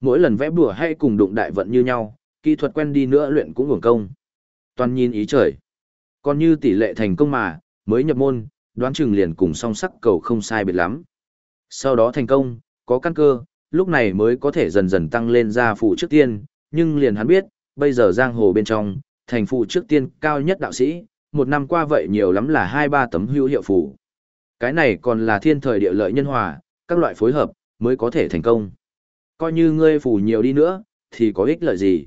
Mỗi lần vẽ bùa hay cùng đụng đại vận như nhau, kỹ thuật quen đi nữa luyện cũng hưởng công. Toàn nhìn ý trời. Còn như tỷ lệ thành công mà, mới nhập môn, đoán chừng liền cùng song sắc cầu không sai biệt lắm. Sau đó thành công, có căn cơ, lúc này mới có thể dần dần tăng lên ra phụ trước tiên, nhưng liền hắn biết, bây giờ giang hồ bên trong, thành phụ trước tiên cao nhất đạo sĩ, một năm qua vậy nhiều lắm là hai ba tấm hữu hiệu phụ. Cái này còn là thiên thời địa lợi nhân hòa, các loại phối hợp, mới có thể thành công. Coi như ngươi phủ nhiều đi nữa, thì có ích lợi gì?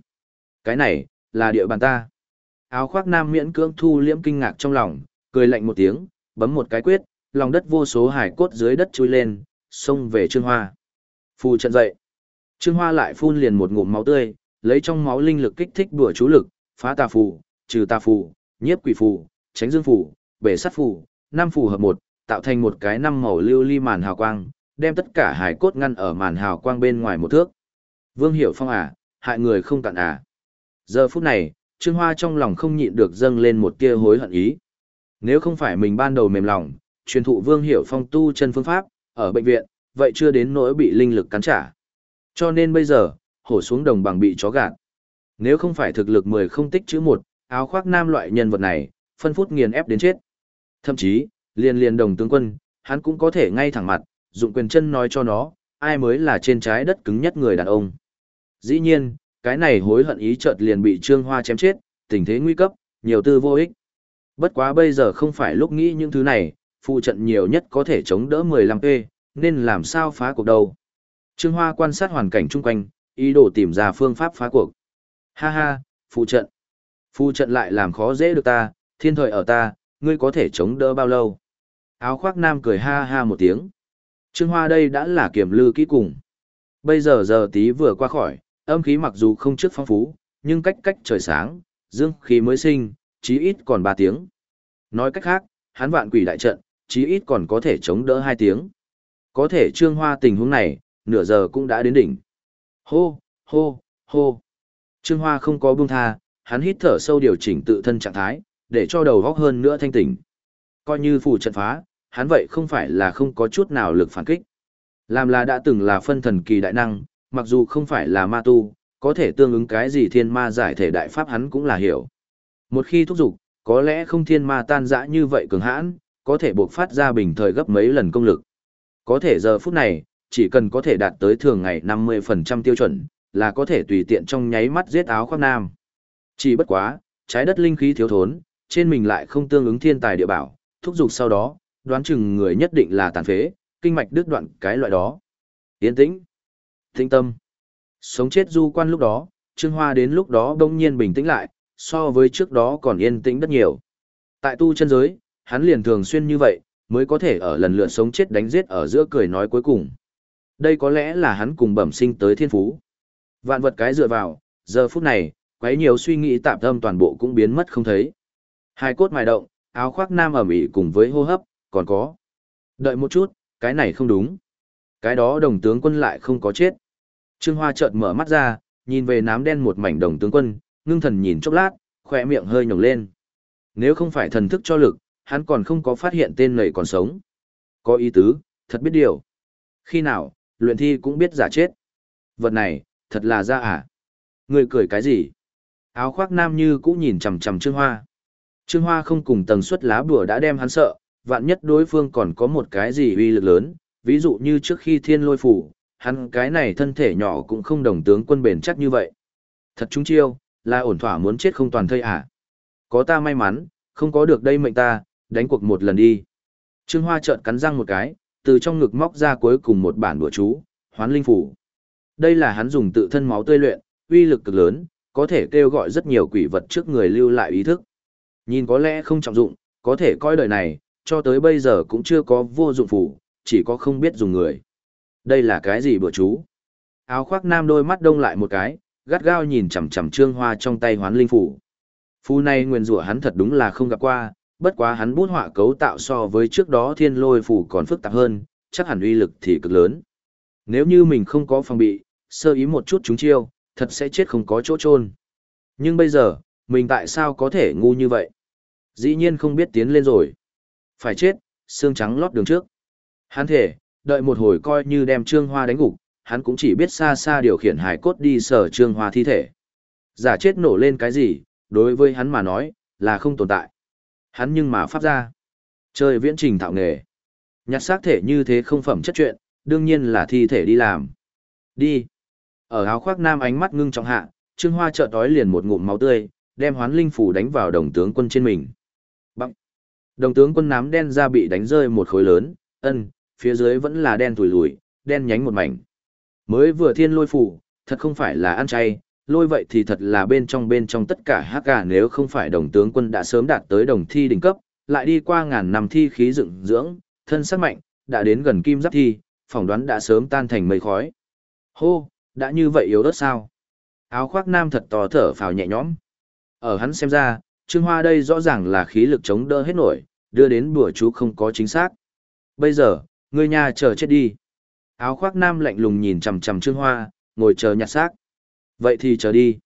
Cái này, là địa bàn ta. Áo khoác nam miễn cưỡng thu liễm kinh ngạc trong lòng, cười lạnh một tiếng, bấm một cái quyết, lòng đất vô số hải cốt dưới đất chui lên, xông về Trương Hoa. Phù trận dậy. Trương Hoa lại phun liền một ngụm máu tươi, lấy trong máu linh lực kích thích đùa chú lực, phá tà phù, trừ tà phù, nhiếp quỷ phù, tránh dương phù, bể sắt phù, năm phù hợp một, tạo thành một cái năm màu lưu ly màn hào quang, đem tất cả hải cốt ngăn ở màn hào quang bên ngoài một thước. Vương Hiểu Phong à, hại người không cạn à. Giờ phút này, Trương Hoa trong lòng không nhịn được dâng lên một tia hối hận ý. Nếu không phải mình ban đầu mềm lòng, truyền thụ Vương Hiểu Phong tu chân phương pháp, ở bệnh viện, vậy chưa đến nỗi bị linh lực cắn trả. Cho nên bây giờ, hổ xuống đồng bằng bị chó gạt. Nếu không phải thực lực 10 không tích chữ một, áo khoác nam loại nhân vật này, phân phút nghiền ép đến chết. Thậm chí, liền liền đồng tướng quân, hắn cũng có thể ngay thẳng mặt, dụng quyền chân nói cho nó, ai mới là trên trái đất cứng nhất người đàn ông. Dĩ nhiên, cái này hối hận ý chợt liền bị Trương Hoa chém chết, tình thế nguy cấp, nhiều tư vô ích. Bất quá bây giờ không phải lúc nghĩ những thứ này, phụ trận nhiều nhất có thể chống đỡ 15P, nên làm sao phá cuộc đâu. Trương Hoa quan sát hoàn cảnh chung quanh, ý đồ tìm ra phương pháp phá cuộc. Ha ha, phụ trận. Phụ trận lại làm khó dễ được ta, thiên thời ở ta, ngươi có thể chống đỡ bao lâu. Áo khoác nam cười ha ha một tiếng. Trương Hoa đây đã là kiểm lư kỹ cùng. Bây giờ giờ tí vừa qua khỏi, âm khí mặc dù không trước phong phú, nhưng cách cách trời sáng, dương khí mới sinh, chí ít còn 3 tiếng. Nói cách khác, hắn vạn quỷ đại trận, chí ít còn có thể chống đỡ 2 tiếng. Có thể trương hoa tình huống này, nửa giờ cũng đã đến đỉnh. Hô, hô, hô. Trương hoa không có buông tha, hắn hít thở sâu điều chỉnh tự thân trạng thái, để cho đầu góc hơn nữa thanh tỉnh. Coi như phù trận phá, hắn vậy không phải là không có chút nào lực phản kích. Làm là đã từng là phân thần kỳ đại năng, mặc dù không phải là ma tu, có thể tương ứng cái gì thiên ma giải thể đại pháp hắn cũng là hiểu. Một khi thúc giục, có lẽ không thiên ma tan dã như vậy cường hãn, có thể buộc phát ra bình thời gấp mấy lần công lực. Có thể giờ phút này, chỉ cần có thể đạt tới thường ngày 50% tiêu chuẩn, là có thể tùy tiện trong nháy mắt giết áo khoác nam. Chỉ bất quá, trái đất linh khí thiếu thốn, trên mình lại không tương ứng thiên tài địa bảo, thúc giục sau đó, đoán chừng người nhất định là tàn phế, kinh mạch đứt đoạn cái loại đó. Yên tĩnh. tĩnh tâm. Sống chết du quan lúc đó, Trương Hoa đến lúc đó đông nhiên bình tĩnh lại, so với trước đó còn yên tĩnh rất nhiều. Tại tu chân giới, hắn liền thường xuyên như vậy, mới có thể ở lần lượt sống chết đánh giết ở giữa cười nói cuối cùng. Đây có lẽ là hắn cùng bẩm sinh tới thiên phú. Vạn vật cái dựa vào, giờ phút này, quấy nhiều suy nghĩ tạm tâm toàn bộ cũng biến mất không thấy. Hai cốt mài động, áo khoác nam ẩm ỉ cùng với hô hấp, còn có. Đợi một chút, cái này không đúng. Cái đó đồng tướng quân lại không có chết. Trương Hoa chợt mở mắt ra, nhìn về nám đen một mảnh đồng tướng quân, ngưng thần nhìn chốc lát, khỏe miệng hơi nhồng lên. Nếu không phải thần thức cho lực, hắn còn không có phát hiện tên này còn sống. Có ý tứ, thật biết điều. Khi nào, luyện thi cũng biết giả chết. Vật này, thật là ra à? Người cười cái gì? Áo khoác nam như cũng nhìn chằm chằm Trương Hoa. Trương Hoa không cùng tầng suất lá bùa đã đem hắn sợ, vạn nhất đối phương còn có một cái gì uy lực lớn, ví dụ như trước khi thiên lôi phủ, hắn cái này thân thể nhỏ cũng không đồng tướng quân bền chắc như vậy. Thật chúng chiêu, là ổn thỏa muốn chết không toàn thây à. Có ta may mắn, không có được đây mệnh ta, đánh cuộc một lần đi. Trương Hoa trợn cắn răng một cái, từ trong ngực móc ra cuối cùng một bản đùa chú, hoán linh phủ. Đây là hắn dùng tự thân máu tươi luyện, uy lực cực lớn, có thể kêu gọi rất nhiều quỷ vật trước người lưu lại ý thức. Nhìn có lẽ không trọng dụng, có thể coi đời này, cho tới bây giờ cũng chưa có vô dụng phủ, chỉ có không biết dùng người. Đây là cái gì bữa chú? Áo khoác nam đôi mắt đông lại một cái, gắt gao nhìn chằm chằm trương hoa trong tay hoán linh phủ. Phu này nguyên rủa hắn thật đúng là không gặp qua, bất quá hắn bút họa cấu tạo so với trước đó thiên lôi phủ còn phức tạp hơn, chắc hẳn uy lực thì cực lớn. Nếu như mình không có phòng bị, sơ ý một chút chúng chiêu, thật sẽ chết không có chỗ chôn. Nhưng bây giờ, mình tại sao có thể ngu như vậy? Dĩ nhiên không biết tiến lên rồi. Phải chết, xương trắng lót đường trước. Hắn thể, đợi một hồi coi như đem trương hoa đánh gục, hắn cũng chỉ biết xa xa điều khiển hải cốt đi sở trương hoa thi thể. Giả chết nổ lên cái gì, đối với hắn mà nói, là không tồn tại. Hắn nhưng mà pháp ra. Chơi viễn trình thạo nghề. Nhặt xác thể như thế không phẩm chất chuyện, đương nhiên là thi thể đi làm. Đi. Ở áo khoác nam ánh mắt ngưng trọng hạ, Trương Hoa trợ đói liền một ngụm máu tươi, đem hoán linh phủ đánh vào đồng tướng quân trên mình. Đồng tướng quân nám đen ra bị đánh rơi một khối lớn, ân, phía dưới vẫn là đen tủi lùi, đen nhánh một mảnh. Mới vừa thiên lôi phủ, thật không phải là ăn chay, lôi vậy thì thật là bên trong bên trong tất cả hắc cả nếu không phải đồng tướng quân đã sớm đạt tới đồng thi đỉnh cấp, lại đi qua ngàn năm thi khí dựng dưỡng, thân sắc mạnh, đã đến gần kim giáp thi, phỏng đoán đã sớm tan thành mây khói. Hô, đã như vậy yếu ớt sao? Áo khoác nam thật to thở phào nhẹ nhõm. Ở hắn xem ra, Trương Hoa đây rõ ràng là khí lực chống đỡ hết nổi, đưa đến bùa chú không có chính xác. Bây giờ, người nhà chờ chết đi. Áo khoác nam lạnh lùng nhìn chằm chằm Trương Hoa, ngồi chờ nhặt xác. Vậy thì chờ đi.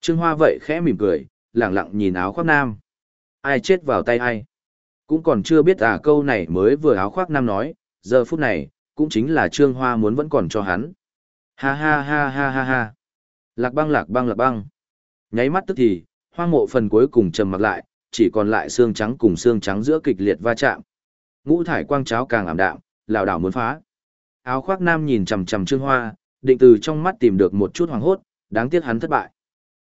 Trương Hoa vậy khẽ mỉm cười, lẳng lặng nhìn áo khoác nam. Ai chết vào tay ai? Cũng còn chưa biết à câu này mới vừa áo khoác nam nói, giờ phút này, cũng chính là Trương Hoa muốn vẫn còn cho hắn. Ha ha ha ha ha ha. Lạc băng lạc băng lạc băng. Nháy mắt tức thì, hoang mộ phần cuối cùng trầm mặt lại, chỉ còn lại xương trắng cùng xương trắng giữa kịch liệt va chạm. Ngũ thải quang cháo càng ảm đạm, lão đảo muốn phá. Áo khoác nam nhìn chằm chằm Trương Hoa, định từ trong mắt tìm được một chút hoàng hốt, đáng tiếc hắn thất bại.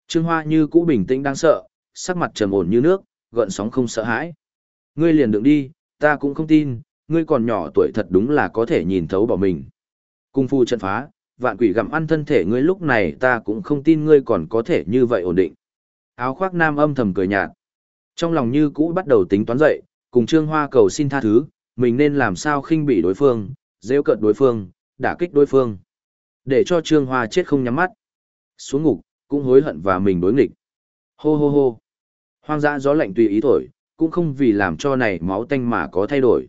Trương Hoa như cũ bình tĩnh đang sợ, sắc mặt trầm ổn như nước, gợn sóng không sợ hãi. Ngươi liền đừng đi, ta cũng không tin, ngươi còn nhỏ tuổi thật đúng là có thể nhìn thấu bỏ mình. Cung phu trận phá, vạn quỷ gặm ăn thân thể ngươi lúc này ta cũng không tin ngươi còn có thể như vậy ổn định. Áo khoác nam âm thầm cười nhạt. Trong lòng như cũ bắt đầu tính toán dậy, cùng Trương Hoa cầu xin tha thứ, mình nên làm sao khinh bị đối phương, dễ cận đối phương, đả kích đối phương. Để cho Trương Hoa chết không nhắm mắt. Xuống ngục, cũng hối hận và mình đối nghịch. Hô hô hô. Hoang dã gió lạnh tùy ý thổi, cũng không vì làm cho này máu tanh mà có thay đổi.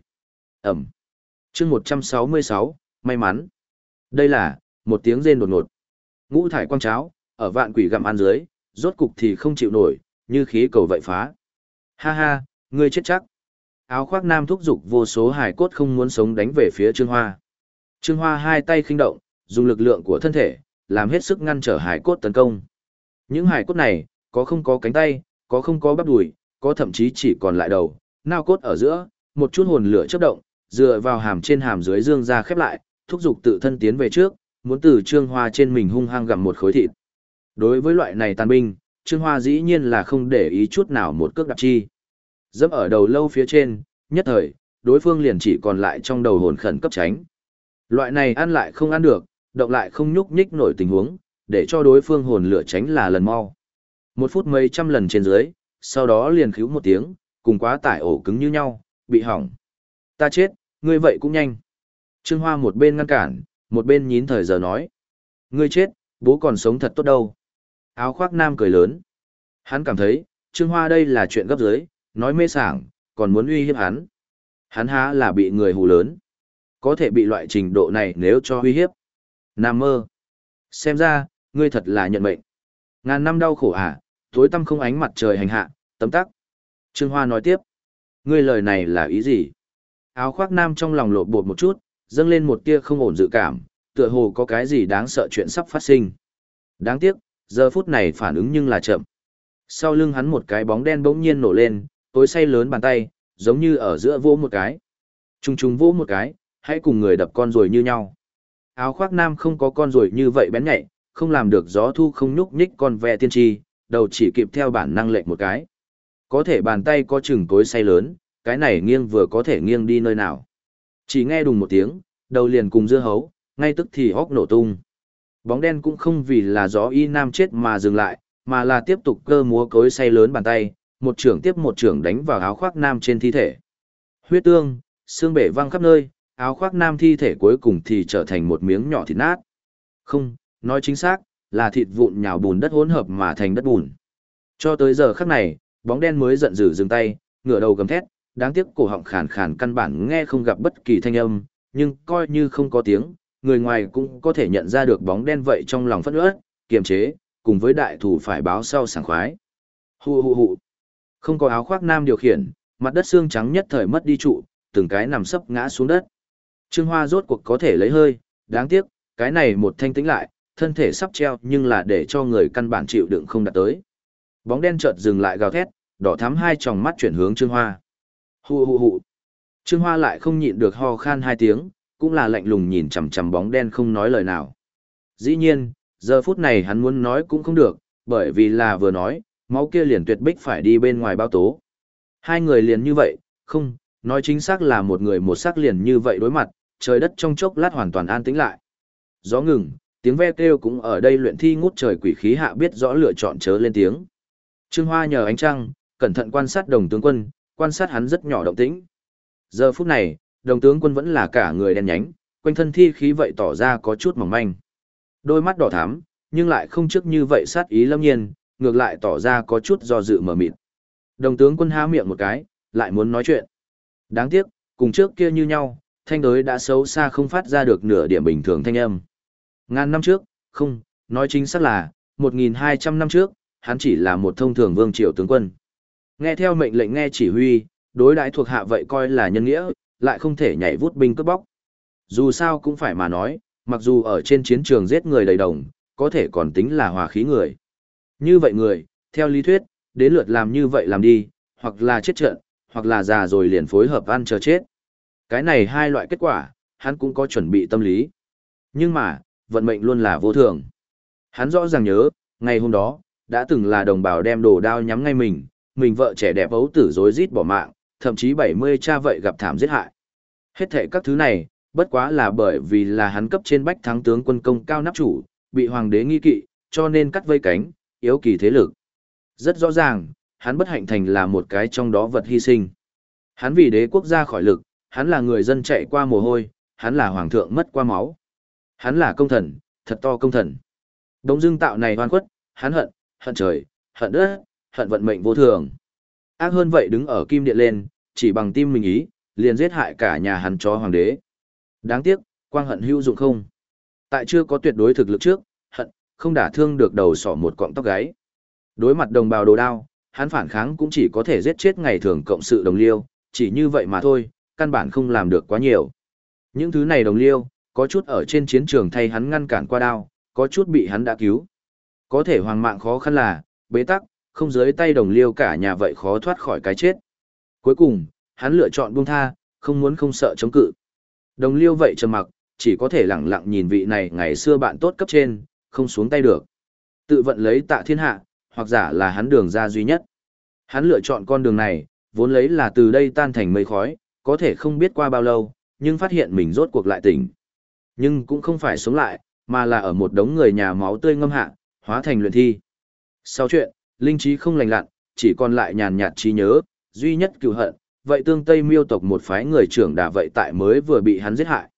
Ẩm. chương 166, may mắn. Đây là, một tiếng rên đột ngột. Ngũ thải quang cháo, ở vạn quỷ gặm ăn dưới, rốt cục thì không chịu nổi, như khí cầu vậy phá. Ha ha, ngươi chết chắc. Áo khoác nam thúc giục vô số hải cốt không muốn sống đánh về phía Trương Hoa. Trương Hoa hai tay khinh động, dùng lực lượng của thân thể, làm hết sức ngăn trở hải cốt tấn công. Những hải cốt này, có không có cánh tay, có không có bắp đùi, có thậm chí chỉ còn lại đầu, nao cốt ở giữa, một chút hồn lửa chớp động, dựa vào hàm trên hàm dưới dương ra khép lại, thúc giục tự thân tiến về trước, muốn từ Trương Hoa trên mình hung hăng gặm một khối thịt. Đối với loại này tàn binh, Trương Hoa dĩ nhiên là không để ý chút nào một cước đạp chi. Dẫm ở đầu lâu phía trên, nhất thời, đối phương liền chỉ còn lại trong đầu hồn khẩn cấp tránh. Loại này ăn lại không ăn được, động lại không nhúc nhích nổi tình huống, để cho đối phương hồn lửa tránh là lần mau. Một phút mấy trăm lần trên dưới, sau đó liền khíu một tiếng, cùng quá tải ổ cứng như nhau, bị hỏng. Ta chết, ngươi vậy cũng nhanh. Trương Hoa một bên ngăn cản, một bên nhín thời giờ nói. Ngươi chết, bố còn sống thật tốt đâu. Áo khoác nam cười lớn. Hắn cảm thấy, Trương Hoa đây là chuyện gấp dưới, nói mê sảng, còn muốn uy hiếp hắn. Hắn há là bị người hù lớn. Có thể bị loại trình độ này nếu cho uy hiếp. Nam mơ. Xem ra, ngươi thật là nhận mệnh. Ngàn năm đau khổ à, tối tăm không ánh mặt trời hành hạ, tấm tắc. Trương Hoa nói tiếp. Ngươi lời này là ý gì? Áo khoác nam trong lòng lột bột một chút, dâng lên một tia không ổn dự cảm, tựa hồ có cái gì đáng sợ chuyện sắp phát sinh. Đáng tiếc, giờ phút này phản ứng nhưng là chậm. Sau lưng hắn một cái bóng đen bỗng nhiên nổ lên, tối say lớn bàn tay, giống như ở giữa vỗ một cái. Trung trung vỗ một cái, hãy cùng người đập con rồi như nhau. Áo khoác nam không có con rồi như vậy bén nhạy, không làm được gió thu không nhúc nhích con ve tiên tri, đầu chỉ kịp theo bản năng lệnh một cái. Có thể bàn tay có chừng tối say lớn, cái này nghiêng vừa có thể nghiêng đi nơi nào. Chỉ nghe đùng một tiếng, đầu liền cùng dưa hấu, ngay tức thì hóc nổ tung. Bóng đen cũng không vì là gió y nam chết mà dừng lại, mà là tiếp tục cơ múa cối say lớn bàn tay, một trưởng tiếp một trưởng đánh vào áo khoác nam trên thi thể. Huyết tương, xương bể văng khắp nơi, áo khoác nam thi thể cuối cùng thì trở thành một miếng nhỏ thịt nát. Không, nói chính xác, là thịt vụn nhào bùn đất hỗn hợp mà thành đất bùn. Cho tới giờ khắc này, bóng đen mới giận dữ dừng tay, ngửa đầu gầm thét, đáng tiếc cổ họng khàn khàn căn bản nghe không gặp bất kỳ thanh âm, nhưng coi như không có tiếng, người ngoài cũng có thể nhận ra được bóng đen vậy trong lòng phất ớt, kiềm chế, cùng với đại thủ phải báo sau sảng khoái. Hù hù hù. Không có áo khoác nam điều khiển, mặt đất xương trắng nhất thời mất đi trụ, từng cái nằm sấp ngã xuống đất. Trương Hoa rốt cuộc có thể lấy hơi, đáng tiếc, cái này một thanh tĩnh lại, thân thể sắp treo nhưng là để cho người căn bản chịu đựng không đạt tới. Bóng đen chợt dừng lại gào thét, đỏ thắm hai tròng mắt chuyển hướng Trương Hoa. Hù hù hù. Trương Hoa lại không nhịn được ho khan hai tiếng, cũng là lạnh lùng nhìn chằm chằm bóng đen không nói lời nào. Dĩ nhiên, giờ phút này hắn muốn nói cũng không được, bởi vì là vừa nói, máu kia liền tuyệt bích phải đi bên ngoài bao tố. Hai người liền như vậy, không, nói chính xác là một người một xác liền như vậy đối mặt, trời đất trong chốc lát hoàn toàn an tĩnh lại. Gió ngừng, tiếng ve kêu cũng ở đây luyện thi ngút trời quỷ khí hạ biết rõ lựa chọn chớ lên tiếng. Trương Hoa nhờ ánh trăng, cẩn thận quan sát đồng tướng quân, quan sát hắn rất nhỏ động tĩnh. Giờ phút này, đồng tướng quân vẫn là cả người đen nhánh, quanh thân thi khí vậy tỏ ra có chút mỏng manh. Đôi mắt đỏ thắm, nhưng lại không trước như vậy sát ý lâm nhiên, ngược lại tỏ ra có chút do dự mở mịt. Đồng tướng quân há miệng một cái, lại muốn nói chuyện. Đáng tiếc, cùng trước kia như nhau, thanh đối đã xấu xa không phát ra được nửa điểm bình thường thanh âm. Ngàn năm trước, không, nói chính xác là, 1.200 năm trước, hắn chỉ là một thông thường vương triều tướng quân. Nghe theo mệnh lệnh nghe chỉ huy, đối đãi thuộc hạ vậy coi là nhân nghĩa, lại không thể nhảy vút binh cướp bóc. Dù sao cũng phải mà nói, mặc dù ở trên chiến trường giết người đầy đồng, có thể còn tính là hòa khí người. Như vậy người, theo lý thuyết, đến lượt làm như vậy làm đi, hoặc là chết trận, hoặc là già rồi liền phối hợp ăn chờ chết. Cái này hai loại kết quả, hắn cũng có chuẩn bị tâm lý. Nhưng mà, vận mệnh luôn là vô thường. Hắn rõ ràng nhớ, ngày hôm đó, đã từng là đồng bào đem đồ đao nhắm ngay mình, mình vợ trẻ đẹp ấu tử rối rít bỏ mạng, thậm chí 70 cha vậy gặp thảm giết hại. Hết thể các thứ này, bất quá là bởi vì là hắn cấp trên bách thắng tướng quân công cao nắp chủ, bị hoàng đế nghi kỵ, cho nên cắt vây cánh, yếu kỳ thế lực. Rất rõ ràng, hắn bất hạnh thành là một cái trong đó vật hy sinh. Hắn vì đế quốc gia khỏi lực, hắn là người dân chạy qua mồ hôi, hắn là hoàng thượng mất qua máu. Hắn là công thần, thật to công thần. Đống dương tạo này hoan khuất, hắn hận, hận trời, hận đất, hận vận mệnh vô thường. Ác hơn vậy đứng ở kim điện lên, chỉ bằng tim mình ý, liền giết hại cả nhà hắn chó hoàng đế. Đáng tiếc, quang hận hữu dụng không. Tại chưa có tuyệt đối thực lực trước, hận, không đả thương được đầu sỏ một cọng tóc gáy. Đối mặt đồng bào đồ đao, hắn phản kháng cũng chỉ có thể giết chết ngày thường cộng sự đồng liêu, chỉ như vậy mà thôi, căn bản không làm được quá nhiều. Những thứ này đồng liêu, có chút ở trên chiến trường thay hắn ngăn cản qua đao, có chút bị hắn đã cứu. Có thể hoàng mạng khó khăn là, bế tắc, không dưới tay đồng liêu cả nhà vậy khó thoát khỏi cái chết. Cuối cùng, hắn lựa chọn buông tha, không muốn không sợ chống cự. Đồng liêu vậy trầm mặc, chỉ có thể lặng lặng nhìn vị này ngày xưa bạn tốt cấp trên, không xuống tay được. Tự vận lấy tạ thiên hạ, hoặc giả là hắn đường ra duy nhất. Hắn lựa chọn con đường này, vốn lấy là từ đây tan thành mây khói, có thể không biết qua bao lâu, nhưng phát hiện mình rốt cuộc lại tỉnh. Nhưng cũng không phải sống lại, mà là ở một đống người nhà máu tươi ngâm hạ, hóa thành luyện thi. Sau chuyện, linh trí không lành lặn, chỉ còn lại nhàn nhạt trí nhớ, duy nhất cựu hận, vậy tương Tây miêu tộc một phái người trưởng đà vậy tại mới vừa bị hắn giết hại.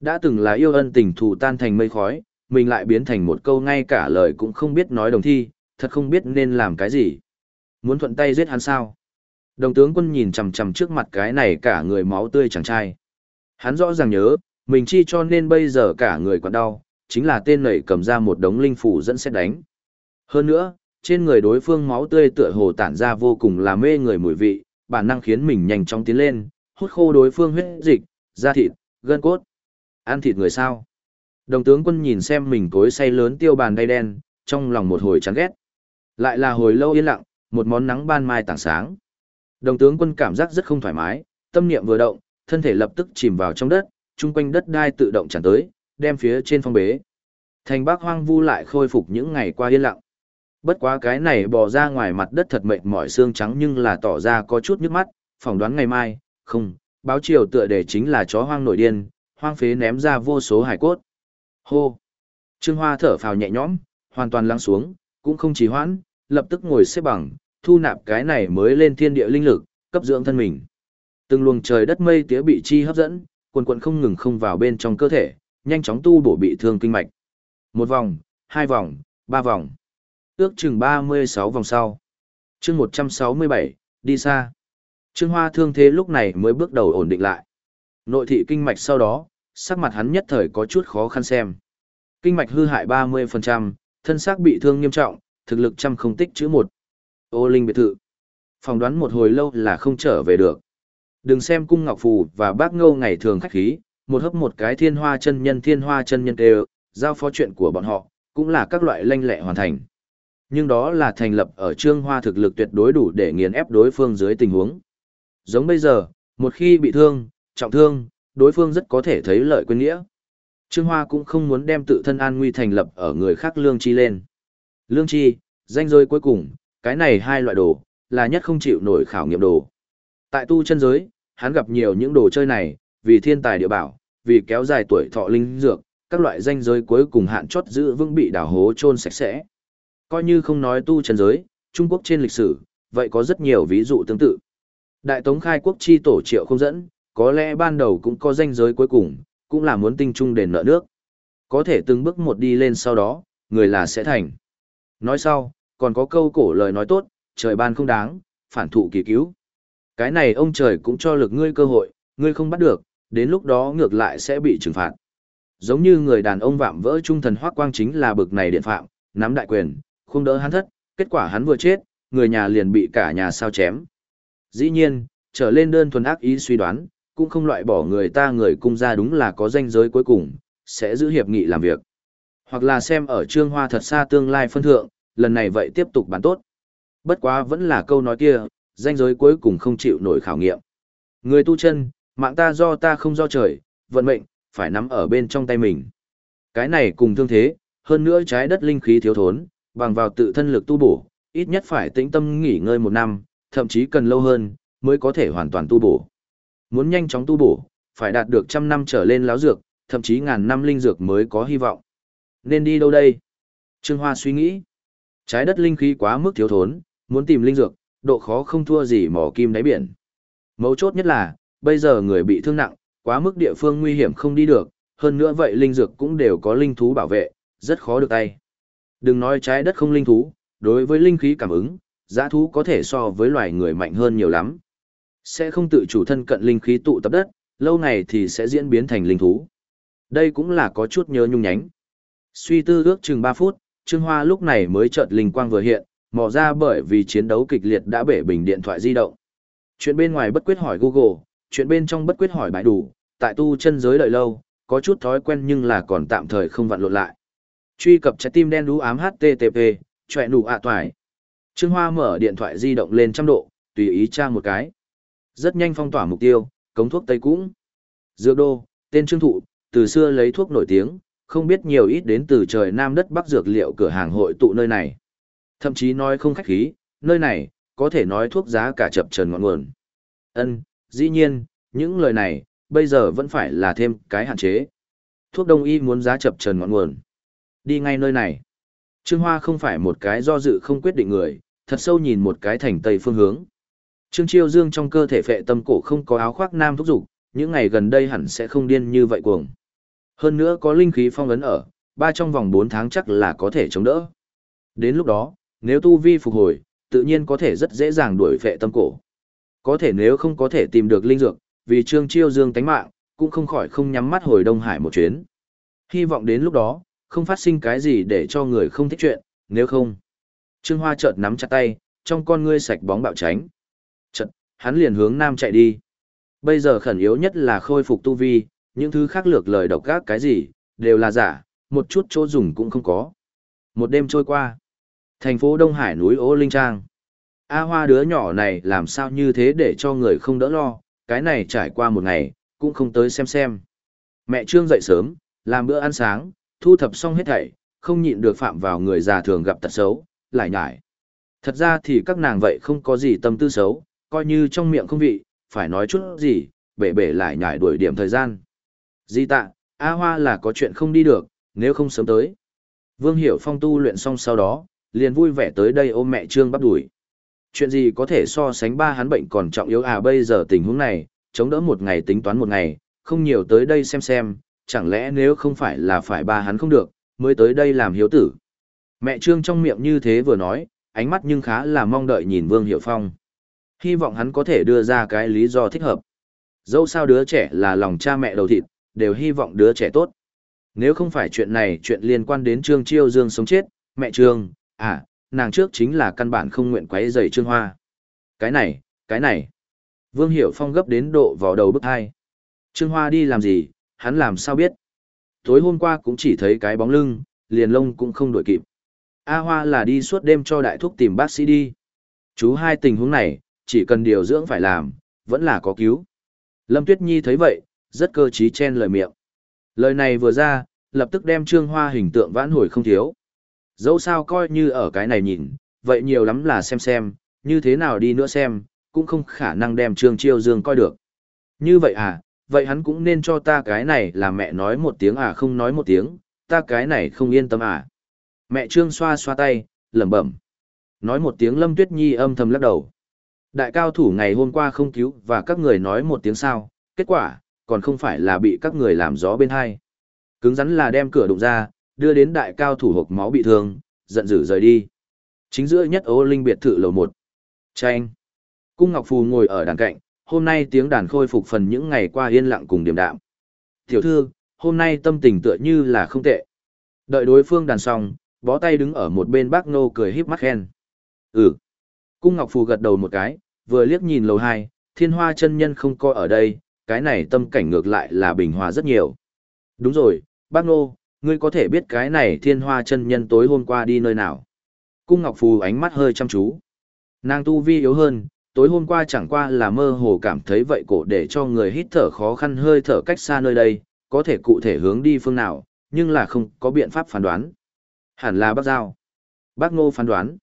Đã từng là yêu ân tình thù tan thành mây khói, mình lại biến thành một câu ngay cả lời cũng không biết nói đồng thi, thật không biết nên làm cái gì. Muốn thuận tay giết hắn sao? Đồng tướng quân nhìn chằm chằm trước mặt cái này cả người máu tươi chàng trai. Hắn rõ ràng nhớ, mình chi cho nên bây giờ cả người còn đau, chính là tên nảy cầm ra một đống linh phủ dẫn xét đánh. Hơn nữa, trên người đối phương máu tươi tựa hồ tản ra vô cùng là mê người mùi vị, bản năng khiến mình nhanh chóng tiến lên, hút khô đối phương huyết dịch, da thịt, gân cốt. Ăn thịt người sao? Đồng tướng quân nhìn xem mình cối say lớn tiêu bàn đay đen, trong lòng một hồi chán ghét. Lại là hồi lâu yên lặng, một món nắng ban mai tảng sáng. Đồng tướng quân cảm giác rất không thoải mái, tâm niệm vừa động, thân thể lập tức chìm vào trong đất, chung quanh đất đai tự động tràn tới, đem phía trên phong bế. Thành bác Hoang Vu lại khôi phục những ngày qua yên lặng. Bất quá cái này bò ra ngoài mặt đất thật mệt mỏi xương trắng nhưng là tỏ ra có chút nhức mắt, phỏng đoán ngày mai, không, báo chiều tựa đề chính là chó hoang nổi điên, hoang phế ném ra vô số hải cốt. Hô! Trương Hoa thở phào nhẹ nhõm, hoàn toàn lắng xuống, cũng không trì hoãn, lập tức ngồi xếp bằng, thu nạp cái này mới lên thiên địa linh lực, cấp dưỡng thân mình. Từng luồng trời đất mây tía bị chi hấp dẫn, quần quần không ngừng không vào bên trong cơ thể, nhanh chóng tu bổ bị thương kinh mạch. Một vòng, hai vòng, ba vòng. Ước chừng 36 vòng sau. chương 167, đi xa. Trương Hoa thương thế lúc này mới bước đầu ổn định lại. Nội thị kinh mạch sau đó, sắc mặt hắn nhất thời có chút khó khăn xem. Kinh mạch hư hại 30%, thân xác bị thương nghiêm trọng, thực lực trăm không tích chữ một. Ô Linh biệt thự. Phòng đoán một hồi lâu là không trở về được. Đừng xem cung ngọc phù và bác ngâu ngày thường khách khí, một hấp một cái thiên hoa chân nhân thiên hoa chân nhân đều, giao phó chuyện của bọn họ, cũng là các loại lanh lẹ hoàn thành. Nhưng đó là thành lập ở Trương Hoa thực lực tuyệt đối đủ để nghiền ép đối phương dưới tình huống. Giống bây giờ, một khi bị thương, trọng thương, đối phương rất có thể thấy lợi quên nghĩa. Trương Hoa cũng không muốn đem tự thân an nguy thành lập ở người khác lương chi lên. Lương chi, danh giới cuối cùng, cái này hai loại đồ, là nhất không chịu nổi khảo nghiệm đồ. Tại tu chân giới, hắn gặp nhiều những đồ chơi này, vì thiên tài địa bảo, vì kéo dài tuổi thọ linh dược, các loại danh giới cuối cùng hạn chót giữ vững bị đảo hố chôn sạch sẽ. Coi như không nói tu chân giới, Trung Quốc trên lịch sử, vậy có rất nhiều ví dụ tương tự. Đại Tống khai quốc chi tổ triệu không dẫn, có lẽ ban đầu cũng có danh giới cuối cùng, cũng là muốn tinh trung đền nợ nước. Có thể từng bước một đi lên sau đó, người là sẽ thành. Nói sau, còn có câu cổ lời nói tốt, trời ban không đáng, phản thụ kỳ cứu. Cái này ông trời cũng cho lực ngươi cơ hội, ngươi không bắt được, đến lúc đó ngược lại sẽ bị trừng phạt. Giống như người đàn ông vạm vỡ trung thần hoác quang chính là bực này điện phạm, nắm đại quyền, không đỡ hắn thất, kết quả hắn vừa chết, người nhà liền bị cả nhà sao chém. Dĩ nhiên, trở lên đơn thuần ác ý suy đoán, cũng không loại bỏ người ta người cung ra đúng là có danh giới cuối cùng, sẽ giữ hiệp nghị làm việc. Hoặc là xem ở trương hoa thật xa tương lai phân thượng, lần này vậy tiếp tục bán tốt. Bất quá vẫn là câu nói kia, danh giới cuối cùng không chịu nổi khảo nghiệm. Người tu chân, mạng ta do ta không do trời, vận mệnh, phải nắm ở bên trong tay mình. Cái này cùng thương thế, hơn nữa trái đất linh khí thiếu thốn, bằng vào tự thân lực tu bổ, ít nhất phải tĩnh tâm nghỉ ngơi một năm, thậm chí cần lâu hơn, mới có thể hoàn toàn tu bổ. Muốn nhanh chóng tu bổ, phải đạt được trăm năm trở lên láo dược, thậm chí ngàn năm linh dược mới có hy vọng. Nên đi đâu đây? Trương Hoa suy nghĩ. Trái đất linh khí quá mức thiếu thốn, muốn tìm linh dược, độ khó không thua gì mỏ kim đáy biển. Mấu chốt nhất là, bây giờ người bị thương nặng, quá mức địa phương nguy hiểm không đi được, hơn nữa vậy linh dược cũng đều có linh thú bảo vệ, rất khó được tay. Đừng nói trái đất không linh thú, đối với linh khí cảm ứng, giã thú có thể so với loài người mạnh hơn nhiều lắm. Sẽ không tự chủ thân cận linh khí tụ tập đất, lâu ngày thì sẽ diễn biến thành linh thú. Đây cũng là có chút nhớ nhung nhánh. Suy tư ước chừng 3 phút, Trương Hoa lúc này mới chợt linh quang vừa hiện, mò ra bởi vì chiến đấu kịch liệt đã bể bình điện thoại di động. Chuyện bên ngoài bất quyết hỏi Google, chuyện bên trong bất quyết hỏi bãi đủ, tại tu chân giới đợi lâu, có chút thói quen nhưng là còn tạm thời không vặn lộn lại. Truy cập trái tim đen đú ám HTTP, choẹ nụ ạ toải Trương Hoa mở điện thoại di động lên trăm độ, tùy ý trang một cái. Rất nhanh phong tỏa mục tiêu, cống thuốc Tây Cũng. Dược đô, tên Trương Thụ, từ xưa lấy thuốc nổi tiếng, không biết nhiều ít đến từ trời Nam đất Bắc dược liệu cửa hàng hội tụ nơi này. Thậm chí nói không khách khí, nơi này, có thể nói thuốc giá cả chập trần ngọn nguồn. Ân, dĩ nhiên, những lời này, bây giờ vẫn phải là thêm cái hạn chế. Thuốc đông y muốn giá chập trần ngọn nguồn. Đi ngay nơi này. Trương Hoa không phải một cái do dự không quyết định người, thật sâu nhìn một cái thành tây phương hướng. Trương Chiêu Dương trong cơ thể phệ tâm cổ không có áo khoác nam thúc dục, những ngày gần đây hẳn sẽ không điên như vậy cuồng. Hơn nữa có linh khí phong ấn ở, ba trong vòng 4 tháng chắc là có thể chống đỡ. Đến lúc đó, nếu tu vi phục hồi, tự nhiên có thể rất dễ dàng đuổi phệ tâm cổ. Có thể nếu không có thể tìm được linh dược, vì Trương Chiêu Dương tánh mạng, cũng không khỏi không nhắm mắt hồi Đông Hải một chuyến. Hy vọng đến lúc đó, không phát sinh cái gì để cho người không thích chuyện, nếu không. Trương Hoa chợt nắm chặt tay, trong con ngươi sạch bóng bạo tránh. Chợt, hắn liền hướng nam chạy đi. Bây giờ khẩn yếu nhất là khôi phục tu vi, những thứ khác lược lời độc các cái gì, đều là giả, một chút chỗ dùng cũng không có. Một đêm trôi qua. Thành phố Đông Hải núi Ô Linh Trang. A Hoa đứa nhỏ này làm sao như thế để cho người không đỡ lo, cái này trải qua một ngày, cũng không tới xem xem. Mẹ Trương dậy sớm, làm bữa ăn sáng, thu thập xong hết thảy, không nhịn được phạm vào người già thường gặp tật xấu, lại nhải. Thật ra thì các nàng vậy không có gì tâm tư xấu, coi như trong miệng không vị, phải nói chút gì, bể bể lại nhải đuổi điểm thời gian. Di tạ, A Hoa là có chuyện không đi được, nếu không sớm tới. Vương Hiểu Phong tu luyện xong sau đó, liền vui vẻ tới đây ôm mẹ Trương bắt đuổi. Chuyện gì có thể so sánh ba hắn bệnh còn trọng yếu à bây giờ tình huống này, chống đỡ một ngày tính toán một ngày, không nhiều tới đây xem xem, chẳng lẽ nếu không phải là phải ba hắn không được, mới tới đây làm hiếu tử. Mẹ Trương trong miệng như thế vừa nói, ánh mắt nhưng khá là mong đợi nhìn Vương Hiểu Phong. Hy vọng hắn có thể đưa ra cái lý do thích hợp. Dẫu sao đứa trẻ là lòng cha mẹ đầu thịt, đều hy vọng đứa trẻ tốt. Nếu không phải chuyện này chuyện liên quan đến Trương Chiêu Dương sống chết, mẹ Trương, à, nàng trước chính là căn bản không nguyện quấy rầy Trương Hoa. Cái này, cái này. Vương Hiểu Phong gấp đến độ vào đầu bức hai. Trương Hoa đi làm gì, hắn làm sao biết. Tối hôm qua cũng chỉ thấy cái bóng lưng, liền lông cũng không đổi kịp. A Hoa là đi suốt đêm cho đại thúc tìm bác sĩ đi. Chú hai tình huống này, chỉ cần điều dưỡng phải làm, vẫn là có cứu. Lâm Tuyết Nhi thấy vậy, rất cơ trí chen lời miệng. Lời này vừa ra, lập tức đem Trương Hoa hình tượng vãn hồi không thiếu. Dẫu sao coi như ở cái này nhìn, vậy nhiều lắm là xem xem, như thế nào đi nữa xem, cũng không khả năng đem Trương Chiêu Dương coi được. Như vậy à, vậy hắn cũng nên cho ta cái này là mẹ nói một tiếng à không nói một tiếng, ta cái này không yên tâm à. Mẹ Trương xoa xoa tay, lẩm bẩm. Nói một tiếng Lâm Tuyết Nhi âm thầm lắc đầu. Đại cao thủ ngày hôm qua không cứu và các người nói một tiếng sao, kết quả, còn không phải là bị các người làm gió bên hai. Cứng rắn là đem cửa đụng ra, đưa đến đại cao thủ hộp máu bị thương, giận dữ rời đi. Chính giữa nhất ô linh biệt thự lầu một. Tranh. Cung Ngọc Phù ngồi ở đằng cạnh, hôm nay tiếng đàn khôi phục phần những ngày qua yên lặng cùng điềm đạm. Tiểu thư, hôm nay tâm tình tựa như là không tệ. Đợi đối phương đàn xong, bó tay đứng ở một bên bác nô cười híp mắt khen. Ừ. Cung Ngọc Phù gật đầu một cái, vừa liếc nhìn lầu hai, thiên hoa chân nhân không coi ở đây, cái này tâm cảnh ngược lại là bình hòa rất nhiều. Đúng rồi, bác nô, ngươi có thể biết cái này thiên hoa chân nhân tối hôm qua đi nơi nào. Cung Ngọc Phù ánh mắt hơi chăm chú. Nàng tu vi yếu hơn, tối hôm qua chẳng qua là mơ hồ cảm thấy vậy cổ để cho người hít thở khó khăn hơi thở cách xa nơi đây, có thể cụ thể hướng đi phương nào, nhưng là không có biện pháp phán đoán. Hẳn là bác giao. Bác ngô phán đoán.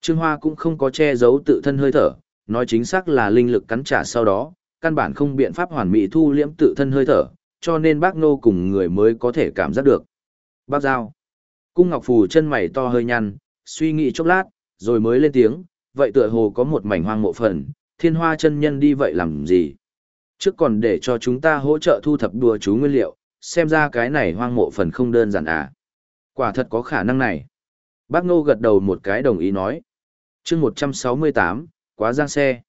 Trương Hoa cũng không có che giấu tự thân hơi thở, nói chính xác là linh lực cắn trả sau đó, căn bản không biện pháp hoàn mỹ thu liễm tự thân hơi thở, cho nên bác ngô cùng người mới có thể cảm giác được. Bác giao. Cung Ngọc Phù chân mày to hơi nhăn, suy nghĩ chốc lát, rồi mới lên tiếng, vậy tựa hồ có một mảnh hoang mộ phần, thiên hoa chân nhân đi vậy làm gì? Trước còn để cho chúng ta hỗ trợ thu thập đùa chú nguyên liệu, xem ra cái này hoang mộ phần không đơn giản à. Quả thật có khả năng này. Bác Ngô gật đầu một cái đồng ý nói. chương 168, quá giang xe.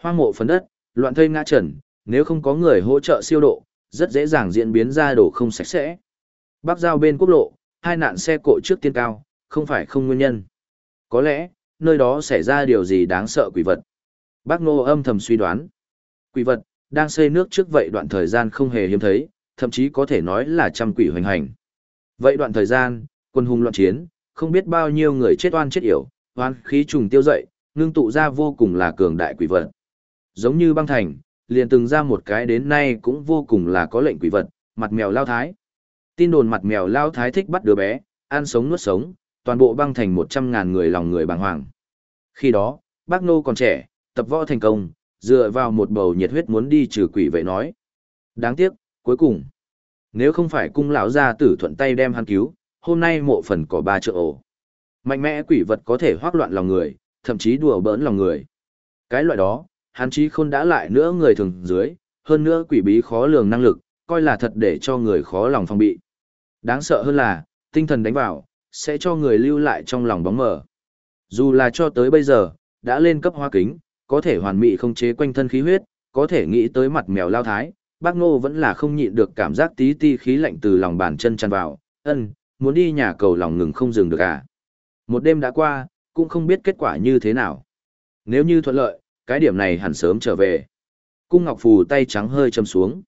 Hoang mộ phần đất, loạn thây ngã trần, nếu không có người hỗ trợ siêu độ, rất dễ dàng diễn biến ra đổ không sạch sẽ. Bác giao bên quốc lộ, hai nạn xe cộ trước tiên cao, không phải không nguyên nhân. Có lẽ, nơi đó xảy ra điều gì đáng sợ quỷ vật. Bác Ngô âm thầm suy đoán. Quỷ vật, đang xây nước trước vậy đoạn thời gian không hề hiếm thấy, thậm chí có thể nói là trăm quỷ hoành hành. Vậy đoạn thời gian, quân hùng loạn chiến, không biết bao nhiêu người chết oan chết yểu, oan khí trùng tiêu dậy, ngưng tụ ra vô cùng là cường đại quỷ vật. Giống như băng thành, liền từng ra một cái đến nay cũng vô cùng là có lệnh quỷ vật, mặt mèo lao thái. Tin đồn mặt mèo lao thái thích bắt đứa bé, ăn sống nuốt sống, toàn bộ băng thành một trăm ngàn người lòng người bàng hoàng. Khi đó, bác Nô còn trẻ, tập võ thành công, dựa vào một bầu nhiệt huyết muốn đi trừ quỷ vậy nói. Đáng tiếc, cuối cùng, nếu không phải cung lão gia tử thuận tay đem hắn cứu, hôm nay mộ phần có ba triệu ổ. Mạnh mẽ quỷ vật có thể hoác loạn lòng người, thậm chí đùa bỡn lòng người. Cái loại đó, hắn chí không đã lại nữa người thường dưới, hơn nữa quỷ bí khó lường năng lực, coi là thật để cho người khó lòng phòng bị. Đáng sợ hơn là, tinh thần đánh vào, sẽ cho người lưu lại trong lòng bóng mờ. Dù là cho tới bây giờ, đã lên cấp hoa kính, có thể hoàn mỹ không chế quanh thân khí huyết, có thể nghĩ tới mặt mèo lao thái, bác ngô vẫn là không nhịn được cảm giác tí ti khí lạnh từ lòng bàn chân tràn vào, ân, muốn đi nhà cầu lòng ngừng không dừng được à. Một đêm đã qua, cũng không biết kết quả như thế nào. Nếu như thuận lợi, cái điểm này hẳn sớm trở về. Cung Ngọc Phù tay trắng hơi châm xuống.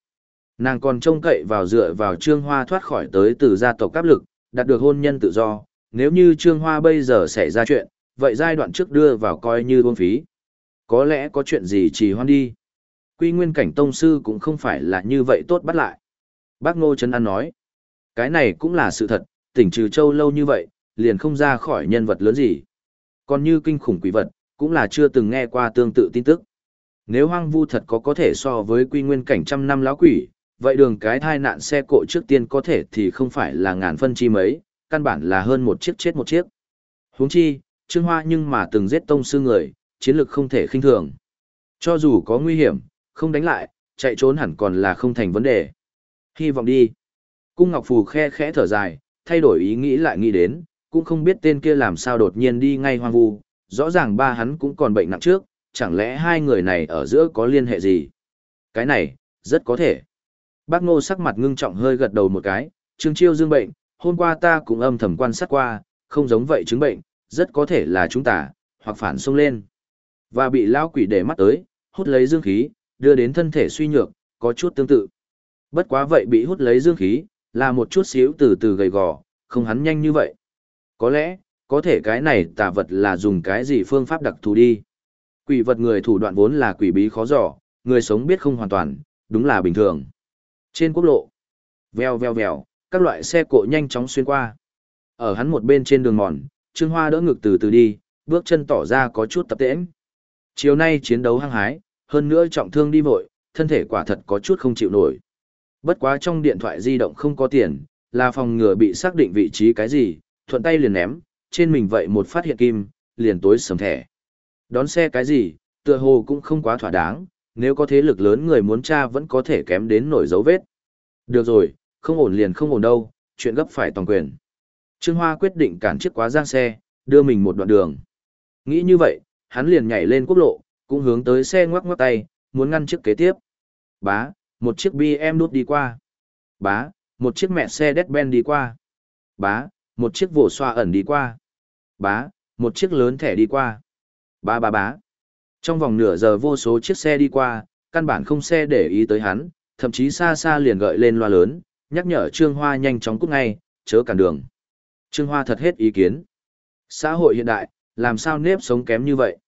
Nàng còn trông cậy vào dựa vào Trương Hoa thoát khỏi tới từ gia tộc áp lực, đạt được hôn nhân tự do. Nếu như Trương Hoa bây giờ xảy ra chuyện, vậy giai đoạn trước đưa vào coi như buông phí. Có lẽ có chuyện gì trì hoan đi. Quy nguyên cảnh tông sư cũng không phải là như vậy tốt bắt lại. Bác Ngô Trấn An nói, cái này cũng là sự thật, tỉnh trừ châu lâu như vậy, liền không ra khỏi nhân vật lớn gì. Còn như kinh khủng quỷ vật, cũng là chưa từng nghe qua tương tự tin tức. Nếu hoang vu thật có có thể so với quy nguyên cảnh trăm năm lão quỷ, vậy đường cái thai nạn xe cộ trước tiên có thể thì không phải là ngàn phân chi mấy, căn bản là hơn một chiếc chết một chiếc. Huống chi, Trương Hoa nhưng mà từng giết tông sư người, chiến lực không thể khinh thường. Cho dù có nguy hiểm, không đánh lại, chạy trốn hẳn còn là không thành vấn đề. Hy vọng đi. Cung Ngọc Phù khe khẽ thở dài, thay đổi ý nghĩ lại nghĩ đến, cũng không biết tên kia làm sao đột nhiên đi ngay hoang vu, rõ ràng ba hắn cũng còn bệnh nặng trước, chẳng lẽ hai người này ở giữa có liên hệ gì? Cái này, rất có thể. Bác Ngô sắc mặt ngưng trọng hơi gật đầu một cái, Trương Chiêu dương bệnh, hôm qua ta cũng âm thầm quan sát qua, không giống vậy chứng bệnh, rất có thể là chúng ta, hoặc phản xông lên. Và bị lao quỷ để mắt tới, hút lấy dương khí, đưa đến thân thể suy nhược, có chút tương tự. Bất quá vậy bị hút lấy dương khí, là một chút xíu từ từ gầy gò, không hắn nhanh như vậy. Có lẽ, có thể cái này tà vật là dùng cái gì phương pháp đặc thù đi. Quỷ vật người thủ đoạn vốn là quỷ bí khó dò, người sống biết không hoàn toàn, đúng là bình thường. Trên quốc lộ, veo veo veo, các loại xe cộ nhanh chóng xuyên qua. Ở hắn một bên trên đường mòn, Trương Hoa đỡ ngực từ từ đi, bước chân tỏ ra có chút tập tễnh. Chiều nay chiến đấu hăng hái, hơn nữa trọng thương đi vội, thân thể quả thật có chút không chịu nổi. Bất quá trong điện thoại di động không có tiền, là phòng ngừa bị xác định vị trí cái gì, thuận tay liền ném, trên mình vậy một phát hiện kim, liền tối sầm thẻ. Đón xe cái gì, tựa hồ cũng không quá thỏa đáng, nếu có thế lực lớn người muốn tra vẫn có thể kém đến nổi dấu vết. Được rồi, không ổn liền không ổn đâu, chuyện gấp phải toàn quyền. Trương Hoa quyết định cản chiếc quá giang xe, đưa mình một đoạn đường. Nghĩ như vậy, hắn liền nhảy lên quốc lộ, cũng hướng tới xe ngoắc ngoắc tay, muốn ngăn chiếc kế tiếp. Bá, một chiếc BM đút đi qua. Bá, một chiếc mẹ xe Deadband đi qua. Bá, một chiếc vổ xoa ẩn đi qua. Bá, một chiếc lớn thẻ đi qua. Bá bá bá. Trong vòng nửa giờ vô số chiếc xe đi qua, căn bản không xe để ý tới hắn, thậm chí xa xa liền gợi lên loa lớn, nhắc nhở Trương Hoa nhanh chóng cút ngay, chớ cản đường. Trương Hoa thật hết ý kiến. Xã hội hiện đại, làm sao nếp sống kém như vậy?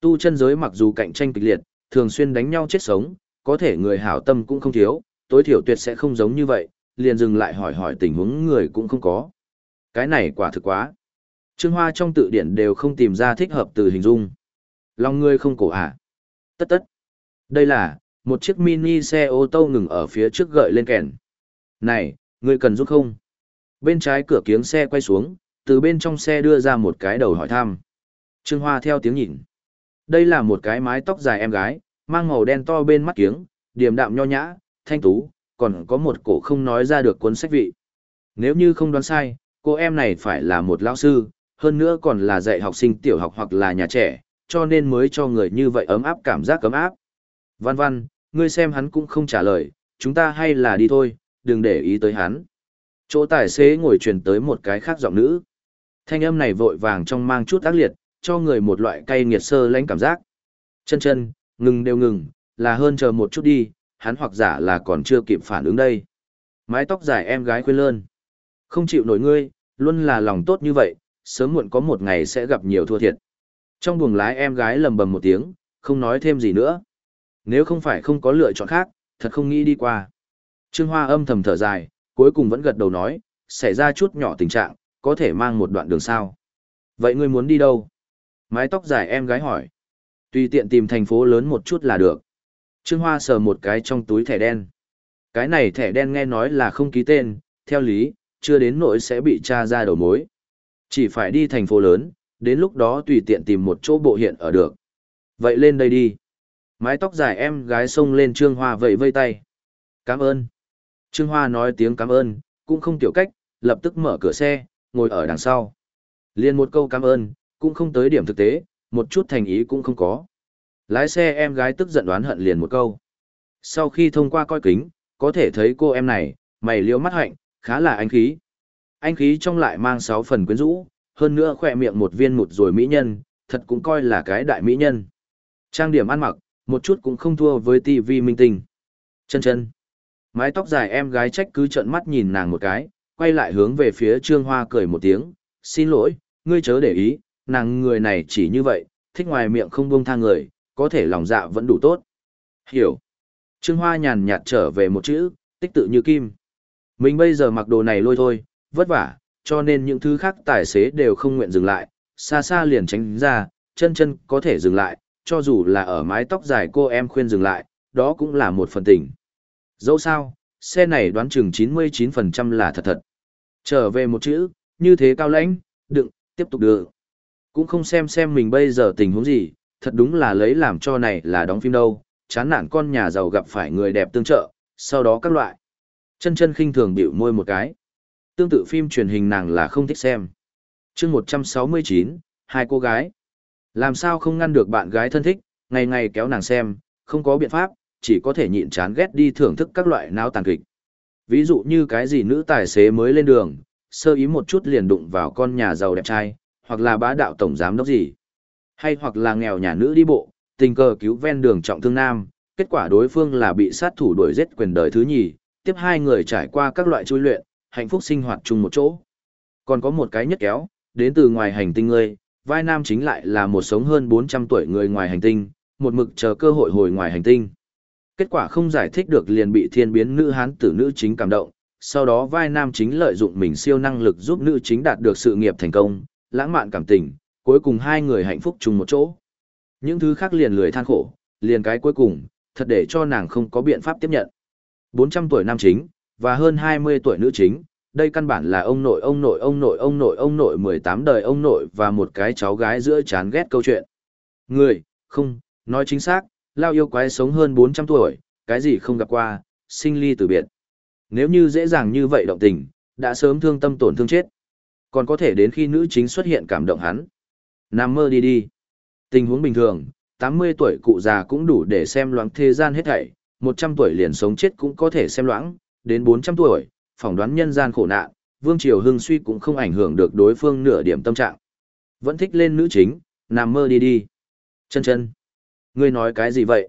Tu chân giới mặc dù cạnh tranh kịch liệt, thường xuyên đánh nhau chết sống, có thể người hảo tâm cũng không thiếu, tối thiểu tuyệt sẽ không giống như vậy, liền dừng lại hỏi hỏi tình huống người cũng không có. Cái này quả thực quá. Trương Hoa trong tự điển đều không tìm ra thích hợp từ hình dung. Lòng ngươi không cổ à? Tất tất. Đây là, một chiếc mini xe ô tô ngừng ở phía trước gợi lên kèn. Này, ngươi cần giúp không? Bên trái cửa kiếng xe quay xuống, từ bên trong xe đưa ra một cái đầu hỏi thăm. Trương Hoa theo tiếng nhìn. Đây là một cái mái tóc dài em gái, mang màu đen to bên mắt kiếng, điềm đạm nho nhã, thanh tú, còn có một cổ không nói ra được cuốn sách vị. Nếu như không đoán sai, cô em này phải là một lão sư, hơn nữa còn là dạy học sinh tiểu học hoặc là nhà trẻ, cho nên mới cho người như vậy ấm áp cảm giác ấm áp. Văn văn, ngươi xem hắn cũng không trả lời, chúng ta hay là đi thôi, đừng để ý tới hắn. Chỗ tài xế ngồi truyền tới một cái khác giọng nữ. Thanh âm này vội vàng trong mang chút ác liệt, cho người một loại cay nghiệt sơ lãnh cảm giác. Chân chân, ngừng đều ngừng, là hơn chờ một chút đi, hắn hoặc giả là còn chưa kịp phản ứng đây. Mái tóc dài em gái khuyên lơn. Không chịu nổi ngươi, luôn là lòng tốt như vậy, sớm muộn có một ngày sẽ gặp nhiều thua thiệt. Trong buồng lái em gái lầm bầm một tiếng, không nói thêm gì nữa. Nếu không phải không có lựa chọn khác, thật không nghĩ đi qua. Trương Hoa âm thầm thở dài, cuối cùng vẫn gật đầu nói, xảy ra chút nhỏ tình trạng, có thể mang một đoạn đường sao. Vậy ngươi muốn đi đâu? Mái tóc dài em gái hỏi. Tùy tiện tìm thành phố lớn một chút là được. Trương Hoa sờ một cái trong túi thẻ đen. Cái này thẻ đen nghe nói là không ký tên, theo lý, chưa đến nỗi sẽ bị tra ra đầu mối. Chỉ phải đi thành phố lớn, đến lúc đó tùy tiện tìm một chỗ bộ hiện ở được. Vậy lên đây đi. Mái tóc dài em gái xông lên Trương Hoa vẫy vây tay. Cảm ơn. Trương Hoa nói tiếng cảm ơn, cũng không tiểu cách, lập tức mở cửa xe, ngồi ở đằng sau. Liên một câu cảm ơn, cũng không tới điểm thực tế, một chút thành ý cũng không có. Lái xe em gái tức giận đoán hận liền một câu. Sau khi thông qua coi kính, có thể thấy cô em này, mày liêu mắt hạnh, khá là anh khí. Anh khí trong lại mang sáu phần quyến rũ, hơn nữa khỏe miệng một viên một rồi mỹ nhân, thật cũng coi là cái đại mỹ nhân. Trang điểm ăn mặc, một chút cũng không thua với TV minh tinh. Chân chân. Mái tóc dài em gái trách cứ trợn mắt nhìn nàng một cái, quay lại hướng về phía Trương Hoa cười một tiếng, xin lỗi, ngươi chớ để ý, nàng người này chỉ như vậy, thích ngoài miệng không buông tha người, có thể lòng dạ vẫn đủ tốt. Hiểu. Trương Hoa nhàn nhạt trở về một chữ, tích tự như kim. Mình bây giờ mặc đồ này lôi thôi, vất vả, cho nên những thứ khác tài xế đều không nguyện dừng lại, xa xa liền tránh ra, chân chân có thể dừng lại, cho dù là ở mái tóc dài cô em khuyên dừng lại, đó cũng là một phần tình. Dẫu sao, xe này đoán chừng 99% là thật thật. Trở về một chữ, như thế cao lãnh, đựng, tiếp tục đưa. Cũng không xem xem mình bây giờ tình huống gì, thật đúng là lấy làm cho này là đóng phim đâu, chán nản con nhà giàu gặp phải người đẹp tương trợ, sau đó các loại. Chân chân khinh thường biểu môi một cái. Tương tự phim truyền hình nàng là không thích xem. chương 169, hai cô gái. Làm sao không ngăn được bạn gái thân thích, ngày ngày kéo nàng xem, không có biện pháp, chỉ có thể nhịn chán ghét đi thưởng thức các loại náo tàn kịch. Ví dụ như cái gì nữ tài xế mới lên đường, sơ ý một chút liền đụng vào con nhà giàu đẹp trai, hoặc là bá đạo tổng giám đốc gì. Hay hoặc là nghèo nhà nữ đi bộ, tình cờ cứu ven đường trọng thương nam, kết quả đối phương là bị sát thủ đuổi giết quyền đời thứ nhì, tiếp hai người trải qua các loại chui luyện, hạnh phúc sinh hoạt chung một chỗ. Còn có một cái nhất kéo, đến từ ngoài hành tinh ngươi, vai nam chính lại là một sống hơn 400 tuổi người ngoài hành tinh, một mực chờ cơ hội hồi ngoài hành tinh. Kết quả không giải thích được liền bị thiên biến nữ hán tử nữ chính cảm động, sau đó vai nam chính lợi dụng mình siêu năng lực giúp nữ chính đạt được sự nghiệp thành công, lãng mạn cảm tình, cuối cùng hai người hạnh phúc chung một chỗ. Những thứ khác liền lười than khổ, liền cái cuối cùng, thật để cho nàng không có biện pháp tiếp nhận. 400 tuổi nam chính, và hơn 20 tuổi nữ chính, đây căn bản là ông nội ông nội ông nội ông nội ông nội 18 đời ông nội và một cái cháu gái giữa chán ghét câu chuyện. Người, không, nói chính xác, lao yêu quái sống hơn 400 tuổi, cái gì không gặp qua, sinh ly từ biệt. Nếu như dễ dàng như vậy động tình, đã sớm thương tâm tổn thương chết. Còn có thể đến khi nữ chính xuất hiện cảm động hắn. Nằm mơ đi đi. Tình huống bình thường, 80 tuổi cụ già cũng đủ để xem loãng thế gian hết thảy, 100 tuổi liền sống chết cũng có thể xem loãng, đến 400 tuổi, phỏng đoán nhân gian khổ nạn, Vương Triều Hưng suy cũng không ảnh hưởng được đối phương nửa điểm tâm trạng. Vẫn thích lên nữ chính, nằm mơ đi đi. Chân chân. Ngươi nói cái gì vậy?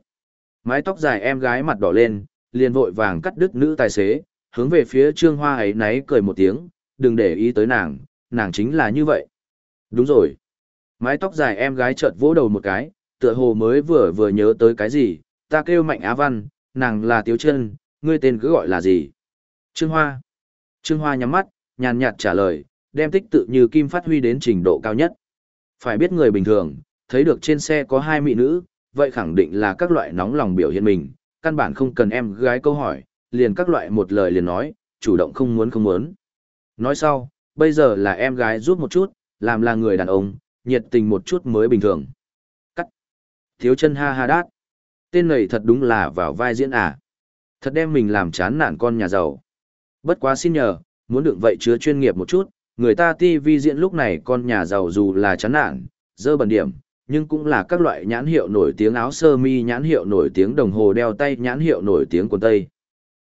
Mái tóc dài em gái mặt đỏ lên, liền vội vàng cắt đứt nữ tài xế, hướng về phía Trương Hoa ấy náy cười một tiếng, đừng để ý tới nàng, nàng chính là như vậy. Đúng rồi. Mái tóc dài em gái chợt vỗ đầu một cái, tựa hồ mới vừa vừa nhớ tới cái gì, ta kêu Mạnh Á Văn, nàng là Tiếu Chân, ngươi tên cứ gọi là gì? Trương Hoa. Trương Hoa nhắm mắt, nhàn nhạt trả lời, đem tích tự như kim phát huy đến trình độ cao nhất. Phải biết người bình thường, thấy được trên xe có hai mỹ nữ, vậy khẳng định là các loại nóng lòng biểu hiện mình, căn bản không cần em gái câu hỏi, liền các loại một lời liền nói, chủ động không muốn không muốn. Nói sau, bây giờ là em gái giúp một chút, làm là người đàn ông, nhiệt tình một chút mới bình thường. Cắt. Thiếu chân ha ha đát. Tên này thật đúng là vào vai diễn à. Thật đem mình làm chán nản con nhà giàu. Bất quá xin nhờ, muốn đựng vậy chứa chuyên nghiệp một chút, người ta TV diễn lúc này con nhà giàu dù là chán nản, dơ bẩn điểm, nhưng cũng là các loại nhãn hiệu nổi tiếng áo sơ mi nhãn hiệu nổi tiếng đồng hồ đeo tay nhãn hiệu nổi tiếng quần tây.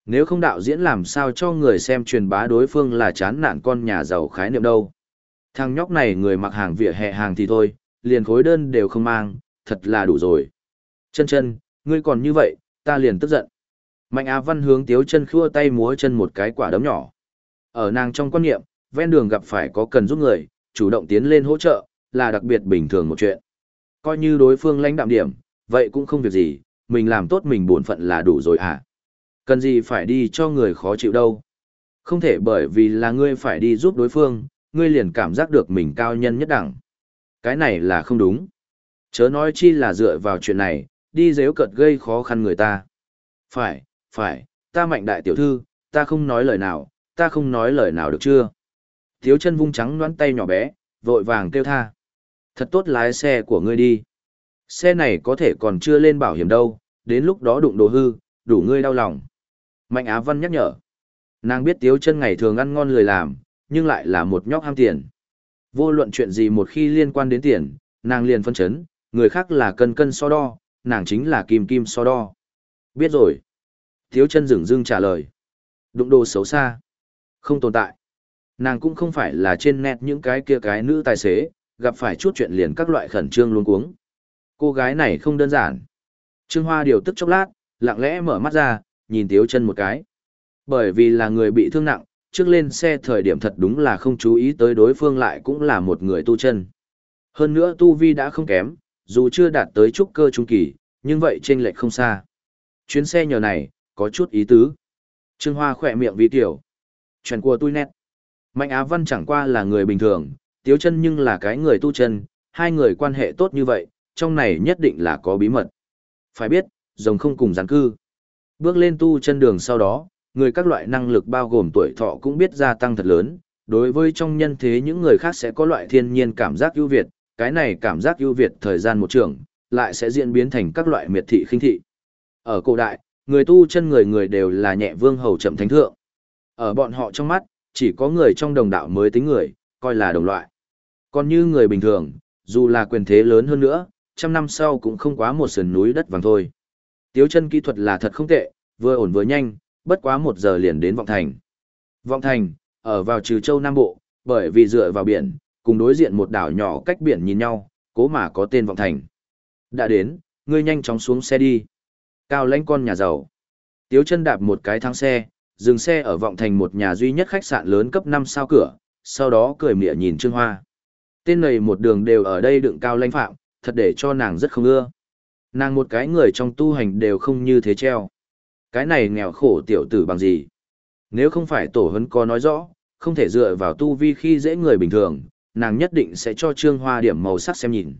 Nếu không đạo diễn làm sao cho người xem truyền bá đối phương là chán nản con nhà giàu khái niệm đâu. Thằng nhóc này người mặc hàng vỉa hè hàng thì thôi, liền khối đơn đều không mang, thật là đủ rồi. Chân chân, ngươi còn như vậy, ta liền tức giận. Mạnh Á Văn hướng Tiếu chân khua tay múa chân một cái quả đấm nhỏ. Ở nàng trong quan niệm, ven đường gặp phải có cần giúp người, chủ động tiến lên hỗ trợ, là đặc biệt bình thường một chuyện. Coi như đối phương lãnh đạm điểm, vậy cũng không việc gì, mình làm tốt mình bổn phận là đủ rồi à. Cần gì phải đi cho người khó chịu đâu. Không thể bởi vì là ngươi phải đi giúp đối phương, ngươi liền cảm giác được mình cao nhân nhất đẳng. Cái này là không đúng. Chớ nói chi là dựa vào chuyện này, đi dếu cợt gây khó khăn người ta. Phải, phải, ta mạnh đại tiểu thư, ta không nói lời nào, ta không nói lời nào được chưa? Thiếu chân vung trắng đoán tay nhỏ bé, vội vàng kêu tha. Thật tốt lái xe của ngươi đi. Xe này có thể còn chưa lên bảo hiểm đâu, đến lúc đó đụng đồ hư, đủ ngươi đau lòng. Mạnh Á Văn nhắc nhở. Nàng biết Tiếu chân ngày thường ăn ngon lười làm, nhưng lại là một nhóc ham tiền. Vô luận chuyện gì một khi liên quan đến tiền, nàng liền phân chấn, người khác là cân cân so đo, nàng chính là kim kim so đo. Biết rồi. Tiếu chân dừng dưng trả lời. Đụng đồ xấu xa. Không tồn tại. Nàng cũng không phải là trên net những cái kia cái nữ tài xế, gặp phải chút chuyện liền các loại khẩn trương luôn cuống. Cô gái này không đơn giản. Trương Hoa điều tức chốc lát, lặng lẽ mở mắt ra, nhìn Tiếu chân một cái. Bởi vì là người bị thương nặng, trước lên xe thời điểm thật đúng là không chú ý tới đối phương lại cũng là một người tu chân. Hơn nữa tu vi đã không kém, dù chưa đạt tới trúc cơ trung kỳ, nhưng vậy chênh lệch không xa. Chuyến xe nhờ này, có chút ý tứ. Trương Hoa khỏe miệng vì tiểu. Chuyện của tôi nét. Mạnh Á Văn chẳng qua là người bình thường, Tiếu chân nhưng là cái người tu chân, hai người quan hệ tốt như vậy, trong này nhất định là có bí mật. Phải biết, rồng không cùng gián cư. Bước lên tu chân đường sau đó, người các loại năng lực bao gồm tuổi thọ cũng biết gia tăng thật lớn, đối với trong nhân thế những người khác sẽ có loại thiên nhiên cảm giác ưu việt, cái này cảm giác ưu việt thời gian một trường, lại sẽ diễn biến thành các loại miệt thị khinh thị. Ở cổ đại, người tu chân người người đều là nhẹ vương hầu chậm thánh thượng. Ở bọn họ trong mắt, chỉ có người trong đồng đạo mới tính người, coi là đồng loại. Còn như người bình thường, dù là quyền thế lớn hơn nữa, trăm năm sau cũng không quá một sườn núi đất vàng thôi. Tiếu chân kỹ thuật là thật không tệ, vừa ổn vừa nhanh, bất quá một giờ liền đến Vọng Thành. Vọng Thành, ở vào trừ châu Nam Bộ, bởi vì dựa vào biển, cùng đối diện một đảo nhỏ cách biển nhìn nhau, cố mà có tên Vọng Thành. Đã đến, ngươi nhanh chóng xuống xe đi. Cao lãnh con nhà giàu. Tiếu chân đạp một cái thang xe, dừng xe ở vọng thành một nhà duy nhất khách sạn lớn cấp 5 sao cửa, sau đó cười mỉa nhìn Trương Hoa. Tên này một đường đều ở đây đựng cao lãnh phạm, thật để cho nàng rất không ưa. Nàng một cái người trong tu hành đều không như thế treo. Cái này nghèo khổ tiểu tử bằng gì? Nếu không phải tổ hấn có nói rõ, không thể dựa vào tu vi khi dễ người bình thường, nàng nhất định sẽ cho Trương Hoa điểm màu sắc xem nhìn.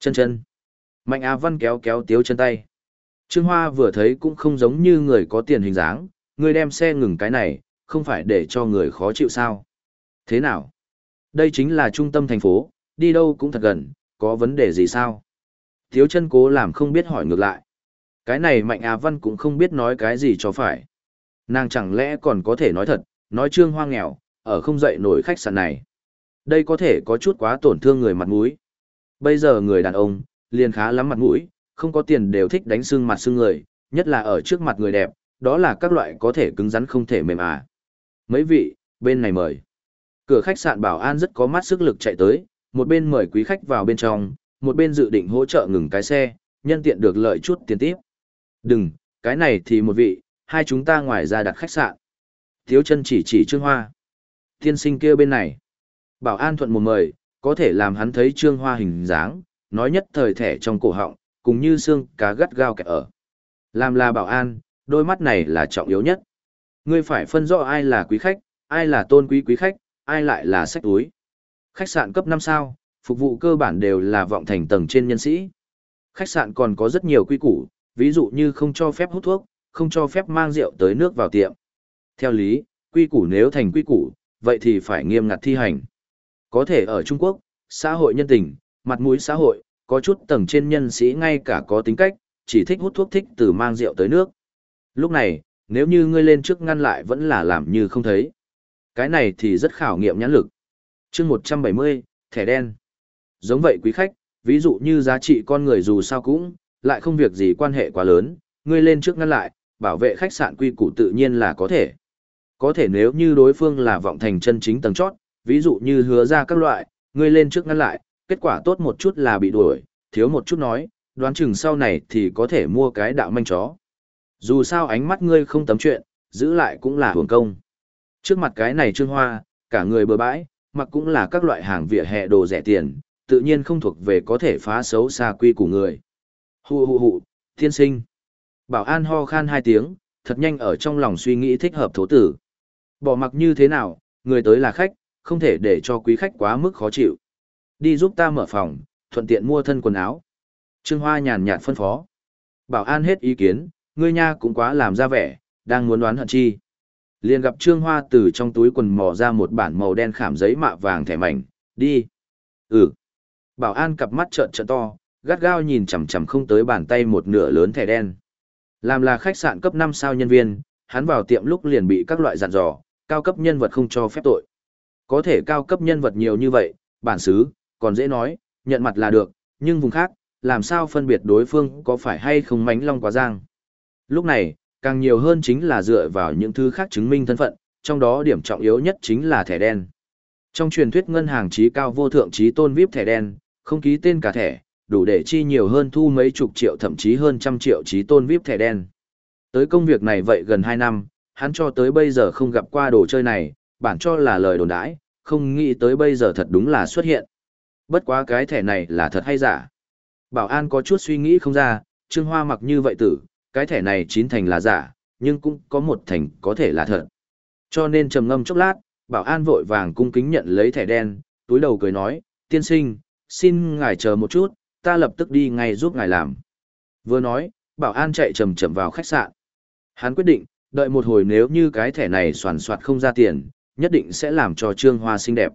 Chân chân. Mạnh Á Văn kéo kéo tiếu chân tay. Trương Hoa vừa thấy cũng không giống như người có tiền hình dáng, người đem xe ngừng cái này, không phải để cho người khó chịu sao. Thế nào? Đây chính là trung tâm thành phố, đi đâu cũng thật gần, có vấn đề gì sao? Thiếu chân cố làm không biết hỏi ngược lại. Cái này Mạnh Á Văn cũng không biết nói cái gì cho phải. Nàng chẳng lẽ còn có thể nói thật, nói Trương Hoa nghèo, ở không dậy nổi khách sạn này. Đây có thể có chút quá tổn thương người mặt mũi. Bây giờ người đàn ông, liền khá lắm mặt mũi, không có tiền đều thích đánh xương mặt xương người, nhất là ở trước mặt người đẹp, đó là các loại có thể cứng rắn không thể mềm à. Mấy vị, bên này mời. Cửa khách sạn bảo an rất có mắt sức lực chạy tới, một bên mời quý khách vào bên trong, một bên dự định hỗ trợ ngừng cái xe, nhân tiện được lợi chút tiền tiếp. Đừng, cái này thì một vị, hai chúng ta ngoài ra đặt khách sạn. Thiếu chân chỉ chỉ Trương Hoa. Tiên sinh kia bên này. Bảo an thuận một mời, có thể làm hắn thấy Trương Hoa hình dáng, nói nhất thời thẻ trong cổ họng, cùng như xương cá gắt gao kẹt ở. Làm là bảo an, đôi mắt này là trọng yếu nhất. Ngươi phải phân rõ ai là quý khách, ai là tôn quý quý khách, ai lại là sách túi. Khách sạn cấp 5 sao, phục vụ cơ bản đều là vọng thành tầng trên nhân sĩ. Khách sạn còn có rất nhiều quy củ, ví dụ như không cho phép hút thuốc, không cho phép mang rượu tới nước vào tiệm. Theo lý, quy củ nếu thành quy củ, vậy thì phải nghiêm ngặt thi hành. Có thể ở Trung Quốc, xã hội nhân tình, mặt mũi xã hội, có chút tầng trên nhân sĩ ngay cả có tính cách, chỉ thích hút thuốc thích từ mang rượu tới nước. Lúc này, nếu như ngươi lên trước ngăn lại vẫn là làm như không thấy. Cái này thì rất khảo nghiệm nhãn lực. chương 170, thẻ đen. Giống vậy quý khách, ví dụ như giá trị con người dù sao cũng, lại không việc gì quan hệ quá lớn, ngươi lên trước ngăn lại, bảo vệ khách sạn quy củ tự nhiên là có thể. Có thể nếu như đối phương là vọng thành chân chính tầng chót, ví dụ như hứa ra các loại, ngươi lên trước ngăn lại, kết quả tốt một chút là bị đuổi, thiếu một chút nói, đoán chừng sau này thì có thể mua cái đạo manh chó. Dù sao ánh mắt ngươi không tấm chuyện, giữ lại cũng là hưởng công. Trước mặt cái này trương hoa, cả người bừa bãi, mặc cũng là các loại hàng vỉa hè đồ rẻ tiền, tự nhiên không thuộc về có thể phá xấu xa quy của người. Hù hù hù, thiên sinh. Bảo an ho khan hai tiếng, thật nhanh ở trong lòng suy nghĩ thích hợp thố tử. Bỏ mặc như thế nào, người tới là khách, không thể để cho quý khách quá mức khó chịu. Đi giúp ta mở phòng, thuận tiện mua thân quần áo. Trương Hoa nhàn nhạt phân phó. Bảo an hết ý kiến, ngươi nha cũng quá làm ra vẻ, đang muốn đoán hận chi. Liền gặp Trương Hoa từ trong túi quần mò ra một bản màu đen khảm giấy mạ vàng thẻ mảnh, đi. Ừ. Bảo an cặp mắt trợn trợn to, gắt gao nhìn chằm chằm không tới bàn tay một nửa lớn thẻ đen. Làm là khách sạn cấp 5 sao nhân viên, hắn vào tiệm lúc liền bị các loại dặn dò, cao cấp nhân vật không cho phép tội. Có thể cao cấp nhân vật nhiều như vậy, bản xứ, còn dễ nói, nhận mặt là được, nhưng vùng khác, làm sao phân biệt đối phương có phải hay không mánh long quá giang. Lúc này, càng nhiều hơn chính là dựa vào những thứ khác chứng minh thân phận, trong đó điểm trọng yếu nhất chính là thẻ đen. Trong truyền thuyết ngân hàng trí cao vô thượng trí tôn VIP thẻ đen, không ký tên cả thẻ, đủ để chi nhiều hơn thu mấy chục triệu thậm chí hơn trăm triệu trí tôn VIP thẻ đen. Tới công việc này vậy gần 2 năm, hắn cho tới bây giờ không gặp qua đồ chơi này, bản cho là lời đồn đãi, không nghĩ tới bây giờ thật đúng là xuất hiện. Bất quá cái thẻ này là thật hay giả. Bảo an có chút suy nghĩ không ra, Trương Hoa mặc như vậy tử, cái thẻ này chín thành là giả, nhưng cũng có một thành có thể là thật. Cho nên trầm ngâm chốc lát, bảo an vội vàng cung kính nhận lấy thẻ đen, túi đầu cười nói, tiên sinh, xin ngài chờ một chút, ta lập tức đi ngay giúp ngài làm. Vừa nói, bảo an chạy chầm chậm vào khách sạn. Hắn quyết định, đợi một hồi nếu như cái thẻ này soàn soạt không ra tiền, nhất định sẽ làm cho Trương Hoa xinh đẹp.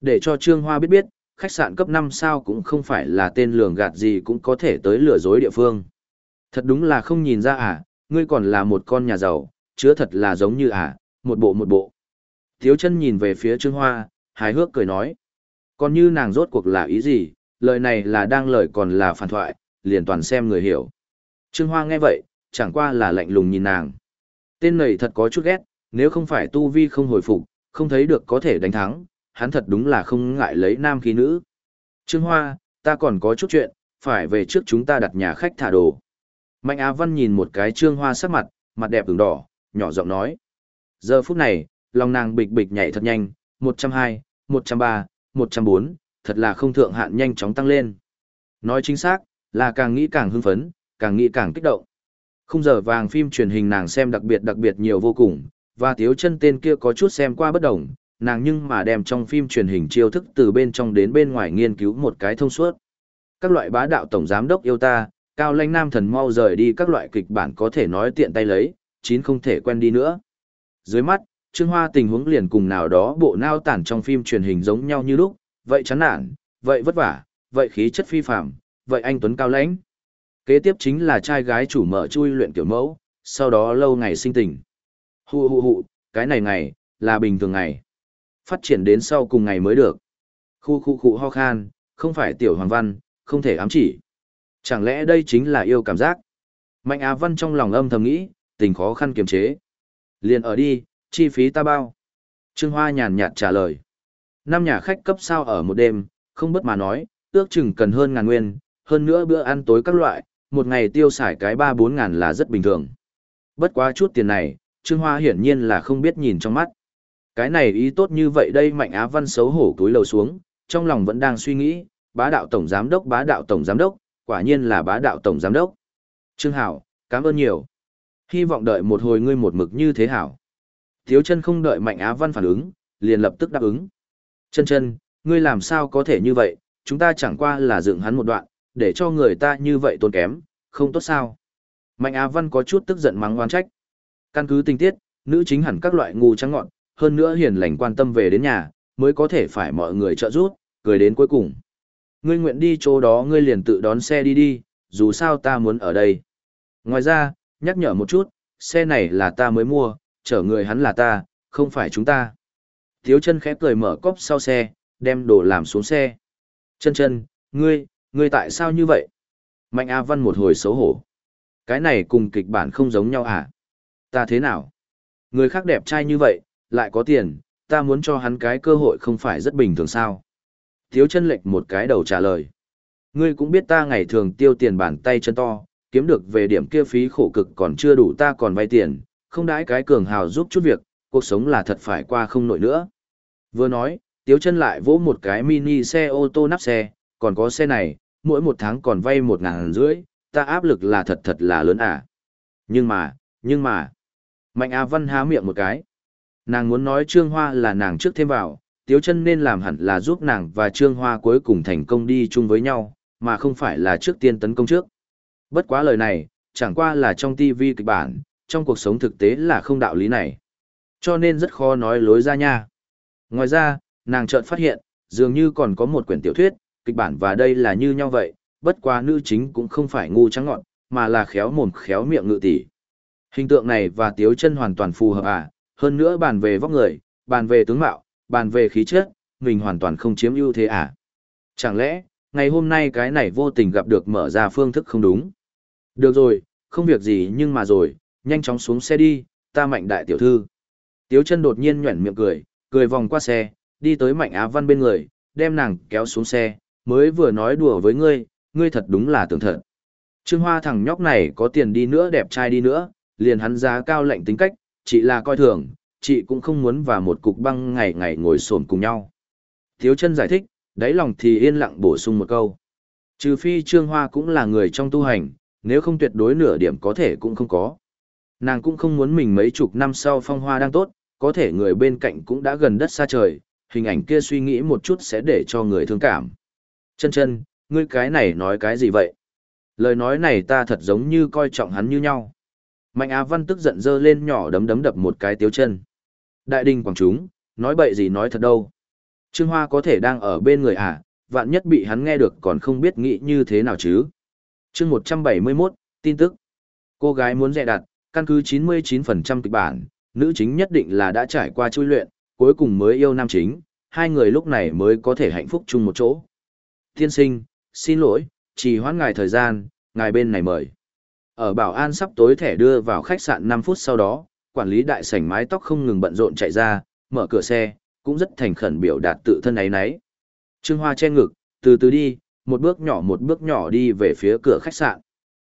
Để cho Trương Hoa biết biết, khách sạn cấp 5 sao cũng không phải là tên lường gạt gì cũng có thể tới lừa dối địa phương. Thật đúng là không nhìn ra à, ngươi còn là một con nhà giàu, chứa thật là giống như à, một bộ một bộ. Thiếu chân nhìn về phía Trương Hoa, hài hước cười nói. Còn như nàng rốt cuộc là ý gì, lời này là đang lời còn là phản thoại, liền toàn xem người hiểu. Trương Hoa nghe vậy, chẳng qua là lạnh lùng nhìn nàng. Tên này thật có chút ghét, nếu không phải tu vi không hồi phục, không thấy được có thể đánh thắng, hắn thật đúng là không ngại lấy nam khí nữ. Trương Hoa, ta còn có chút chuyện, phải về trước chúng ta đặt nhà khách thả đồ. Mạnh Á Văn nhìn một cái Trương Hoa sắc mặt, mặt đẹp ửng đỏ, nhỏ giọng nói. Giờ phút này, lòng nàng bịch bịch nhảy thật nhanh, 120, 130, 104, thật là không thượng hạn nhanh chóng tăng lên. Nói chính xác, là càng nghĩ càng hưng phấn, càng nghĩ càng kích động. Không giờ vàng phim truyền hình nàng xem đặc biệt đặc biệt nhiều vô cùng, và thiếu chân tên kia có chút xem qua bất đồng, nàng nhưng mà đem trong phim truyền hình chiêu thức từ bên trong đến bên ngoài nghiên cứu một cái thông suốt. Các loại bá đạo tổng giám đốc yêu ta, cao lãnh nam thần mau rời đi các loại kịch bản có thể nói tiện tay lấy, chín không thể quen đi nữa. Dưới mắt, Trương Hoa tình huống liền cùng nào đó bộ nao tản trong phim truyền hình giống nhau như lúc, vậy chán nản, vậy vất vả, vậy khí chất phi phạm, vậy anh Tuấn cao lãnh. Kế tiếp chính là trai gái chủ mở chui luyện kiểu mẫu, sau đó lâu ngày sinh tình. Hù hù hù, cái này ngày, là bình thường ngày. Phát triển đến sau cùng ngày mới được. Khu khu khu ho khan, không phải tiểu hoàng văn, không thể ám chỉ. Chẳng lẽ đây chính là yêu cảm giác? Mạnh Á Văn trong lòng âm thầm nghĩ, tình khó khăn kiềm chế. Liền ở đi, chi phí ta bao. Trương Hoa nhàn nhạt trả lời. Năm nhà khách cấp sao ở một đêm, không bất mà nói, ước chừng cần hơn ngàn nguyên, hơn nữa bữa ăn tối các loại, một ngày tiêu xài cái ba bốn ngàn là rất bình thường. Bất quá chút tiền này, Trương Hoa hiển nhiên là không biết nhìn trong mắt. Cái này ý tốt như vậy đây Mạnh Á Văn xấu hổ túi lầu xuống, trong lòng vẫn đang suy nghĩ, bá đạo tổng giám đốc bá đạo tổng giám đốc, quả nhiên là bá đạo tổng giám đốc. Trương Hảo, cảm ơn nhiều. Hy vọng đợi một hồi ngươi một mực như thế hảo. Thiếu chân không đợi Mạnh Á Văn phản ứng, liền lập tức đáp ứng. Chân chân, ngươi làm sao có thể như vậy, chúng ta chẳng qua là dựng hắn một đoạn, để cho người ta như vậy tốn kém, không tốt sao. Mạnh Á Văn có chút tức giận mắng oan trách. Căn cứ tình tiết, nữ chính hẳn các loại ngu trắng ngọn, hơn nữa hiền lành quan tâm về đến nhà, mới có thể phải mọi người trợ giúp, cười đến cuối cùng. Ngươi nguyện đi chỗ đó ngươi liền tự đón xe đi đi, dù sao ta muốn ở đây. Ngoài ra, nhắc nhở một chút, xe này là ta mới mua, chở người hắn là ta, không phải chúng ta. Thiếu chân khẽ cười mở cốp sau xe, đem đồ làm xuống xe. Chân chân, ngươi, ngươi tại sao như vậy? Mạnh A Văn một hồi xấu hổ. Cái này cùng kịch bản không giống nhau à? Ta thế nào? Người khác đẹp trai như vậy, lại có tiền, ta muốn cho hắn cái cơ hội không phải rất bình thường sao? Thiếu chân lệch một cái đầu trả lời. Ngươi cũng biết ta ngày thường tiêu tiền bàn tay chân to, kiếm được về điểm kia phí khổ cực còn chưa đủ ta còn vay tiền, không đãi cái cường hào giúp chút việc, cuộc sống là thật phải qua không nổi nữa. Vừa nói, Tiếu chân lại vỗ một cái mini xe ô tô nắp xe, còn có xe này, mỗi một tháng còn vay một ngàn rưỡi, ta áp lực là thật thật là lớn à. Nhưng mà, nhưng mà, Mạnh A Văn há miệng một cái. Nàng muốn nói Trương Hoa là nàng trước thêm vào, Tiếu chân nên làm hẳn là giúp nàng và Trương Hoa cuối cùng thành công đi chung với nhau, mà không phải là trước tiên tấn công trước. Bất quá lời này, chẳng qua là trong TV kịch bản, trong cuộc sống thực tế là không đạo lý này. Cho nên rất khó nói lối ra nha. Ngoài ra, nàng chợt phát hiện, dường như còn có một quyển tiểu thuyết, kịch bản và đây là như nhau vậy, bất quá nữ chính cũng không phải ngu trắng ngọn, mà là khéo mồm khéo miệng ngự tỷ. Hình tượng này và tiếu chân hoàn toàn phù hợp à, hơn nữa bàn về vóc người, bàn về tướng mạo, bàn về khí chất, mình hoàn toàn không chiếm ưu thế à. Chẳng lẽ, ngày hôm nay cái này vô tình gặp được mở ra phương thức không đúng. Được rồi, không việc gì nhưng mà rồi, nhanh chóng xuống xe đi, ta mạnh đại tiểu thư. Tiếu chân đột nhiên nhuẩn miệng cười, cười vòng qua xe, đi tới Mạnh Á Văn bên người, đem nàng kéo xuống xe, mới vừa nói đùa với ngươi, ngươi thật đúng là tưởng thật. Trương Hoa thằng nhóc này có tiền đi nữa đẹp trai đi nữa, liền hắn giá cao lệnh tính cách, chị là coi thường, chị cũng không muốn vào một cục băng ngày ngày ngồi sồn cùng nhau. Thiếu chân giải thích, đáy lòng thì yên lặng bổ sung một câu. Trừ phi Trương Hoa cũng là người trong tu hành, nếu không tuyệt đối nửa điểm có thể cũng không có. Nàng cũng không muốn mình mấy chục năm sau phong hoa đang tốt, có thể người bên cạnh cũng đã gần đất xa trời, hình ảnh kia suy nghĩ một chút sẽ để cho người thương cảm. Chân chân, ngươi cái này nói cái gì vậy? Lời nói này ta thật giống như coi trọng hắn như nhau. Mạnh Á Văn tức giận dơ lên nhỏ đấm đấm đập một cái tiếu chân. Đại đình quảng chúng, nói bậy gì nói thật đâu. Trương Hoa có thể đang ở bên người à, vạn nhất bị hắn nghe được còn không biết nghĩ như thế nào chứ. chương 171, tin tức. Cô gái muốn dè đặt, căn cứ 99% kịch bản, nữ chính nhất định là đã trải qua chui luyện, cuối cùng mới yêu nam chính, hai người lúc này mới có thể hạnh phúc chung một chỗ. Tiên sinh, xin lỗi, chỉ hoãn ngài thời gian, ngài bên này mời. Ở bảo an sắp tối thẻ đưa vào khách sạn 5 phút sau đó, quản lý đại sảnh mái tóc không ngừng bận rộn chạy ra, mở cửa xe, cũng rất thành khẩn biểu đạt tự thân ấy nấy. Trương Hoa che ngực, từ từ đi, một bước nhỏ một bước nhỏ đi về phía cửa khách sạn.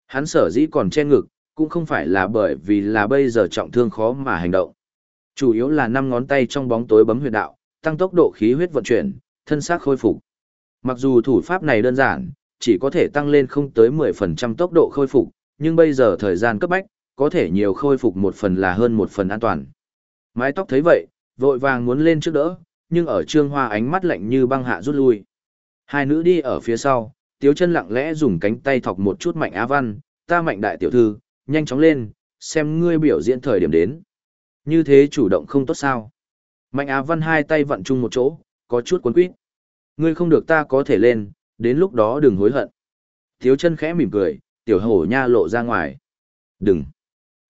Hắn sở dĩ còn che ngực, cũng không phải là bởi vì là bây giờ trọng thương khó mà hành động. Chủ yếu là năm ngón tay trong bóng tối bấm huyệt đạo, tăng tốc độ khí huyết vận chuyển, thân xác khôi phục. Mặc dù thủ pháp này đơn giản, chỉ có thể tăng lên không tới 10% tốc độ khôi phục, nhưng bây giờ thời gian cấp bách, có thể nhiều khôi phục một phần là hơn một phần an toàn. Mái tóc thấy vậy, vội vàng muốn lên trước đỡ, nhưng ở trương hoa ánh mắt lạnh như băng hạ rút lui. Hai nữ đi ở phía sau, tiếu chân lặng lẽ dùng cánh tay thọc một chút mạnh á văn, ta mạnh đại tiểu thư, nhanh chóng lên, xem ngươi biểu diễn thời điểm đến. Như thế chủ động không tốt sao. Mạnh á văn hai tay vặn chung một chỗ, có chút cuốn quýt. Ngươi không được ta có thể lên, đến lúc đó đừng hối hận. Tiếu chân khẽ mỉm cười, tiểu hổ nha lộ ra ngoài. Đừng.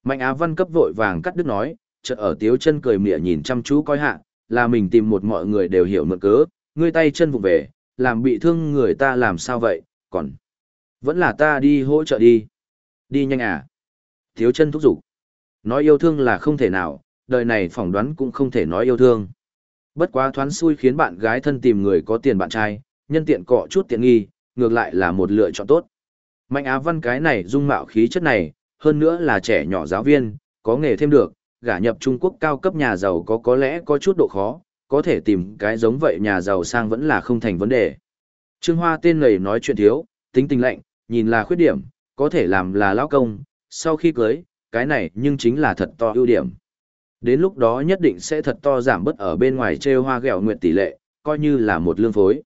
Mạnh á văn cấp vội vàng cắt đứt nói, chợt ở tiếu chân cười mỉa nhìn chăm chú coi hạ, là mình tìm một mọi người đều hiểu mượn cớ, ngươi tay chân vụ về, làm bị thương người ta làm sao vậy, còn vẫn là ta đi hỗ trợ đi. Đi nhanh à. Tiếu chân thúc giục. Nói yêu thương là không thể nào, đời này phỏng đoán cũng không thể nói yêu thương. Bất quá thoáng xui khiến bạn gái thân tìm người có tiền bạn trai, nhân tiện cọ chút tiện nghi, ngược lại là một lựa chọn tốt. Mạnh Á Văn cái này dung mạo khí chất này, hơn nữa là trẻ nhỏ giáo viên, có nghề thêm được, gả nhập Trung Quốc cao cấp nhà giàu có có lẽ có chút độ khó, có thể tìm cái giống vậy nhà giàu sang vẫn là không thành vấn đề. Trương Hoa tên này nói chuyện thiếu, tính tình lạnh, nhìn là khuyết điểm, có thể làm là lão công, sau khi cưới, cái này nhưng chính là thật to ưu điểm. Đến lúc đó nhất định sẽ thật to giảm bớt ở bên ngoài trêu hoa ghẹo nguyện tỷ lệ, coi như là một lương phối.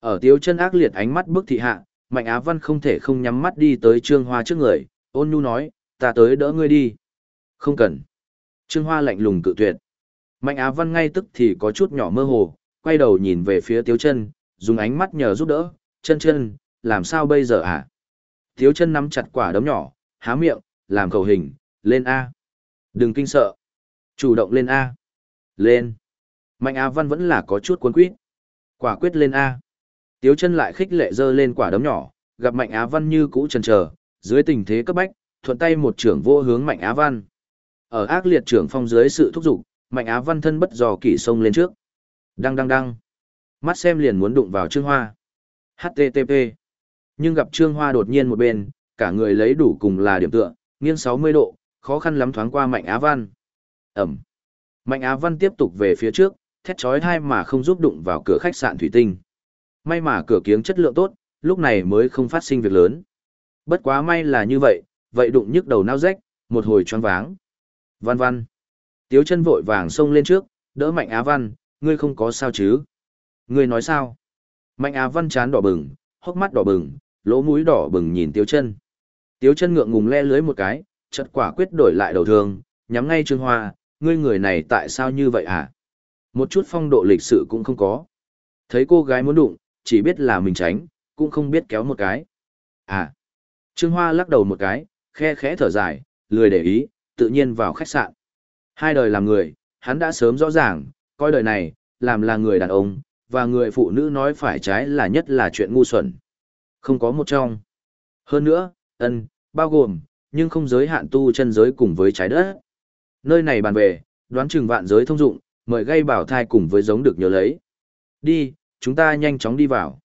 Ở tiếu chân ác liệt ánh mắt bức thị hạ, Mạnh Á Văn không thể không nhắm mắt đi tới Trương Hoa trước người, ôn nhu nói, ta tới đỡ ngươi đi. Không cần. Trương Hoa lạnh lùng cự tuyệt. Mạnh Á Văn ngay tức thì có chút nhỏ mơ hồ, quay đầu nhìn về phía Tiếu Chân, dùng ánh mắt nhờ giúp đỡ, chân chân, làm sao bây giờ hả? Tiếu Chân nắm chặt quả đấm nhỏ, há miệng, làm cầu hình, lên A. Đừng kinh sợ. Chủ động lên A. Lên. Mạnh Á Văn vẫn là có chút cuốn quýt. Quả quyết lên A. Tiếu chân lại khích lệ dơ lên quả đấm nhỏ, gặp Mạnh Á Văn như cũ chần chờ, dưới tình thế cấp bách, thuận tay một trưởng vô hướng Mạnh Á Văn. Ở ác liệt trưởng phong dưới sự thúc giục, Mạnh Á Văn thân bất dò kỷ sông lên trước. Đăng đăng đăng. Mắt xem liền muốn đụng vào Trương Hoa. HTTP. Nhưng gặp Trương Hoa đột nhiên một bên, cả người lấy đủ cùng là điểm tựa, nghiêng 60 độ, khó khăn lắm thoáng qua Mạnh Á Văn. Ẩm. Mạnh Á Văn tiếp tục về phía trước, thét chói thai mà không giúp đụng vào cửa khách sạn thủy tinh. May mà cửa kiếng chất lượng tốt, lúc này mới không phát sinh việc lớn. Bất quá may là như vậy, vậy đụng nhức đầu nao rách, một hồi choáng váng. Văn văn. Tiếu chân vội vàng xông lên trước, đỡ Mạnh Á Văn, ngươi không có sao chứ? Ngươi nói sao? Mạnh Á Văn chán đỏ bừng, hốc mắt đỏ bừng, lỗ mũi đỏ bừng nhìn Tiếu chân. Tiếu chân ngượng ngùng le lưới một cái, chật quả quyết đổi lại đầu thường, nhắm ngay Trương Hoa, ngươi người này tại sao như vậy hả? Một chút phong độ lịch sự cũng không có. Thấy cô gái muốn đụng, chỉ biết là mình tránh, cũng không biết kéo một cái. À. Trương Hoa lắc đầu một cái, khe khẽ thở dài, lười để ý, tự nhiên vào khách sạn. Hai đời làm người, hắn đã sớm rõ ràng, coi đời này, làm là người đàn ông, và người phụ nữ nói phải trái là nhất là chuyện ngu xuẩn. Không có một trong. Hơn nữa, ân, bao gồm, nhưng không giới hạn tu chân giới cùng với trái đất. Nơi này bàn về, đoán chừng vạn giới thông dụng, mời gây bảo thai cùng với giống được nhớ lấy. Đi, chúng ta nhanh chóng đi vào.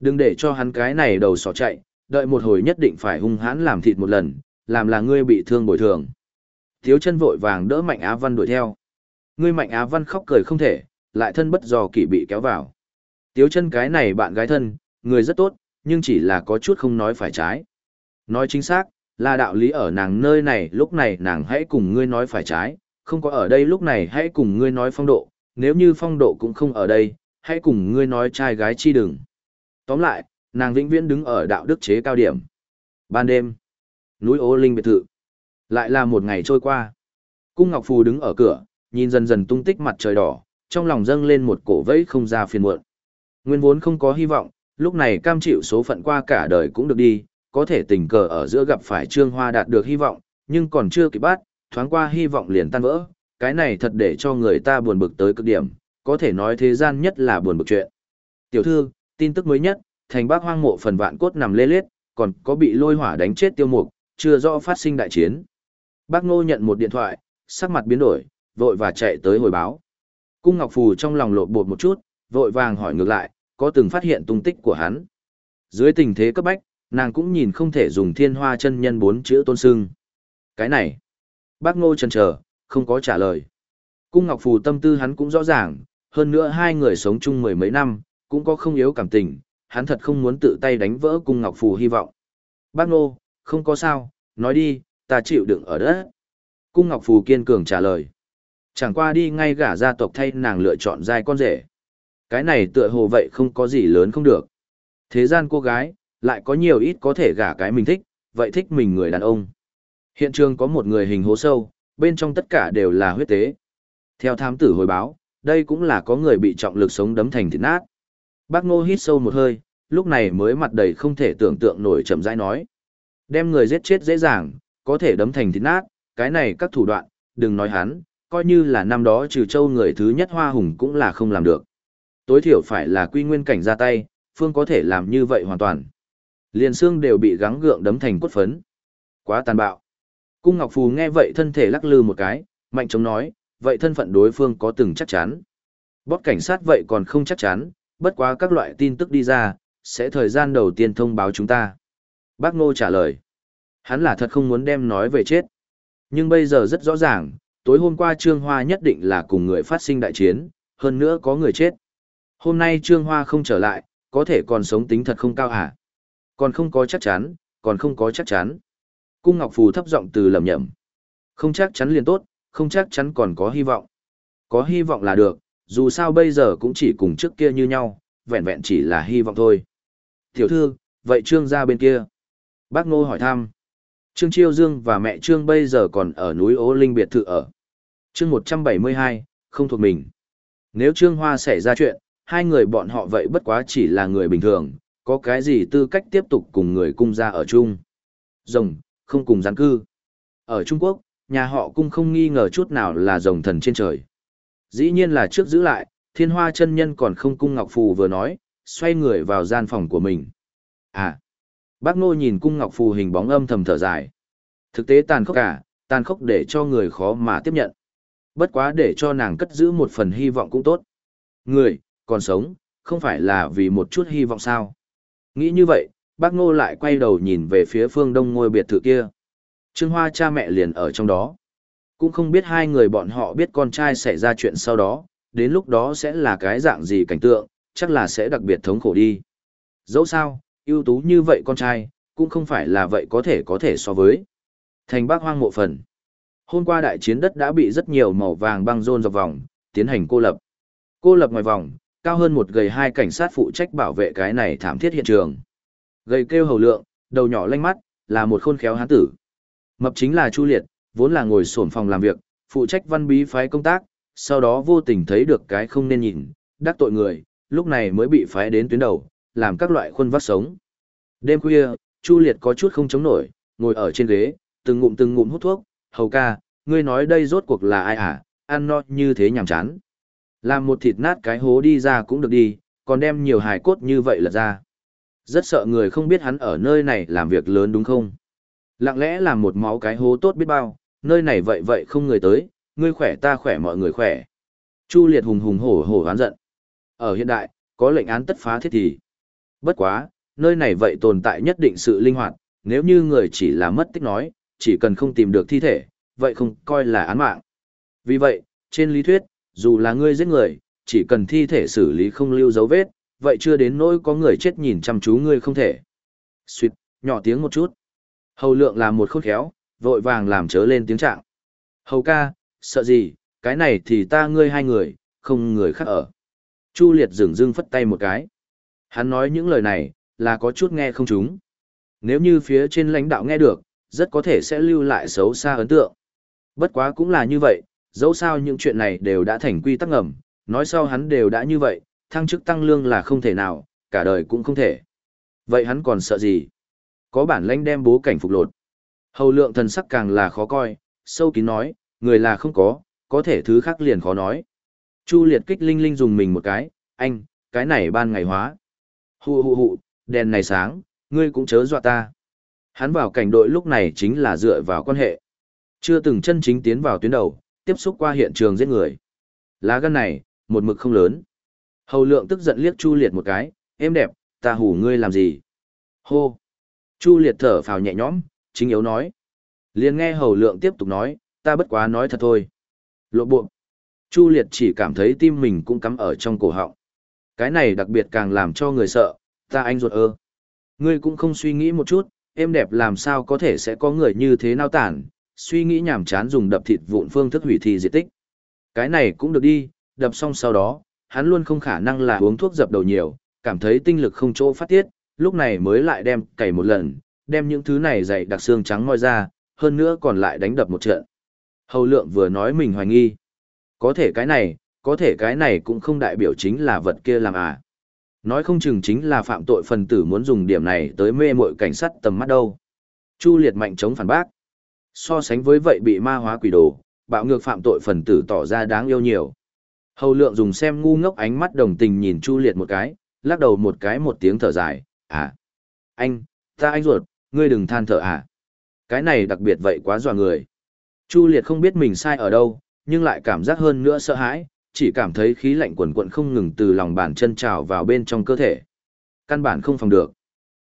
Đừng để cho hắn cái này đầu sỏ chạy, đợi một hồi nhất định phải hung hãn làm thịt một lần, làm là ngươi bị thương bồi thường. Thiếu chân vội vàng đỡ Mạnh Á Văn đuổi theo. Ngươi Mạnh Á Văn khóc cười không thể, lại thân bất do kỷ bị kéo vào. Tiếu chân cái này bạn gái thân, người rất tốt, nhưng chỉ là có chút không nói phải trái. Nói chính xác, là đạo lý ở nàng nơi này lúc này nàng hãy cùng ngươi nói phải trái, không có ở đây lúc này hãy cùng ngươi nói phong độ, nếu như phong độ cũng không ở đây, hãy cùng ngươi nói trai gái chi đừng. Tóm lại, nàng vĩnh viễn đứng ở đạo đức chế cao điểm. Ban đêm, núi ô linh biệt thự. Lại là một ngày trôi qua. Cung Ngọc Phù đứng ở cửa, nhìn dần dần tung tích mặt trời đỏ, trong lòng dâng lên một cổ vẫy không ra phiền muộn. Nguyên vốn không có hy vọng, lúc này cam chịu số phận qua cả đời cũng được đi, có thể tình cờ ở giữa gặp phải Trương Hoa đạt được hy vọng, nhưng còn chưa kịp bắt, thoáng qua hy vọng liền tan vỡ, cái này thật để cho người ta buồn bực tới cực điểm, có thể nói thế gian nhất là buồn bực chuyện. Tiểu thư, tin tức mới nhất, thành bác hoang mộ phần vạn cốt nằm lê lết, còn có bị lôi hỏa đánh chết tiêu mục, chưa rõ phát sinh đại chiến. Bác Ngô nhận một điện thoại, sắc mặt biến đổi, vội và chạy tới hồi báo. Cung Ngọc Phù trong lòng lộn bột một chút, vội vàng hỏi ngược lại, có từng phát hiện tung tích của hắn. Dưới tình thế cấp bách, nàng cũng nhìn không thể dùng thiên hoa chân nhân bốn chữ tôn sưng. Cái này, bác Ngô chần chờ, không có trả lời. Cung Ngọc Phù tâm tư hắn cũng rõ ràng, hơn nữa hai người sống chung mười mấy năm, cũng có không yếu cảm tình, hắn thật không muốn tự tay đánh vỡ Cung Ngọc Phù hy vọng. Bác Nô, không có sao, nói đi, ta chịu đựng ở đất. Cung Ngọc Phù kiên cường trả lời. Chẳng qua đi ngay gả gia tộc thay nàng lựa chọn giai con rể. Cái này tựa hồ vậy không có gì lớn không được. Thế gian cô gái, lại có nhiều ít có thể gả cái mình thích, vậy thích mình người đàn ông. Hiện trường có một người hình hố sâu, bên trong tất cả đều là huyết tế. Theo thám tử hồi báo, đây cũng là có người bị trọng lực sống đấm thành thịt nát. Bác Ngô hít sâu một hơi, lúc này mới mặt đầy không thể tưởng tượng nổi chậm rãi nói. Đem người giết chết dễ dàng, có thể đấm thành thịt nát, cái này các thủ đoạn, đừng nói hắn, coi như là năm đó trừ châu người thứ nhất hoa hùng cũng là không làm được. Tối thiểu phải là quy nguyên cảnh ra tay, phương có thể làm như vậy hoàn toàn. Liền xương đều bị gắng gượng đấm thành cốt phấn. Quá tàn bạo. Cung Ngọc Phù nghe vậy thân thể lắc lư một cái, mạnh chống nói, vậy thân phận đối phương có từng chắc chắn. Bót cảnh sát vậy còn không chắc chắn, bất quá các loại tin tức đi ra, sẽ thời gian đầu tiên thông báo chúng ta. Bác Ngô trả lời. Hắn là thật không muốn đem nói về chết. Nhưng bây giờ rất rõ ràng, tối hôm qua Trương Hoa nhất định là cùng người phát sinh đại chiến, hơn nữa có người chết. Hôm nay Trương Hoa không trở lại, có thể còn sống tính thật không cao hả? Còn không có chắc chắn, còn không có chắc chắn. Cung Ngọc Phù thấp giọng từ lẩm nhẩm, Không chắc chắn liền tốt, không chắc chắn còn có hy vọng. Có hy vọng là được, dù sao bây giờ cũng chỉ cùng trước kia như nhau, vẹn vẹn chỉ là hy vọng thôi. Tiểu thư, vậy Trương gia bên kia. Bác Ngô hỏi thăm. Trương Chiêu Dương và mẹ Trương bây giờ còn ở núi Ô Linh biệt thự ở. Chương 172, không thuộc mình. Nếu Trương Hoa xảy ra chuyện, hai người bọn họ vậy bất quá chỉ là người bình thường, có cái gì tư cách tiếp tục cùng người cung gia ở chung. Rồng, không cùng gián cư. Ở Trung Quốc, nhà họ cung không nghi ngờ chút nào là rồng thần trên trời. Dĩ nhiên là trước giữ lại, thiên hoa chân nhân còn không cung ngọc phù vừa nói, xoay người vào gian phòng của mình. À, bác nô nhìn cung ngọc phù hình bóng âm thầm thở dài. Thực tế tàn khốc cả, tàn khốc để cho người khó mà tiếp nhận. Bất quá để cho nàng cất giữ một phần hy vọng cũng tốt. Người, còn sống, không phải là vì một chút hy vọng sao. Nghĩ như vậy, bác ngô lại quay đầu nhìn về phía phương đông ngôi biệt thự kia. Trương Hoa cha mẹ liền ở trong đó. Cũng không biết hai người bọn họ biết con trai xảy ra chuyện sau đó, đến lúc đó sẽ là cái dạng gì cảnh tượng, chắc là sẽ đặc biệt thống khổ đi. Dẫu sao, ưu tú như vậy con trai, cũng không phải là vậy có thể có thể so với. Thành bác hoang mộ phần. Hôm qua đại chiến đất đã bị rất nhiều màu vàng băng rôn dọc vòng, tiến hành cô lập. Cô lập ngoài vòng, cao hơn một gầy hai cảnh sát phụ trách bảo vệ cái này thảm thiết hiện trường. Gầy kêu hầu lượng, đầu nhỏ lanh mắt, là một khôn khéo hán tử. Mập chính là Chu Liệt, vốn là ngồi sổn phòng làm việc, phụ trách văn bí phái công tác, sau đó vô tình thấy được cái không nên nhìn, đắc tội người, lúc này mới bị phái đến tuyến đầu, làm các loại khuôn vắt sống. Đêm khuya, Chu Liệt có chút không chống nổi, ngồi ở trên ghế, từng ngụm từng ngụm hút thuốc, hầu ca, ngươi nói đây rốt cuộc là ai hả, ăn no như thế nhàm chán. Làm một thịt nát cái hố đi ra cũng được đi, còn đem nhiều hài cốt như vậy là ra. Rất sợ người không biết hắn ở nơi này làm việc lớn đúng không? Lặng lẽ làm một máu cái hố tốt biết bao, nơi này vậy vậy không người tới, ngươi khỏe ta khỏe mọi người khỏe. Chu liệt hùng hùng hổ hổ oán giận. Ở hiện đại, có lệnh án tất phá thiết thì. Bất quá, nơi này vậy tồn tại nhất định sự linh hoạt, nếu như người chỉ là mất tích nói, chỉ cần không tìm được thi thể, vậy không coi là án mạng. Vì vậy, trên lý thuyết, dù là ngươi giết người, chỉ cần thi thể xử lý không lưu dấu vết, vậy chưa đến nỗi có người chết nhìn chăm chú ngươi không thể. Xuyệt, nhỏ tiếng một chút. Hầu lượng là một khôn khéo, vội vàng làm chớ lên tiếng trạng. Hầu ca, sợ gì, cái này thì ta ngươi hai người, không người khác ở. Chu liệt dừng dưng phất tay một cái. Hắn nói những lời này, là có chút nghe không chúng. Nếu như phía trên lãnh đạo nghe được, rất có thể sẽ lưu lại xấu xa ấn tượng. Bất quá cũng là như vậy, dẫu sao những chuyện này đều đã thành quy tắc ngầm, nói sau hắn đều đã như vậy, thăng chức tăng lương là không thể nào, cả đời cũng không thể. Vậy hắn còn sợ gì? Có bản lãnh đem bố cảnh phục lột. Hầu lượng thần sắc càng là khó coi, sâu kín nói, người là không có, có thể thứ khác liền khó nói. Chu liệt kích linh linh dùng mình một cái, anh, cái này ban ngày hóa. Hù hù hù, đèn này sáng, ngươi cũng chớ dọa ta. Hắn vào cảnh đội lúc này chính là dựa vào quan hệ. Chưa từng chân chính tiến vào tuyến đầu, tiếp xúc qua hiện trường giết người. Lá gan này, một mực không lớn. Hầu lượng tức giận liếc Chu Liệt một cái, em đẹp, ta hù ngươi làm gì? Hô! Chu Liệt thở phào nhẹ nhõm, chính yếu nói. liền nghe hầu lượng tiếp tục nói, ta bất quá nói thật thôi. Lộ buộc. Chu Liệt chỉ cảm thấy tim mình cũng cắm ở trong cổ họng. Cái này đặc biệt càng làm cho người sợ, ta anh ruột ơ. Ngươi cũng không suy nghĩ một chút, em đẹp làm sao có thể sẽ có người như thế nào tản, suy nghĩ nhảm chán dùng đập thịt vụn phương thức hủy thi diệt tích. Cái này cũng được đi, đập xong sau đó, hắn luôn không khả năng là uống thuốc dập đầu nhiều, cảm thấy tinh lực không chỗ phát tiết, lúc này mới lại đem cày một lần, đem những thứ này dày đặc xương trắng moi ra, hơn nữa còn lại đánh đập một trận. Hầu lượng vừa nói mình hoài nghi. Có thể cái này, có thể cái này cũng không đại biểu chính là vật kia làm à. Nói không chừng chính là phạm tội phần tử muốn dùng điểm này tới mê mội cảnh sát tầm mắt đâu. Chu liệt mạnh chống phản bác. So sánh với vậy bị ma hóa quỷ đồ, bạo ngược phạm tội phần tử tỏ ra đáng yêu nhiều. Hầu lượng dùng xem ngu ngốc ánh mắt đồng tình nhìn Chu liệt một cái, lắc đầu một cái một tiếng thở dài, à. Anh, ta anh ruột, ngươi đừng than thở à. Cái này đặc biệt vậy quá dọa người. Chu liệt không biết mình sai ở đâu, nhưng lại cảm giác hơn nữa sợ hãi, chỉ cảm thấy khí lạnh quần quận không ngừng từ lòng bàn chân trào vào bên trong cơ thể. Căn bản không phòng được.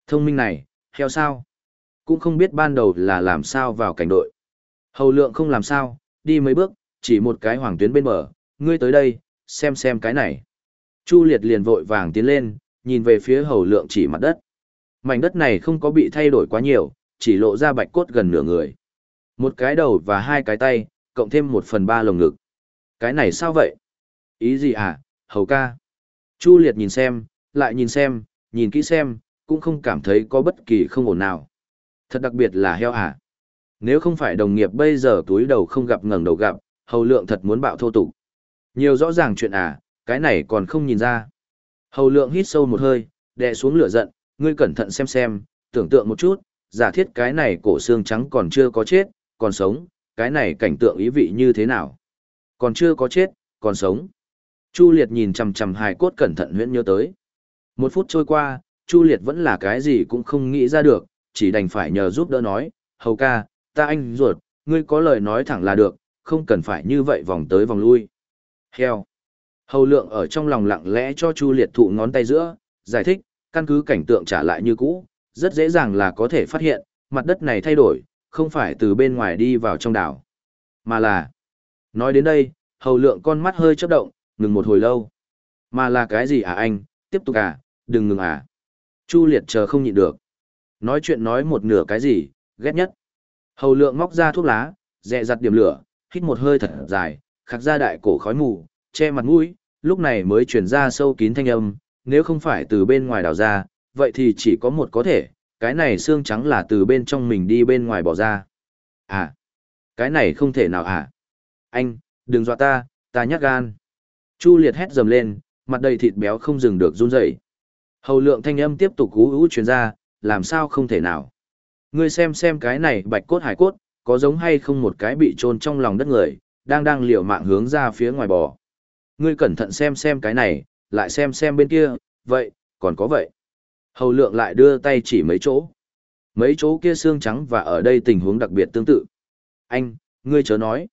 Thông minh này, heo sao? Cũng không biết ban đầu là làm sao vào cảnh đội. Hầu lượng không làm sao, đi mấy bước, chỉ một cái hoàng tuyến bên bờ, ngươi tới đây, xem xem cái này. Chu liệt liền vội vàng tiến lên, nhìn về phía hầu lượng chỉ mặt đất. Mảnh đất này không có bị thay đổi quá nhiều, chỉ lộ ra bạch cốt gần nửa người. Một cái đầu và hai cái tay, cộng thêm một phần ba lồng ngực. Cái này sao vậy? Ý gì à, hầu ca? Chu liệt nhìn xem, lại nhìn xem, nhìn kỹ xem, cũng không cảm thấy có bất kỳ không ổn nào. Thật đặc biệt là heo à? Nếu không phải đồng nghiệp bây giờ túi đầu không gặp ngẩng đầu gặp, hầu lượng thật muốn bạo thô tục. Nhiều rõ ràng chuyện à, cái này còn không nhìn ra. Hầu lượng hít sâu một hơi, đè xuống lửa giận, ngươi cẩn thận xem xem, tưởng tượng một chút, giả thiết cái này cổ xương trắng còn chưa có chết, còn sống, cái này cảnh tượng ý vị như thế nào? Còn chưa có chết, còn sống. Chu Liệt nhìn chằm chằm hài cốt cẩn thận huyễn nhớ tới. Một phút trôi qua, Chu Liệt vẫn là cái gì cũng không nghĩ ra được, chỉ đành phải nhờ giúp đỡ nói, hầu ca, ta anh ruột, ngươi có lời nói thẳng là được, không cần phải như vậy vòng tới vòng lui. Heo. Hầu lượng ở trong lòng lặng lẽ cho Chu Liệt thụ ngón tay giữa, giải thích, căn cứ cảnh tượng trả lại như cũ, rất dễ dàng là có thể phát hiện, mặt đất này thay đổi, không phải từ bên ngoài đi vào trong đảo, mà là... Nói đến đây, hầu lượng con mắt hơi chớp động, ngừng một hồi lâu. Mà là cái gì à anh, tiếp tục à, đừng ngừng à. Chu liệt chờ không nhịn được. Nói chuyện nói một nửa cái gì, ghét nhất. Hầu lượng móc ra thuốc lá, dẹ dặt điểm lửa, hít một hơi thật dài, khắc ra đại cổ khói mù, che mặt mũi, lúc này mới truyền ra sâu kín thanh âm, nếu không phải từ bên ngoài đào ra, vậy thì chỉ có một có thể, cái này xương trắng là từ bên trong mình đi bên ngoài bỏ ra. À, cái này không thể nào à? Anh, đừng dọa ta, ta nhát gan. Chu liệt hét dầm lên, mặt đầy thịt béo không dừng được run rẩy. Hầu lượng thanh âm tiếp tục cú ú truyền ra, làm sao không thể nào. Ngươi xem xem cái này bạch cốt hải cốt, có giống hay không một cái bị chôn trong lòng đất người, đang đang liều mạng hướng ra phía ngoài bò. Ngươi cẩn thận xem xem cái này, lại xem xem bên kia, vậy, còn có vậy. Hầu lượng lại đưa tay chỉ mấy chỗ. Mấy chỗ kia xương trắng và ở đây tình huống đặc biệt tương tự. Anh, ngươi chớ nói.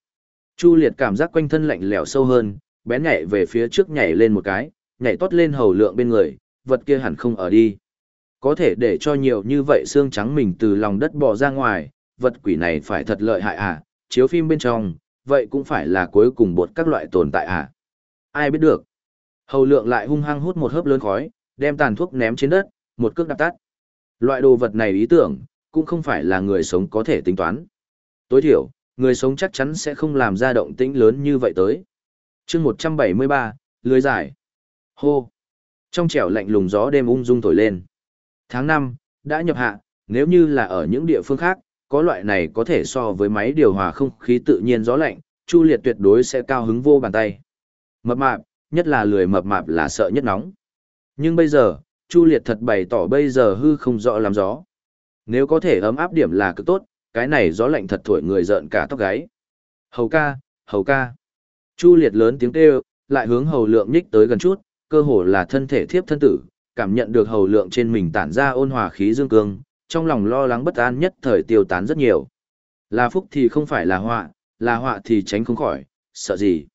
Chu liệt cảm giác quanh thân lạnh lẽo sâu hơn, bén nhảy về phía trước nhảy lên một cái, nhảy tót lên hầu lượng bên người, vật kia hẳn không ở đi. Có thể để cho nhiều như vậy xương trắng mình từ lòng đất bò ra ngoài, vật quỷ này phải thật lợi hại à, chiếu phim bên trong, vậy cũng phải là cuối cùng bột các loại tồn tại à. Ai biết được. Hầu lượng lại hung hăng hút một hớp lớn khói, đem tàn thuốc ném trên đất, một cước đạp tắt. Loại đồ vật này ý tưởng, cũng không phải là người sống có thể tính toán. Tối thiểu, người sống chắc chắn sẽ không làm ra động tĩnh lớn như vậy tới. chương 173, lưới giải. Hô. Trong trẻo lạnh lùng gió đêm ung dung thổi lên. Tháng 5, đã nhập hạ, nếu như là ở những địa phương khác, có loại này có thể so với máy điều hòa không khí tự nhiên gió lạnh, Chu Liệt tuyệt đối sẽ cao hứng vô bàn tay. Mập mạp, nhất là lười mập mạp là sợ nhất nóng. Nhưng bây giờ, Chu Liệt thật bày tỏ bây giờ hư không rõ làm gió. Nếu có thể ấm áp điểm là cực tốt, cái này gió lạnh thật thổi người giận cả tóc gáy. Hầu ca, hầu ca. Chu Liệt lớn tiếng kêu, lại hướng hầu lượng nhích tới gần chút, cơ hồ là thân thể thiếp thân tử, cảm nhận được hầu lượng trên mình tản ra ôn hòa khí dương cương, trong lòng lo lắng bất an nhất thời tiêu tán rất nhiều. Là phúc thì không phải là họa, là họa thì tránh không khỏi, sợ gì.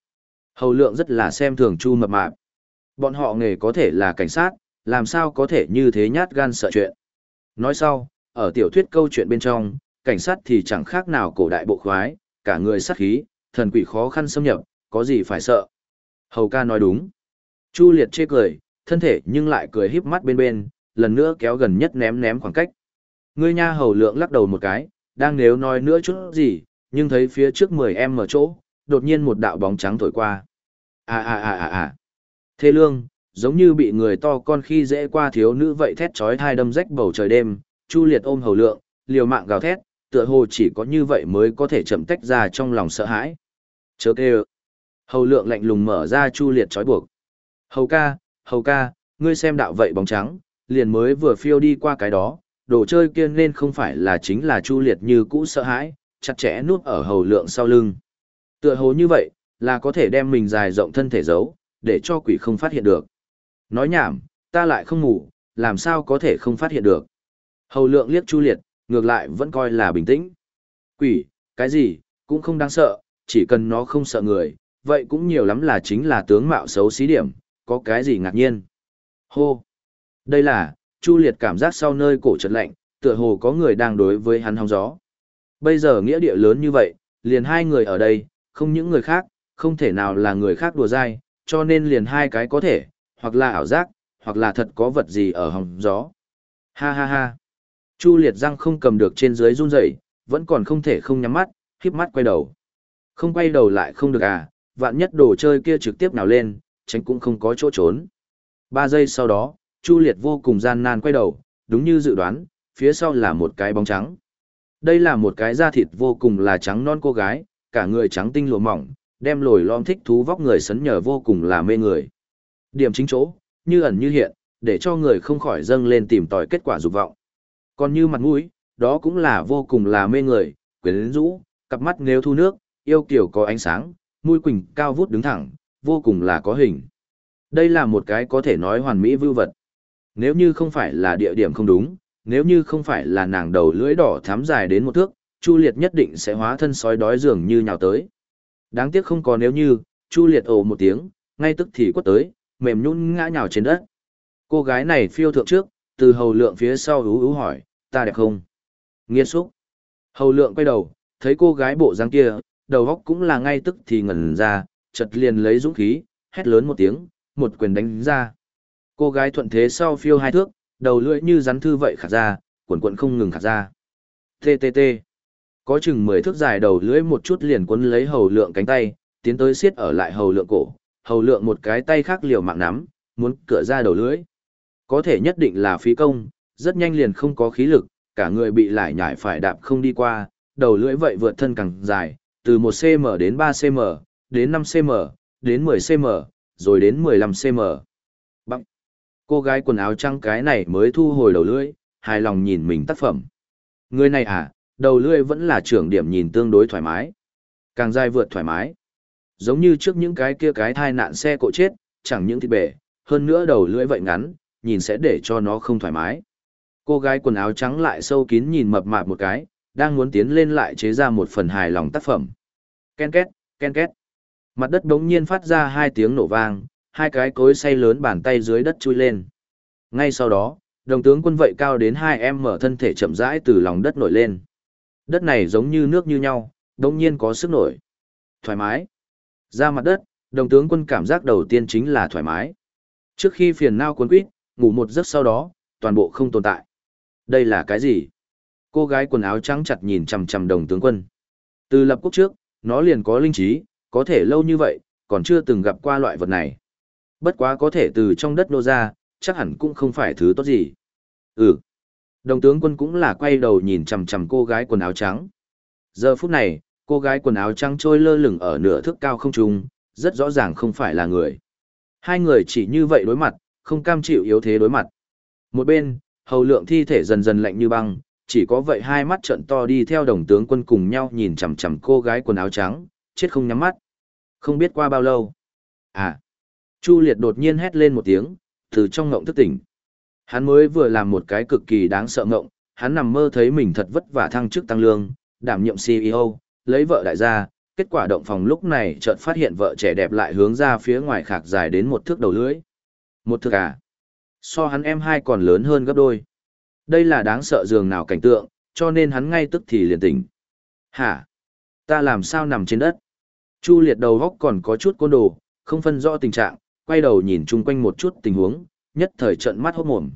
Hầu lượng rất là xem thường chu mập mạp. Bọn họ nghề có thể là cảnh sát, làm sao có thể như thế nhát gan sợ chuyện. Nói sau, ở tiểu thuyết câu chuyện bên trong, cảnh sát thì chẳng khác nào cổ đại bộ khoái, cả người sát khí, thần quỷ khó khăn xâm nhập, có gì phải sợ. Hầu ca nói đúng. Chu liệt chê cười, thân thể nhưng lại cười híp mắt bên bên, lần nữa kéo gần nhất ném ném khoảng cách. Ngươi nha hầu lượng lắc đầu một cái, đang nếu nói nữa chút gì, nhưng thấy phía trước 10 em ở chỗ, đột nhiên một đạo bóng trắng thổi qua. À à à à à. Thê lương, giống như bị người to con khi dễ qua thiếu nữ vậy thét chói thai đâm rách bầu trời đêm, Chu Liệt ôm hầu lượng, liều mạng gào thét, tựa hồ chỉ có như vậy mới có thể chậm tách ra trong lòng sợ hãi. Chớ kêu. Hầu lượng lạnh lùng mở ra Chu Liệt trói buộc. Hầu ca, hầu ca, ngươi xem đạo vậy bóng trắng, liền mới vừa phiêu đi qua cái đó, đồ chơi kia nên không phải là chính là Chu Liệt như cũ sợ hãi, chặt chẽ nuốt ở hầu lượng sau lưng. Tựa hồ như vậy, là có thể đem mình dài rộng thân thể giấu, để cho quỷ không phát hiện được. Nói nhảm, ta lại không ngủ, làm sao có thể không phát hiện được. Hầu lượng liếc Chu Liệt, ngược lại vẫn coi là bình tĩnh. Quỷ, cái gì, cũng không đáng sợ, chỉ cần nó không sợ người, vậy cũng nhiều lắm là chính là tướng mạo xấu xí điểm, có cái gì ngạc nhiên. Hô! Đây là, Chu Liệt cảm giác sau nơi cổ chật lạnh, tựa hồ có người đang đối với hắn hóng gió. Bây giờ nghĩa địa lớn như vậy, liền hai người ở đây, không những người khác, không thể nào là người khác đùa dai, cho nên liền hai cái có thể, hoặc là ảo giác, hoặc là thật có vật gì ở hồng gió. Ha ha ha. Chu liệt răng không cầm được trên dưới run rẩy, vẫn còn không thể không nhắm mắt, khiếp mắt quay đầu. Không quay đầu lại không được à, vạn nhất đồ chơi kia trực tiếp nào lên, tránh cũng không có chỗ trốn. Ba giây sau đó, Chu liệt vô cùng gian nan quay đầu, đúng như dự đoán, phía sau là một cái bóng trắng. Đây là một cái da thịt vô cùng là trắng non cô gái, cả người trắng tinh lụa mỏng, đem lồi lõm thích thú vóc người sấn nhờ vô cùng là mê người. Điểm chính chỗ, như ẩn như hiện, để cho người không khỏi dâng lên tìm tòi kết quả dục vọng. Còn như mặt mũi, đó cũng là vô cùng là mê người, quyến rũ, cặp mắt nếu thu nước, yêu kiểu có ánh sáng, mũi quỳnh cao vút đứng thẳng, vô cùng là có hình. Đây là một cái có thể nói hoàn mỹ vưu vật. Nếu như không phải là địa điểm không đúng, nếu như không phải là nàng đầu lưỡi đỏ thắm dài đến một thước, Chu Liệt nhất định sẽ hóa thân sói đói dường như nhào tới. Đáng tiếc không có nếu như, Chu Liệt ồ một tiếng, ngay tức thì quất tới, mềm nhũn ngã nhào trên đất. Cô gái này phiêu thượng trước, từ hầu lượng phía sau hú hú hỏi, ta đẹp không? Nghiên xúc. Hầu lượng quay đầu, thấy cô gái bộ dáng kia, đầu góc cũng là ngay tức thì ngẩn ra, chật liền lấy dũng khí, hét lớn một tiếng, một quyền đánh ra. Cô gái thuận thế sau phiêu hai thước, đầu lưỡi như rắn thư vậy khả ra, cuộn cuộn không ngừng khả ra. TTT. Có chừng 10 thước dài đầu lưỡi một chút liền quấn lấy hầu lượng cánh tay, tiến tới siết ở lại hầu lượng cổ, hầu lượng một cái tay khác liều mạng nắm, muốn cửa ra đầu lưỡi. Có thể nhất định là phí công, rất nhanh liền không có khí lực, cả người bị lại nhảy phải đạp không đi qua, đầu lưỡi vậy vượt thân càng dài, từ 1cm đến 3cm, đến 5cm, đến 10cm, rồi đến 15cm. Bằng. Cô gái quần áo trắng cái này mới thu hồi đầu lưỡi, hài lòng nhìn mình tác phẩm. Người này à, đầu lưỡi vẫn là trưởng điểm nhìn tương đối thoải mái. Càng dài vượt thoải mái. Giống như trước những cái kia cái thai nạn xe cộ chết, chẳng những thịt bể, hơn nữa đầu lưỡi vậy ngắn, nhìn sẽ để cho nó không thoải mái. Cô gái quần áo trắng lại sâu kín nhìn mập mạp một cái, đang muốn tiến lên lại chế ra một phần hài lòng tác phẩm. Ken két, ken két. Mặt đất đống nhiên phát ra hai tiếng nổ vang, hai cái cối xay lớn bàn tay dưới đất chui lên. Ngay sau đó, đồng tướng quân vậy cao đến hai em mở thân thể chậm rãi từ lòng đất nổi lên. Đất này giống như nước như nhau, đống nhiên có sức nổi. Thoải mái. Ra mặt đất, đồng tướng quân cảm giác đầu tiên chính là thoải mái. Trước khi phiền nao cuốn quýt, ngủ một giấc sau đó, toàn bộ không tồn tại. Đây là cái gì? Cô gái quần áo trắng chặt nhìn chằm chằm đồng tướng quân. Từ lập quốc trước, nó liền có linh trí, có thể lâu như vậy, còn chưa từng gặp qua loại vật này. Bất quá có thể từ trong đất nô ra, chắc hẳn cũng không phải thứ tốt gì. Ừ. Đồng tướng quân cũng là quay đầu nhìn chằm chằm cô gái quần áo trắng. Giờ phút này, cô gái quần áo trắng trôi lơ lửng ở nửa thước cao không trung, rất rõ ràng không phải là người. Hai người chỉ như vậy đối mặt, không cam chịu yếu thế đối mặt. Một bên, hầu lượng thi thể dần dần lạnh như băng, chỉ có vậy hai mắt trận to đi theo đồng tướng quân cùng nhau nhìn chằm chằm cô gái quần áo trắng, chết không nhắm mắt. Không biết qua bao lâu. À. Chu Liệt đột nhiên hét lên một tiếng, từ trong ngộng thức tỉnh. Hắn mới vừa làm một cái cực kỳ đáng sợ ngộng, hắn nằm mơ thấy mình thật vất vả thăng chức tăng lương, đảm nhiệm CEO, lấy vợ đại gia, kết quả động phòng lúc này chợt phát hiện vợ trẻ đẹp lại hướng ra phía ngoài khạc dài đến một thước đầu lưỡi. Một thước à? So hắn em hai còn lớn hơn gấp đôi. Đây là đáng sợ giường nào cảnh tượng, cho nên hắn ngay tức thì liền tỉnh. Hả? Ta làm sao nằm trên đất? Chu liệt đầu góc còn có chút côn đồ, không phân rõ tình trạng, quay đầu nhìn chung quanh một chút tình huống, nhất thời trận mắt hốt mồm.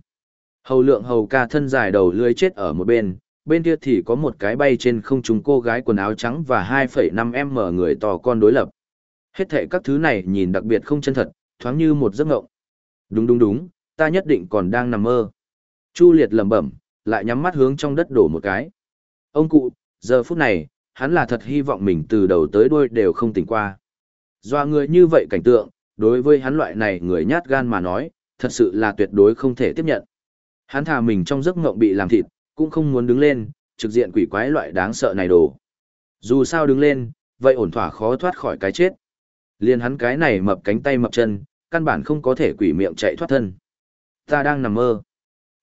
Hầu lượng hầu ca thân dài đầu lưới chết ở một bên, bên kia thì có một cái bay trên không trung cô gái quần áo trắng và 2,5m người to con đối lập. Hết thệ các thứ này nhìn đặc biệt không chân thật, thoáng như một giấc ngộng. Đúng đúng đúng, ta nhất định còn đang nằm mơ. Chu liệt lẩm bẩm, lại nhắm mắt hướng trong đất đổ một cái. Ông cụ, giờ phút này, hắn là thật hy vọng mình từ đầu tới đuôi đều không tỉnh qua. Doa người như vậy cảnh tượng, đối với hắn loại này người nhát gan mà nói, thật sự là tuyệt đối không thể tiếp nhận. Hắn thà mình trong giấc ngộng bị làm thịt, cũng không muốn đứng lên, trực diện quỷ quái loại đáng sợ này đồ. Dù sao đứng lên, vậy ổn thỏa khó thoát khỏi cái chết. Liên hắn cái này mập cánh tay mập chân, căn bản không có thể quỷ miệng chạy thoát thân. Ta đang nằm mơ.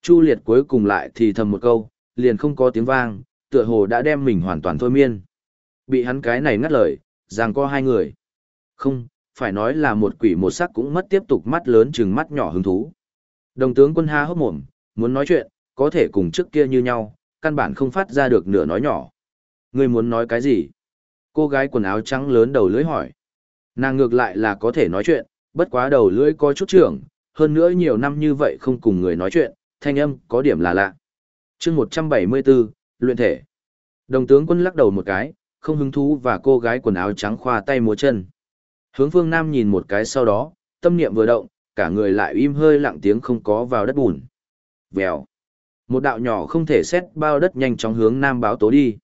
Chu liệt cuối cùng lại thì thầm một câu, liền không có tiếng vang, tựa hồ đã đem mình hoàn toàn thôi miên. Bị hắn cái này ngắt lời, ràng co hai người. Không, phải nói là một quỷ một sắc cũng mất tiếp tục mắt lớn chừng mắt nhỏ hứng thú. Đồng tướng quân ha hốc mồm, muốn nói chuyện, có thể cùng trước kia như nhau, căn bản không phát ra được nửa nói nhỏ. Ngươi muốn nói cái gì? Cô gái quần áo trắng lớn đầu lưỡi hỏi. Nàng ngược lại là có thể nói chuyện, bất quá đầu lưỡi có chút trưởng, hơn nữa nhiều năm như vậy không cùng người nói chuyện, thanh âm có điểm là lạ. chương 174, luyện thể. Đồng tướng quân lắc đầu một cái, không hứng thú và cô gái quần áo trắng khoa tay múa chân. Hướng phương Nam nhìn một cái sau đó, tâm niệm vừa động, cả người lại im hơi lặng tiếng không có vào đất bùn. Vèo. Một đạo nhỏ không thể xét bao đất nhanh chóng hướng Nam báo tố đi.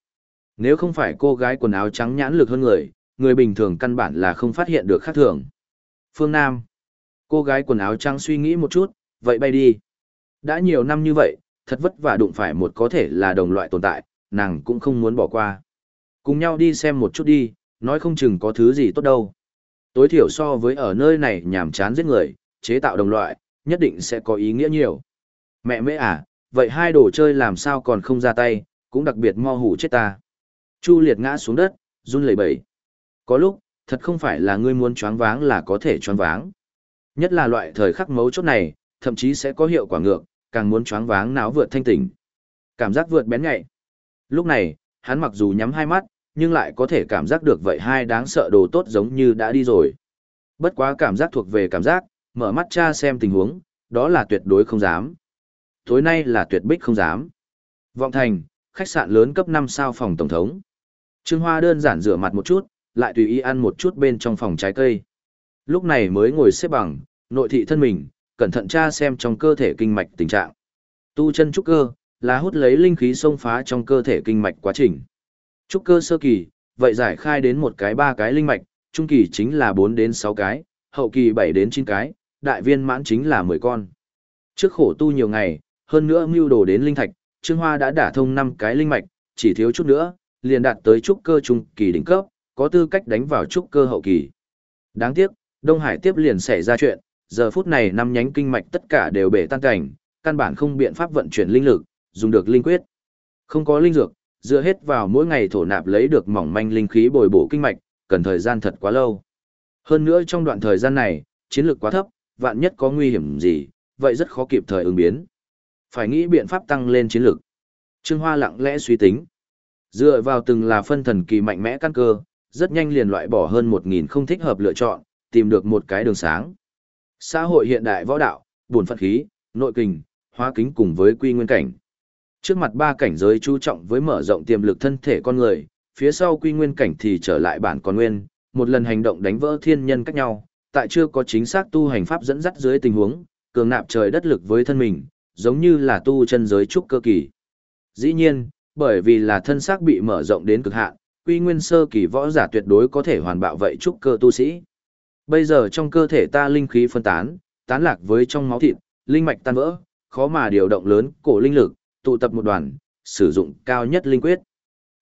Nếu không phải cô gái quần áo trắng nhãn lực hơn người, người bình thường căn bản là không phát hiện được khác thường. Phương Nam. Cô gái quần áo trắng suy nghĩ một chút, vậy bay đi. Đã nhiều năm như vậy, thật vất vả đụng phải một có thể là đồng loại tồn tại, nàng cũng không muốn bỏ qua. Cùng nhau đi xem một chút đi, nói không chừng có thứ gì tốt đâu. Tối thiểu so với ở nơi này nhàm chán giết người, chế tạo đồng loại, nhất định sẽ có ý nghĩa nhiều. Mẹ mễ à, vậy hai đồ chơi làm sao còn không ra tay, cũng đặc biệt mo hủ chết ta. Chu liệt ngã xuống đất, run lẩy bẩy. Có lúc, thật không phải là ngươi muốn choáng váng là có thể choáng váng. Nhất là loại thời khắc mấu chốt này, thậm chí sẽ có hiệu quả ngược, càng muốn choáng váng não vượt thanh tỉnh. Cảm giác vượt bén nhạy. Lúc này, hắn mặc dù nhắm hai mắt, nhưng lại có thể cảm giác được vậy hai đáng sợ đồ tốt giống như đã đi rồi. Bất quá cảm giác thuộc về cảm giác, mở mắt cha xem tình huống, đó là tuyệt đối không dám. Tối nay là tuyệt bích không dám. Vọng thành, khách sạn lớn cấp 5 sao phòng tổng thống. Trương Hoa đơn giản rửa mặt một chút, lại tùy ý ăn một chút bên trong phòng trái cây. Lúc này mới ngồi xếp bằng, nội thị thân mình, cẩn thận tra xem trong cơ thể kinh mạch tình trạng. Tu chân trúc cơ, là hút lấy linh khí xông phá trong cơ thể kinh mạch quá trình. Trúc cơ sơ kỳ, vậy giải khai đến một cái ba cái linh mạch, trung kỳ chính là 4 đến 6 cái, hậu kỳ 7 đến 9 cái, đại viên mãn chính là 10 con. Trước khổ tu nhiều ngày, hơn nữa mưu đồ đến linh thạch, Trương Hoa đã đả thông 5 cái linh mạch, chỉ thiếu chút nữa, liền đạt tới trúc cơ trung kỳ đỉnh cấp, có tư cách đánh vào trúc cơ hậu kỳ. Đáng tiếc, Đông Hải tiếp liền xảy ra chuyện, giờ phút này năm nhánh kinh mạch tất cả đều bể tan cảnh, căn bản không biện pháp vận chuyển linh lực, dùng được linh quyết. Không có linh dược, dựa hết vào mỗi ngày thổ nạp lấy được mỏng manh linh khí bồi bổ kinh mạch, cần thời gian thật quá lâu. Hơn nữa trong đoạn thời gian này, chiến lược quá thấp, vạn nhất có nguy hiểm gì, vậy rất khó kịp thời ứng biến. Phải nghĩ biện pháp tăng lên chiến lược. Trương Hoa lặng lẽ suy tính. Dựa vào từng là phân thần kỳ mạnh mẽ căn cơ, rất nhanh liền loại bỏ hơn 1.000 không thích hợp lựa chọn, tìm được một cái đường sáng. Xã hội hiện đại võ đạo, buồn phận khí, nội kình, hóa kính cùng với quy nguyên cảnh. Trước mặt ba cảnh giới chú trọng với mở rộng tiềm lực thân thể con người, phía sau quy nguyên cảnh thì trở lại bản con nguyên, một lần hành động đánh vỡ thiên nhân cách nhau, tại chưa có chính xác tu hành pháp dẫn dắt dưới tình huống, cường nạp trời đất lực với thân mình, giống như là tu chân giới trúc cơ kỳ. Dĩ nhiên, bởi vì là thân xác bị mở rộng đến cực hạn, quy nguyên sơ kỳ võ giả tuyệt đối có thể hoàn bạo vậy trúc cơ tu sĩ. Bây giờ trong cơ thể ta linh khí phân tán, tán lạc với trong máu thịt, linh mạch tan vỡ, khó mà điều động lớn cổ linh lực, tụ tập một đoàn, sử dụng cao nhất linh quyết.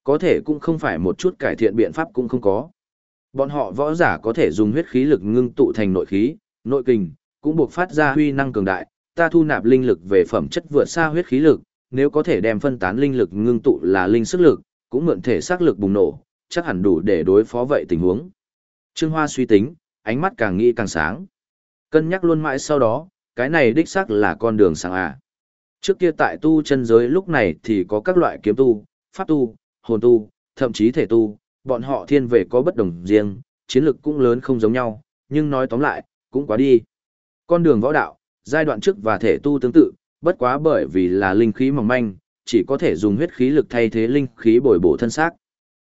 Có thể cũng không phải một chút cải thiện biện pháp cũng không có. Bọn họ võ giả có thể dùng huyết khí lực ngưng tụ thành nội khí, nội kình, cũng buộc phát ra huy năng cường đại, ta thu nạp linh lực về phẩm chất vượt xa huyết khí lực, nếu có thể đem phân tán linh lực ngưng tụ là linh sức lực, cũng mượn thể xác lực bùng nổ, chắc hẳn đủ để đối phó vậy tình huống. Trương Hoa suy tính, ánh mắt càng nghĩ càng sáng. Cân nhắc luôn mãi sau đó, cái này đích xác là con đường sáng à. Trước kia tại tu chân giới lúc này thì có các loại kiếm tu, pháp tu, hồn tu, thậm chí thể tu, bọn họ thiên về có bất đồng riêng, chiến lực cũng lớn không giống nhau, nhưng nói tóm lại, cũng quá đi. Con đường võ đạo, giai đoạn trước và thể tu tương tự, bất quá bởi vì là linh khí mỏng manh, chỉ có thể dùng huyết khí lực thay thế linh khí bồi bổ thân xác.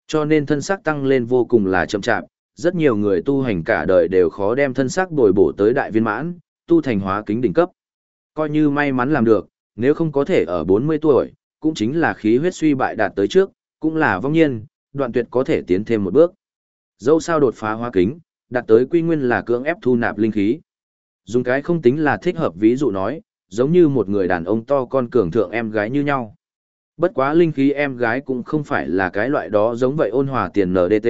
Cho nên thân xác tăng lên vô cùng là chậm chạp, rất nhiều người tu hành cả đời đều khó đem thân xác bồi bổ tới đại viên mãn, tu thành hóa kính đỉnh cấp. Coi như may mắn làm được, nếu không có thể ở 40 tuổi, cũng chính là khí huyết suy bại đạt tới trước, cũng là vong nhiên, đoạn tuyệt có thể tiến thêm một bước. Dẫu sao đột phá hóa kính, đạt tới quy nguyên là cưỡng ép thu nạp linh khí. Dùng cái không tính là thích hợp ví dụ nói, giống như một người đàn ông to con cường thượng em gái như nhau. Bất quá linh khí em gái cũng không phải là cái loại đó giống vậy ôn hòa tiền NDT,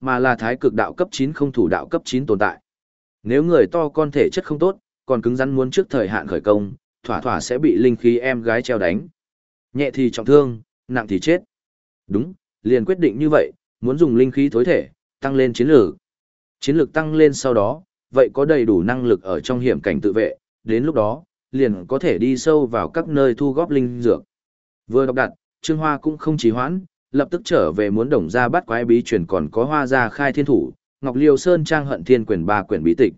mà là thái cực đạo cấp 9 không thủ đạo cấp 9 tồn tại. Nếu người to con thể chất không tốt, còn cứng rắn muốn trước thời hạn khởi công, thỏa thỏa sẽ bị linh khí em gái treo đánh. Nhẹ thì trọng thương, nặng thì chết. Đúng, liền quyết định như vậy, muốn dùng linh khí thối thể, tăng lên chiến lược. Chiến lược tăng lên sau đó, vậy có đầy đủ năng lực ở trong hiểm cảnh tự vệ, đến lúc đó, liền có thể đi sâu vào các nơi thu góp linh dược. Vừa đọc đặt, Trương Hoa cũng không trì hoãn, lập tức trở về muốn đồng ra bắt quái bí truyền còn có hoa ra khai thiên thủ, Ngọc Liêu Sơn trang hận thiên quyền ba quyển bí tịch.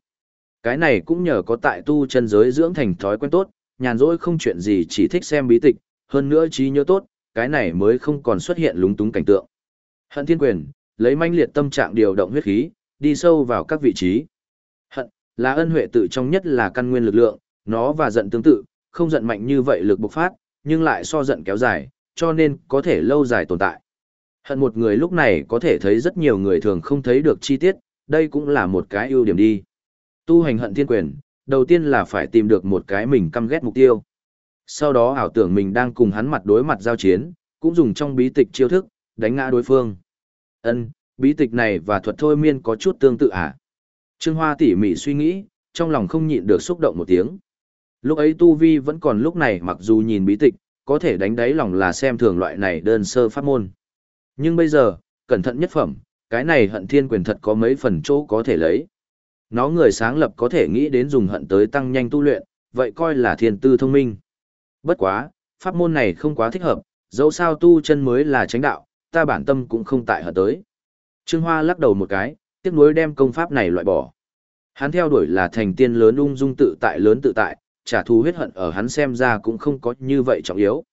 Cái này cũng nhờ có tại tu chân giới dưỡng thành thói quen tốt, nhàn rỗi không chuyện gì chỉ thích xem bí tịch, hơn nữa trí nhớ tốt, cái này mới không còn xuất hiện lúng túng cảnh tượng. Hận thiên quyền, lấy manh liệt tâm trạng điều động huyết khí, đi sâu vào các vị trí. Hận, là ân huệ tự trong nhất là căn nguyên lực lượng, nó và giận tương tự, không giận mạnh như vậy lực bộc phát, nhưng lại so giận kéo dài, cho nên có thể lâu dài tồn tại. Hận một người lúc này có thể thấy rất nhiều người thường không thấy được chi tiết, đây cũng là một cái ưu điểm đi. Tu hành hận thiên quyền, đầu tiên là phải tìm được một cái mình căm ghét mục tiêu. Sau đó ảo tưởng mình đang cùng hắn mặt đối mặt giao chiến, cũng dùng trong bí tịch chiêu thức, đánh ngã đối phương. Ân, bí tịch này và thuật thôi miên có chút tương tự à? Trương Hoa tỉ mỉ suy nghĩ, trong lòng không nhịn được xúc động một tiếng. Lúc ấy Tu Vi vẫn còn lúc này mặc dù nhìn bí tịch, có thể đánh đáy lòng là xem thường loại này đơn sơ pháp môn. Nhưng bây giờ, cẩn thận nhất phẩm, cái này hận thiên quyền thật có mấy phần chỗ có thể lấy. Nó người sáng lập có thể nghĩ đến dùng hận tới tăng nhanh tu luyện, vậy coi là thiên tư thông minh. Bất quá, pháp môn này không quá thích hợp, dẫu sao tu chân mới là tránh đạo, ta bản tâm cũng không tại hận tới. Trương Hoa lắc đầu một cái, tiếc nuối đem công pháp này loại bỏ. Hắn theo đuổi là thành tiên lớn ung dung tự tại lớn tự tại, trả thù huyết hận ở hắn xem ra cũng không có như vậy trọng yếu.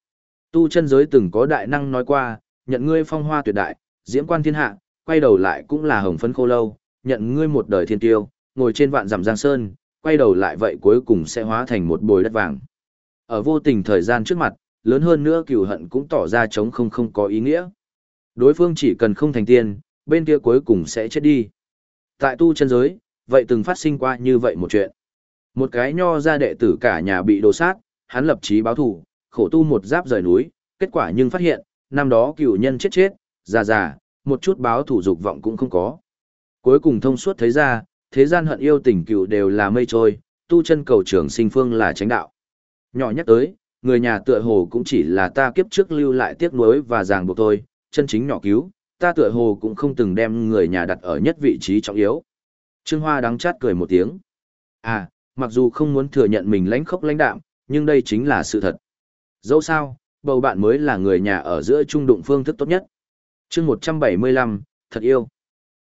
Tu chân giới từng có đại năng nói qua, nhận ngươi phong hoa tuyệt đại, diễm quan thiên hạ, quay đầu lại cũng là hồng phấn khô lâu, nhận ngươi một đời thiên tiêu, ngồi trên vạn dặm giang sơn, quay đầu lại vậy cuối cùng sẽ hóa thành một bồi đất vàng. Ở vô tình thời gian trước mặt, lớn hơn nữa cửu hận cũng tỏ ra chống không không có ý nghĩa. Đối phương chỉ cần không thành tiên, bên kia cuối cùng sẽ chết đi. Tại tu chân giới, vậy từng phát sinh qua như vậy một chuyện. Một cái nho ra đệ tử cả nhà bị đồ sát, hắn lập chí báo thù, khổ tu một giáp rời núi, kết quả nhưng phát hiện, năm đó cửu nhân chết chết, già già, một chút báo thù dục vọng cũng không có. Cuối cùng thông suốt thấy ra, thế gian hận yêu tình cựu đều là mây trôi, tu chân cầu trường sinh phương là tránh đạo. Nhỏ nhắc tới, người nhà tựa hồ cũng chỉ là ta kiếp trước lưu lại tiếc nuối và ràng buộc tôi, chân chính nhỏ cứu, ta tựa hồ cũng không từng đem người nhà đặt ở nhất vị trí trọng yếu. Trương Hoa đắng chát cười một tiếng. À, mặc dù không muốn thừa nhận mình lãnh khốc lãnh đạm, nhưng đây chính là sự thật. Dẫu sao, bầu bạn mới là người nhà ở giữa trung đụng phương thức tốt nhất. chương 175, thật yêu.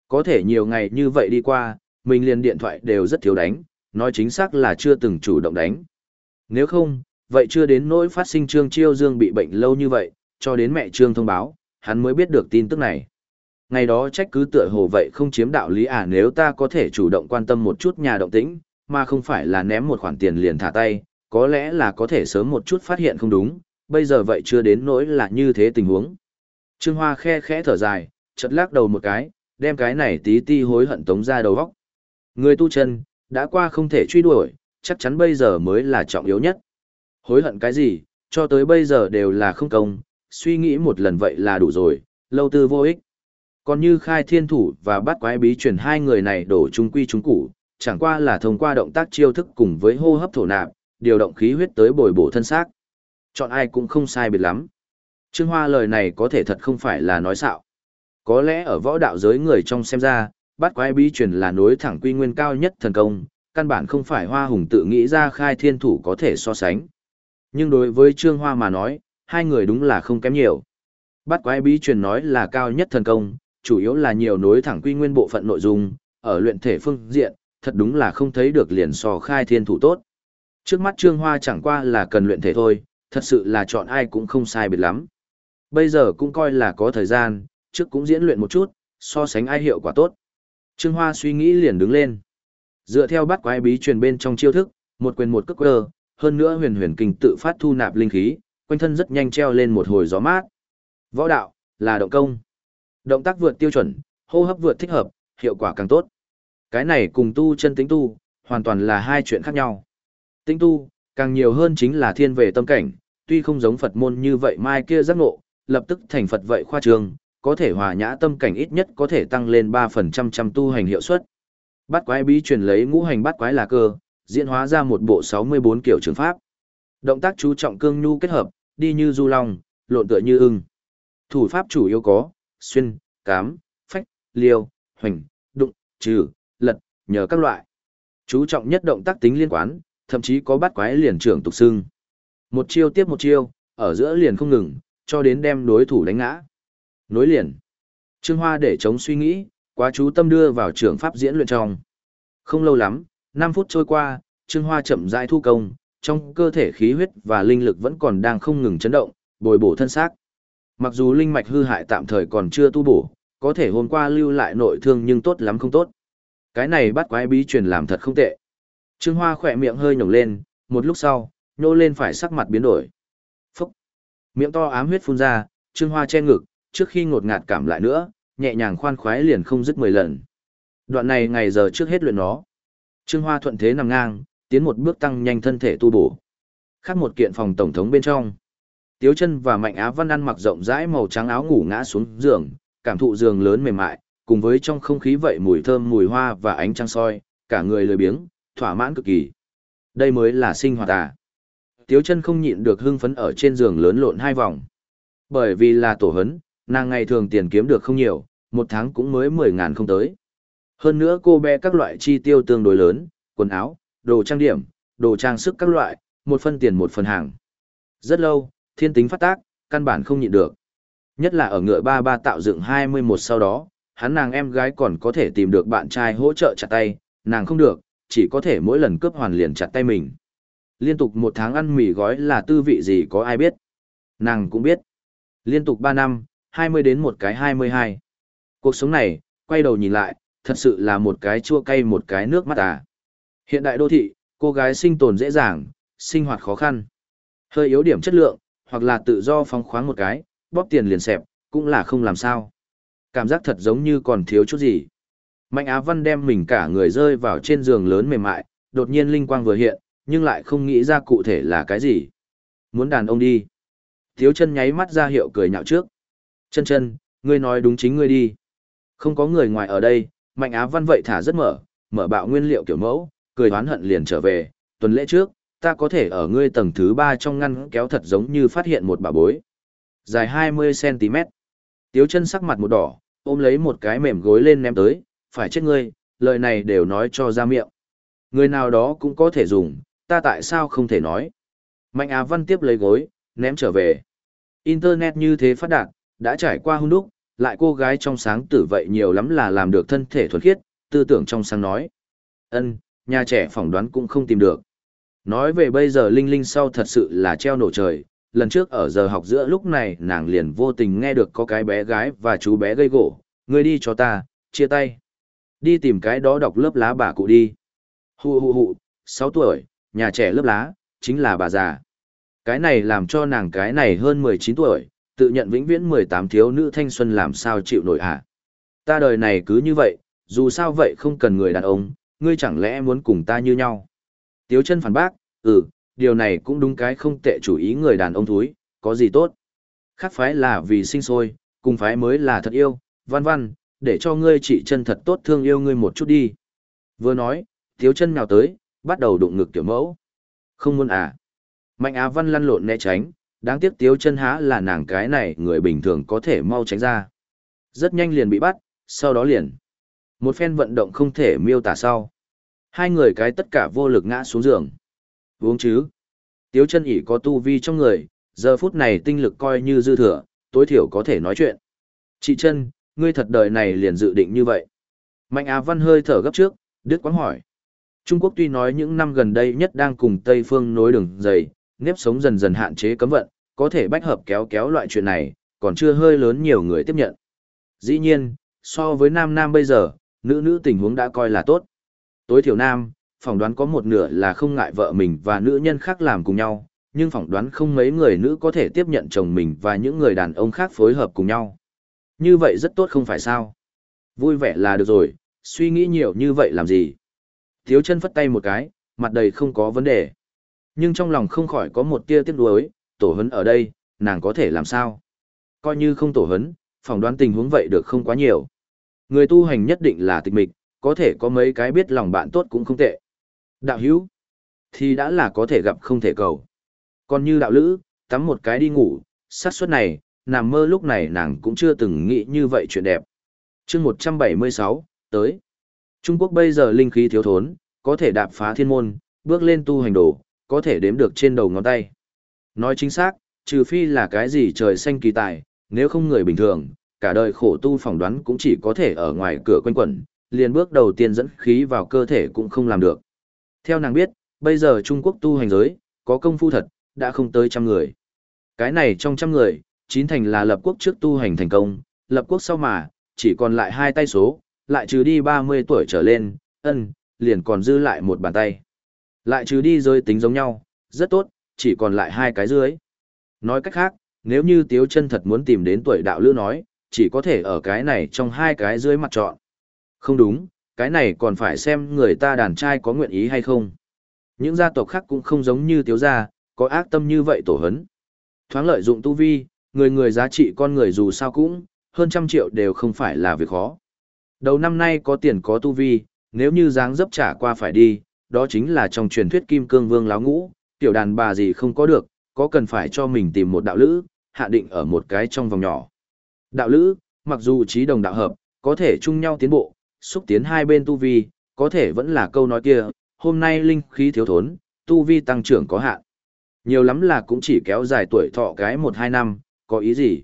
Có thể nhiều ngày như vậy đi qua, mình liền điện thoại đều rất thiếu đánh, nói chính xác là chưa từng chủ động đánh. Nếu không, vậy chưa đến nỗi phát sinh Trương Chiêu Dương bị bệnh lâu như vậy, cho đến mẹ Trương thông báo, hắn mới biết được tin tức này. Ngày đó trách cứ tựa hồ vậy không chiếm đạo lý à nếu ta có thể chủ động quan tâm một chút nhà động tĩnh, mà không phải là ném một khoản tiền liền thả tay, có lẽ là có thể sớm một chút phát hiện không đúng, bây giờ vậy chưa đến nỗi là như thế tình huống. Trương Hoa khe khẽ thở dài, chợt lắc đầu một cái, đem cái này tí ti hối hận tống ra đầu góc. Người tu chân, đã qua không thể truy đuổi, chắc chắn bây giờ mới là trọng yếu nhất. Hối hận cái gì, cho tới bây giờ đều là không công, suy nghĩ một lần vậy là đủ rồi, lâu tư vô ích. Còn như khai thiên thủ và bắt quái bí truyền hai người này đổ trung quy trung củ, chẳng qua là thông qua động tác chiêu thức cùng với hô hấp thổ nạp, điều động khí huyết tới bồi bổ thân xác. Chọn ai cũng không sai biệt lắm. Trương Hoa lời này có thể thật không phải là nói xạo. Có lẽ ở võ đạo giới người trong xem ra, bắt quái bí truyền là nối thẳng quy nguyên cao nhất thần công, căn bản không phải Hoa Hùng tự nghĩ ra khai thiên thủ có thể so sánh. Nhưng đối với Trương Hoa mà nói, hai người đúng là không kém nhiều. Bắt quái bí truyền nói là cao nhất thần công, chủ yếu là nhiều nối thẳng quy nguyên bộ phận nội dung, ở luyện thể phương diện, thật đúng là không thấy được liền so khai thiên thủ tốt. Trước mắt Trương Hoa chẳng qua là cần luyện thể thôi, thật sự là chọn ai cũng không sai biệt lắm. Bây giờ cũng coi là có thời gian, trước cũng diễn luyện một chút, so sánh ai hiệu quả tốt. Trương Hoa suy nghĩ liền đứng lên. Dựa theo bắt quái bí truyền bên trong chiêu thức, một quyền một cước quơ, hơn nữa huyền huyền kinh tự phát thu nạp linh khí, quanh thân rất nhanh treo lên một hồi gió mát. Võ đạo là động công. Động tác vượt tiêu chuẩn, hô hấp vượt thích hợp, hiệu quả càng tốt. Cái này cùng tu chân tính tu, hoàn toàn là hai chuyện khác nhau. Tính tu, càng nhiều hơn chính là thiên về tâm cảnh, tuy không giống Phật môn như vậy mai kia giác ngộ, lập tức thành Phật vậy khoa trường, có thể hòa nhã tâm cảnh ít nhất có thể tăng lên 3% trăm tu hành hiệu suất. Bát quái bí truyền lấy ngũ hành bát quái là cơ, diễn hóa ra một bộ 64 kiểu trường pháp. Động tác chú trọng cương nhu kết hợp, đi như du long, lộn tựa như ưng. Thủ pháp chủ yếu có, xuyên, cám, phách, liêu, hoành, đụng, trừ, lật, nhờ các loại. Chú trọng nhất động tác tính liên quan, thậm chí có bát quái liền trưởng tục xưng. Một chiêu tiếp một chiêu, ở giữa liền không ngừng, cho đến đem đối thủ đánh ngã. Nối liền. Trương Hoa để chống suy nghĩ, quá chú tâm đưa vào trường pháp diễn luyện trong. Không lâu lắm, 5 phút trôi qua, Trương Hoa chậm rãi thu công, trong cơ thể khí huyết và linh lực vẫn còn đang không ngừng chấn động, bồi bổ thân xác. Mặc dù linh mạch hư hại tạm thời còn chưa tu bổ, có thể hôm qua lưu lại nội thương nhưng tốt lắm không tốt. Cái này bắt quái bí truyền làm thật không tệ. Trương Hoa khỏe miệng hơi nhổng lên, một lúc sau, nhô lên phải sắc mặt biến đổi. Phúc! Miệng to ám huyết phun ra, Trương Hoa che ngực, trước khi ngột ngạt cảm lại nữa, nhẹ nhàng khoan khoái liền không dứt mười lần. Đoạn này ngày giờ trước hết luyện nó. Trương Hoa thuận thế nằm ngang, tiến một bước tăng nhanh thân thể tu bổ. Khác một kiện phòng tổng thống bên trong. Tiếu chân và Mạnh Á Văn ăn mặc rộng rãi màu trắng áo ngủ ngã xuống giường, cảm thụ giường lớn mềm mại, cùng với trong không khí vậy mùi thơm mùi hoa và ánh trăng soi, cả người lười biếng, thỏa mãn cực kỳ. Đây mới là sinh hoạt à. Tiếu chân không nhịn được hưng phấn ở trên giường lớn lộn hai vòng. Bởi vì là tổ hấn, nàng ngày thường tiền kiếm được không nhiều, một tháng cũng mới mười ngàn không tới. Hơn nữa cô bé các loại chi tiêu tương đối lớn, quần áo, đồ trang điểm, đồ trang sức các loại, một phân tiền một phần hàng. Rất lâu, thiên tính phát tác, căn bản không nhịn được. Nhất là ở ngựa ba ba tạo dựng 21 sau đó, hắn nàng em gái còn có thể tìm được bạn trai hỗ trợ chặt tay, nàng không được, chỉ có thể mỗi lần cướp hoàn liền chặt tay mình. Liên tục một tháng ăn mì gói là tư vị gì có ai biết. Nàng cũng biết. Liên tục 3 năm, 20 đến một cái 22. Cuộc sống này, quay đầu nhìn lại, thật sự là một cái chua cay một cái nước mắt à. Hiện đại đô thị, cô gái sinh tồn dễ dàng, sinh hoạt khó khăn. Hơi yếu điểm chất lượng, hoặc là tự do phóng khoáng một cái, bóp tiền liền xẹp, cũng là không làm sao. Cảm giác thật giống như còn thiếu chút gì. Mạnh Á Văn đem mình cả người rơi vào trên giường lớn mềm mại, đột nhiên linh quang vừa hiện, nhưng lại không nghĩ ra cụ thể là cái gì. Muốn đàn ông đi. Thiếu chân nháy mắt ra hiệu cười nhạo trước. Chân chân, ngươi nói đúng chính ngươi đi. Không có người ngoài ở đây, Mạnh Á Văn vậy thả rất mở, mở bạo nguyên liệu kiểu mẫu, cười hoán hận liền trở về. Tuần lễ trước, ta có thể ở ngươi tầng thứ ba trong ngăn kéo thật giống như phát hiện một bà bối. Dài 20cm. Tiếu chân sắc mặt một đỏ, ôm lấy một cái mềm gối lên ném tới, phải chết ngươi, lời này đều nói cho ra miệng. Người nào đó cũng có thể dùng, ta tại sao không thể nói. Mạnh Á Văn tiếp lấy gối, ném trở về. Internet như thế phát đạt, đã trải qua hung đúc, lại cô gái trong sáng tử vậy nhiều lắm là làm được thân thể thuần khiết, tư tưởng trong sáng nói. ân nhà trẻ phỏng đoán cũng không tìm được. Nói về bây giờ Linh Linh sau thật sự là treo nổ trời, lần trước ở giờ học giữa lúc này nàng liền vô tình nghe được có cái bé gái và chú bé gây gỗ, người đi cho ta, chia tay. Đi tìm cái đó đọc lớp lá bà cụ đi. Hù hù hù, 6 tuổi, nhà trẻ lớp lá, chính là bà già. Cái này làm cho nàng cái này hơn 19 tuổi, tự nhận vĩnh viễn 18 thiếu nữ thanh xuân làm sao chịu nổi hả? Ta đời này cứ như vậy, dù sao vậy không cần người đàn ông, ngươi chẳng lẽ muốn cùng ta như nhau? Tiếu chân phản bác, ừ, điều này cũng đúng cái không tệ chủ ý người đàn ông thúi, có gì tốt. Khác phái là vì sinh sôi, cùng phái mới là thật yêu, văn văn, để cho ngươi chị chân thật tốt thương yêu ngươi một chút đi. Vừa nói, tiếu chân nào tới, bắt đầu đụng ngực tiểu mẫu. Không muốn à. Mạnh Á Văn lăn lộn né tránh, đáng tiếc tiếu chân há là nàng cái này người bình thường có thể mau tránh ra. Rất nhanh liền bị bắt, sau đó liền. Một phen vận động không thể miêu tả sau. Hai người cái tất cả vô lực ngã xuống giường. Uống chứ. Tiếu chân ỉ có tu vi trong người, giờ phút này tinh lực coi như dư thừa, tối thiểu có thể nói chuyện. Chị chân, ngươi thật đời này liền dự định như vậy. Mạnh Á Văn hơi thở gấp trước, đứt quãng hỏi. Trung Quốc tuy nói những năm gần đây nhất đang cùng Tây phương nối đường dày, nếp sống dần dần hạn chế cấm vận, có thể bách hợp kéo kéo loại chuyện này, còn chưa hơi lớn nhiều người tiếp nhận. Dĩ nhiên, so với nam nam bây giờ, nữ nữ tình huống đã coi là tốt. Tối thiểu nam, phỏng đoán có một nửa là không ngại vợ mình và nữ nhân khác làm cùng nhau, nhưng phỏng đoán không mấy người nữ có thể tiếp nhận chồng mình và những người đàn ông khác phối hợp cùng nhau. Như vậy rất tốt không phải sao? Vui vẻ là được rồi, suy nghĩ nhiều như vậy làm gì? Thiếu chân phất tay một cái, mặt đầy không có vấn đề. Nhưng trong lòng không khỏi có một tia tiếc nuối, tổ hấn ở đây, nàng có thể làm sao? Coi như không tổ hấn, phỏng đoán tình huống vậy được không quá nhiều. Người tu hành nhất định là tịch mịch, có thể có mấy cái biết lòng bạn tốt cũng không tệ. Đạo hữu, thì đã là có thể gặp không thể cầu. Còn như đạo lữ, tắm một cái đi ngủ, xác suất này, nằm mơ lúc này nàng cũng chưa từng nghĩ như vậy chuyện đẹp. chương 176, tới. Trung Quốc bây giờ linh khí thiếu thốn, có thể đạp phá thiên môn, bước lên tu hành đồ, có thể đếm được trên đầu ngón tay. Nói chính xác, trừ phi là cái gì trời xanh kỳ tài, nếu không người bình thường, cả đời khổ tu phỏng đoán cũng chỉ có thể ở ngoài cửa quanh quẩn, liền bước đầu tiên dẫn khí vào cơ thể cũng không làm được. Theo nàng biết, bây giờ Trung Quốc tu hành giới, có công phu thật, đã không tới trăm người. Cái này trong trăm người, chín thành là lập quốc trước tu hành thành công, lập quốc sau mà, chỉ còn lại hai tay số, lại trừ đi 30 tuổi trở lên, ân, liền còn dư lại một bàn tay. Lại trừ đi rơi tính giống nhau, rất tốt, chỉ còn lại hai cái dưới. Nói cách khác, nếu như Tiếu chân thật muốn tìm đến tuổi đạo lữ nói, chỉ có thể ở cái này trong hai cái dưới mặt chọn. Không đúng, cái này còn phải xem người ta đàn trai có nguyện ý hay không. Những gia tộc khác cũng không giống như Tiếu gia, có ác tâm như vậy tổ hấn. Thoáng lợi dụng tu vi, người người giá trị con người dù sao cũng, hơn trăm triệu đều không phải là việc khó. Đầu năm nay có tiền có tu vi, nếu như dáng dấp trả qua phải đi, đó chính là trong truyền thuyết kim cương vương láo ngũ, tiểu đàn bà gì không có được, có cần phải cho mình tìm một đạo lữ, hạ định ở một cái trong vòng nhỏ. Đạo lữ, mặc dù trí đồng đạo hợp, có thể chung nhau tiến bộ, xúc tiến hai bên tu vi, có thể vẫn là câu nói kia, hôm nay linh khí thiếu thốn, tu vi tăng trưởng có hạn. Nhiều lắm là cũng chỉ kéo dài tuổi thọ cái một hai năm, có ý gì?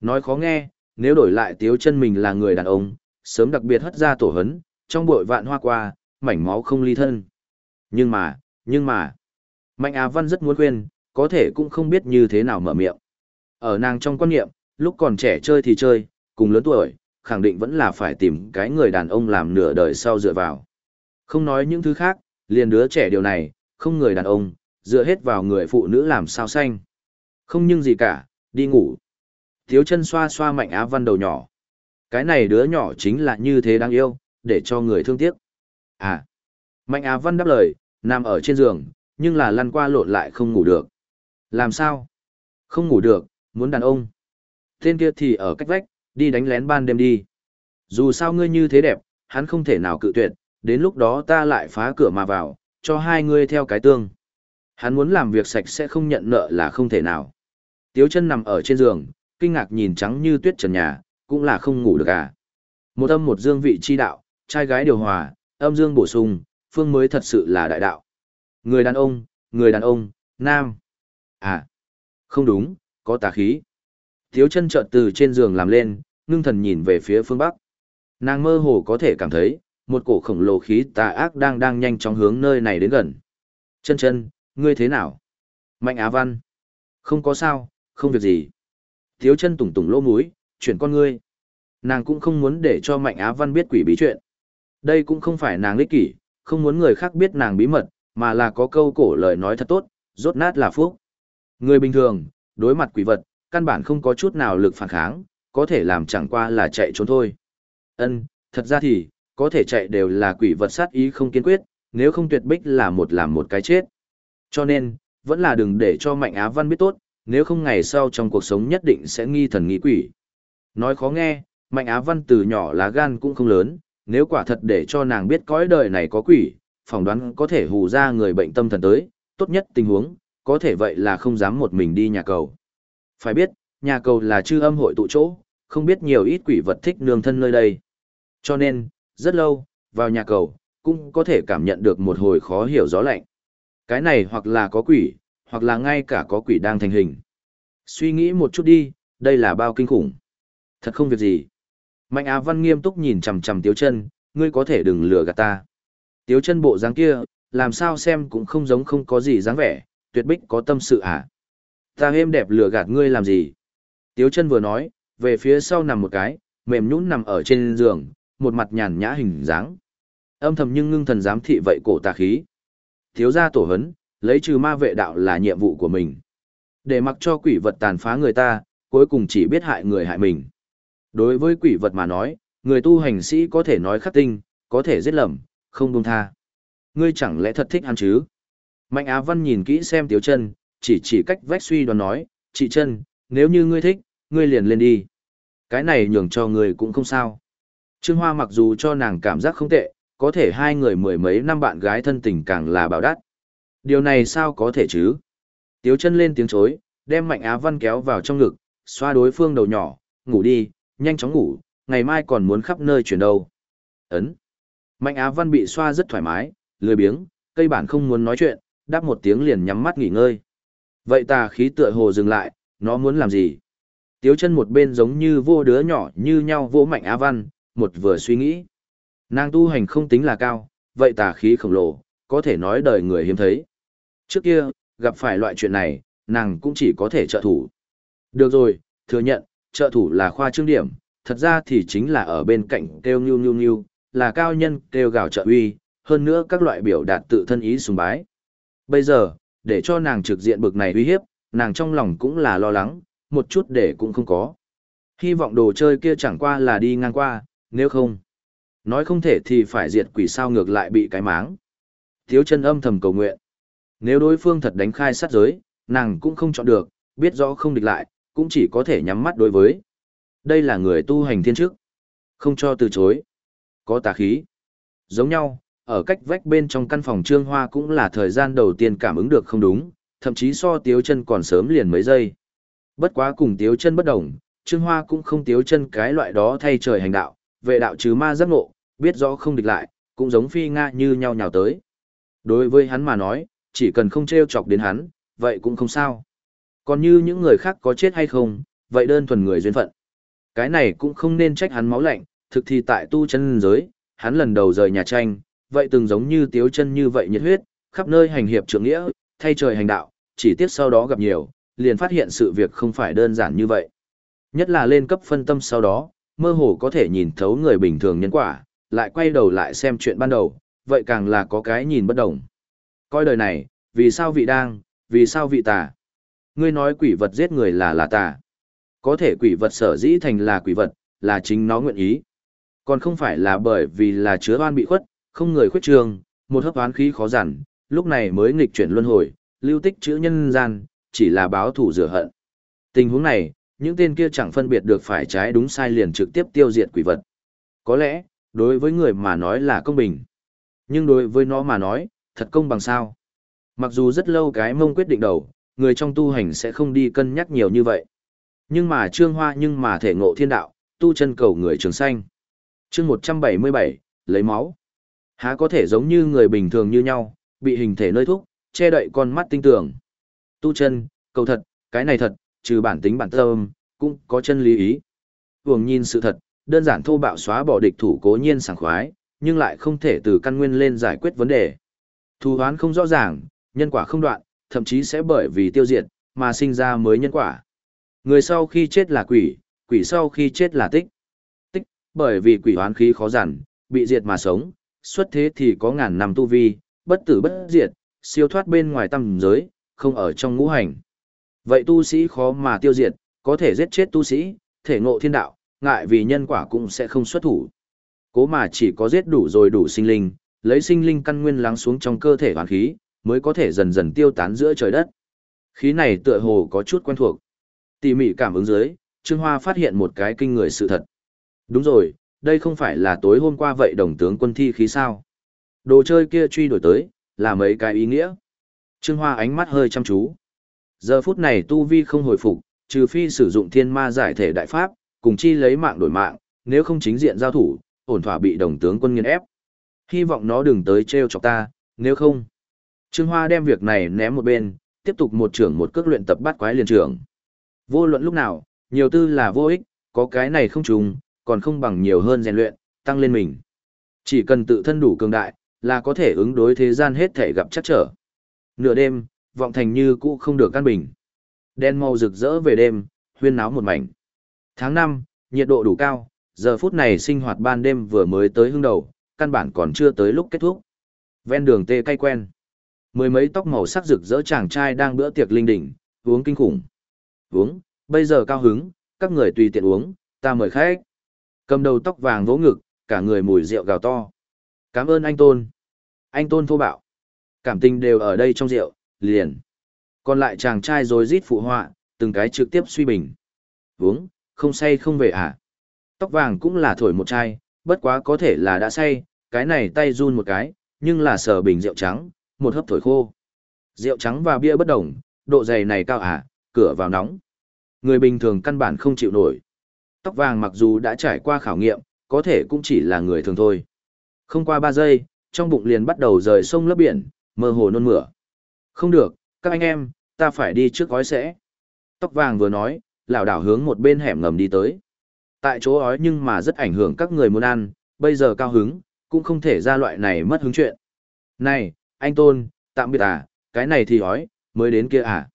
Nói khó nghe, nếu đổi lại tiếu chân mình là người đàn ông, sớm đặc biệt hất ra tổ hấn, trong bội vạn hoa qua, mảnh máu không ly thân. Nhưng mà, nhưng mà, Mạnh Á Văn rất muốn khuyên, có thể cũng không biết như thế nào mở miệng. Ở nàng trong quan niệm, lúc còn trẻ chơi thì chơi, cùng lớn tuổi, khẳng định vẫn là phải tìm cái người đàn ông làm nửa đời sau dựa vào. Không nói những thứ khác, liền đứa trẻ điều này, không người đàn ông, dựa hết vào người phụ nữ làm sao xanh. Không nhưng gì cả, đi ngủ. Thiếu chân xoa xoa mạnh á văn đầu nhỏ. Cái này đứa nhỏ chính là như thế đáng yêu, để cho người thương tiếc. À, mạnh á văn đáp lời, nằm ở trên giường, nhưng là lăn qua lộn lại không ngủ được. Làm sao? Không ngủ được, muốn đàn ông. Tên kia thì ở cách vách, đi đánh lén ban đêm đi. Dù sao ngươi như thế đẹp, hắn không thể nào cự tuyệt, đến lúc đó ta lại phá cửa mà vào, cho hai ngươi theo cái tương. Hắn muốn làm việc sạch sẽ không nhận nợ là không thể nào. Tiếu chân nằm ở trên giường, kinh ngạc nhìn trắng như tuyết trần nhà, cũng là không ngủ được à. Một âm một dương vị chi đạo, trai gái điều hòa, âm dương bổ sung, phương mới thật sự là đại đạo. Người đàn ông, người đàn ông, nam. À, không đúng, có tà khí. Tiếu chân trợt từ trên giường làm lên, ngưng thần nhìn về phía phương Bắc. Nàng mơ hồ có thể cảm thấy, một cổ khổng lồ khí tà ác đang đang nhanh chóng hướng nơi này đến gần. Chân chân, ngươi thế nào? Mạnh Á Văn. Không có sao, không việc gì. Thiếu chân tủng tủng lỗ mũi, chuyển con ngươi. Nàng cũng không muốn để cho Mạnh Á Văn biết quỷ bí chuyện. Đây cũng không phải nàng lích kỷ, không muốn người khác biết nàng bí mật, mà là có câu cổ lời nói thật tốt, rốt nát là phúc. Người bình thường, đối mặt quỷ vật, căn bản không có chút nào lực phản kháng, có thể làm chẳng qua là chạy trốn thôi. Ân, thật ra thì, có thể chạy đều là quỷ vật sát ý không kiên quyết, nếu không tuyệt bích là một làm một cái chết. Cho nên, vẫn là đừng để cho Mạnh Á Văn biết tốt, nếu không ngày sau trong cuộc sống nhất định sẽ nghi thần nghi quỷ. Nói khó nghe, Mạnh Á Văn từ nhỏ lá gan cũng không lớn, nếu quả thật để cho nàng biết cõi đời này có quỷ, phỏng đoán có thể hù ra người bệnh tâm thần tới, tốt nhất tình huống, có thể vậy là không dám một mình đi nhà cầu. Phải biết, nhà cầu là chư âm hội tụ chỗ, không biết nhiều ít quỷ vật thích nương thân nơi đây. Cho nên, rất lâu, vào nhà cầu, cũng có thể cảm nhận được một hồi khó hiểu gió lạnh. Cái này hoặc là có quỷ, hoặc là ngay cả có quỷ đang thành hình. Suy nghĩ một chút đi, đây là bao kinh khủng. Thật không việc gì. Mạnh Á Văn nghiêm túc nhìn chằm chằm Tiếu Chân, ngươi có thể đừng lừa gạt ta. Tiếu chân bộ dáng kia, làm sao xem cũng không giống không có gì dáng vẻ, tuyệt bích có tâm sự à. Ta êm đẹp lừa gạt ngươi làm gì? Tiếu chân vừa nói, về phía sau nằm một cái, mềm nhũn nằm ở trên giường, một mặt nhàn nhã hình dáng. Âm thầm nhưng ngưng thần giám thị vậy cổ tà khí. Thiếu gia tổ hấn, lấy trừ ma vệ đạo là nhiệm vụ của mình. Để mặc cho quỷ vật tàn phá người ta, cuối cùng chỉ biết hại người hại mình. Đối với quỷ vật mà nói, người tu hành sĩ có thể nói khắc tinh, có thể giết lầm, không buông tha. Ngươi chẳng lẽ thật thích ăn chứ? Mạnh Á Văn nhìn kỹ xem Tiếu chân, chỉ chỉ cách vách suy đoán nói, chị chân, nếu như ngươi thích, ngươi liền lên đi. Cái này nhường cho ngươi cũng không sao. Trương Hoa mặc dù cho nàng cảm giác không tệ, có thể hai người mười mấy năm bạn gái thân tình càng là bảo đắt. Điều này sao có thể chứ? Tiếu chân lên tiếng chối, đem Mạnh Á Văn kéo vào trong ngực, xoa đối phương đầu nhỏ, ngủ đi, nhanh chóng ngủ, ngày mai còn muốn khắp nơi chuyển đâu. Ấn. Mạnh Á Văn bị xoa rất thoải mái, lười biếng, cây bản không muốn nói chuyện, đáp một tiếng liền nhắm mắt nghỉ ngơi. Vậy tà khí tựa hồ dừng lại, nó muốn làm gì? Tiếu chân một bên giống như vô đứa nhỏ như nhau vỗ Mạnh Á Văn, một vừa suy nghĩ. Nàng tu hành không tính là cao, vậy tà khí khổng lồ, có thể nói đời người hiếm thấy. Trước kia, gặp phải loại chuyện này, nàng cũng chỉ có thể trợ thủ. Được rồi, thừa nhận, trợ thủ là khoa trương điểm, thật ra thì chính là ở bên cạnh kêu nhu nhu nhu, là cao nhân kêu gào trợ uy, hơn nữa các loại biểu đạt tự thân ý sùng bái. Bây giờ, để cho nàng trực diện bực này uy hiếp, nàng trong lòng cũng là lo lắng, một chút để cũng không có. Hy vọng đồ chơi kia chẳng qua là đi ngang qua, nếu không. Nói không thể thì phải diệt quỷ sao ngược lại bị cái máng. Thiếu chân âm thầm cầu nguyện. Nếu đối phương thật đánh khai sát giới, nàng cũng không chọn được, biết rõ không địch lại, cũng chỉ có thể nhắm mắt đối với. Đây là người tu hành thiên chức. Không cho từ chối. Có tà khí. Giống nhau, ở cách vách bên trong căn phòng trương hoa cũng là thời gian đầu tiên cảm ứng được không đúng, thậm chí so tiếu chân còn sớm liền mấy giây. Bất quá cùng tiếu chân bất đồng, trương hoa cũng không tiếu chân cái loại đó thay trời hành đạo, vệ đạo trừ ma giác ngộ, biết rõ không địch lại, cũng giống phi nga như nhau nhào tới. Đối với hắn mà nói, chỉ cần không treo chọc đến hắn, vậy cũng không sao. Còn như những người khác có chết hay không, vậy đơn thuần người duyên phận. Cái này cũng không nên trách hắn máu lạnh, thực thì tại tu chân giới, hắn lần đầu rời nhà tranh, vậy từng giống như tiếu chân như vậy nhiệt huyết, khắp nơi hành hiệp trưởng nghĩa, thay trời hành đạo, chỉ tiếc sau đó gặp nhiều, liền phát hiện sự việc không phải đơn giản như vậy. Nhất là lên cấp phân tâm sau đó, mơ hồ có thể nhìn thấu người bình thường nhân quả, lại quay đầu lại xem chuyện ban đầu, vậy càng là có cái nhìn bất đồng. Coi đời này, vì sao vị đang, vì sao vị tà? Ngươi nói quỷ vật giết người là là tà. Có thể quỷ vật sở dĩ thành là quỷ vật, là chính nó nguyện ý. Còn không phải là bởi vì là chứa oan bị khuất, không người khuyết trường, một hấp oán khí khó giản, lúc này mới nghịch chuyển luân hồi, lưu tích chữ nhân gian, chỉ là báo thủ rửa hận. Tình huống này, những tên kia chẳng phân biệt được phải trái đúng sai liền trực tiếp tiêu diệt quỷ vật. Có lẽ, đối với người mà nói là công bình. Nhưng đối với nó mà nói, thật công bằng sao. Mặc dù rất lâu cái mông quyết định đầu, người trong tu hành sẽ không đi cân nhắc nhiều như vậy. Nhưng mà trương hoa nhưng mà thể ngộ thiên đạo, tu chân cầu người trường sanh. chương 177, lấy máu. Há có thể giống như người bình thường như nhau, bị hình thể nơi thúc, che đậy con mắt tinh tường. Tu chân, cầu thật, cái này thật, trừ bản tính bản tâm, cũng có chân lý ý. Vương nhìn sự thật, đơn giản thô bạo xóa bỏ địch thủ cố nhiên sảng khoái, nhưng lại không thể từ căn nguyên lên giải quyết vấn đề. Thù hoán không rõ ràng, nhân quả không đoạn, thậm chí sẽ bởi vì tiêu diệt, mà sinh ra mới nhân quả. Người sau khi chết là quỷ, quỷ sau khi chết là tích. Tích, bởi vì quỷ hoán khí khó giản, bị diệt mà sống, xuất thế thì có ngàn năm tu vi, bất tử bất diệt, siêu thoát bên ngoài tâm giới, không ở trong ngũ hành. Vậy tu sĩ khó mà tiêu diệt, có thể giết chết tu sĩ, thể ngộ thiên đạo, ngại vì nhân quả cũng sẽ không xuất thủ. Cố mà chỉ có giết đủ rồi đủ sinh linh, lấy sinh linh căn nguyên lắng xuống trong cơ thể hoàn khí, mới có thể dần dần tiêu tán giữa trời đất. Khí này tựa hồ có chút quen thuộc. Tỉ mỉ cảm ứng dưới, Trương Hoa phát hiện một cái kinh người sự thật. Đúng rồi, đây không phải là tối hôm qua vậy đồng tướng quân thi khí sao. Đồ chơi kia truy đuổi tới, là mấy cái ý nghĩa. Trương Hoa ánh mắt hơi chăm chú. Giờ phút này tu vi không hồi phục, trừ phi sử dụng thiên ma giải thể đại pháp, cùng chi lấy mạng đổi mạng, nếu không chính diện giao thủ, ổn thỏa bị đồng tướng quân nghiền ép. Hy vọng nó đừng tới trêu chọc ta, nếu không. Trương Hoa đem việc này ném một bên, tiếp tục một trưởng một cước luyện tập bắt quái liền trưởng. Vô luận lúc nào, nhiều tư là vô ích, có cái này không trùng, còn không bằng nhiều hơn rèn luyện, tăng lên mình. Chỉ cần tự thân đủ cường đại, là có thể ứng đối thế gian hết thể gặp chắc trở. Nửa đêm, vọng thành như cũ không được căn bình. Đen màu rực rỡ về đêm, huyên náo một mảnh. Tháng 5, nhiệt độ đủ cao, giờ phút này sinh hoạt ban đêm vừa mới tới hương đầu, căn bản còn chưa tới lúc kết thúc. Ven đường tê cay quen. Mười mấy tóc màu sắc rực rỡ chàng trai đang bữa tiệc linh đỉnh, uống kinh khủng. Uống, bây giờ cao hứng, các người tùy tiện uống, ta mời khách. Cầm đầu tóc vàng vỗ ngực, cả người mùi rượu gào to. Cảm ơn anh Tôn. Anh Tôn thô bạo. Cảm tình đều ở đây trong rượu, liền. Còn lại chàng trai rồi rít phụ họa, từng cái trực tiếp suy bình. Uống, không say không về à. Tóc vàng cũng là thổi một chai, bất quá có thể là đã say, cái này tay run một cái, nhưng là sờ bình rượu trắng, một hớp thổi khô. Rượu trắng và bia bất đồng, độ dày này cao à, cửa vào nóng. Người bình thường căn bản không chịu nổi. Tóc vàng mặc dù đã trải qua khảo nghiệm, có thể cũng chỉ là người thường thôi. Không qua 3 giây, trong bụng liền bắt đầu rời sông lấp biển, mơ hồ nôn mửa. Không được, các anh em, ta phải đi trước gói sẽ. Tóc vàng vừa nói, lảo đảo hướng một bên hẻm ngầm đi tới. Tại chỗ ói nhưng mà rất ảnh hưởng các người muốn ăn, bây giờ cao hứng, cũng không thể ra loại này mất hứng chuyện. Này, anh Tôn, tạm biệt à, cái này thì ói, mới đến kia à.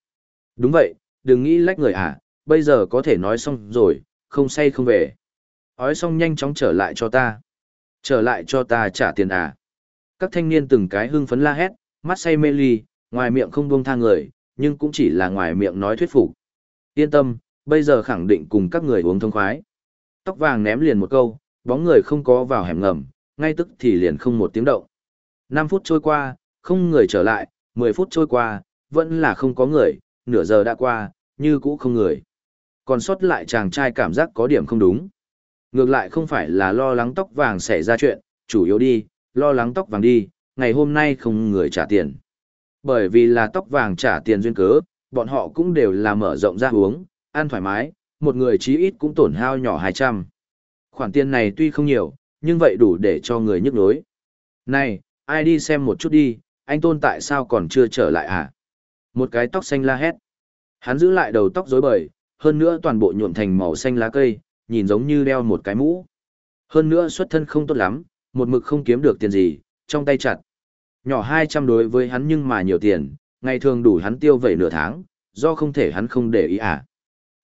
Đúng vậy, đừng nghĩ lách người à, bây giờ có thể nói xong rồi, không say không về. Ói xong nhanh chóng trở lại cho ta. Trở lại cho ta trả tiền à. Các thanh niên từng cái hưng phấn la hét, mắt say mê ly, ngoài miệng không buông tha người, nhưng cũng chỉ là ngoài miệng nói thuyết phục. Yên tâm, bây giờ khẳng định cùng các người uống thông khoái. Tóc vàng ném liền một câu, bóng người không có vào hẻm ngầm, ngay tức thì liền không một tiếng động. 5 phút trôi qua, không người trở lại, 10 phút trôi qua, vẫn là không có người, nửa giờ đã qua, như cũ không người. Còn sót lại chàng trai cảm giác có điểm không đúng. Ngược lại không phải là lo lắng tóc vàng xảy ra chuyện, chủ yếu đi, lo lắng tóc vàng đi, ngày hôm nay không người trả tiền. Bởi vì là tóc vàng trả tiền duyên cớ, bọn họ cũng đều là mở rộng ra uống, ăn thoải mái, một người chí ít cũng tổn hao nhỏ 200. Khoản tiền này tuy không nhiều, nhưng vậy đủ để cho người nhức nhối. Này, ai đi xem một chút đi, anh Tôn tại sao còn chưa trở lại à? Một cái tóc xanh la hét. Hắn giữ lại đầu tóc rối bời, hơn nữa toàn bộ nhuộm thành màu xanh lá cây, nhìn giống như đeo một cái mũ. Hơn nữa xuất thân không tốt lắm, một mực không kiếm được tiền gì, trong tay chặt. Nhỏ 200 đối với hắn nhưng mà nhiều tiền, ngày thường đủ hắn tiêu vẩy nửa tháng, do không thể hắn không để ý à.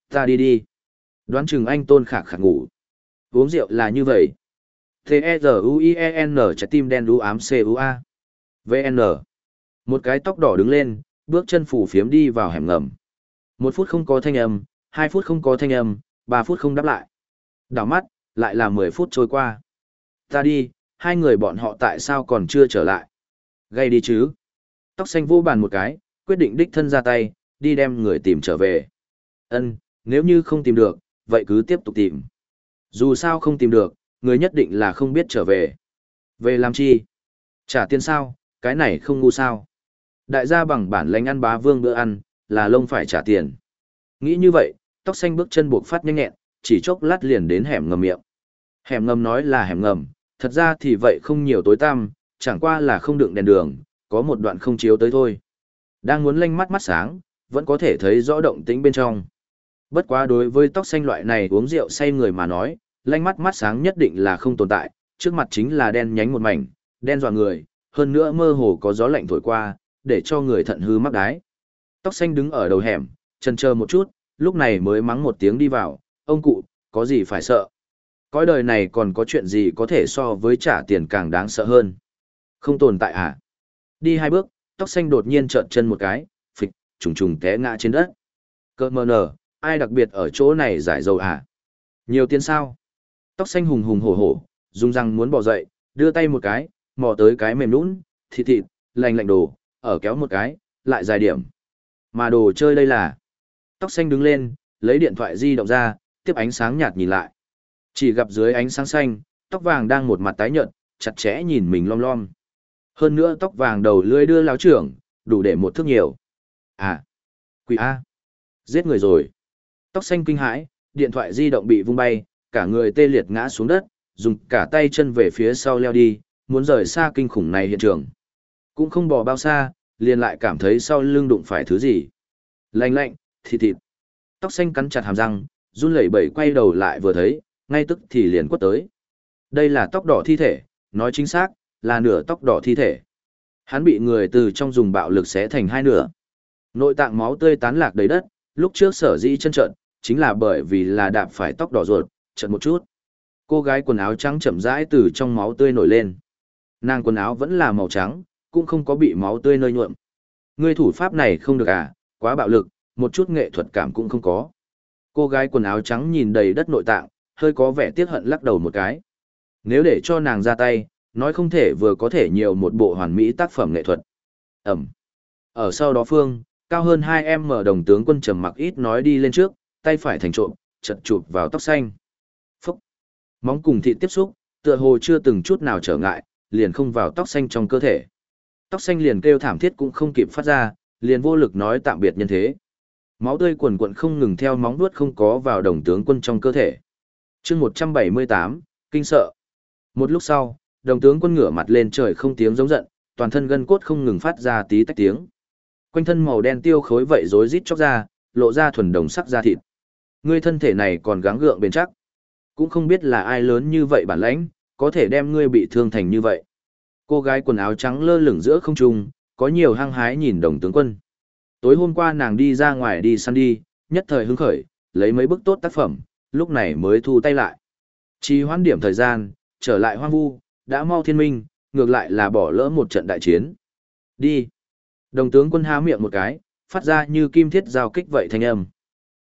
Ta đi đi. Đoán chừng anh tôn khạc khạc ngủ. Uống rượu là như vậy. T-E-Z-U-I-E-N trái tim đen đu ám C-U-A. VN. Một cái tóc đỏ đứng lên, bước chân phủ phiếm đi vào hẻm ngầm. Một phút không có thanh âm, hai phút không có thanh âm, ba phút không đáp lại. Đảo mắt, lại là mười phút trôi qua. Ta đi, hai người bọn họ tại sao còn chưa trở lại? Gây đi chứ? Tóc xanh vô bàn một cái, quyết định đích thân ra tay, đi đem người tìm trở về. Ân, nếu như không tìm được, vậy cứ tiếp tục tìm. Dù sao không tìm được, người nhất định là không biết trở về. Về làm chi? Trả tiền sao, cái này không ngu sao. Đại gia bằng bản lãnh ăn bá vương bữa ăn, là lông phải trả tiền. Nghĩ như vậy, tóc xanh bước chân buộc phát nhanh nhẹn, chỉ chốc lát liền đến hẻm ngầm miệng. Hẻm ngầm nói là hẻm ngầm, thật ra thì vậy không nhiều tối tăm, chẳng qua là không đựng đèn đường, có một đoạn không chiếu tới thôi. Đang muốn lanh mắt mắt sáng, vẫn có thể thấy rõ động tĩnh bên trong. Bất quá đối với tóc xanh loại này uống rượu say người mà nói, lanh mắt mắt sáng nhất định là không tồn tại, trước mặt chính là đen nhánh một mảnh, đen dọa người, hơn nữa mơ hồ có gió lạnh thổi qua, để cho người thận hư mắc đái. Tóc xanh đứng ở đầu hẻm, chân chờ một chút, lúc này mới mắng một tiếng đi vào, ông cụ, có gì phải sợ. Cõi đời này còn có chuyện gì có thể so với trả tiền càng đáng sợ hơn. Không tồn tại à? Đi hai bước, tóc xanh đột nhiên trợn chân một cái, phịch, trùng trùng té ngã trên đất. Cơ mơ nở, ai đặc biệt ở chỗ này giải dầu à? Nhiều tiền sao? Tóc xanh hùng hùng hổ hổ, dùng răng muốn bỏ dậy, đưa tay một cái, mò tới cái mềm nũng, thịt thịt, lành lạnh đồ, ở kéo một cái, lại dài điểm. Mà đồ chơi đây là... Tóc xanh đứng lên, lấy điện thoại di động ra, tiếp ánh sáng nhạt nhìn lại. Chỉ gặp dưới ánh sáng xanh, tóc vàng đang một mặt tái nhợt, chặt chẽ nhìn mình lom lom. Hơn nữa tóc vàng đầu lưỡi đưa láo trưởng, đủ để một thước nhiều. À, quỷ A. Giết người rồi. Tóc xanh kinh hãi, điện thoại di động bị vung bay, cả người tê liệt ngã xuống đất, dùng cả tay chân về phía sau leo đi, muốn rời xa kinh khủng này hiện trường. Cũng không bỏ bao xa, liền lại cảm thấy sau lưng đụng phải thứ gì. Lạnh lạnh, thịt thịt. Tóc xanh cắn chặt hàm răng, run lẩy bẩy quay đầu lại vừa thấy, ngay tức thì liền quất tới. Đây là tóc đỏ thi thể, nói chính xác, là nửa tóc đỏ thi thể. Hắn bị người từ trong dùng bạo lực xé thành hai nửa. Nội tạng máu tươi tán lạc đầy đất, lúc trước sở dĩ chân trận, chính là bởi vì là đạp phải tóc đỏ ruột, trận một chút. Cô gái quần áo trắng chậm rãi từ trong máu tươi nổi lên. Nàng quần áo vẫn là màu trắng, cũng không có bị máu tươi nơi nhuộm. Ngươi thủ pháp này không được à, quá bạo lực, một chút nghệ thuật cảm cũng không có. Cô gái quần áo trắng nhìn đầy đất nội tạng, hơi có vẻ tiếc hận lắc đầu một cái. Nếu để cho nàng ra tay, nói không thể vừa có thể nhiều một bộ hoàn mỹ tác phẩm nghệ thuật. Ẩm. Ở sau đó phương, cao hơn 2 em mở đồng tướng quân trầm mặc ít nói đi lên trước, tay phải thành trộm, chật chụp vào tóc xanh. Phúc. Móng cùng thị tiếp xúc, tựa hồ chưa từng chút nào trở ngại, liền không vào tóc xanh trong cơ thể. Tóc xanh liền kêu thảm thiết cũng không kịp phát ra, liền vô lực nói tạm biệt nhân thế. Máu tươi quần quận không ngừng theo móng vuốt không có vào đồng tướng quân trong cơ thể. chương 178, kinh sợ. Một lúc sau, đồng tướng quân ngửa mặt lên trời không tiếng giống giận, toàn thân gân cốt không ngừng phát ra tí tách tiếng. Quanh thân màu đen tiêu khối vậy rối rít chóc ra, lộ ra thuần đồng sắc da thịt. Ngươi thân thể này còn gắng gượng bền chắc. Cũng không biết là ai lớn như vậy bản lãnh, có thể đem ngươi bị thương thành như vậy. Cô gái quần áo trắng lơ lửng giữa không trung, có nhiều hăng hái nhìn đồng tướng quân. Tối hôm qua nàng đi ra ngoài đi săn đi, nhất thời hứng khởi, lấy mấy bức tốt tác phẩm, lúc này mới thu tay lại. Chỉ hoãn điểm thời gian, trở lại hoang vu, đã mau thiên minh, ngược lại là bỏ lỡ một trận đại chiến. Đi. Đồng tướng quân há miệng một cái, phát ra như kim thiết giao kích vậy thanh âm.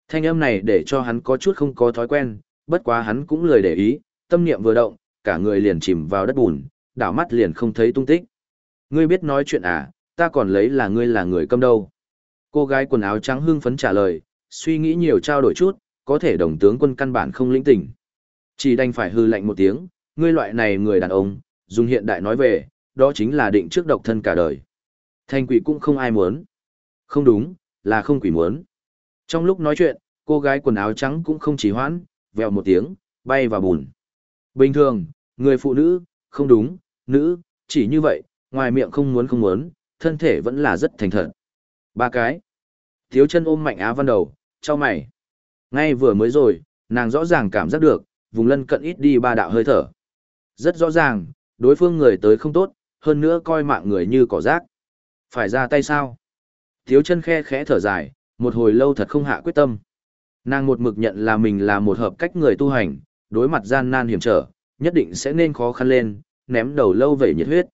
Thanh âm này để cho hắn có chút không có thói quen, bất quá hắn cũng lười để ý, tâm niệm vừa động, cả người liền chìm vào đất bùn, đảo mắt liền không thấy tung tích. Ngươi biết nói chuyện à, ta còn lấy là ngươi là người câm đâu. Cô gái quần áo trắng hưng phấn trả lời, suy nghĩ nhiều trao đổi chút, có thể đồng tướng quân căn bản không lĩnh tỉnh. Chỉ đành phải hư lạnh một tiếng, ngươi loại này người đàn ông, dùng hiện đại nói về, đó chính là định trước độc thân cả đời. Thanh quỷ cũng không ai muốn. Không đúng, là không quỷ muốn. Trong lúc nói chuyện, cô gái quần áo trắng cũng không chỉ hoãn, vèo một tiếng, bay vào bùn. Bình thường, người phụ nữ, không đúng, nữ, chỉ như vậy, ngoài miệng không muốn không muốn, thân thể vẫn là rất thành thật. Ba cái. Thiếu chân ôm mạnh á văn đầu, cho mày. Ngay vừa mới rồi, nàng rõ ràng cảm giác được, vùng lân cận ít đi ba đạo hơi thở. Rất rõ ràng, đối phương người tới không tốt, hơn nữa coi mạng người như cỏ rác. Phải ra tay sao? Thiếu chân khe khẽ thở dài, một hồi lâu thật không hạ quyết tâm. Nàng một mực nhận là mình là một hợp cách người tu hành, đối mặt gian nan hiểm trở, nhất định sẽ nên khó khăn lên, ném đầu lâu vậy nhiệt huyết.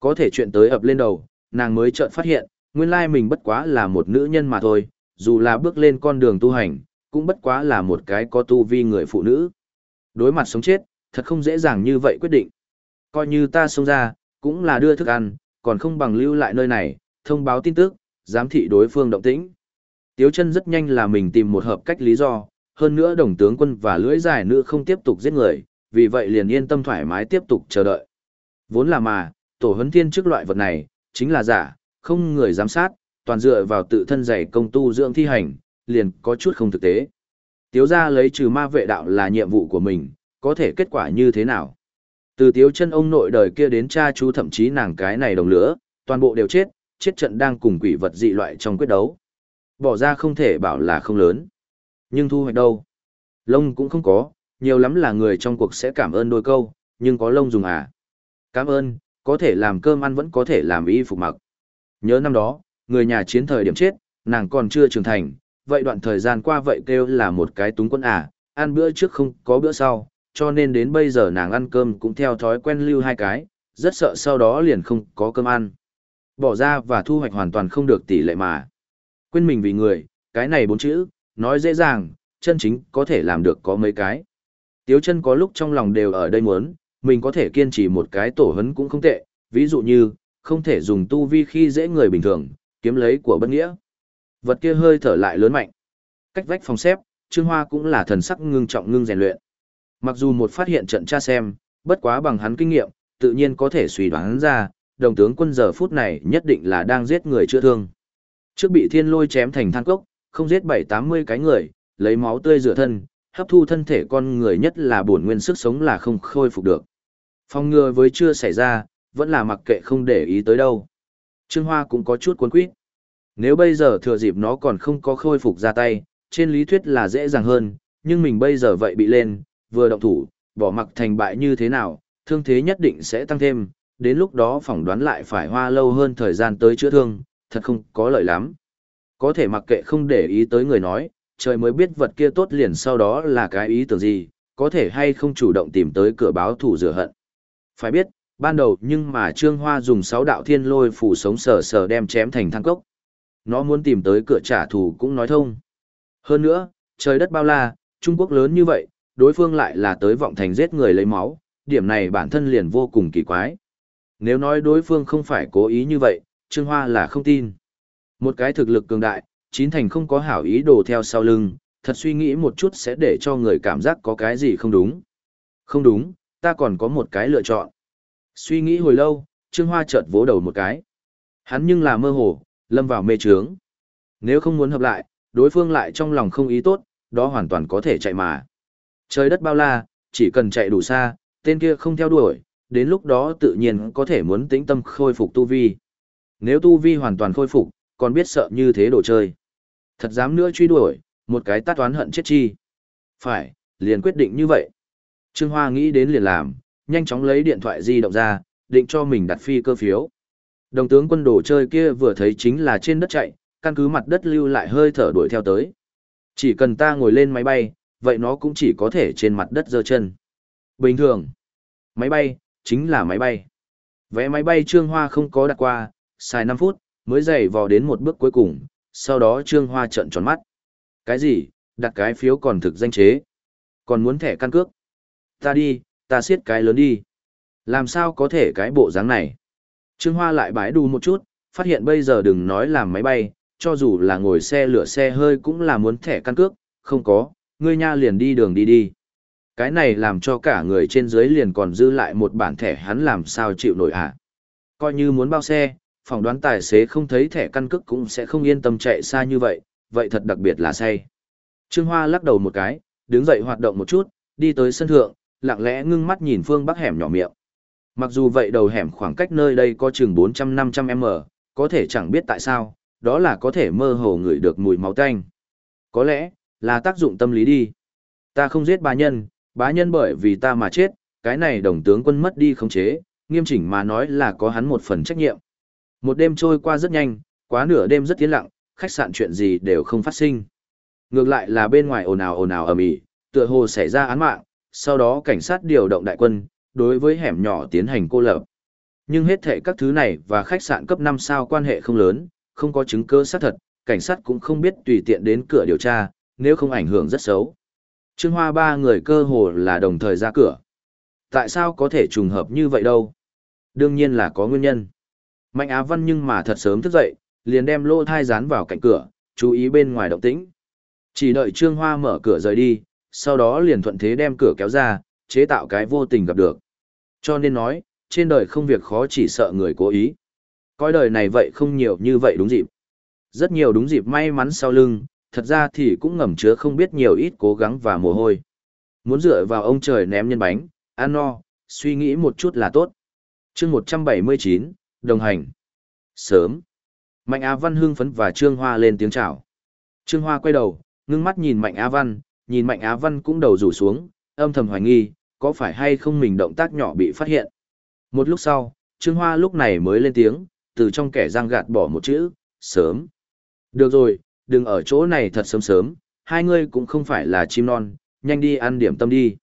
Có thể chuyện tới ập lên đầu, nàng mới chợt phát hiện, nguyên lai mình bất quá là một nữ nhân mà thôi, dù là bước lên con đường tu hành, cũng bất quá là một cái có tu vi người phụ nữ. Đối mặt sống chết, thật không dễ dàng như vậy quyết định. Coi như ta xông ra, cũng là đưa thức ăn, còn không bằng lưu lại nơi này, thông báo tin tức, giám thị đối phương động tĩnh. Tiếu chân rất nhanh là mình tìm một hợp cách lý do, hơn nữa đồng tướng quân và lưỡi dài nữ không tiếp tục giết người, vì vậy liền yên tâm thoải mái tiếp tục chờ đợi. Vốn là mà, tổ huấn thiên trước loại vật này, chính là giả, không người giám sát, toàn dựa vào tự thân dày công tu dưỡng thi hành, liền có chút không thực tế. Tiếu ra lấy trừ ma vệ đạo là nhiệm vụ của mình, có thể kết quả như thế nào? Từ tiếu chân ông nội đời kia đến cha chú thậm chí nàng cái này đồng lửa, toàn bộ đều chết, chết trận đang cùng quỷ vật dị loại trong quyết đấu. Bỏ ra không thể bảo là không lớn. Nhưng thu hoạch đâu? Lông cũng không có, nhiều lắm là người trong cuộc sẽ cảm ơn đôi câu, nhưng có lông dùng à? Cảm ơn, có thể làm cơm ăn vẫn có thể làm y phục mặc. Nhớ năm đó, người nhà chiến thời điểm chết, nàng còn chưa trưởng thành, vậy đoạn thời gian qua vậy kêu là một cái túng quân à, ăn bữa trước không có bữa sau, cho nên đến bây giờ nàng ăn cơm cũng theo thói quen lưu hai cái, rất sợ sau đó liền không có cơm ăn. Bỏ ra và thu hoạch hoàn toàn không được tỷ lệ mà. Quên mình vì người, cái này bốn chữ, nói dễ dàng, chân chính có thể làm được có mấy cái. Tiếu chân có lúc trong lòng đều ở đây muốn, mình có thể kiên trì một cái tổ hấn cũng không tệ, ví dụ như, không thể dùng tu vi khi dễ người bình thường, kiếm lấy của bất nghĩa. Vật kia hơi thở lại lớn mạnh. Cách vách phòng xếp, Trương Hoa cũng là thần sắc ngưng trọng ngưng rèn luyện. Mặc dù một phát hiện trận tra xem, bất quá bằng hắn kinh nghiệm, tự nhiên có thể suy đoán ra, đồng tướng quân giờ phút này nhất định là đang giết người chưa thương. Trước bị thiên lôi chém thành than cốc, không giết bảy tám mươi cái người, lấy máu tươi rửa thân, hấp thu thân thể con người nhất là bổn nguyên sức sống là không khôi phục được. Phong ngừa với chưa xảy ra, vẫn là mặc kệ không để ý tới đâu. Trương Hoa cũng có chút cuốn quýt. Nếu bây giờ thừa dịp nó còn không có khôi phục ra tay, trên lý thuyết là dễ dàng hơn, nhưng mình bây giờ vậy bị lên, vừa động thủ, bỏ mặc thành bại như thế nào, thương thế nhất định sẽ tăng thêm, đến lúc đó phỏng đoán lại phải hoa lâu hơn thời gian tới chữa thương, thật không có lợi lắm. Có thể mặc kệ không để ý tới người nói, trời mới biết vật kia tốt liền sau đó là cái ý tưởng gì, có thể hay không chủ động tìm tới cửa báo thủ rửa hận. Phải biết, ban đầu nhưng mà Trương Hoa dùng sáu đạo thiên lôi phủ sống sờ sờ đem chém thành thang cốc. Nó muốn tìm tới cửa trả thù cũng nói thông. Hơn nữa, trời đất bao la, Trung Quốc lớn như vậy, đối phương lại là tới vọng thành giết người lấy máu, điểm này bản thân liền vô cùng kỳ quái. Nếu nói đối phương không phải cố ý như vậy, Trương Hoa là không tin. Một cái thực lực cường đại, chín thành không có hảo ý đồ theo sau lưng, thật suy nghĩ một chút sẽ để cho người cảm giác có cái gì không đúng. Không đúng, ta còn có một cái lựa chọn. Suy nghĩ hồi lâu, Trương Hoa chợt vỗ đầu một cái. Hắn nhưng là mơ hồ, lâm vào mê trướng. Nếu không muốn hợp lại, đối phương lại trong lòng không ý tốt, đó hoàn toàn có thể chạy mà. Trời đất bao la, chỉ cần chạy đủ xa, tên kia không theo đuổi, đến lúc đó tự nhiên có thể muốn tĩnh tâm khôi phục tu vi. Nếu tu vi hoàn toàn khôi phục, còn biết sợ như thế đồ chơi. Thật dám nữa truy đuổi, một cái tát toán hận chết chi. Phải, liền quyết định như vậy. Trương Hoa nghĩ đến liền làm, nhanh chóng lấy điện thoại di động ra, định cho mình đặt phi cơ phiếu. Đồng tướng quân đồ chơi kia vừa thấy chính là trên đất chạy, căn cứ mặt đất lưu lại hơi thở đuổi theo tới. Chỉ cần ta ngồi lên máy bay, vậy nó cũng chỉ có thể trên mặt đất giơ chân. Bình thường, máy bay, chính là máy bay. Vé máy bay Trương Hoa không có đặt qua, xài 5 phút, mới dày vò đến một bước cuối cùng, sau đó Trương Hoa trợn tròn mắt. Cái gì, đặt cái phiếu còn thực danh chế. Còn muốn thẻ căn cước. Ta đi, ta siết cái lớn đi. Làm sao có thể cái bộ dáng này? Trương Hoa lại bái đù một chút, phát hiện bây giờ đừng nói làm máy bay, cho dù là ngồi xe lửa xe hơi cũng là muốn thẻ căn cước, không có, ngươi nha liền đi đường đi đi. Cái này làm cho cả người trên dưới liền còn dư lại một bản thẻ hắn làm sao chịu nổi hả? Coi như muốn bao xe, phỏng đoán tài xế không thấy thẻ căn cước cũng sẽ không yên tâm chạy xa như vậy, vậy thật đặc biệt là say. Trương Hoa lắc đầu một cái, đứng dậy hoạt động một chút, đi tới sân thượng, lặng lẽ ngưng mắt nhìn phương bắc hẻm nhỏ miệng. Mặc dù vậy đầu hẻm khoảng cách nơi đây có chừng 400-500m, có thể chẳng biết tại sao, đó là có thể mơ hồ ngửi được mùi máu tanh. Có lẽ, là tác dụng tâm lý đi. Ta không giết bá nhân, bá nhân bởi vì ta mà chết, cái này đồng tướng quân mất đi không chế, nghiêm chỉnh mà nói là có hắn một phần trách nhiệm. Một đêm trôi qua rất nhanh, quá nửa đêm rất tiến lặng, khách sạn chuyện gì đều không phát sinh. Ngược lại là bên ngoài ồn ào ồn ào ầm ĩ, tựa hồ xảy ra án mạng, sau đó cảnh sát điều động đại quân, đối với hẻm nhỏ tiến hành cô lập. Nhưng hết thệ các thứ này và khách sạn cấp 5 sao quan hệ không lớn, không có chứng cứ xác thật, cảnh sát cũng không biết tùy tiện đến cửa điều tra, nếu không ảnh hưởng rất xấu. Trương Hoa ba người cơ hồ là đồng thời ra cửa. Tại sao có thể trùng hợp như vậy đâu? Đương nhiên là có nguyên nhân. Mạnh Á Văn nhưng mà thật sớm thức dậy, liền đem lô thai dán vào cạnh cửa, chú ý bên ngoài động tĩnh. Chỉ đợi Trương Hoa mở cửa rời đi, sau đó liền thuận thế đem cửa kéo ra, chế tạo cái vô tình gặp được. Cho nên nói, trên đời không việc khó chỉ sợ người cố ý. Coi đời này vậy không nhiều như vậy đúng dịp. Rất nhiều đúng dịp may mắn sau lưng, thật ra thì cũng ngầm chứa không biết nhiều ít cố gắng và mồ hôi. Muốn dựa vào ông trời ném nhân bánh, ăn no, suy nghĩ một chút là tốt. chương 179, đồng hành. Sớm. Mạnh Á Văn hưng phấn và Trương Hoa lên tiếng chào. Trương Hoa quay đầu, ngưng mắt nhìn Mạnh Á Văn, nhìn Mạnh Á Văn cũng đầu rủ xuống, âm thầm hoài nghi, có phải hay không mình động tác nhỏ bị phát hiện. Một lúc sau, Trương Hoa lúc này mới lên tiếng, từ trong kẻ răng gạt bỏ một chữ, sớm. Được rồi, đừng ở chỗ này thật sớm sớm, hai ngươi cũng không phải là chim non, nhanh đi ăn điểm tâm đi.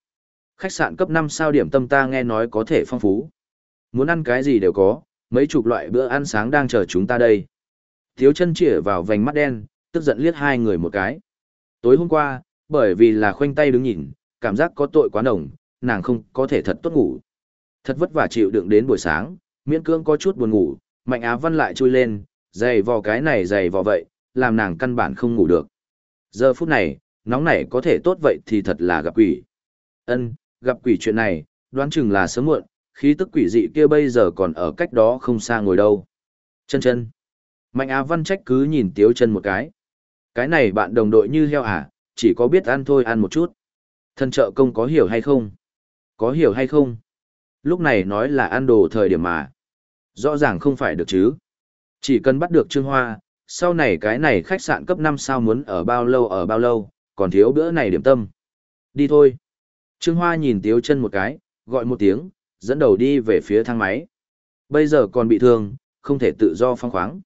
Khách sạn cấp 5 sao điểm tâm ta nghe nói có thể phong phú. Muốn ăn cái gì đều có, mấy chục loại bữa ăn sáng đang chờ chúng ta đây. Thiếu chân chĩa vào vành mắt đen, tức giận liếc hai người một cái. Tối hôm qua, bởi vì là khoanh tay đứng nhìn, cảm giác có tội quá nồng, nàng không có thể thật tốt ngủ. Thật vất vả chịu đựng đến buổi sáng, miễn cương có chút buồn ngủ, mạnh á văn lại chui lên, dày vò cái này dày vò vậy, làm nàng căn bản không ngủ được. Giờ phút này, nóng này có thể tốt vậy thì thật là gặp quỷ. Ân, gặp quỷ chuyện này, đoán chừng là sớm muộn, khí tức quỷ dị kia bây giờ còn ở cách đó không xa ngồi đâu. Chân chân. Mạnh Á Văn trách cứ nhìn Tiếu chân một cái. Cái này bạn đồng đội như heo à, chỉ có biết ăn thôi ăn một chút. Thân trợ công có hiểu hay không? Có hiểu hay không? Lúc này nói là ăn đồ thời điểm mà. Rõ ràng không phải được chứ. Chỉ cần bắt được Trương Hoa, sau này cái này khách sạn cấp 5 sao muốn ở bao lâu ở bao lâu, còn thiếu bữa này điểm tâm. Đi thôi. Trương Hoa nhìn Tiếu chân một cái, gọi một tiếng, dẫn đầu đi về phía thang máy. Bây giờ còn bị thương, không thể tự do phong khoáng.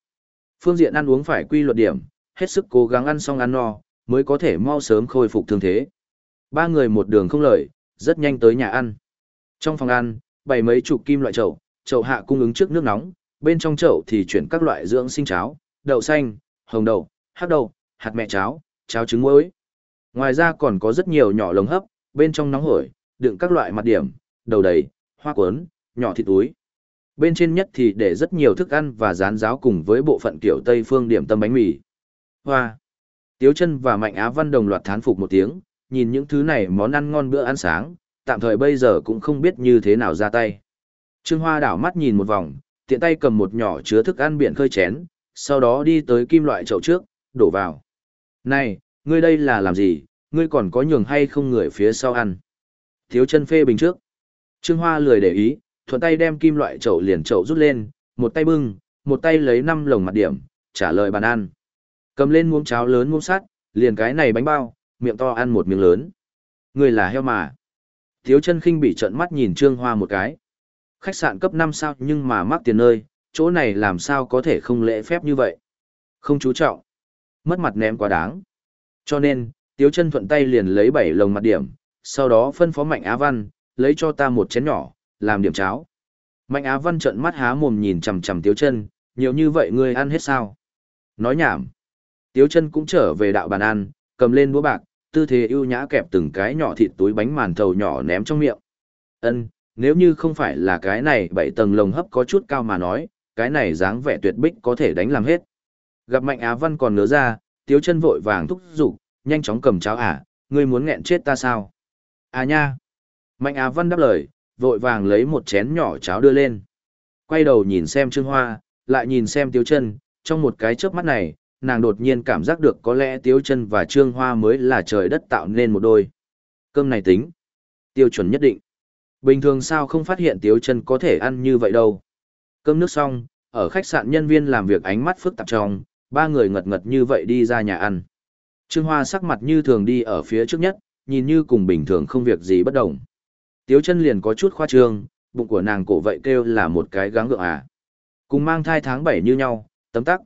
Phương diện ăn uống phải quy luật điểm, hết sức cố gắng ăn xong ăn no, mới có thể mau sớm khôi phục thương thế. Ba người một đường không lợi, rất nhanh tới nhà ăn. Trong phòng ăn, bày mấy chục kim loại chậu, chậu hạ cung ứng trước nước nóng, bên trong chậu thì chuyển các loại dưỡng sinh cháo, đậu xanh, hồng đậu, hạt đậu, hạt mẹ cháo, cháo trứng muối. Ngoài ra còn có rất nhiều nhỏ lồng hấp, bên trong nóng hổi, đựng các loại mặt điểm, đầu đầy, hoa cuốn, nhỏ thịt túi. Bên trên nhất thì để rất nhiều thức ăn và rán ráo cùng với bộ phận kiểu Tây phương điểm tâm bánh mì. Hoa. Tiếu chân và Mạnh Á Văn đồng loạt thán phục một tiếng, nhìn những thứ này món ăn ngon bữa ăn sáng, tạm thời bây giờ cũng không biết như thế nào ra tay. Trương Hoa đảo mắt nhìn một vòng, tiện tay cầm một nhỏ chứa thức ăn biển khơi chén, sau đó đi tới kim loại chậu trước, đổ vào. Này, ngươi đây là làm gì, ngươi còn có nhường hay không người phía sau ăn? Thiếu chân phê bình trước. Trương Hoa lười để ý, thuận tay đem kim loại chậu liền chậu rút lên, một tay bưng, một tay lấy năm lồng mặt điểm, trả lời bàn ăn. Cầm lên muỗng cháo lớn muỗng sắt, liền cái này bánh bao, miệng to ăn một miếng lớn. Người là heo mà. Thiếu chân khinh bị trợn mắt nhìn Trương Hoa một cái. Khách sạn cấp 5 sao nhưng mà mắc tiền nơi, chỗ này làm sao có thể không lễ phép như vậy. Không chú trọng. Mất mặt ném quá đáng. Cho nên, Tiếu chân thuận tay liền lấy bảy lồng mặt điểm, sau đó phân phó Mạnh Á Văn, lấy cho ta một chén nhỏ, làm điểm cháo. Mạnh Á Văn trợn mắt há mồm nhìn chằm chằm Tiếu chân, nhiều như vậy ngươi ăn hết sao? Nói nhảm. Tiếu chân cũng trở về đạo bàn ăn, cầm lên đũa bạc, tư thế ưu nhã kẹp từng cái nhỏ thịt túi bánh màn thầu nhỏ ném trong miệng. Ân, nếu như không phải là cái này bảy tầng lồng hấp có chút cao mà nói, cái này dáng vẻ tuyệt bích có thể đánh làm hết. Gặp Mạnh Á Văn còn nỡ ra, Tiếu chân vội vàng thúc giục, nhanh chóng cầm cháo à, ngươi muốn nghẹn chết ta sao? À nha! Mạnh Á Văn đáp lời, vội vàng lấy một chén nhỏ cháo đưa lên. Quay đầu nhìn xem Trương Hoa, lại nhìn xem Tiếu chân, trong một cái chớp mắt này, nàng đột nhiên cảm giác được có lẽ Tiếu chân và Trương Hoa mới là trời đất tạo nên một đôi. Cơm này tính. Tiêu chuẩn nhất định. Bình thường sao không phát hiện Tiếu chân có thể ăn như vậy đâu. Cơm nước xong, ở khách sạn nhân viên làm việc ánh mắt phức tạp trong, ba người ngật ngật như vậy đi ra nhà ăn. Trương Hoa sắc mặt như thường đi ở phía trước nhất, nhìn như cùng bình thường không việc gì bất động. Tiếu chân liền có chút khoa trương, bụng của nàng cổ vậy kêu là một cái gắng gượng à. Cùng mang thai tháng 7 như nhau, tấm tắc.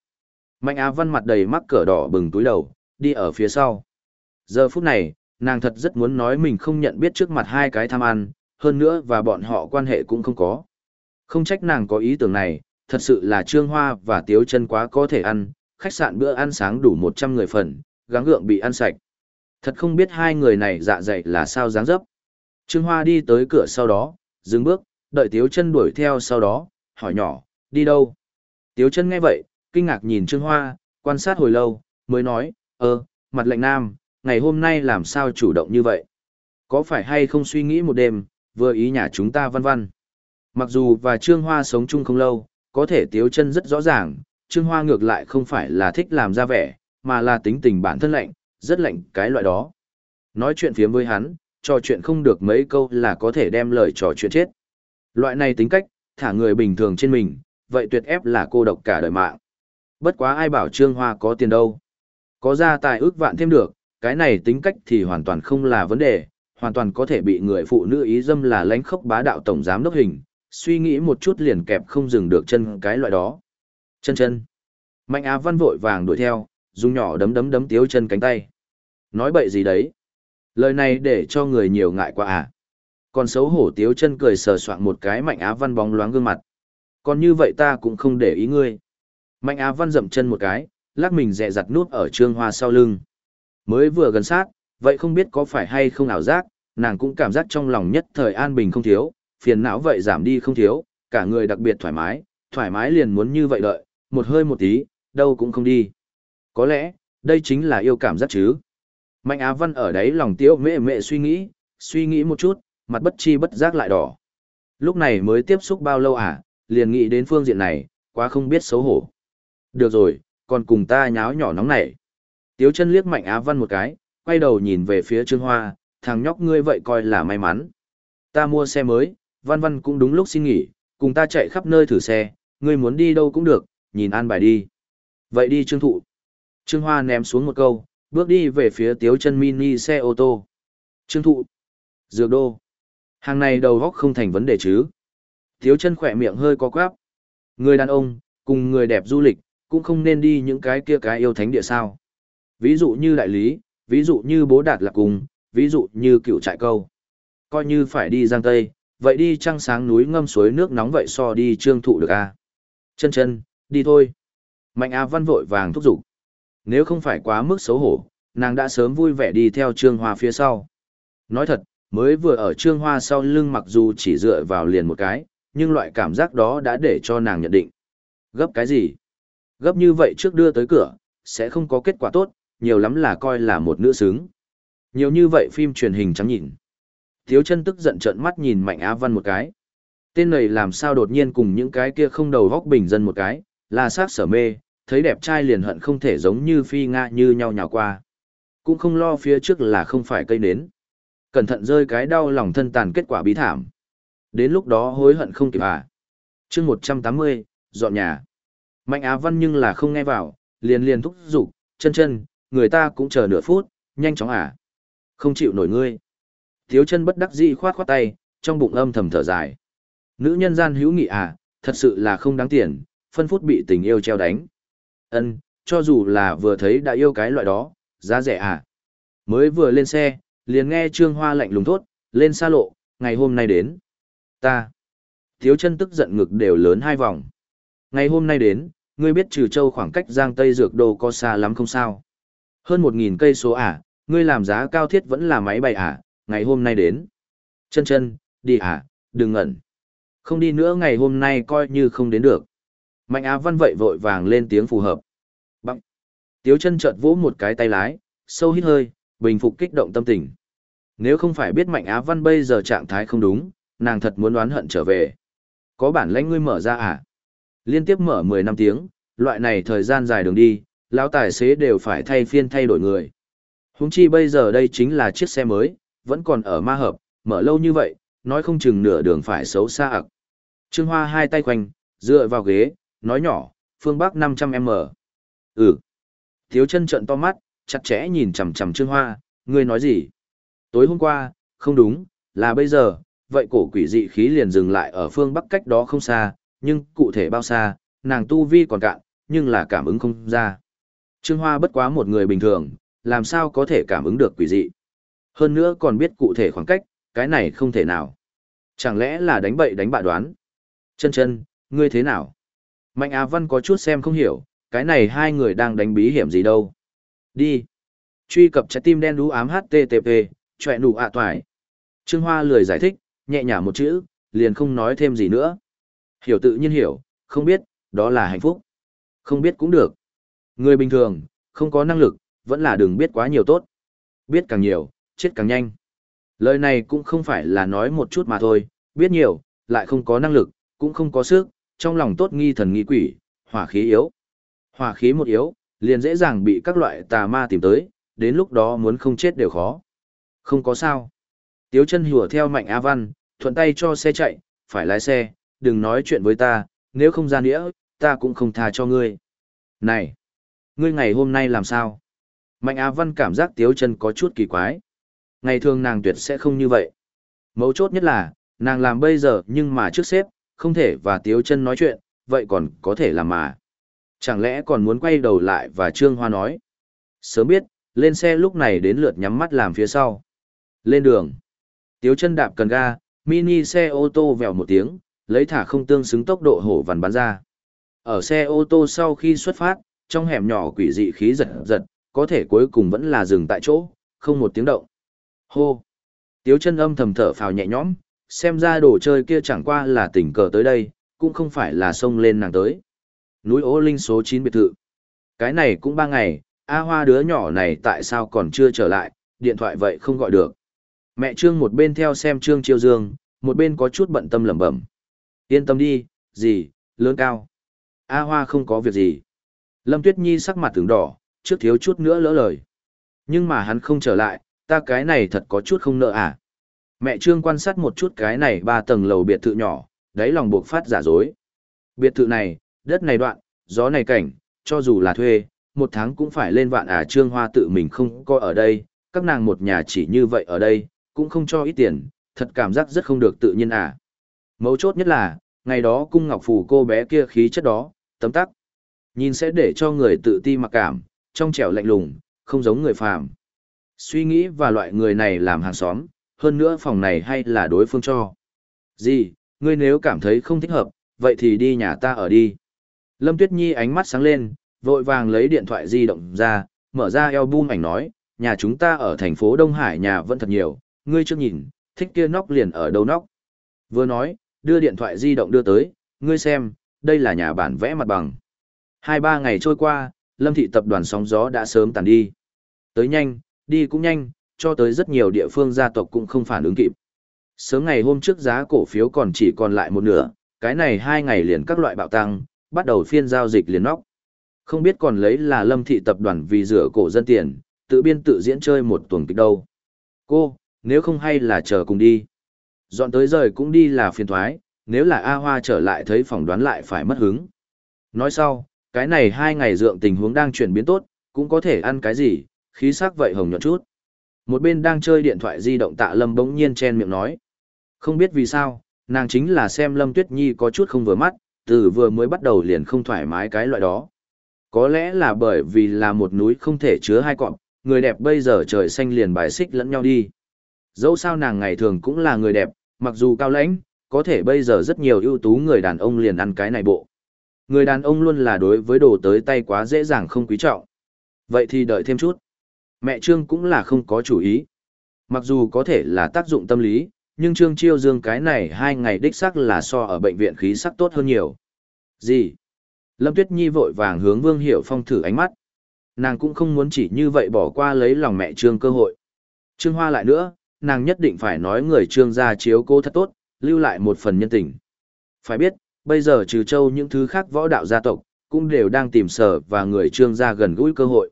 Mạnh Á Văn mặt đầy mắc cỡ đỏ bừng túi đầu, đi ở phía sau. Giờ phút này, nàng thật rất muốn nói mình không nhận biết trước mặt hai cái tham ăn, hơn nữa và bọn họ quan hệ cũng không có. Không trách nàng có ý tưởng này, thật sự là Trương Hoa và Tiếu chân quá có thể ăn, khách sạn bữa ăn sáng đủ 100 người phần, gắng gượng bị ăn sạch. Thật không biết hai người này dạ dày là sao dáng dấp. Trương Hoa đi tới cửa sau đó, dừng bước, đợi Tiếu chân đuổi theo sau đó, hỏi nhỏ, đi đâu? Tiếu chân nghe vậy, kinh ngạc nhìn Trương Hoa, quan sát hồi lâu, mới nói, ơ, mặt lệnh nam, ngày hôm nay làm sao chủ động như vậy? Có phải hay không suy nghĩ một đêm, vừa ý nhà chúng ta văn văn? Mặc dù và Trương Hoa sống chung không lâu, có thể Tiếu chân rất rõ ràng, Trương Hoa ngược lại không phải là thích làm ra vẻ, mà là tính tình bản thân lạnh, rất lạnh cái loại đó. Nói chuyện phiếm với hắn, trò chuyện không được mấy câu là có thể đem lời trò chuyện chết. Loại này tính cách, thả người bình thường trên mình, vậy tuyệt ép là cô độc cả đời mạng. Bất quá ai bảo Trương Hoa có tiền đâu. Có ra tài ước vạn thêm được, cái này tính cách thì hoàn toàn không là vấn đề, hoàn toàn có thể bị người phụ nữ ý dâm là lánh khốc bá đạo tổng giám đốc hình, suy nghĩ một chút liền kẹp không dừng được chân cái loại đó. Chân chân. Mạnh Á Văn vội vàng đuổi theo, dùng nhỏ đấm đấm đấm tiếu chân cánh tay. Nói bậy gì đấy? Lời này để cho người nhiều ngại quá à? Còn xấu hổ tiếu chân cười sờ soạn một cái mạnh á văn bóng loáng gương mặt. Còn như vậy ta cũng không để ý ngươi. Mạnh á văn dậm chân một cái, lắc mình dẹ dặt nút ở trương hoa sau lưng. Mới vừa gần sát, vậy không biết có phải hay không ảo giác, nàng cũng cảm giác trong lòng nhất thời an bình không thiếu, phiền não vậy giảm đi không thiếu, cả người đặc biệt thoải mái, thoải mái liền muốn như vậy đợi, một hơi một tí, đâu cũng không đi. Có lẽ, đây chính là yêu cảm giác chứ. Mạnh Á Văn ở đấy lòng tiếu mệ mệ suy nghĩ, suy nghĩ một chút, mặt bất chi bất giác lại đỏ. Lúc này mới tiếp xúc bao lâu à, liền nghĩ đến phương diện này, quá không biết xấu hổ. Được rồi, còn cùng ta nháo nhỏ nóng này. Tiếu chân liếc Mạnh Á Văn một cái, quay đầu nhìn về phía Trương Hoa, thằng nhóc ngươi vậy coi là may mắn. Ta mua xe mới, Văn Văn cũng đúng lúc xin nghỉ, cùng ta chạy khắp nơi thử xe, ngươi muốn đi đâu cũng được, nhìn an bài đi. Vậy đi Trương Thụ. Trương Hoa ném xuống một câu, bước đi về phía tiếu chân mini xe ô tô. Trương thụ. Dược đô. Hàng này đầu góc không thành vấn đề chứ. Thiếu chân khỏe miệng hơi có quáp. Người đàn ông, cùng người đẹp du lịch, cũng không nên đi những cái kia cái yêu thánh địa sao. Ví dụ như đại lý, ví dụ như bố đạt lạc cùng, ví dụ như cựu trại câu. Coi như phải đi Giang Tây, vậy đi trăng sáng núi ngâm suối nước nóng vậy so đi trương thụ được à? Chân chân, đi thôi. Mạnh Á Văn vội vàng thúc giục. Nếu không phải quá mức xấu hổ, nàng đã sớm vui vẻ đi theo Trương Hoa phía sau. Nói thật, mới vừa ở Trương Hoa sau lưng mặc dù chỉ dựa vào liền một cái, nhưng loại cảm giác đó đã để cho nàng nhận định. Gấp cái gì? Gấp như vậy trước đưa tới cửa, sẽ không có kết quả tốt, nhiều lắm là coi là một nữ xứng. Nhiều như vậy phim truyền hình trắng nhìn. Thiếu chân tức giận trợn mắt nhìn Mạnh Á Văn một cái. Tên này làm sao đột nhiên cùng những cái kia không đầu góc bình dân một cái, là sát sở mê, thấy đẹp trai liền hận không thể giống như phi nga như nhau nhào qua. Cũng không lo phía trước là không phải cây nến. Cẩn thận rơi cái đau lòng thân tàn kết quả bí thảm. Đến lúc đó hối hận không kịp à. chương 180, dọn nhà. Mạnh Á Văn nhưng là không nghe vào, liền liền thúc giục, chân chân, người ta cũng chờ nửa phút, nhanh chóng à. Không chịu nổi ngươi. Thiếu chân bất đắc dĩ khoát khoát tay, trong bụng âm thầm thở dài. Nữ nhân gian hữu nghị à, thật sự là không đáng tiền, phân phút bị tình yêu treo đánh. Ân, cho dù là vừa thấy đã yêu cái loại đó, giá rẻ à. Mới vừa lên xe, liền nghe Trương Hoa lạnh lùng thốt, lên xa lộ, ngày hôm nay đến. Ta. Thiếu chân tức giận ngực đều lớn hai vòng. Ngày hôm nay đến, ngươi biết trừ châu khoảng cách giang tây dược đô có xa lắm không sao. Hơn một nghìn cây số à, ngươi làm giá cao thiết vẫn là máy bay à, ngày hôm nay đến. Chân chân, đi à, đừng ngẩn. Không đi nữa ngày hôm nay coi như không đến được. Mạnh Á Văn vậy vội vàng lên tiếng phù hợp. Bằng. Tiếu chân chợt vỗ một cái tay lái, sâu hít hơi, bình phục kích động tâm tình. Nếu không phải biết Mạnh Á Văn bây giờ trạng thái không đúng, nàng thật muốn đoán hận trở về. Có bản lãnh ngươi mở ra à? Liên tiếp mở 10 năm tiếng, loại này thời gian dài đường đi, lão tài xế đều phải thay phiên thay đổi người. Húng chi bây giờ đây chính là chiếc xe mới, vẫn còn ở ma hợp, mở lâu như vậy, nói không chừng nửa đường phải xấu xa ạc. Trương Hoa hai tay quanh, dựa vào ghế, nói nhỏ, phương Bắc 500m. Ừ. Thiếu chân trận to mắt, chặt chẽ nhìn chằm chằm Trương Hoa, ngươi nói gì? Tối hôm qua, không đúng, là bây giờ, vậy cổ quỷ dị khí liền dừng lại ở phương Bắc cách đó không xa, nhưng cụ thể bao xa, nàng tu vi còn cạn, nhưng là cảm ứng không ra. Trương Hoa bất quá một người bình thường, làm sao có thể cảm ứng được quỷ dị. Hơn nữa còn biết cụ thể khoảng cách, cái này không thể nào. Chẳng lẽ là đánh bậy đánh bạ đoán? Chân chân, ngươi thế nào? Mạnh Á Văn có chút xem không hiểu, cái này hai người đang đánh bí hiểm gì đâu. Đi. Truy cập trái tim đen đú ám HTTP, chọe nụ ạ toài. Trương Hoa lười giải thích, nhẹ nhàng một chữ, liền không nói thêm gì nữa. Hiểu tự nhiên hiểu, không biết, đó là hạnh phúc. Không biết cũng được. Người bình thường, không có năng lực, vẫn là đừng biết quá nhiều tốt. Biết càng nhiều, chết càng nhanh. Lời này cũng không phải là nói một chút mà thôi, biết nhiều, lại không có năng lực, cũng không có sức, trong lòng tốt nghi thần nghi quỷ, hỏa khí yếu. Hỏa khí một yếu, liền dễ dàng bị các loại tà ma tìm tới, đến lúc đó muốn không chết đều khó. Không có sao. Tiếu chân hùa theo mạnh A Văn, thuận tay cho xe chạy, phải lái xe, đừng nói chuyện với ta, nếu không ra nghĩa, ta cũng không tha cho ngươi. Này, ngươi ngày hôm nay làm sao? Mạnh Á Văn cảm giác Tiếu chân có chút kỳ quái. Ngày thường nàng tuyệt sẽ không như vậy. Mấu chốt nhất là, nàng làm bây giờ nhưng mà trước xếp, không thể và Tiếu chân nói chuyện, vậy còn có thể làm mà. Chẳng lẽ còn muốn quay đầu lại và Trương Hoa nói. Sớm biết, lên xe lúc này đến lượt nhắm mắt làm phía sau. Lên đường. Tiếu chân đạp cần ga, mini xe ô tô vèo một tiếng, lấy thả không tương xứng tốc độ hổ vằn bắn ra. Ở xe ô tô sau khi xuất phát, trong hẻm nhỏ quỷ dị khí giật giật, có thể cuối cùng vẫn là dừng tại chỗ, không một tiếng động. Hô! Tiếu chân âm thầm thở phào nhẹ nhõm, xem ra đồ chơi kia chẳng qua là tình cờ tới đây, cũng không phải là sông lên nàng tới. Núi ố linh số 9 biệt thự. Cái này cũng ba ngày, A Hoa đứa nhỏ này tại sao còn chưa trở lại, điện thoại vậy không gọi được. Mẹ Trương một bên theo xem Trương Chiêu Dương, một bên có chút bận tâm lẩm bẩm. Yên tâm đi, gì, lớn cao. A Hoa không có việc gì. Lâm Tuyết Nhi sắc mặt tưởng đỏ, trước thiếu chút nữa lỡ lời. Nhưng mà hắn không trở lại, ta cái này thật có chút không nợ à. Mẹ Trương quan sát một chút cái này ba tầng lầu biệt thự nhỏ, đáy lòng buộc phát giả dối. Biệt thự này, đất này đoạn, gió này cảnh, cho dù là thuê, một tháng cũng phải lên vạn à Trương Hoa tự mình không có ở đây, các nàng một nhà chỉ như vậy ở đây, cũng không cho ít tiền, thật cảm giác rất không được tự nhiên à. Mấu chốt nhất là, ngày đó cung ngọc phủ cô bé kia khí chất đó, tấm tắc. Nhìn sẽ để cho người tự ti mặc cảm, trong trẻo lạnh lùng, không giống người phàm. Suy nghĩ và loại người này làm hàng xóm, hơn nữa phòng này hay là đối phương cho. Gì, ngươi nếu cảm thấy không thích hợp, vậy thì đi nhà ta ở đi. Lâm Tuyết Nhi ánh mắt sáng lên, vội vàng lấy điện thoại di động ra, mở ra album ảnh nói, nhà chúng ta ở thành phố Đông Hải nhà vẫn thật nhiều, ngươi chưa nhìn, thích kia nóc liền ở đâu nóc. Vừa nói, đưa điện thoại di động đưa tới, ngươi xem, đây là nhà bản vẽ mặt bằng. Hai ba ngày trôi qua, Lâm Thị tập đoàn sóng gió đã sớm tàn đi. Tới nhanh, đi cũng nhanh, cho tới rất nhiều địa phương gia tộc cũng không phản ứng kịp. Sớm ngày hôm trước giá cổ phiếu còn chỉ còn lại một nửa, cái này hai ngày liền các loại bạo tăng, bắt đầu phiên giao dịch liền nóc. Không biết còn lấy là Lâm Thị tập đoàn vì rửa cổ dân tiền, tự biên tự diễn chơi một tuần kịch đâu. Cô, nếu không hay là chờ cùng đi. Dọn tới rời cũng đi là phiền thoái, nếu là A Hoa trở lại thấy phỏng đoán lại phải mất hứng. Nói sau, cái này hai ngày dượng tình huống đang chuyển biến tốt, cũng có thể ăn cái gì, khí sắc vậy hồng nhuận chút. Một bên đang chơi điện thoại di động tạ lâm bỗng nhiên chen miệng nói. Không biết vì sao, nàng chính là xem lâm tuyết nhi có chút không vừa mắt, từ vừa mới bắt đầu liền không thoải mái cái loại đó. Có lẽ là bởi vì là một núi không thể chứa hai cọp, người đẹp bây giờ trời xanh liền bài xích lẫn nhau đi. Dẫu sao nàng ngày thường cũng là người đẹp, mặc dù cao lãnh, có thể bây giờ rất nhiều ưu tú người đàn ông liền ăn cái này bộ. Người đàn ông luôn là đối với đồ tới tay quá dễ dàng không quý trọng. Vậy thì đợi thêm chút. Mẹ Trương cũng là không có chủ ý. Mặc dù có thể là tác dụng tâm lý, nhưng Trương Chiêu Dương cái này hai ngày đích sắc là so ở bệnh viện khí sắc tốt hơn nhiều. Gì? Lâm Tuyết Nhi vội vàng hướng Vương Hiểu Phong thử ánh mắt. Nàng cũng không muốn chỉ như vậy bỏ qua lấy lòng mẹ Trương cơ hội. Trương Hoa lại nữa, nàng nhất định phải nói người Trương gia chiếu cô thật tốt, lưu lại một phần nhân tình. Phải biết, bây giờ trừ châu những thứ khác võ đạo gia tộc, cũng đều đang tìm sở và người Trương gia gần gũi cơ hội.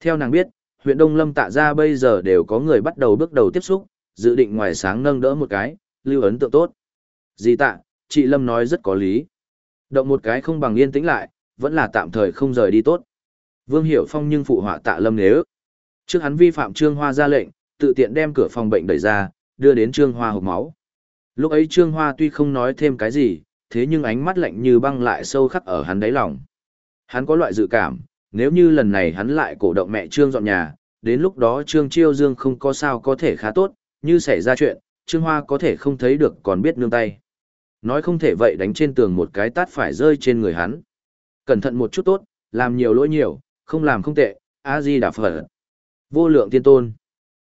Theo nàng biết, huyện Đông Lâm tạ ra bây giờ đều có người bắt đầu bước đầu tiếp xúc, dự định ngoài sáng nâng đỡ một cái, lưu ấn tượng tốt. Dì tạ, chị Lâm nói rất có lý. Động một cái không bằng yên tĩnh lại, vẫn là tạm thời không rời đi tốt. Vương Hiểu Phong nhưng phụ họa tạ Lâm nếu. Trước hắn vi phạm Trương Hoa ra lệnh, tự tiện đem cửa phòng bệnh đẩy ra, đưa đến Trương Hoa hộp máu. Lúc ấy Trương Hoa tuy không nói thêm cái gì, thế nhưng ánh mắt lạnh như băng lại sâu khắc ở hắn đáy lòng. Hắn có loại dự cảm, nếu như lần này hắn lại cổ động mẹ Trương dọn nhà, đến lúc đó Trương Chiêu Dương không có sao có thể khá tốt, như xảy ra chuyện, Trương Hoa có thể không thấy được còn biết nương tay. Nói không thể vậy đánh trên tường một cái tát phải rơi trên người hắn. Cẩn thận một chút tốt, làm nhiều lỗi nhiều, không làm không tệ, A-di đà Phật. Vô lượng tiên tôn.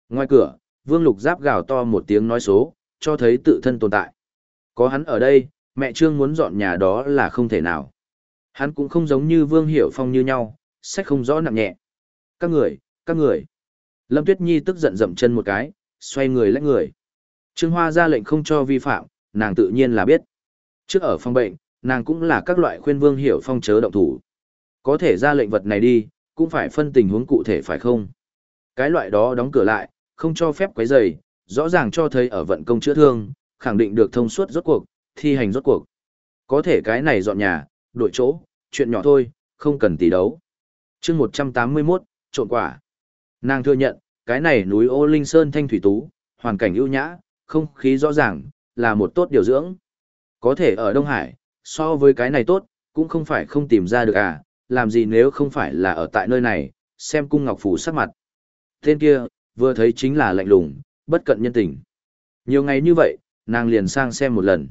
Ngoài cửa, Vương Lục Giáp gào to một tiếng nói số, cho thấy tự thân tồn tại. Có hắn ở đây, mẹ Trương muốn dọn nhà đó là không thể nào. Hắn cũng không giống như Vương Hiểu Phong như nhau, sách không rõ nặng nhẹ. Các người, các người. Lâm Tuyết Nhi tức giận dậm chân một cái, xoay người lách người. Trương Hoa ra lệnh không cho vi phạm, nàng tự nhiên là biết. Trước ở phòng bệnh, nàng cũng là các loại khuyên Vương Hiểu Phong chớ động thủ. Có thể ra lệnh vật này đi, cũng phải phân tình huống cụ thể phải không? Cái loại đó đóng cửa lại, không cho phép quấy rầy, rõ ràng cho thấy ở vận công chữa thương, khẳng định được thông suốt rốt cuộc, thi hành rốt cuộc. Có thể cái này dọn nhà, đổi chỗ, chuyện nhỏ thôi, không cần tỷ đấu chương 181, trộn quả. Nàng thừa nhận, cái này núi ô linh sơn thanh thủy tú, hoàn cảnh ưu nhã, không khí rõ ràng, là một tốt điều dưỡng. Có thể ở Đông Hải, so với cái này tốt, cũng không phải không tìm ra được à, làm gì nếu không phải là ở tại nơi này, xem cung ngọc phủ sắc mặt. Tên kia, vừa thấy chính là lạnh lùng, bất cận nhân tình. Nhiều ngày như vậy, nàng liền sang xem một lần.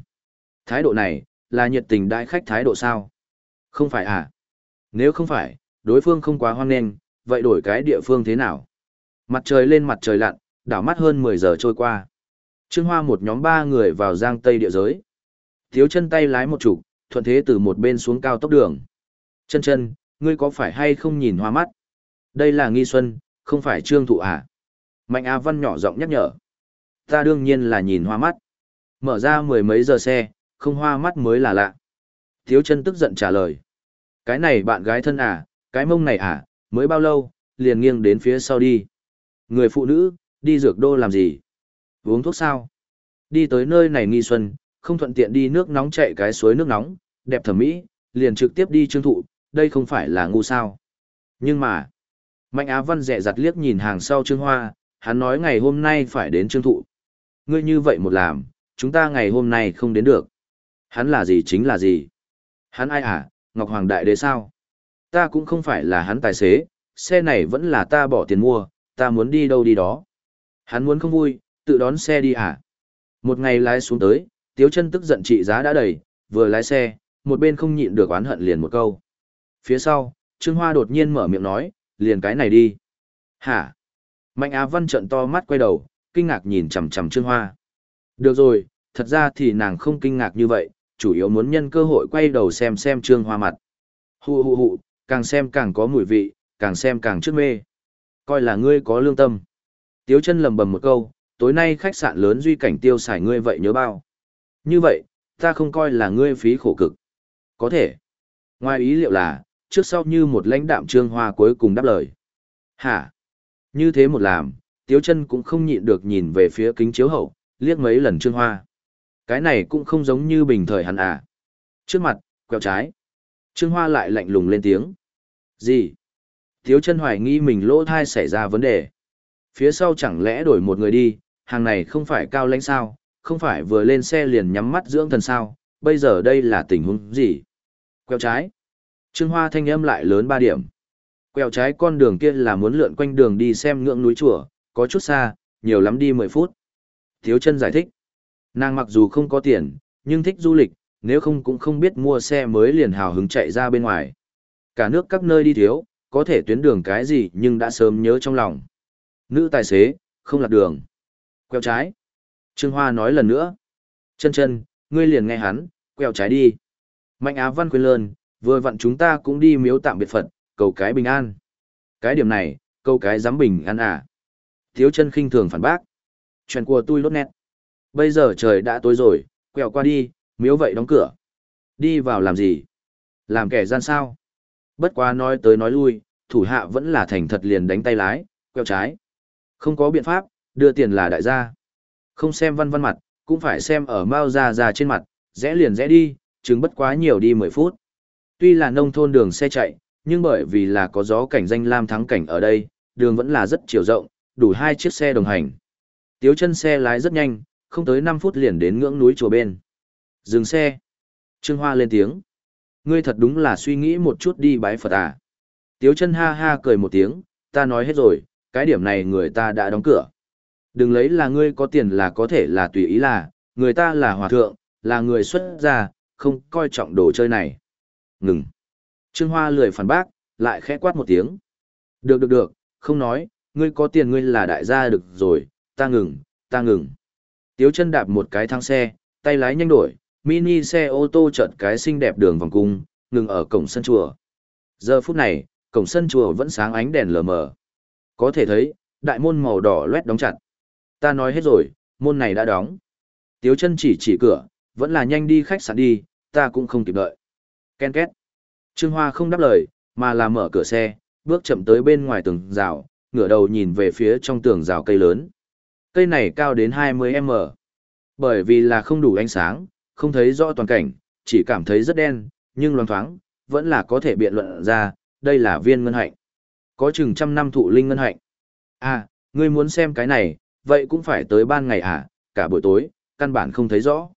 Thái độ này, là nhiệt tình đại khách thái độ sao? Không phải à? Nếu không phải, đối phương không quá hoang nghênh, vậy đổi cái địa phương thế nào? Mặt trời lên mặt trời lặn, đảo mắt hơn 10 giờ trôi qua. Trương Hoa một nhóm ba người vào giang tây địa giới. Thiếu chân tay lái một chục, thuận thế từ một bên xuống cao tốc đường. Chân chân, ngươi có phải hay không nhìn hoa mắt? Đây là nghi xuân, không phải trương thụ à? Mạnh A Văn nhỏ giọng nhắc nhở. Ta đương nhiên là nhìn hoa mắt. Mở ra mười mấy giờ xe, không hoa mắt mới là lạ. Thiếu chân tức giận trả lời. Cái này bạn gái thân à, cái mông này à, mới bao lâu, liền nghiêng đến phía sau đi. Người phụ nữ, đi dược đô làm gì? Uống thuốc sao? Đi tới nơi này nghi xuân, không thuận tiện đi nước nóng chạy cái suối nước nóng, đẹp thẩm mỹ, liền trực tiếp đi trương thụ, đây không phải là ngu sao. Nhưng mà, Mạnh Á Văn rẻ giặt liếc nhìn hàng sau Trương Hoa, hắn nói ngày hôm nay phải đến trương thụ. Ngươi như vậy một làm, chúng ta ngày hôm nay không đến được. Hắn là gì chính là gì? Hắn ai à, Ngọc Hoàng Đại Đế sao? Ta cũng không phải là hắn tài xế, xe này vẫn là ta bỏ tiền mua, ta muốn đi đâu đi đó. Hắn muốn không vui, tự đón xe đi à? Một ngày lái xuống tới, Tiếu chân tức giận trị giá đã đầy, vừa lái xe, một bên không nhịn được oán hận liền một câu. Phía sau, Trương Hoa đột nhiên mở miệng nói, liền cái này đi. Hả? Mạnh Á Văn trận to mắt quay đầu, kinh ngạc nhìn chằm chằm Trương Hoa. Được rồi, thật ra thì nàng không kinh ngạc như vậy, chủ yếu muốn nhân cơ hội quay đầu xem xem Trương Hoa mặt. Hù hù hù, càng xem càng có mùi vị, càng xem càng trước mê. Coi là ngươi có lương tâm. Tiếu chân lầm bầm một câu, tối nay khách sạn lớn duy cảnh tiêu xài ngươi vậy nhớ bao. Như vậy, ta không coi là ngươi phí khổ cực. Có thể. Ngoài ý liệu là, trước sau như một lãnh đạm trương hoa cuối cùng đáp lời. Hả? Như thế một làm, Tiếu chân cũng không nhịn được nhìn về phía kính chiếu hậu, liếc mấy lần trương hoa. Cái này cũng không giống như bình thời hắn à. Trước mặt, quẹo trái. Trương hoa lại lạnh lùng lên tiếng. Gì? Tiếu chân hoài nghi mình lỗ thai xảy ra vấn đề. Phía sau chẳng lẽ đổi một người đi, hàng này không phải cao lãnh sao, không phải vừa lên xe liền nhắm mắt dưỡng thần sao, bây giờ đây là tình huống gì? Quẹo trái. Trương Hoa thanh âm lại lớn ba điểm. Quẹo trái con đường kia là muốn lượn quanh đường đi xem ngưỡng núi chùa, có chút xa, nhiều lắm đi 10 phút. Thiếu chân giải thích. Nàng mặc dù không có tiền, nhưng thích du lịch, nếu không cũng không biết mua xe mới liền hào hứng chạy ra bên ngoài. Cả nước các nơi đi thiếu, có thể tuyến đường cái gì nhưng đã sớm nhớ trong lòng. Nữ tài xế, không lạc đường. Quẹo trái. Trương Hoa nói lần nữa. Chân chân, ngươi liền nghe hắn, quẹo trái đi. Mạnh Á Văn quên lơn, vừa vặn chúng ta cũng đi miếu tạm biệt Phật, cầu cái bình an. Cái điểm này, câu cái dám bình an à. Thiếu chân khinh thường phản bác. Chuyện của tôi lốt nét. Bây giờ trời đã tối rồi, quẹo qua đi, miếu vậy đóng cửa. Đi vào làm gì? Làm kẻ gian sao? Bất quá nói tới nói lui, thủ hạ vẫn là thành thật liền đánh tay lái, quẹo trái. Không có biện pháp, đưa tiền là đại gia. Không xem văn văn mặt, cũng phải xem ở Mao ra ra trên mặt, rẽ liền rẽ đi, chứng bất quá nhiều đi 10 phút. Tuy là nông thôn đường xe chạy, nhưng bởi vì là có gió cảnh danh lam thắng cảnh ở đây, đường vẫn là rất chiều rộng, đủ hai chiếc xe đồng hành. Tiếu chân xe lái rất nhanh, không tới 5 phút liền đến ngưỡng núi chùa bên. Dừng xe. Trương Hoa lên tiếng. Ngươi thật đúng là suy nghĩ một chút đi bái Phật à. Tiếu chân ha ha cười một tiếng, ta nói hết rồi, cái điểm này người ta đã đóng cửa. Đừng lấy là ngươi có tiền là có thể là tùy ý là, người ta là hòa thượng, là người xuất gia, không coi trọng đồ chơi này. Ngừng. Trương Hoa lười phản bác, lại khẽ quát một tiếng. Được được được, không nói, ngươi có tiền ngươi là đại gia được rồi, ta ngừng, ta ngừng. Tiếu chân đạp một cái thang xe, tay lái nhanh đổi, mini xe ô tô chợt cái xinh đẹp đường vòng cung, ngừng ở cổng sân chùa. Giờ phút này, cổng sân chùa vẫn sáng ánh đèn lờ mờ. Có thể thấy, đại môn màu đỏ loét đóng chặt. Ta nói hết rồi, môn này đã đóng. Tiếu chân chỉ chỉ cửa, vẫn là nhanh đi khách sạn đi, ta cũng không kịp đợi. Ken két. Trương Hoa không đáp lời, mà là mở cửa xe, bước chậm tới bên ngoài tường rào, ngửa đầu nhìn về phía trong tường rào cây lớn. Cây này cao đến 20m. Bởi vì là không đủ ánh sáng, không thấy rõ toàn cảnh, chỉ cảm thấy rất đen, nhưng loáng thoáng, vẫn là có thể biện luận ra, đây là viên ngân hạnh. Có chừng trăm năm thụ linh ngân hạnh. À, ngươi muốn xem cái này, vậy cũng phải tới ban ngày à, cả buổi tối, căn bản không thấy rõ.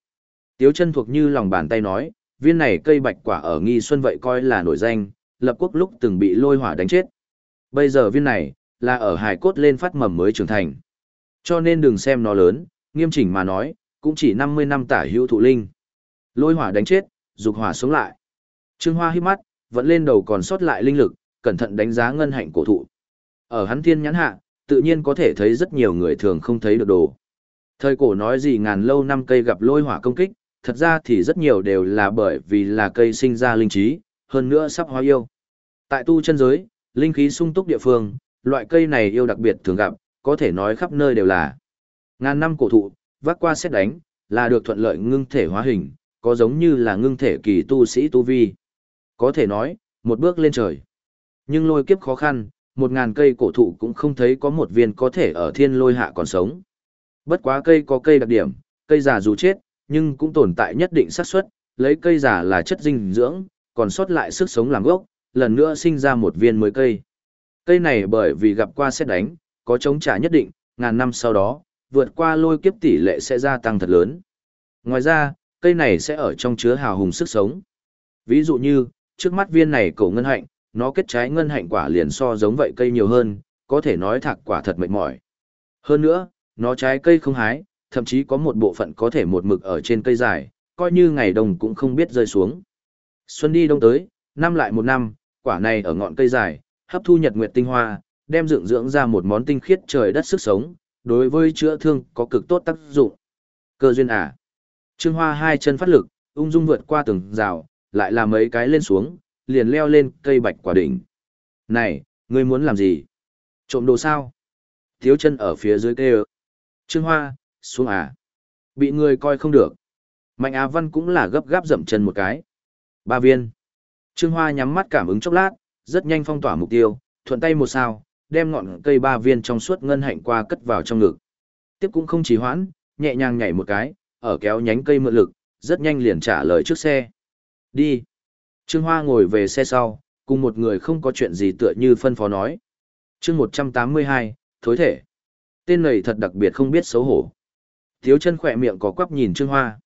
Tiếu chân thuộc như lòng bàn tay nói, viên này cây bạch quả ở nghi xuân vậy coi là nổi danh, lập quốc lúc từng bị lôi hỏa đánh chết. Bây giờ viên này, là ở hải cốt lên phát mầm mới trưởng thành. Cho nên đừng xem nó lớn, nghiêm chỉnh mà nói, cũng chỉ 50 năm tả hữu thụ linh. Lôi hỏa đánh chết, dục hỏa sống lại. Trương Hoa hít mắt, vẫn lên đầu còn sót lại linh lực, cẩn thận đánh giá ngân hạnh cổ thụ. Ở hắn thiên nhãn hạ, tự nhiên có thể thấy rất nhiều người thường không thấy được đồ. Thời cổ nói gì ngàn lâu năm cây gặp lôi hỏa công kích, thật ra thì rất nhiều đều là bởi vì là cây sinh ra linh trí, hơn nữa sắp hóa yêu. Tại tu chân giới, linh khí sung túc địa phương, loại cây này yêu đặc biệt thường gặp, có thể nói khắp nơi đều là. Ngàn năm cổ thụ, vác qua xét đánh, là được thuận lợi ngưng thể hóa hình, có giống như là ngưng thể kỳ tu sĩ tu vi. Có thể nói, một bước lên trời. Nhưng lôi kiếp khó khăn, một ngàn cây cổ thụ cũng không thấy có một viên có thể ở thiên lôi hạ còn sống. Bất quá cây có cây đặc điểm, cây già dù chết, nhưng cũng tồn tại nhất định xác suất, lấy cây già là chất dinh dưỡng, còn sót lại sức sống làm gốc, lần nữa sinh ra một viên mới cây. Cây này bởi vì gặp qua xét đánh, có chống trả nhất định, ngàn năm sau đó, vượt qua lôi kiếp tỷ lệ sẽ gia tăng thật lớn. Ngoài ra, cây này sẽ ở trong chứa hào hùng sức sống. Ví dụ như, trước mắt viên này cổ ngân hạnh, nó kết trái ngân hạnh quả liền so giống vậy cây nhiều hơn, có thể nói thạc quả thật mệt mỏi. Hơn nữa, nó trái cây không hái, thậm chí có một bộ phận có thể một mực ở trên cây dài, coi như ngày đông cũng không biết rơi xuống. Xuân đi đông tới, năm lại một năm, quả này ở ngọn cây dài, hấp thu nhật nguyệt tinh hoa, đem dưỡng dưỡng ra một món tinh khiết trời đất sức sống, đối với chữa thương có cực tốt tác dụng. Cơ duyên à. Trương Hoa hai chân phát lực, ung dung vượt qua từng rào, lại làm mấy cái lên xuống, liền leo lên cây bạch quả đỉnh. Này, ngươi muốn làm gì? Trộm đồ sao? Thiếu chân ở phía dưới kêu. Trương Hoa, xuống à? Bị người coi không được. Mạnh Á Văn cũng là gấp gáp dậm chân một cái. Ba viên. Trương Hoa nhắm mắt cảm ứng chốc lát, rất nhanh phong tỏa mục tiêu, thuận tay một sao, đem ngọn cây ba viên trong suốt ngân hạnh qua cất vào trong ngực. Tiếp cũng không trì hoãn, nhẹ nhàng nhảy một cái, ở kéo nhánh cây mượn lực, rất nhanh liền trả lời trước xe. Đi. Trương Hoa ngồi về xe sau, cùng một người không có chuyện gì tựa như phân phó nói. chương 182, thối thể. Tên này thật đặc biệt không biết xấu hổ. Thiếu chân khỏe miệng có quắp nhìn Trương Hoa.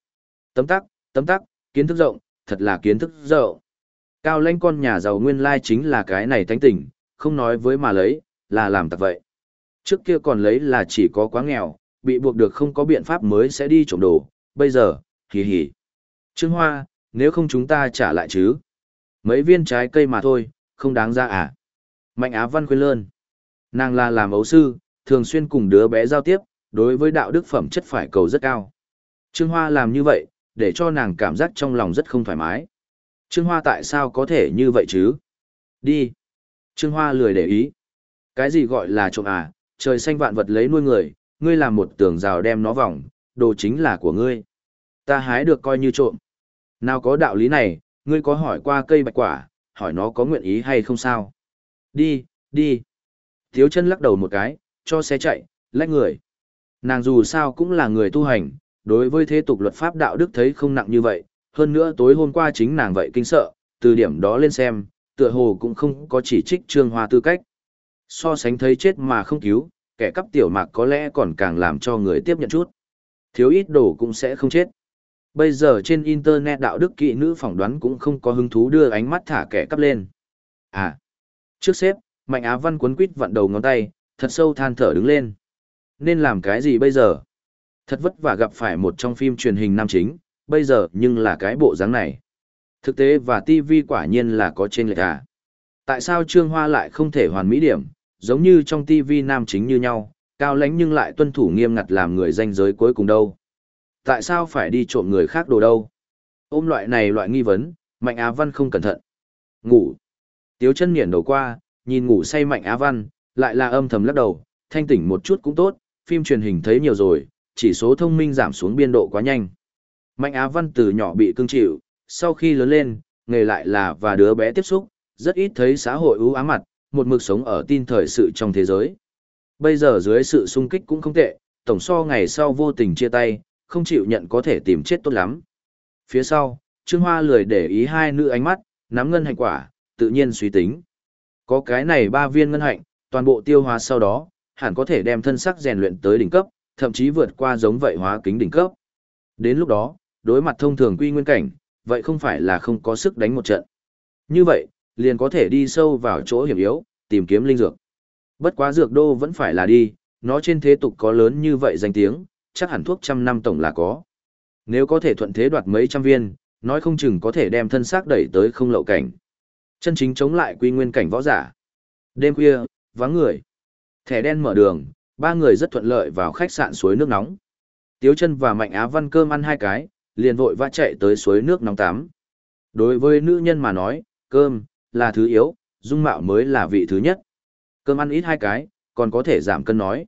Tấm tắc, tấm tắc, kiến thức rộng, thật là kiến thức rộng. Cao lãnh con nhà giàu nguyên lai chính là cái này tánh tình, không nói với mà lấy, là làm tặc vậy. Trước kia còn lấy là chỉ có quá nghèo, bị buộc được không có biện pháp mới sẽ đi trộm đồ, bây giờ, hì hì. Trương Hoa, nếu không chúng ta trả lại chứ? Mấy viên trái cây mà thôi, không đáng ra à? Mạnh Á Văn khuyên lơn. Nàng là làm ấu sư, thường xuyên cùng đứa bé giao tiếp, đối với đạo đức phẩm chất phải cầu rất cao. Trương Hoa làm như vậy, để cho nàng cảm giác trong lòng rất không thoải mái. Trương Hoa tại sao có thể như vậy chứ? Đi. Trương Hoa lười để ý. Cái gì gọi là trộm à, trời xanh vạn vật lấy nuôi người, ngươi làm một tường rào đem nó vòng, đồ chính là của ngươi. Ta hái được coi như trộm. Nào có đạo lý này, ngươi có hỏi qua cây bạch quả, hỏi nó có nguyện ý hay không sao? Đi, đi. Thiếu chân lắc đầu một cái, cho xe chạy, lách người. Nàng dù sao cũng là người tu hành, đối với thế tục luật pháp đạo đức thấy không nặng như vậy, hơn nữa tối hôm qua chính nàng vậy kinh sợ, từ điểm đó lên xem, tựa hồ cũng không có chỉ trích trương hoa tư cách. So sánh thấy chết mà không cứu, kẻ cắp tiểu mạc có lẽ còn càng làm cho người tiếp nhận chút. Thiếu ít đồ cũng sẽ không chết. Bây giờ trên Internet đạo đức kỵ nữ phỏng đoán cũng không có hứng thú đưa ánh mắt thả kẻ cắp lên. À, trước xếp, Mạnh Á Văn cuốn quýt vặn đầu ngón tay, thật sâu than thở đứng lên. Nên làm cái gì bây giờ? Thật vất vả gặp phải một trong phim truyền hình nam chính, bây giờ nhưng là cái bộ dáng này. Thực tế và TV quả nhiên là có trên lệch à. Tại sao Trương Hoa lại không thể hoàn mỹ điểm, giống như trong TV nam chính như nhau, cao lãnh nhưng lại tuân thủ nghiêm ngặt làm người danh giới cuối cùng đâu. Tại sao phải đi trộm người khác đồ đâu? Ôm loại này loại nghi vấn, Mạnh Á Văn không cẩn thận. Ngủ. Tiếu chân nghiền đầu qua, nhìn ngủ say Mạnh Á Văn, lại là âm thầm lắc đầu, thanh tỉnh một chút cũng tốt, phim truyền hình thấy nhiều rồi, chỉ số thông minh giảm xuống biên độ quá nhanh. Mạnh Á Văn từ nhỏ bị cưng chịu, sau khi lớn lên, nghề lại là và đứa bé tiếp xúc, rất ít thấy xã hội ưu ám mặt, một mực sống ở tin thời sự trong thế giới. Bây giờ dưới sự sung kích cũng không tệ, tổng so ngày sau vô tình chia tay, không chịu nhận có thể tìm chết tốt lắm. Phía sau, Trương Hoa lười để ý hai nữ ánh mắt, nắm ngân hạnh quả, tự nhiên suy tính. Có cái này ba viên ngân hạnh, toàn bộ tiêu hóa sau đó, hẳn có thể đem thân sắc rèn luyện tới đỉnh cấp, thậm chí vượt qua giống vậy hóa kính đỉnh cấp. Đến lúc đó, đối mặt thông thường quy nguyên cảnh, vậy không phải là không có sức đánh một trận. Như vậy, liền có thể đi sâu vào chỗ hiểm yếu, tìm kiếm linh dược. Bất quá dược đô vẫn phải là đi, nó trên thế tục có lớn như vậy danh tiếng, chắc hẳn thuốc trăm năm tổng là có. Nếu có thể thuận thế đoạt mấy trăm viên, nói không chừng có thể đem thân xác đẩy tới không lậu cảnh. Chân chính chống lại quy nguyên cảnh võ giả. Đêm khuya, vắng người. Thẻ đen mở đường, ba người rất thuận lợi vào khách sạn suối nước nóng. Tiếu chân và Mạnh Á Văn cơm ăn hai cái, liền vội vã chạy tới suối nước nóng tắm. Đối với nữ nhân mà nói, cơm, là thứ yếu, dung mạo mới là vị thứ nhất. Cơm ăn ít hai cái, còn có thể giảm cân nói.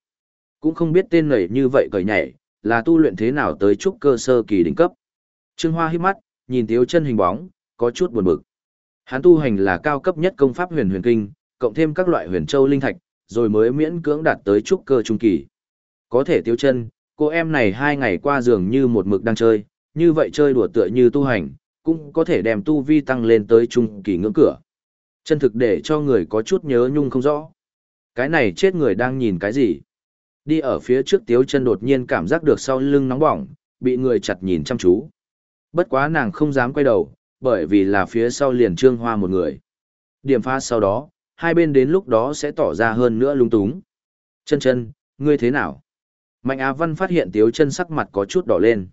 Cũng không biết tên này như vậy cởi nhảy, là tu luyện thế nào tới trúc cơ sơ kỳ đỉnh cấp. Trương Hoa hít mắt, nhìn Tiếu chân hình bóng, có chút buồn bực. Hắn tu hành là cao cấp nhất công pháp huyền huyền kinh, cộng thêm các loại huyền châu linh thạch, rồi mới miễn cưỡng đạt tới trúc cơ trung kỳ. Có thể Tiếu chân, cô em này hai ngày qua dường như một mực đang chơi, như vậy chơi đùa tựa như tu hành, cũng có thể đem tu vi tăng lên tới trung kỳ ngưỡng cửa. Chân thực để cho người có chút nhớ nhung không rõ. Cái này chết người đang nhìn cái gì? Đi ở phía trước tiếu chân đột nhiên cảm giác được sau lưng nóng bỏng, bị người chặt nhìn chăm chú. Bất quá nàng không dám quay đầu, bởi vì là phía sau liền trương hoa một người. Điểm pha sau đó, hai bên đến lúc đó sẽ tỏ ra hơn nữa lung túng. Chân chân, ngươi thế nào? Mạnh Á Văn phát hiện Tiếu chân sắc mặt có chút đỏ lên.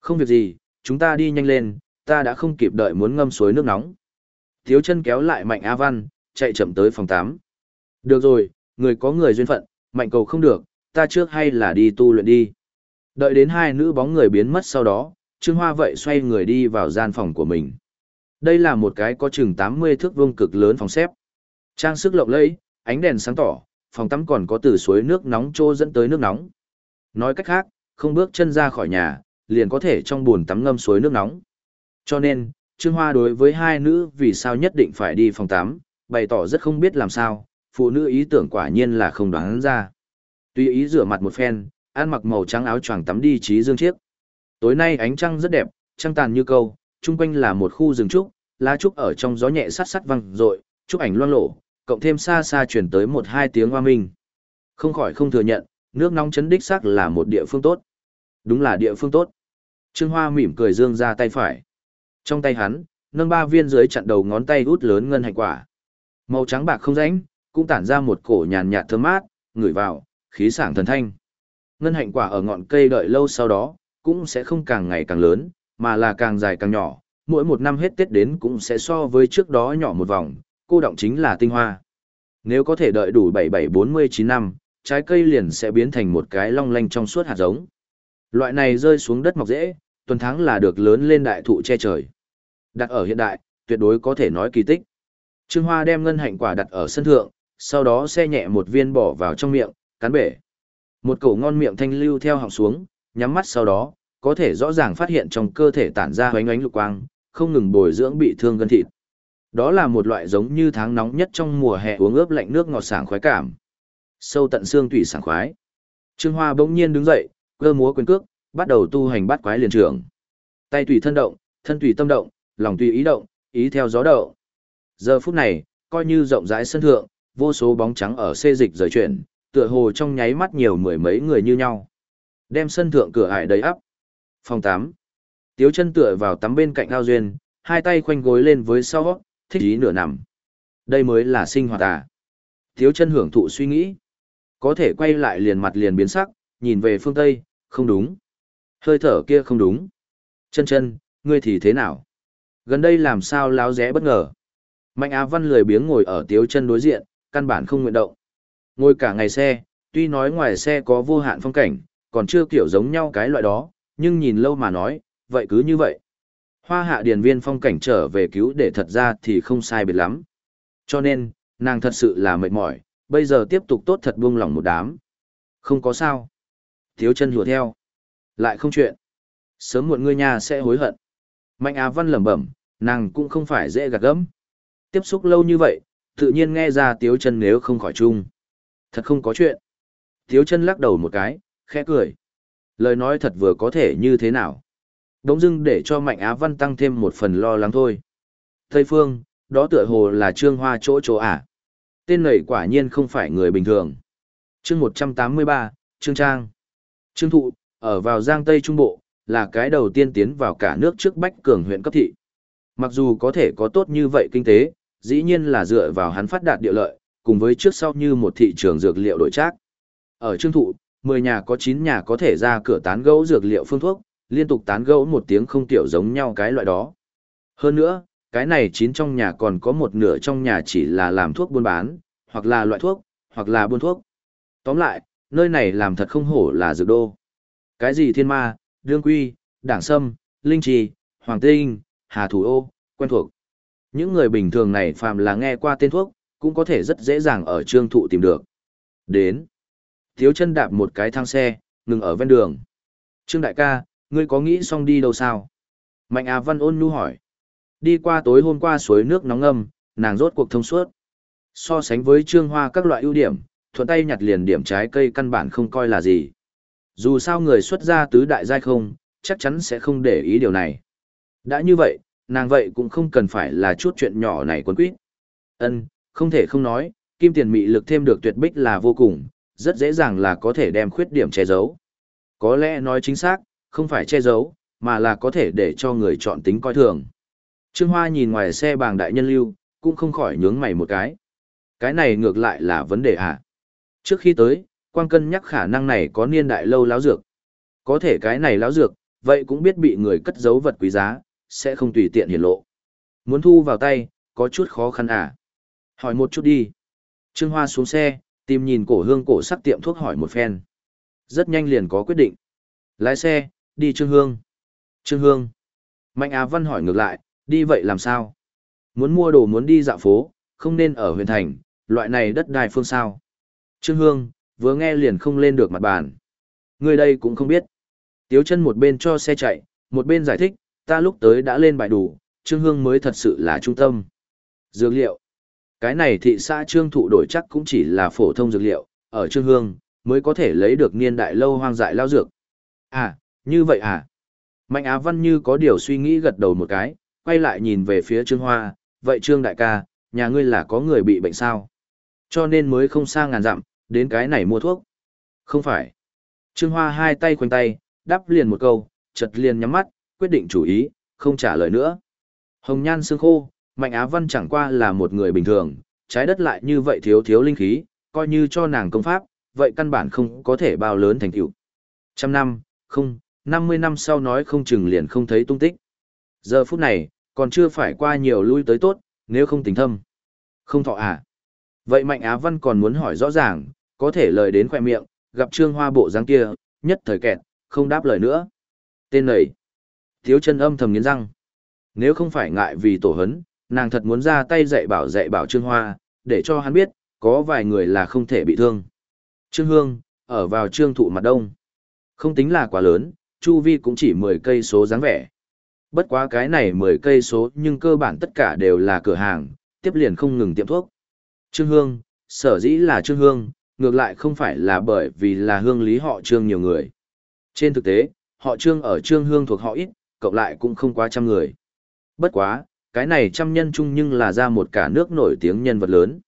Không việc gì, chúng ta đi nhanh lên, ta đã không kịp đợi muốn ngâm suối nước nóng thiếu chân kéo lại Mạnh Á Văn, chạy chậm tới phòng 8. Được rồi, người có người duyên phận, mạnh cầu không được, ta trước hay là đi tu luyện đi. Đợi đến hai nữ bóng người biến mất sau đó, Trương Hoa vậy xoay người đi vào gian phòng của mình. Đây là một cái có chừng 80 thước vuông cực lớn phòng xếp. Trang sức lộng lẫy, ánh đèn sáng tỏ, phòng tắm còn có từ suối nước nóng trô dẫn tới nước nóng. Nói cách khác, không bước chân ra khỏi nhà, liền có thể trong buồn tắm ngâm suối nước nóng. Cho nên, Trương Hoa đối với hai nữ vì sao nhất định phải đi phòng tắm, bày tỏ rất không biết làm sao, phụ nữ ý tưởng quả nhiên là không đoán ra. Tuy ý rửa mặt một phen, ăn mặc màu trắng áo choàng tắm đi trí dương chiếc. Tối nay ánh trăng rất đẹp, trăng tàn như câu, chung quanh là một khu rừng trúc, lá trúc ở trong gió nhẹ sát sát văng rội, trúc ảnh loang lổ, cộng thêm xa xa chuyển tới một hai tiếng hoa minh. Không khỏi không thừa nhận, nước nóng chấn đích xác là một địa phương tốt. Đúng là địa phương tốt. Trương Hoa mỉm cười dương ra tay phải. Trong tay hắn, nâng ba viên dưới chặn đầu ngón tay út lớn ngân hạnh quả. Màu trắng bạc không rãnh, cũng tản ra một cổ nhàn nhạt thơm mát, ngửi vào, khí sảng thần thanh. Ngân hạnh quả ở ngọn cây đợi lâu sau đó, cũng sẽ không càng ngày càng lớn, mà là càng dài càng nhỏ, mỗi một năm hết Tết đến cũng sẽ so với trước đó nhỏ một vòng, cô động chính là tinh hoa. Nếu có thể đợi đủ 7749 năm, trái cây liền sẽ biến thành một cái long lanh trong suốt hạt giống. Loại này rơi xuống đất mọc dễ, tuần tháng là được lớn lên đại thụ che trời. Đặt ở hiện đại, tuyệt đối có thể nói kỳ tích. Trương Hoa đem ngân hạnh quả đặt ở sân thượng, sau đó xe nhẹ một viên bỏ vào trong miệng, cắn bể. Một cổ ngon miệng thanh lưu theo họng xuống, nhắm mắt sau đó, có thể rõ ràng phát hiện trong cơ thể tản ra hoánh ánh lục quang, không ngừng bồi dưỡng bị thương gân thịt. Đó là một loại giống như tháng nóng nhất trong mùa hè uống ướp lạnh nước ngọt sảng khoái cảm. Sâu tận xương tủy sảng khoái. Trương Hoa bỗng nhiên đứng dậy, cơ múa quyền cước, bắt đầu tu hành bắt quái liền trưởng Tay tùy thân động, thân tùy tâm động, lòng tùy ý động, ý theo gió động Giờ phút này, coi như rộng rãi sân thượng, vô số bóng trắng ở xê dịch rời chuyển, tựa hồ trong nháy mắt nhiều mười mấy người như nhau. Đem sân thượng cửa ải đầy ắp. Phòng 8. Tiếu chân tựa vào tắm bên cạnh ao duyên, hai tay khoanh gối lên với sau, thích ý nửa nằm. Đây mới là sinh hoạt à. Tiếu chân hưởng thụ suy nghĩ. Có thể quay lại liền mặt liền biến sắc, nhìn về phương Tây, không đúng. Hơi thở kia không đúng. Chân chân, ngươi thì thế nào? Gần đây làm sao láo rẽ bất ngờ? Mạnh Á Văn lười biếng ngồi ở tiếu chân đối diện, căn bản không nguyện động. Ngồi cả ngày xe, tuy nói ngoài xe có vô hạn phong cảnh, còn chưa kiểu giống nhau cái loại đó, nhưng nhìn lâu mà nói, vậy cứ như vậy. Hoa hạ điền viên phong cảnh trở về cứu để thật ra thì không sai biệt lắm. Cho nên, nàng thật sự là mệt mỏi, bây giờ tiếp tục tốt thật buông lòng một đám. Không có sao. Thiếu chân hùa theo. Lại không chuyện. Sớm muộn ngươi nhà sẽ hối hận. Mạnh Á Văn lẩm bẩm, nàng cũng không phải dễ gạt gẫm. Tiếp xúc lâu như vậy, tự nhiên nghe ra Tiếu chân nếu không khỏi chung. Thật không có chuyện. Tiếu chân lắc đầu một cái, khẽ cười. Lời nói thật vừa có thể như thế nào. Đống dưng để cho Mạnh Á Văn tăng thêm một phần lo lắng thôi. Tây Phương, đó tựa hồ là Trương Hoa chỗ chỗ à. Tên này quả nhiên không phải người bình thường. Chương 183, Trương Trang. Trương Thụ, ở vào Giang Tây Trung Bộ, là cái đầu tiên tiến vào cả nước trước Bách Cường huyện cấp thị. Mặc dù có thể có tốt như vậy kinh tế, dĩ nhiên là dựa vào hắn phát đạt địa lợi, cùng với trước sau như một thị trường dược liệu đổi trác. Ở Trương Thụ, 10 nhà có 9 nhà có thể ra cửa tán gẫu dược liệu phương thuốc, liên tục tán gẫu một tiếng không tiểu giống nhau cái loại đó. Hơn nữa, cái này chín trong nhà còn có một nửa trong nhà chỉ là làm thuốc buôn bán, hoặc là loại thuốc, hoặc là buôn thuốc. Tóm lại, nơi này làm thật không hổ là dược đô. Cái gì thiên ma, đương quy, đảng sâm, linh trì, hoàng tinh, hà thủ ô, quen thuộc. Những người bình thường này phàm là nghe qua tên thuốc, cũng có thể rất dễ dàng ở trương thụ tìm được. Đến. Thiếu chân đạp một cái thang xe, ngừng ở ven đường. Trương đại ca, ngươi có nghĩ xong đi đâu sao? Mạnh Á Văn ôn nhu hỏi. Đi qua tối hôm qua suối nước nóng ngâm, nàng rốt cuộc thông suốt. So sánh với trương hoa các loại ưu điểm, thuận tay nhặt liền điểm trái cây căn bản không coi là gì. Dù sao người xuất gia tứ đại giai không, chắc chắn sẽ không để ý điều này. Đã như vậy, nàng vậy cũng không cần phải là chút chuyện nhỏ này quấn quýt. Ân, không thể không nói, kim tiền mị lực thêm được tuyệt bích là vô cùng, rất dễ dàng là có thể đem khuyết điểm che giấu. Có lẽ nói chính xác, không phải che giấu, mà là có thể để cho người chọn tính coi thường. Trương Hoa nhìn ngoài xe bàng đại nhân lưu, cũng không khỏi nhướng mày một cái. Cái này ngược lại là vấn đề à? Trước khi tới, quang cân nhắc khả năng này có niên đại lâu láo dược. Có thể cái này láo dược, vậy cũng biết bị người cất giấu vật quý giá, sẽ không tùy tiện hiển lộ. Muốn thu vào tay, có chút khó khăn à? Hỏi một chút đi. Trương Hoa xuống xe, tìm nhìn cổ hương cổ sắc tiệm thuốc hỏi một phen. Rất nhanh liền có quyết định. Lái xe, đi Trương Hương. Trương Hương. Mạnh Á Văn hỏi ngược lại, đi vậy làm sao? Muốn mua đồ muốn đi dạo phố, không nên ở huyện thành, loại này đất đai phương sao. Trương Hương, vừa nghe liền không lên được mặt bàn. Người đây cũng không biết. Tiếu chân một bên cho xe chạy, một bên giải thích, ta lúc tới đã lên bài đủ, Trương Hương mới thật sự là trung tâm. Dược liệu. Cái này thị xã Trương Thụ đổi chắc cũng chỉ là phổ thông dược liệu, ở Trương Hương, mới có thể lấy được niên đại lâu hoang dại lao dược. À, như vậy à? Mạnh Á Văn như có điều suy nghĩ gật đầu một cái, quay lại nhìn về phía Trương Hoa, vậy Trương Đại ca, nhà ngươi là có người bị bệnh sao? Cho nên mới không sang ngàn dặm, đến cái này mua thuốc. Không phải. Trương Hoa hai tay khoanh tay, đáp liền một câu, chật liền nhắm mắt, quyết định chủ ý, không trả lời nữa. Hồng nhan xương khô, Mạnh Á Văn chẳng qua là một người bình thường, trái đất lại như vậy thiếu thiếu linh khí, coi như cho nàng công pháp, vậy căn bản không có thể bao lớn thành tựu. Trăm năm, không, năm mươi năm sau nói không chừng liền không thấy tung tích. Giờ phút này, còn chưa phải qua nhiều lui tới tốt, nếu không tính thâm. Không thọ à? Vậy Mạnh Á Văn còn muốn hỏi rõ ràng, có thể lời đến khoe miệng, gặp Trương Hoa bộ dáng kia, nhất thời kẹt, không đáp lời nữa. Tên này. Thiếu chân âm thầm nghiến răng. Nếu không phải ngại vì tổ hấn, nàng thật muốn ra tay dạy bảo dạy bảo Trương Hoa, để cho hắn biết, có vài người là không thể bị thương. Trương Hương, ở vào trương thụ mặt đông. Không tính là quá lớn, chu vi cũng chỉ 10 cây số dáng vẻ. Bất quá cái này 10 cây số nhưng cơ bản tất cả đều là cửa hàng, tiếp liền không ngừng tiệm thuốc. Trương Hương, sở dĩ là Trương Hương, ngược lại không phải là bởi vì là hương lý họ Trương nhiều người. Trên thực tế, họ Trương ở Trương Hương thuộc họ ít, cộng lại cũng không quá trăm người. Bất quá, cái này trăm nhân chung nhưng là ra một cả nước nổi tiếng nhân vật lớn.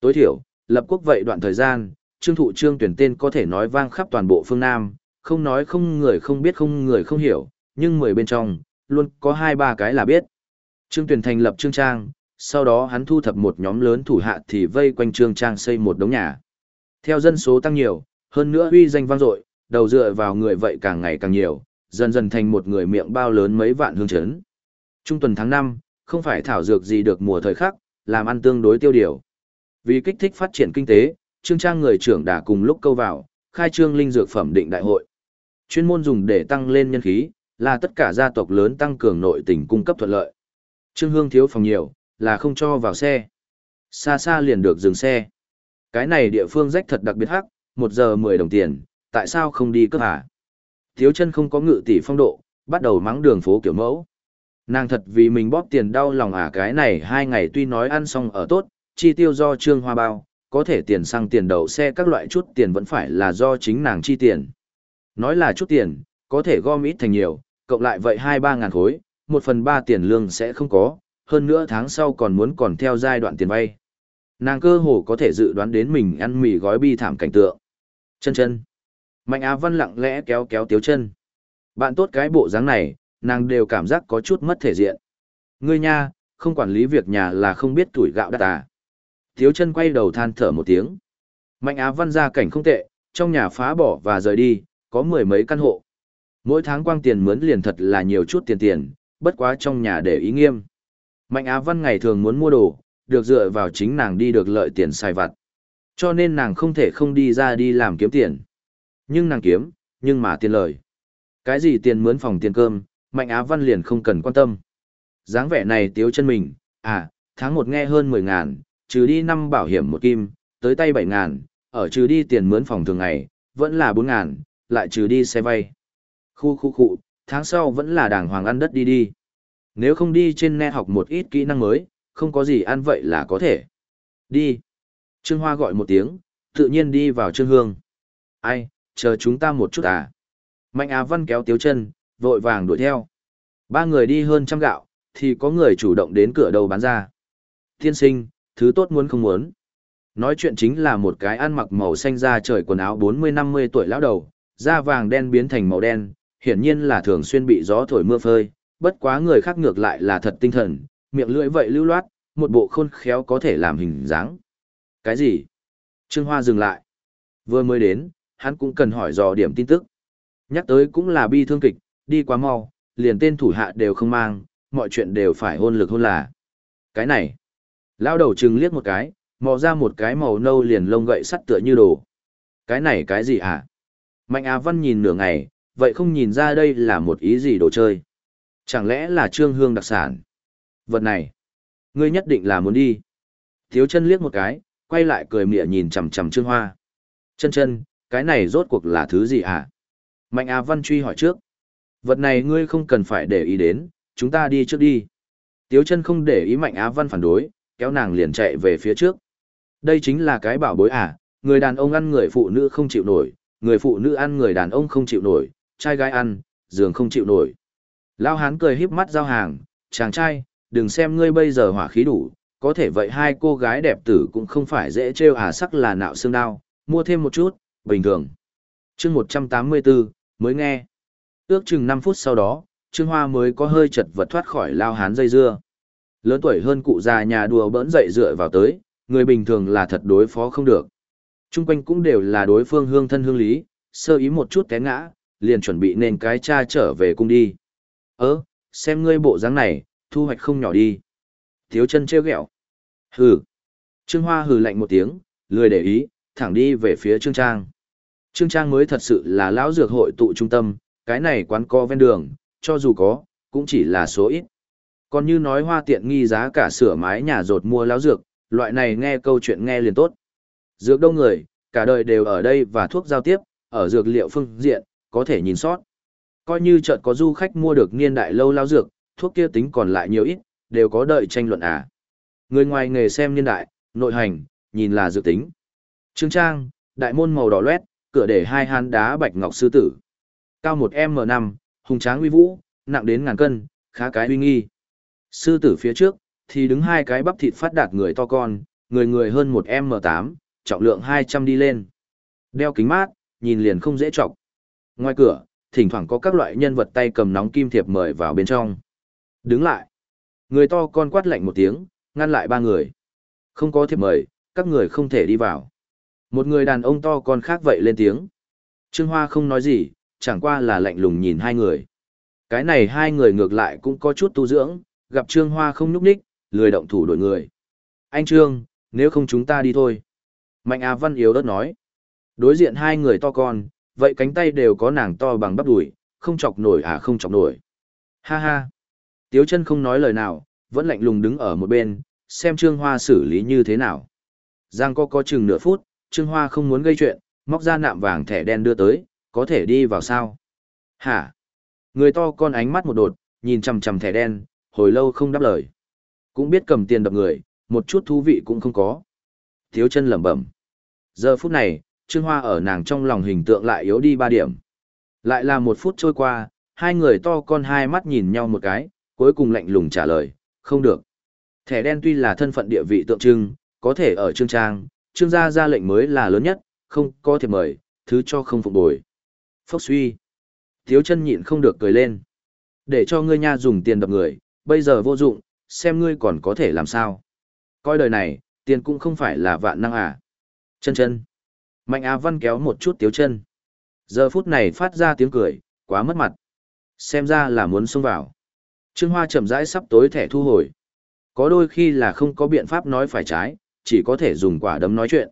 Tối thiểu, lập quốc vậy đoạn thời gian, Trương Thụ Trương tuyển tên có thể nói vang khắp toàn bộ phương Nam, không nói không người không biết không người không hiểu, nhưng mười bên trong, luôn có hai ba cái là biết. Trương tuyển thành lập Trương Trang, sau đó hắn thu thập một nhóm lớn thủ hạ thì vây quanh Trương Trang xây một đống nhà. Theo dân số tăng nhiều, hơn nữa uy danh vang dội, đầu dựa vào người vậy càng ngày càng nhiều, dần dần thành một người miệng bao lớn mấy vạn hương chấn. Trung tuần tháng 5, không phải thảo dược gì được mùa thời khắc, làm ăn tương đối tiêu điều. Vì kích thích phát triển kinh tế, Trương Trang người trưởng đã cùng lúc câu vào, khai trương linh dược phẩm định đại hội. Chuyên môn dùng để tăng lên nhân khí, là tất cả gia tộc lớn tăng cường nội tình cung cấp thuận lợi. Trương Hương thiếu phòng nhiều, là không cho vào xe. Xa xa liền được dừng xe. Cái này địa phương rách thật đặc biệt hắc, một giờ mười đồng tiền, tại sao không đi cướp hả? Thiếu chân không có ngự tỷ phong độ, bắt đầu mắng đường phố kiểu mẫu. Nàng thật vì mình bóp tiền đau lòng à cái này hai ngày tuy nói ăn xong ở tốt, chi tiêu do trương hoa bao, có thể tiền xăng tiền đậu xe các loại chút tiền vẫn phải là do chính nàng chi tiền. Nói là chút tiền, có thể gom ít thành nhiều, cộng lại vậy hai ba ngàn khối, một phần ba tiền lương sẽ không có, hơn nữa tháng sau còn muốn còn theo giai đoạn tiền vay. Nàng cơ hồ có thể dự đoán đến mình ăn mì gói bi thảm cảnh tượng. Chân chân. Mạnh Á Văn lặng lẽ kéo kéo tiếu chân. Bạn tốt cái bộ dáng này, nàng đều cảm giác có chút mất thể diện. Ngươi nha, không quản lý việc nhà là không biết tuổi gạo đắt à. Tiếu chân quay đầu than thở một tiếng. Mạnh Á Văn ra cảnh không tệ, trong nhà phá bỏ và rời đi, có mười mấy căn hộ. Mỗi tháng quang tiền mướn liền thật là nhiều chút tiền tiền, bất quá trong nhà để ý nghiêm. Mạnh Á Văn ngày thường muốn mua đồ, được dựa vào chính nàng đi được lợi tiền xài vặt. Cho nên nàng không thể không đi ra đi làm kiếm tiền. Nhưng nàng kiếm, nhưng mà tiền lời. Cái gì tiền mướn phòng tiền cơm, Mạnh Á Văn liền không cần quan tâm. dáng vẻ này tiếu chân mình, à, tháng một nghe hơn 10 ngàn, trừ đi năm bảo hiểm một kim, tới tay 7 ngàn, ở trừ đi tiền mướn phòng thường ngày, vẫn là 4 ngàn, lại trừ đi xe vay. Khu khu khu, tháng sau vẫn là đàng hoàng ăn đất đi đi. Nếu không đi trên net học một ít kỹ năng mới, không có gì ăn vậy là có thể. Đi. Trương Hoa gọi một tiếng, tự nhiên đi vào Trương Hương. Ai, chờ chúng ta một chút à. Mạnh Á Văn kéo tiếu chân, vội vàng đuổi theo. Ba người đi hơn trăm gạo, thì có người chủ động đến cửa đầu bán ra. Tiên sinh, thứ tốt muốn không muốn. Nói chuyện chính là một cái ăn mặc màu xanh da trời quần áo 40-50 tuổi lão đầu, da vàng đen biến thành màu đen, Hiển nhiên là thường xuyên bị gió thổi mưa phơi, bất quá người khác ngược lại là thật tinh thần, miệng lưỡi vậy lưu loát, một bộ khôn khéo có thể làm hình dáng. Cái gì? Trương Hoa dừng lại. Vừa mới đến, hắn cũng cần hỏi dò điểm tin tức. Nhắc tới cũng là bi thương kịch, đi quá mau, liền tên thủ hạ đều không mang, mọi chuyện đều phải hôn lực hôn là. Cái này, lao đầu trừng liếc một cái, mò ra một cái màu nâu liền lông gậy sắt tựa như đồ. Cái này cái gì hả? Mạnh Á Văn nhìn nửa ngày, vậy không nhìn ra đây là một ý gì đồ chơi. Chẳng lẽ là trương hương đặc sản? Vật này, ngươi nhất định là muốn đi. Thiếu chân liếc một cái, quay lại cười mỉa nhìn chằm chằm trương hoa. Chân chân, cái này rốt cuộc là thứ gì à Mạnh Á Văn truy hỏi trước. Vật này ngươi không cần phải để ý đến, chúng ta đi trước đi. Tiếu chân không để ý Mạnh Á Văn phản đối, kéo nàng liền chạy về phía trước. Đây chính là cái bảo bối à, người đàn ông ăn người phụ nữ không chịu nổi, người phụ nữ ăn người đàn ông không chịu nổi, trai gái ăn, giường không chịu nổi. Lao hán cười híp mắt giao hàng, chàng trai, đừng xem ngươi bây giờ hỏa khí đủ, có thể vậy hai cô gái đẹp tử cũng không phải dễ trêu à sắc là nạo xương đao, mua thêm một chút, bình thường. chương 184, mới nghe. Ước chừng 5 phút sau đó, Trương Hoa mới có hơi chật vật thoát khỏi lao hán dây dưa. Lớn tuổi hơn cụ già nhà đùa bỡn dậy dựa vào tới, người bình thường là thật đối phó không được. Trung quanh cũng đều là đối phương hương thân hương lý, sơ ý một chút té ngã, liền chuẩn bị nên cái cha trở về cung đi. Ơ, xem ngươi bộ dáng này, thu hoạch không nhỏ đi. Thiếu chân trêu ghẹo. Hừ. Trương Hoa hừ lạnh một tiếng, lười để ý, thẳng đi về phía Trương Trang. Trương Trang mới thật sự là lão dược hội tụ trung tâm, cái này quán co ven đường, cho dù có, cũng chỉ là số ít. Còn như nói hoa tiện nghi giá cả sửa mái nhà rột mua lão dược, loại này nghe câu chuyện nghe liền tốt. Dược đông người, cả đời đều ở đây và thuốc giao tiếp, ở dược liệu phương diện, có thể nhìn sót. Coi như chợt có du khách mua được niên đại lâu lao dược, thuốc kia tính còn lại nhiều ít, đều có đợi tranh luận à. Người ngoài nghề xem niên đại, nội hành, nhìn là dự tính. Trương Trang, đại môn màu đỏ loét, cửa để hai hán đá bạch ngọc sư tử. Cao một m năm, hùng tráng uy vũ, nặng đến ngàn cân, khá cái uy nghi. Sư tử phía trước, thì đứng hai cái bắp thịt phát đạt người to con, người người hơn một m tám, trọng lượng hai trăm đi lên. Đeo kính mát, nhìn liền không dễ chọc. Ngoài cửa, thỉnh thoảng có các loại nhân vật tay cầm nóng kim thiệp mời vào bên trong. Đứng lại. Người to con quát lạnh một tiếng, ngăn lại ba người. Không có thiệp mời, các người không thể đi vào. Một người đàn ông to con khác vậy lên tiếng. Trương Hoa không nói gì, chẳng qua là lạnh lùng nhìn hai người. Cái này hai người ngược lại cũng có chút tu dưỡng, gặp Trương Hoa không nhúc nhích, lười động thủ đổi người. Anh Trương, nếu không chúng ta đi thôi. Mạnh Á Văn yếu đất nói. Đối diện hai người to con, vậy cánh tay đều có nàng to bằng bắp đùi, không chọc nổi à không chọc nổi. Ha ha. Tiếu chân không nói lời nào, vẫn lạnh lùng đứng ở một bên, xem Trương Hoa xử lý như thế nào. Giang có có chừng nửa phút, Trương Hoa không muốn gây chuyện, móc ra nạm vàng thẻ đen đưa tới, có thể đi vào sao? Hả? Người to con ánh mắt một đột, nhìn chằm chằm thẻ đen, hồi lâu không đáp lời. Cũng biết cầm tiền đập người, một chút thú vị cũng không có. Thiếu chân lẩm bẩm. Giờ phút này, Trương Hoa ở nàng trong lòng hình tượng lại yếu đi ba điểm. Lại là một phút trôi qua, hai người to con hai mắt nhìn nhau một cái, cuối cùng lạnh lùng trả lời, không được. Thẻ đen tuy là thân phận địa vị tượng trưng, có thể ở trương trang, trương gia ra lệnh mới là lớn nhất, không có thiệp mời, thứ cho không phục bồi. Phốc suy. Thiếu chân nhịn không được cười lên. Để cho ngươi nha dùng tiền đập người, bây giờ vô dụng, xem ngươi còn có thể làm sao. Coi đời này, tiền cũng không phải là vạn năng à. Chân chân. Mạnh Á Văn kéo một chút tiếu chân. Giờ phút này phát ra tiếng cười, quá mất mặt. Xem ra là muốn xông vào. Trương Hoa chậm rãi sắp tối thẻ thu hồi. Có đôi khi là không có biện pháp nói phải trái, chỉ có thể dùng quả đấm nói chuyện.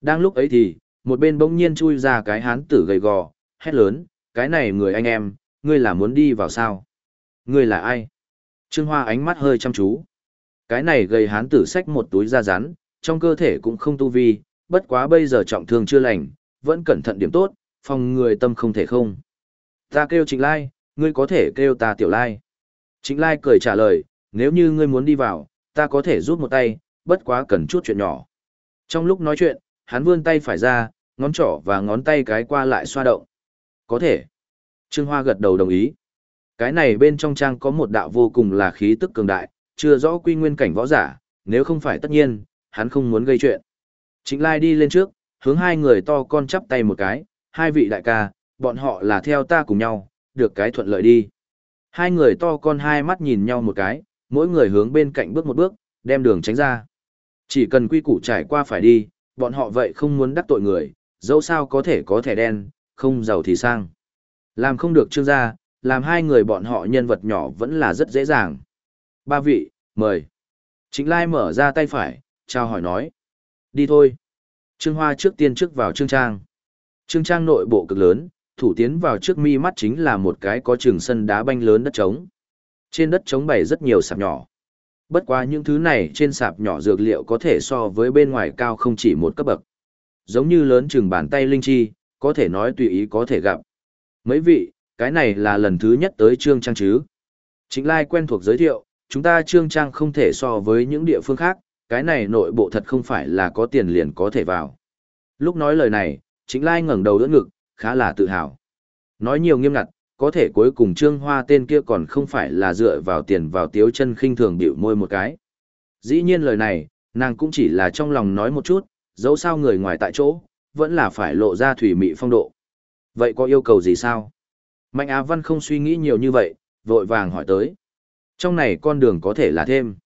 Đang lúc ấy thì, một bên bỗng nhiên chui ra cái hán tử gầy gò, hét lớn, cái này người anh em, ngươi là muốn đi vào sao? Ngươi là ai? Trương Hoa ánh mắt hơi chăm chú. Cái này gầy hán tử xách một túi da rắn, trong cơ thể cũng không tu vi, bất quá bây giờ trọng thương chưa lành, vẫn cẩn thận điểm tốt, phòng người tâm không thể không. Ta kêu Trịnh Lai, ngươi có thể kêu ta Tiểu Lai. Trịnh Lai cười trả lời, nếu như ngươi muốn đi vào, ta có thể giúp một tay, bất quá cần chút chuyện nhỏ. Trong lúc nói chuyện, hắn vươn tay phải ra, ngón trỏ và ngón tay cái qua lại xoa động. Có thể. Trương Hoa gật đầu đồng ý. Cái này bên trong trang có một đạo vô cùng là khí tức cường đại, chưa rõ quy nguyên cảnh võ giả, nếu không phải tất nhiên, hắn không muốn gây chuyện. Trịnh Lai đi lên trước, hướng hai người to con chắp tay một cái, hai vị đại ca, bọn họ là theo ta cùng nhau, được cái thuận lợi đi. Hai người to con hai mắt nhìn nhau một cái, mỗi người hướng bên cạnh bước một bước, đem đường tránh ra. Chỉ cần quy củ trải qua phải đi, bọn họ vậy không muốn đắc tội người, dẫu sao có thể có thẻ đen, không giàu thì sang. Làm không được trương gia, làm hai người bọn họ nhân vật nhỏ vẫn là rất dễ dàng. Ba vị, mời. Chính Lai mở ra tay phải, chào hỏi nói. Đi thôi. Trương Hoa trước tiên trước vào Trương Trang. Trương Trang nội bộ cực lớn, thủ tiến vào trước mi mắt chính là một cái có trường sân đá banh lớn đất trống. Trên đất trống bày rất nhiều sạp nhỏ. Bất quá những thứ này trên sạp nhỏ dược liệu có thể so với bên ngoài cao không chỉ một cấp bậc. Giống như lớn chừng bàn tay linh chi, có thể nói tùy ý có thể gặp. Mấy vị, cái này là lần thứ nhất tới Trương Trang chứ. Chính Lai quen thuộc giới thiệu, chúng ta Trương Trang không thể so với những địa phương khác, cái này nội bộ thật không phải là có tiền liền có thể vào. Lúc nói lời này, chính Lai ngẩng đầu đỡ ngực, khá là tự hào. Nói nhiều nghiêm ngặt, có thể cuối cùng Trương Hoa tên kia còn không phải là dựa vào tiền vào tiếu chân khinh thường biểu môi một cái. Dĩ nhiên lời này, nàng cũng chỉ là trong lòng nói một chút, dẫu sao người ngoài tại chỗ, vẫn là phải lộ ra thủy mị phong độ. Vậy có yêu cầu gì sao? Mạnh Á Văn không suy nghĩ nhiều như vậy, vội vàng hỏi tới. Trong này con đường có thể là thêm.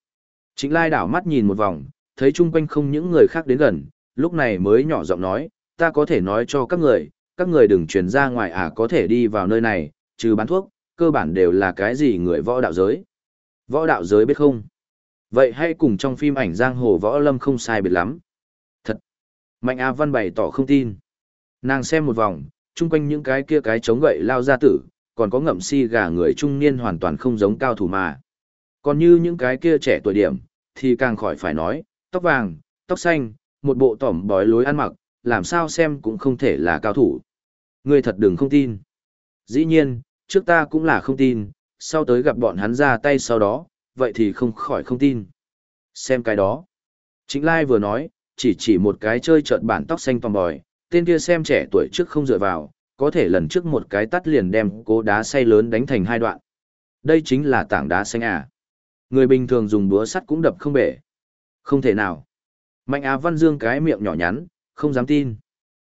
Chính lai đảo mắt nhìn một vòng, thấy chung quanh không những người khác đến gần, lúc này mới nhỏ giọng nói, ta có thể nói cho các người, các người đừng truyền ra ngoài à có thể đi vào nơi này, trừ bán thuốc, cơ bản đều là cái gì người võ đạo giới. Võ đạo giới biết không? Vậy hãy cùng trong phim ảnh giang hồ võ lâm không sai biệt lắm. Thật! Mạnh a Văn bày tỏ không tin. Nàng xem một vòng, chung quanh những cái kia cái chống gậy lao ra tử, còn có ngậm si gà người trung niên hoàn toàn không giống cao thủ mà. Còn như những cái kia trẻ tuổi điểm, thì càng khỏi phải nói, tóc vàng, tóc xanh, một bộ tỏm bói lối ăn mặc, làm sao xem cũng không thể là cao thủ. Ngươi thật đừng không tin. Dĩ nhiên, trước ta cũng là không tin, sau tới gặp bọn hắn ra tay sau đó, vậy thì không khỏi không tin. Xem cái đó. Chính Lai vừa nói, chỉ chỉ một cái chơi trợn bản tóc xanh tòm bòi, tên kia xem trẻ tuổi trước không dựa vào, có thể lần trước một cái tắt liền đem cố đá say lớn đánh thành hai đoạn. Đây chính là tảng đá xanh à. Người bình thường dùng búa sắt cũng đập không bể. Không thể nào. Mạnh Á Văn Dương cái miệng nhỏ nhắn, không dám tin.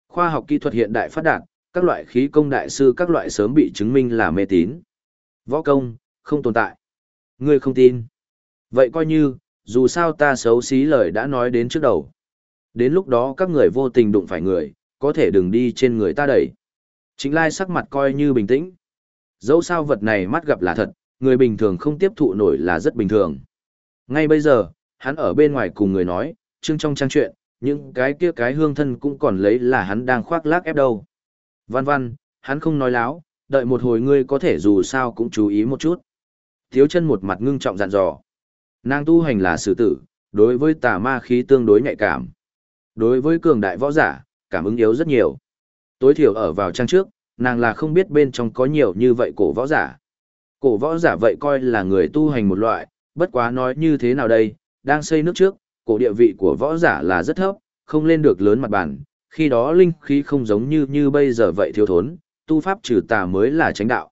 Khoa học kỹ thuật hiện đại phát đạt, các loại khí công đại sư các loại sớm bị chứng minh là mê tín. Võ công, không tồn tại. Ngươi không tin. Vậy coi như, dù sao ta xấu xí lời đã nói đến trước đầu. Đến lúc đó các người vô tình đụng phải người, có thể đừng đi trên người ta đẩy. Chính lai sắc mặt coi như bình tĩnh. Dẫu sao vật này mắt gặp là thật, người bình thường không tiếp thụ nổi là rất bình thường. Ngay bây giờ, hắn ở bên ngoài cùng người nói, chương trong trang truyện những cái kia cái hương thân cũng còn lấy là hắn đang khoác lác ép đâu. Văn văn, hắn không nói láo, đợi một hồi ngươi có thể dù sao cũng chú ý một chút. Thiếu chân một mặt ngưng trọng dặn dò. Nàng tu hành là sử tử, đối với tà ma khí tương đối nhạy cảm. Đối với cường đại võ giả, cảm ứng yếu rất nhiều. Tối thiểu ở vào trang trước, nàng là không biết bên trong có nhiều như vậy cổ võ giả. Cổ võ giả vậy coi là người tu hành một loại, bất quá nói như thế nào đây, đang xây nước trước, cổ địa vị của võ giả là rất thấp, không lên được lớn mặt bàn, khi đó linh khí không giống như như bây giờ vậy thiếu thốn, tu pháp trừ tà mới là tránh đạo.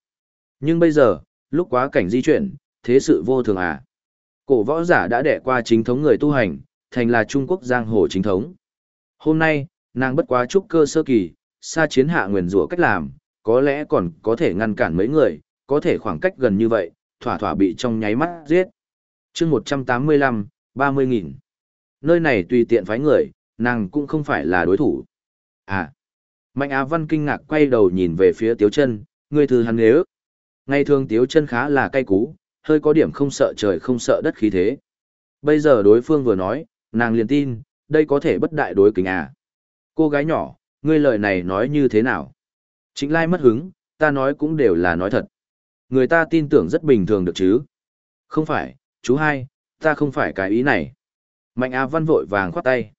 Nhưng bây giờ, lúc quá cảnh di chuyển, thế sự vô thường à. Cổ võ giả đã đẻ qua chính thống người tu hành, thành là Trung Quốc giang hồ chính thống. Hôm nay, nàng bất quá trúc cơ sơ kỳ, xa chiến hạ nguyền rủa cách làm, có lẽ còn có thể ngăn cản mấy người, có thể khoảng cách gần như vậy, thỏa thỏa bị trong nháy mắt giết. chương 185, 30.000. Nơi này tùy tiện phái người, nàng cũng không phải là đối thủ. À. Mạnh Á Văn kinh ngạc quay đầu nhìn về phía Tiếu Chân, người thư hắn nếu. Ngày thường Tiếu Chân khá là cay cú, hơi có điểm không sợ trời không sợ đất khí thế. Bây giờ đối phương vừa nói, nàng liền tin, đây có thể bất đại đối kính à. Cô gái nhỏ, ngươi lời này nói như thế nào? Chính lai mất hứng, ta nói cũng đều là nói thật. Người ta tin tưởng rất bình thường được chứ. Không phải, chú hai, ta không phải cái ý này. Mạnh Á Văn vội vàng khoát tay.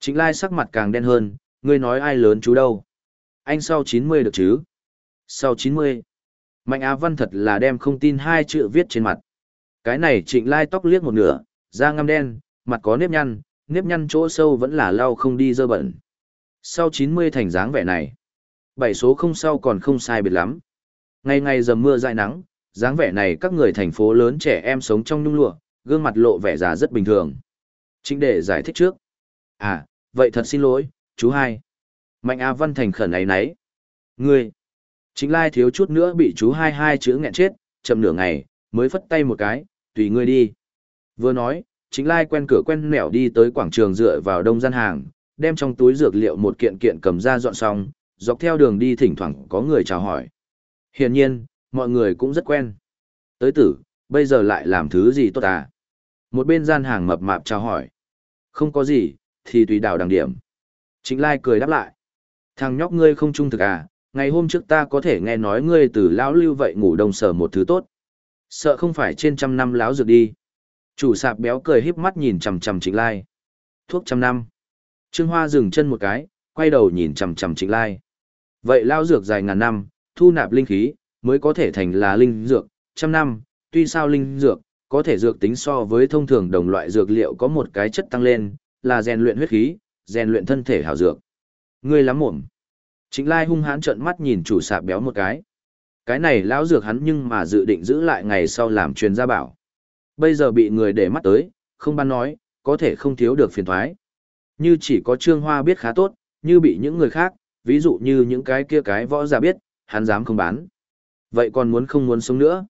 Trịnh lai sắc mặt càng đen hơn, ngươi nói ai lớn chú đâu. Anh sau 90 được chứ? Sau 90. Mạnh Á Văn thật là đem không tin hai chữ viết trên mặt. Cái này trịnh lai tóc liếc một nửa, da ngăm đen, mặt có nếp nhăn, nếp nhăn chỗ sâu vẫn là lau không đi dơ bẩn. Sau 90 thành dáng vẻ này. Bảy số không sau còn không sai biệt lắm. Ngày ngày dầm mưa dại nắng, dáng vẻ này các người thành phố lớn trẻ em sống trong nhung lụa, gương mặt lộ vẻ già rất bình thường. Chính để giải thích trước. À, vậy thật xin lỗi, chú hai. Mạnh A Văn thành khẩn ấy nấy. Ngươi, Chính lai thiếu chút nữa bị chú hai hai chữ nghẹn chết, chậm nửa ngày, mới phất tay một cái, tùy ngươi đi. Vừa nói, chính lai quen cửa quen nẻo đi tới quảng trường dựa vào đông gian hàng, đem trong túi dược liệu một kiện kiện cầm ra dọn xong, dọc theo đường đi thỉnh thoảng có người chào hỏi. Hiển nhiên, mọi người cũng rất quen. Tới tử, bây giờ lại làm thứ gì tốt à? Một bên gian hàng mập mạp chào hỏi. Không có gì, thì tùy đào đằng điểm. Chính lai cười đáp lại. Thằng nhóc ngươi không trung thực à, ngày hôm trước ta có thể nghe nói ngươi từ lão lưu vậy ngủ đông sở một thứ tốt. Sợ không phải trên trăm năm lão dược đi. Chủ sạp béo cười híp mắt nhìn chằm chằm Trịnh Lai. Thuốc trăm năm. Trương Hoa dừng chân một cái, quay đầu nhìn chằm chằm Trịnh Lai. Vậy lão dược dài ngàn năm, thu nạp linh khí, mới có thể thành là linh dược, trăm năm, tuy sao linh dược, có thể dược tính so với thông thường đồng loại dược liệu có một cái chất tăng lên, là rèn luyện huyết khí, rèn luyện thân thể hảo dược. Ngươi lắm mồm. Trịnh Lai hung hãn trợn mắt nhìn chủ sạp béo một cái. Cái này lão dược hắn nhưng mà dự định giữ lại ngày sau làm truyền gia bảo. Bây giờ bị người để mắt tới, không ban nói, có thể không thiếu được phiền thoái. Như chỉ có Trương Hoa biết khá tốt, như bị những người khác, ví dụ như những cái kia cái võ giả biết, hắn dám không bán. Vậy còn muốn không muốn sống nữa?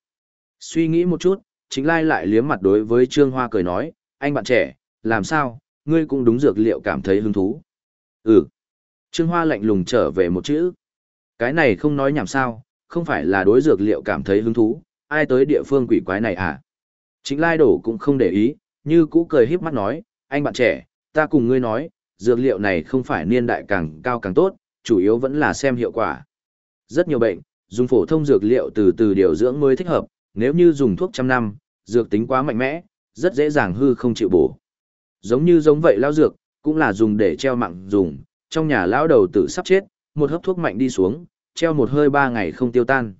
Suy nghĩ một chút, chính lai lại liếm mặt đối với Trương Hoa cười nói, anh bạn trẻ, làm sao, ngươi cũng đúng dược liệu cảm thấy hứng thú. Ừ. Trương Hoa lạnh lùng trở về một chữ. Cái này không nói nhảm sao, không phải là đối dược liệu cảm thấy hứng thú, ai tới địa phương quỷ quái này à? Chính lai đổ cũng không để ý, như cũ cười híp mắt nói, anh bạn trẻ, ta cùng ngươi nói, dược liệu này không phải niên đại càng cao càng tốt, chủ yếu vẫn là xem hiệu quả. Rất nhiều bệnh, dùng phổ thông dược liệu từ từ điều dưỡng mới thích hợp, nếu như dùng thuốc trăm năm, dược tính quá mạnh mẽ, rất dễ dàng hư không chịu bổ. Giống như giống vậy lao dược, cũng là dùng để treo mạng dùng, trong nhà lão đầu tử sắp chết, một hớp thuốc mạnh đi xuống, treo một hơi ba ngày không tiêu tan.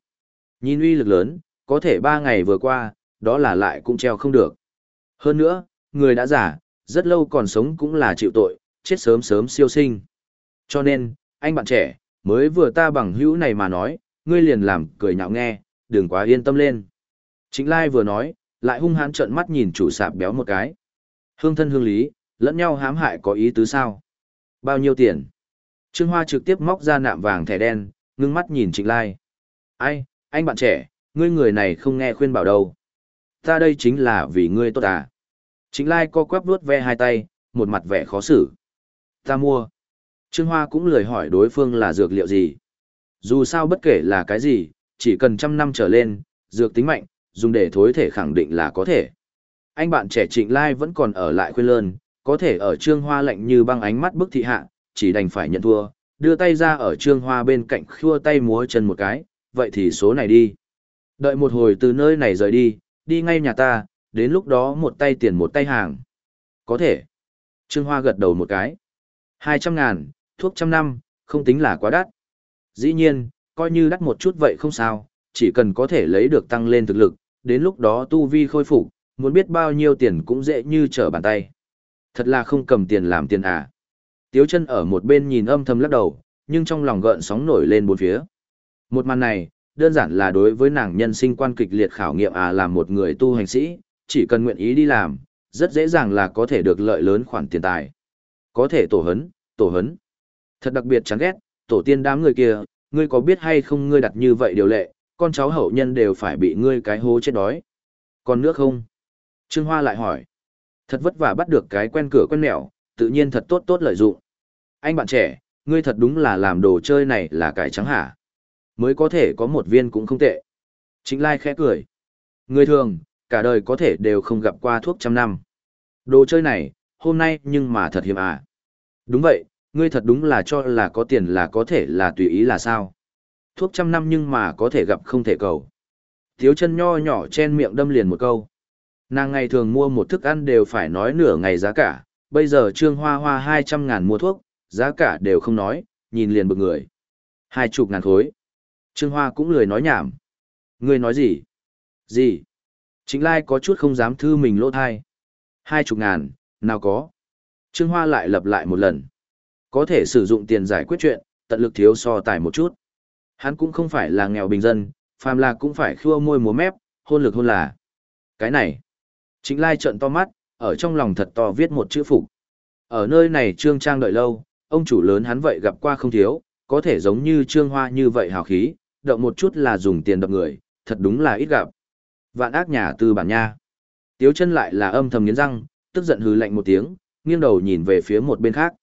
Nhìn uy lực lớn, có thể ba ngày vừa qua, đó là lại cũng treo không được. Hơn nữa, người đã giả, rất lâu còn sống cũng là chịu tội, chết sớm sớm siêu sinh. Cho nên, anh bạn trẻ, mới vừa ta bằng hữu này mà nói, ngươi liền làm cười nhạo nghe, đừng quá yên tâm lên. Chính Lai vừa nói, lại hung hãn trợn mắt nhìn chủ sạp béo một cái. Hương thân hương lý, lẫn nhau hãm hại có ý tứ sao? Bao nhiêu tiền? Trương Hoa trực tiếp móc ra nạm vàng thẻ đen, ngưng mắt nhìn Trịnh Lai. Ai, anh bạn trẻ, ngươi người này không nghe khuyên bảo đâu. Ta đây chính là vì ngươi tốt à. Trịnh Lai co quắp vuốt ve hai tay, một mặt vẻ khó xử. Ta mua. Trương Hoa cũng lười hỏi đối phương là dược liệu gì. Dù sao bất kể là cái gì, chỉ cần trăm năm trở lên, dược tính mạnh, dùng để thối thể khẳng định là có thể. Anh bạn trẻ Trịnh Lai vẫn còn ở lại khuyên lơn, có thể ở Trương Hoa lạnh như băng ánh mắt bức thị hạ, chỉ đành phải nhận thua, đưa tay ra ở Trương Hoa bên cạnh khua tay múa chân một cái, vậy thì số này đi. Đợi một hồi từ nơi này rời đi, đi ngay nhà ta, đến lúc đó một tay tiền một tay hàng. Có thể. Trương Hoa gật đầu một cái. Hai trăm ngàn, thuốc trăm năm, không tính là quá đắt. Dĩ nhiên, coi như đắt một chút vậy không sao, chỉ cần có thể lấy được tăng lên thực lực, đến lúc đó tu vi khôi phục, muốn biết bao nhiêu tiền cũng dễ như trở bàn tay. Thật là không cầm tiền làm tiền à. Tiếu chân ở một bên nhìn âm thầm lắc đầu, nhưng trong lòng gợn sóng nổi lên bốn phía. Một màn này, đơn giản là đối với nàng nhân sinh quan kịch liệt khảo nghiệm à làm một người tu hành sĩ, chỉ cần nguyện ý đi làm, rất dễ dàng là có thể được lợi lớn khoản tiền tài. Có thể tổ hấn, tổ hấn. Thật đặc biệt chán ghét, tổ tiên đám người kia, ngươi có biết hay không ngươi đặt như vậy điều lệ, con cháu hậu nhân đều phải bị ngươi cái hố chết đói. Còn nước không? Trương Hoa lại hỏi. Thật vất vả bắt được cái quen cửa quen mẹo, tự nhiên thật tốt tốt lợi dụng. Anh bạn trẻ, ngươi thật đúng là làm đồ chơi này là cải trắng hả? Mới có thể có một viên cũng không tệ. Chính Lai khẽ cười. Người thường, cả đời có thể đều không gặp qua thuốc trăm năm. Đồ chơi này, hôm nay nhưng mà thật hiếm à. Đúng vậy, ngươi thật đúng là cho là có tiền là có thể là tùy ý là sao. Thuốc trăm năm nhưng mà có thể gặp không thể cầu. Thiếu chân nho nhỏ chen miệng đâm liền một câu. Nàng ngày thường mua một thức ăn đều phải nói nửa ngày giá cả, bây giờ trương hoa hoa hai trăm ngàn mua thuốc, giá cả đều không nói, nhìn liền bực người. Hai chục ngàn khối. Trương hoa cũng lười nói nhảm. Ngươi nói gì? Gì? Chính lai có chút không dám thư mình lỗ thai. Hai chục ngàn, nào có. Trương hoa lại lặp lại một lần. Có thể sử dụng tiền giải quyết chuyện, tận lực thiếu so tài một chút. Hắn cũng không phải là nghèo bình dân, phàm là cũng phải khua môi múa mép, hôn lực hôn là. Cái này. Chính lai trận to mắt, ở trong lòng thật to viết một chữ phục. Ở nơi này Trương Trang đợi lâu, ông chủ lớn hắn vậy gặp qua không thiếu, có thể giống như Trương Hoa như vậy hào khí, động một chút là dùng tiền đập người, thật đúng là ít gặp. Vạn ác nhà tư bản nha. Tiếu chân lại là âm thầm nghiến răng, tức giận hừ lạnh một tiếng, nghiêng đầu nhìn về phía một bên khác.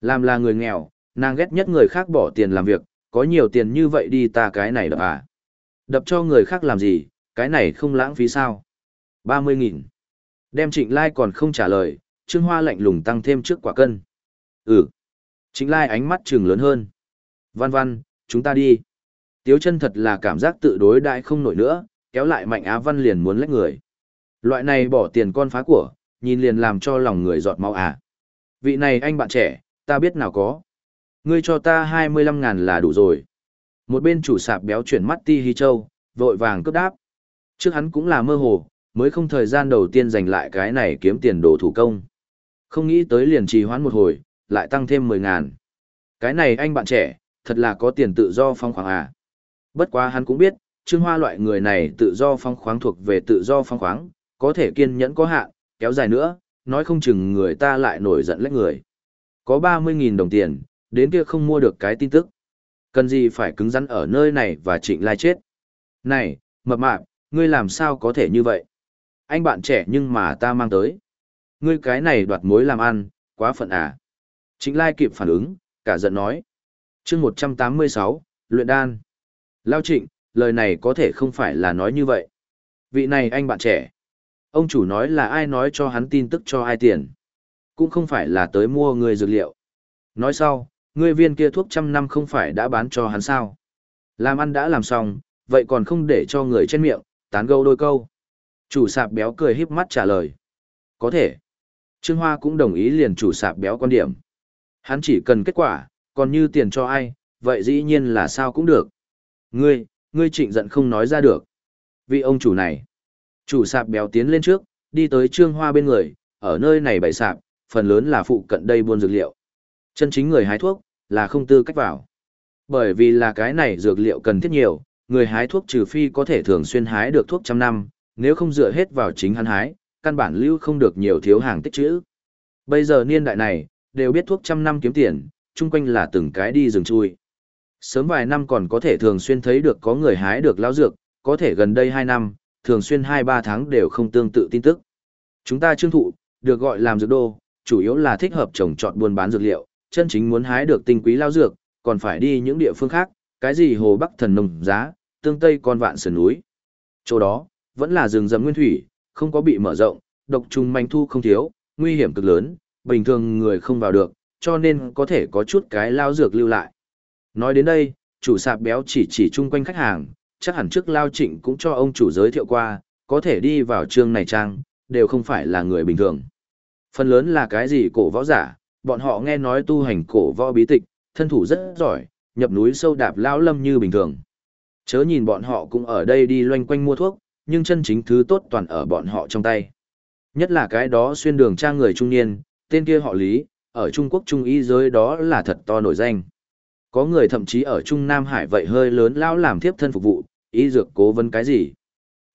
Làm là người nghèo, nàng ghét nhất người khác bỏ tiền làm việc, có nhiều tiền như vậy đi ta cái này đập à. Đập cho người khác làm gì, cái này không lãng phí sao. 30.000. Đem trịnh lai còn không trả lời, Trương Hoa lạnh lùng tăng thêm trước quả cân. Ừ. Trịnh lai ánh mắt trừng lớn hơn. Văn văn, chúng ta đi. Tiếu chân thật là cảm giác tự đối đại không nổi nữa, kéo lại mạnh á văn liền muốn lách người. Loại này bỏ tiền con phá của, nhìn liền làm cho lòng người giọt máu à. Vị này anh bạn trẻ, ta biết nào có. Ngươi cho ta 25 ngàn là đủ rồi. Một bên chủ sạp béo chuyển mắt ti hi châu, vội vàng cướp đáp. Trước hắn cũng là mơ hồ, mới không thời gian đầu tiên dành lại cái này kiếm tiền đồ thủ công. Không nghĩ tới liền trì hoãn một hồi, lại tăng thêm 10 ngàn. Cái này anh bạn trẻ, thật là có tiền tự do phong khoáng à. Bất quá hắn cũng biết, Trương Hoa loại người này tự do phong khoáng thuộc về tự do phong khoáng, có thể kiên nhẫn có hạn, kéo dài nữa, nói không chừng người ta lại nổi giận lách người. Có 30.000 đồng tiền, đến kia không mua được cái tin tức. Cần gì phải cứng rắn ở nơi này và trịnh lai chết. Này, mập mạp, ngươi làm sao có thể như vậy? Anh bạn trẻ nhưng mà ta mang tới. Ngươi cái này đoạt mối làm ăn, quá phận à. Trịnh lai kịp phản ứng, cả giận nói. chương 186, luyện đan. Lao trịnh, lời này có thể không phải là nói như vậy. Vị này anh bạn trẻ. Ông chủ nói là ai nói cho hắn tin tức cho ai tiền. Cũng không phải là tới mua người dược liệu. Nói sau, ngươi viên kia thuốc trăm năm không phải đã bán cho hắn sao. Làm ăn đã làm xong, vậy còn không để cho người trên miệng, tán gâu đôi câu. Chủ sạp béo cười híp mắt trả lời. Có thể. Trương Hoa cũng đồng ý liền chủ sạp béo quan điểm. Hắn chỉ cần kết quả, còn như tiền cho ai, vậy dĩ nhiên là sao cũng được. Ngươi, ngươi trịnh giận không nói ra được. Vị ông chủ này. Chủ sạp béo tiến lên trước, đi tới Trương Hoa bên người, ở nơi này bày sạp, phần lớn là phụ cận đây buôn dược liệu. Chân chính người hái thuốc, là không tư cách vào. Bởi vì là cái này dược liệu cần thiết nhiều, người hái thuốc trừ phi có thể thường xuyên hái được thuốc trăm năm, nếu không dựa hết vào chính hắn hái, căn bản lưu không được nhiều thiếu hàng tích trữ. Bây giờ niên đại này, đều biết thuốc trăm năm kiếm tiền, chung quanh là từng cái đi rừng chui. Sớm vài năm còn có thể thường xuyên thấy được có người hái được lao dược, có thể gần đây 2 năm, thường xuyên 2-3 tháng đều không tương tự tin tức. Chúng ta trương thụ, được gọi làm dược đô, chủ yếu là thích hợp trồng trọt buôn bán dược liệu, chân chính muốn hái được tinh quý lao dược, còn phải đi những địa phương khác, cái gì hồ Bắc thần nông giá, tương tây con vạn sườn núi. Chỗ đó, vẫn là rừng rậm nguyên thủy, không có bị mở rộng, độc trùng manh thu không thiếu, nguy hiểm cực lớn, bình thường người không vào được, cho nên có thể có chút cái lao dược lưu lại. Nói đến đây, chủ sạp béo chỉ chỉ chung quanh khách hàng, chắc hẳn trước lao trịnh cũng cho ông chủ giới thiệu qua, có thể đi vào trường này trang, đều không phải là người bình thường. Phần lớn là cái gì cổ võ giả, bọn họ nghe nói tu hành cổ võ bí tịch, thân thủ rất giỏi, nhập núi sâu đạp lao lâm như bình thường. Chớ nhìn bọn họ cũng ở đây đi loanh quanh mua thuốc, nhưng chân chính thứ tốt toàn ở bọn họ trong tay. Nhất là cái đó xuyên đường trang người trung niên, tên kia họ Lý, ở Trung Quốc Trung Y giới đó là thật to nổi danh. Có người thậm chí ở Trung Nam Hải vậy hơi lớn lao làm tiếp thân phục vụ, y dược cố vấn cái gì.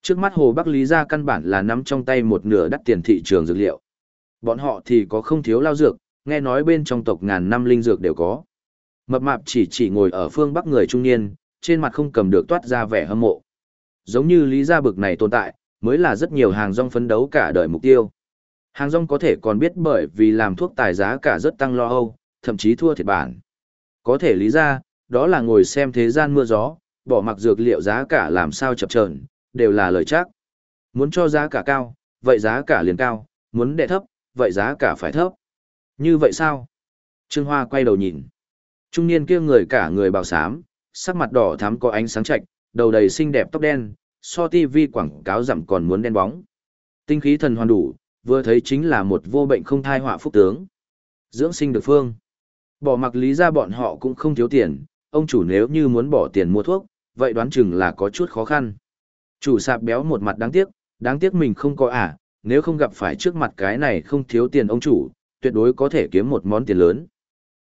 Trước mắt Hồ Bắc Lý ra căn bản là nắm trong tay một nửa đắt tiền thị trường dược liệu. Bọn họ thì có không thiếu lao dược, nghe nói bên trong tộc ngàn năm linh dược đều có. Mập mạp chỉ chỉ ngồi ở phương Bắc người trung niên, trên mặt không cầm được toát ra vẻ hâm mộ. Giống như lý gia bực này tồn tại, mới là rất nhiều hàng rong phấn đấu cả đời mục tiêu. Hàng rong có thể còn biết bởi vì làm thuốc tài giá cả rất tăng lo âu, thậm chí thua thiệt bản. Có thể lý ra, đó là ngồi xem thế gian mưa gió, bỏ mặc dược liệu giá cả làm sao chập chờn, đều là lời chắc. Muốn cho giá cả cao, vậy giá cả liền cao, muốn đệ thấp, vậy giá cả phải thấp. Như vậy sao? Trương Hoa quay đầu nhìn. Trung niên kia người cả người bào xám, sắc mặt đỏ thắm có ánh sáng chạch, đầu đầy xinh đẹp tóc đen, so TV quảng cáo giảm còn muốn đen bóng. Tinh khí thần hoàn đủ, vừa thấy chính là một vô bệnh không thai họa phúc tướng. Dưỡng sinh được phương. Bỏ mặc lý ra bọn họ cũng không thiếu tiền, ông chủ nếu như muốn bỏ tiền mua thuốc, vậy đoán chừng là có chút khó khăn. Chủ sạp béo một mặt đáng tiếc, đáng tiếc mình không có à, nếu không gặp phải trước mặt cái này không thiếu tiền ông chủ, tuyệt đối có thể kiếm một món tiền lớn.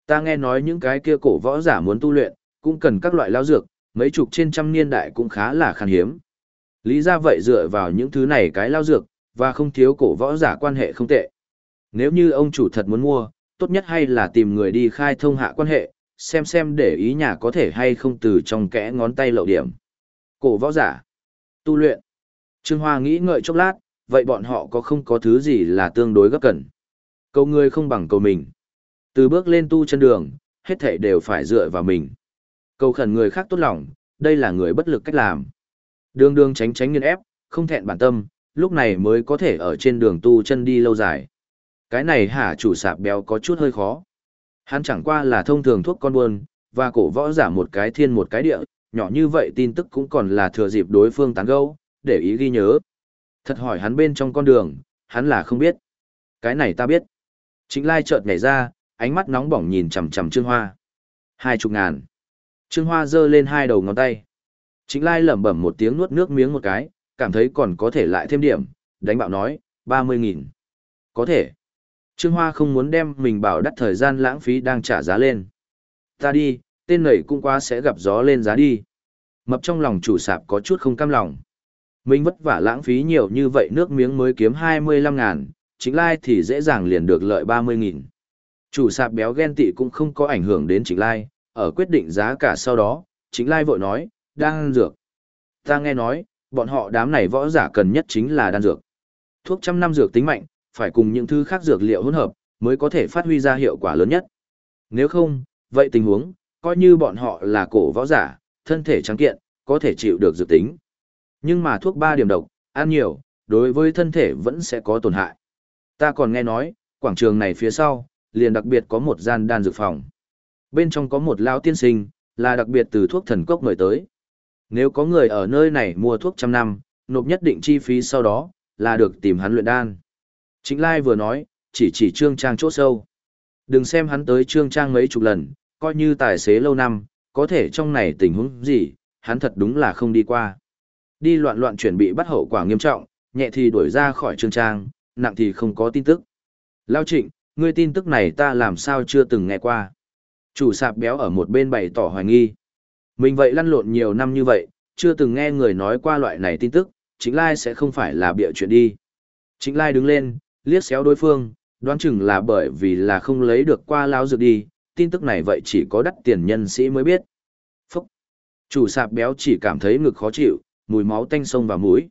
Ta nghe nói những cái kia cổ võ giả muốn tu luyện, cũng cần các loại lao dược, mấy chục trên trăm niên đại cũng khá là khan hiếm. Lý ra vậy dựa vào những thứ này cái lao dược, và không thiếu cổ võ giả quan hệ không tệ. Nếu như ông chủ thật muốn mua, tốt nhất hay là tìm người đi khai thông hạ quan hệ, xem xem để ý nhà có thể hay không từ trong kẽ ngón tay lậu điểm. Cổ võ giả. Tu luyện. Trương Hoa nghĩ ngợi chốc lát, vậy bọn họ có không có thứ gì là tương đối gấp cần. Cầu người không bằng cầu mình. Từ bước lên tu chân đường, hết thảy đều phải dựa vào mình. Cầu khẩn người khác tốt lòng, đây là người bất lực cách làm. Đường đường tránh tránh nghiên ép, không thẹn bản tâm, lúc này mới có thể ở trên đường tu chân đi lâu dài. Cái này hả chủ sạp béo có chút hơi khó. Hắn chẳng qua là thông thường thuốc con buôn, và cổ võ giả một cái thiên một cái địa, nhỏ như vậy tin tức cũng còn là thừa dịp đối phương tán gẫu, để ý ghi nhớ. Thật hỏi hắn bên trong con đường, hắn là không biết. Cái này ta biết. Trịnh Lai chợt nhảy ra, ánh mắt nóng bỏng nhìn chằm chằm Trương Hoa. Hai chục ngàn. Trương Hoa giơ lên hai đầu ngón tay. Trịnh Lai lẩm bẩm một tiếng nuốt nước miếng một cái, cảm thấy còn có thể lại thêm điểm, đánh bạo nói, ba mươi nghìn. Có thể. Trương Hoa không muốn đem mình bảo đắt thời gian lãng phí đang trả giá lên. Ta đi, tên nảy cũng quá sẽ gặp gió lên giá đi. Mập trong lòng chủ sạp có chút không cam lòng. Mình vất vả lãng phí nhiều như vậy nước miếng mới kiếm 25 ngàn, chính lai thì dễ dàng liền được lợi 30 nghìn. Chủ sạp béo ghen tị cũng không có ảnh hưởng đến chính lai, ở quyết định giá cả sau đó, chính lai vội nói, đang dược. Ta nghe nói, bọn họ đám này võ giả cần nhất chính là đan dược. Thuốc trăm năm dược tính mạnh, phải cùng những thứ khác dược liệu hỗn hợp, mới có thể phát huy ra hiệu quả lớn nhất. Nếu không, vậy tình huống, coi như bọn họ là cổ võ giả, thân thể trắng kiện, có thể chịu được dược tính. Nhưng mà thuốc ba điểm độc, ăn nhiều, đối với thân thể vẫn sẽ có tổn hại. Ta còn nghe nói, quảng trường này phía sau, liền đặc biệt có một gian đan dược phòng. Bên trong có một lão tiên sinh, là đặc biệt từ thuốc thần cốc mời tới. Nếu có người ở nơi này mua thuốc trăm năm, nộp nhất định chi phí sau đó, là được tìm hắn luyện đan. Chính Lai vừa nói, chỉ chỉ trương trang chỗ sâu. Đừng xem hắn tới trương trang mấy chục lần, coi như tài xế lâu năm, có thể trong này tình huống gì, hắn thật đúng là không đi qua. Đi loạn loạn chuẩn bị bắt hậu quả nghiêm trọng, nhẹ thì đuổi ra khỏi trương trang, nặng thì không có tin tức. Lao trịnh, ngươi tin tức này ta làm sao chưa từng nghe qua. Chủ sạp béo ở một bên bày tỏ hoài nghi. Mình vậy lăn lộn nhiều năm như vậy, chưa từng nghe người nói qua loại này tin tức, chính lai sẽ không phải là bịa chuyện đi. Chính lai đứng lên, liếc xéo đối phương, đoán chừng là bởi vì là không lấy được qua lao dược đi, tin tức này vậy chỉ có đắt tiền nhân sĩ mới biết. Phúc! Chủ sạp béo chỉ cảm thấy ngực khó chịu, mùi máu tanh sông vào mũi.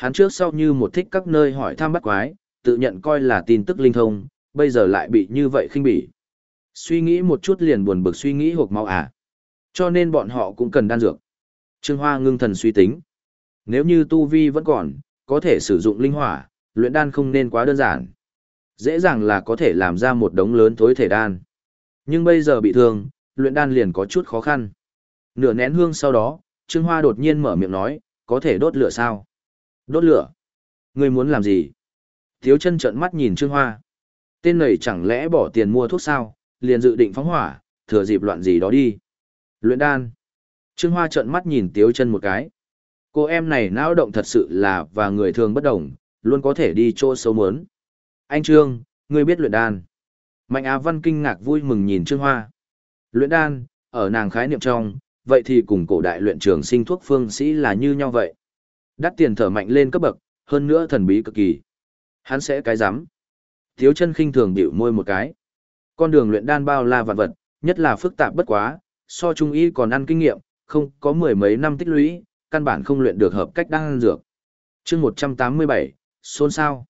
Hắn trước sau như một thích các nơi hỏi thăm bắt quái, tự nhận coi là tin tức linh thông, bây giờ lại bị như vậy khinh bỉ. Suy nghĩ một chút liền buồn bực suy nghĩ hộp máu à. Cho nên bọn họ cũng cần đan dược. Trương Hoa ngưng thần suy tính. Nếu như tu vi vẫn còn, có thể sử dụng linh hỏa, luyện đan không nên quá đơn giản. Dễ dàng là có thể làm ra một đống lớn thối thể đan. Nhưng bây giờ bị thương, luyện đan liền có chút khó khăn. Nửa nén hương sau đó, Trương Hoa đột nhiên mở miệng nói, có thể đốt lửa sao? Đốt lửa? Ngươi muốn làm gì? Thiếu chân trợn mắt nhìn Trương Hoa. Tên này chẳng lẽ bỏ tiền mua thuốc sao, liền dự định phóng hỏa, thừa dịp loạn gì đó đi. Luyện đan. Trương Hoa trợn mắt nhìn Tiếu chân một cái. Cô em này não động thật sự là và người thường bất đồng, luôn có thể đi chỗ xấu mớn. Anh Trương, ngươi biết luyện đan. Mạnh Á Văn kinh ngạc vui mừng nhìn Trương Hoa. Luyện đan, ở nàng khái niệm trong, vậy thì cùng cổ đại luyện trường sinh thuốc phương sĩ là như nhau vậy. Đắt tiền thở mạnh lên cấp bậc, hơn nữa thần bí cực kỳ. Hắn sẽ cái rắm Thiếu chân khinh thường biểu môi một cái. Con đường luyện đan bao la vạn vật, nhất là phức tạp bất quá, so trung y còn ăn kinh nghiệm, không có mười mấy năm tích lũy, căn bản không luyện được hợp cách đan dược. Chương 187, xôn xao.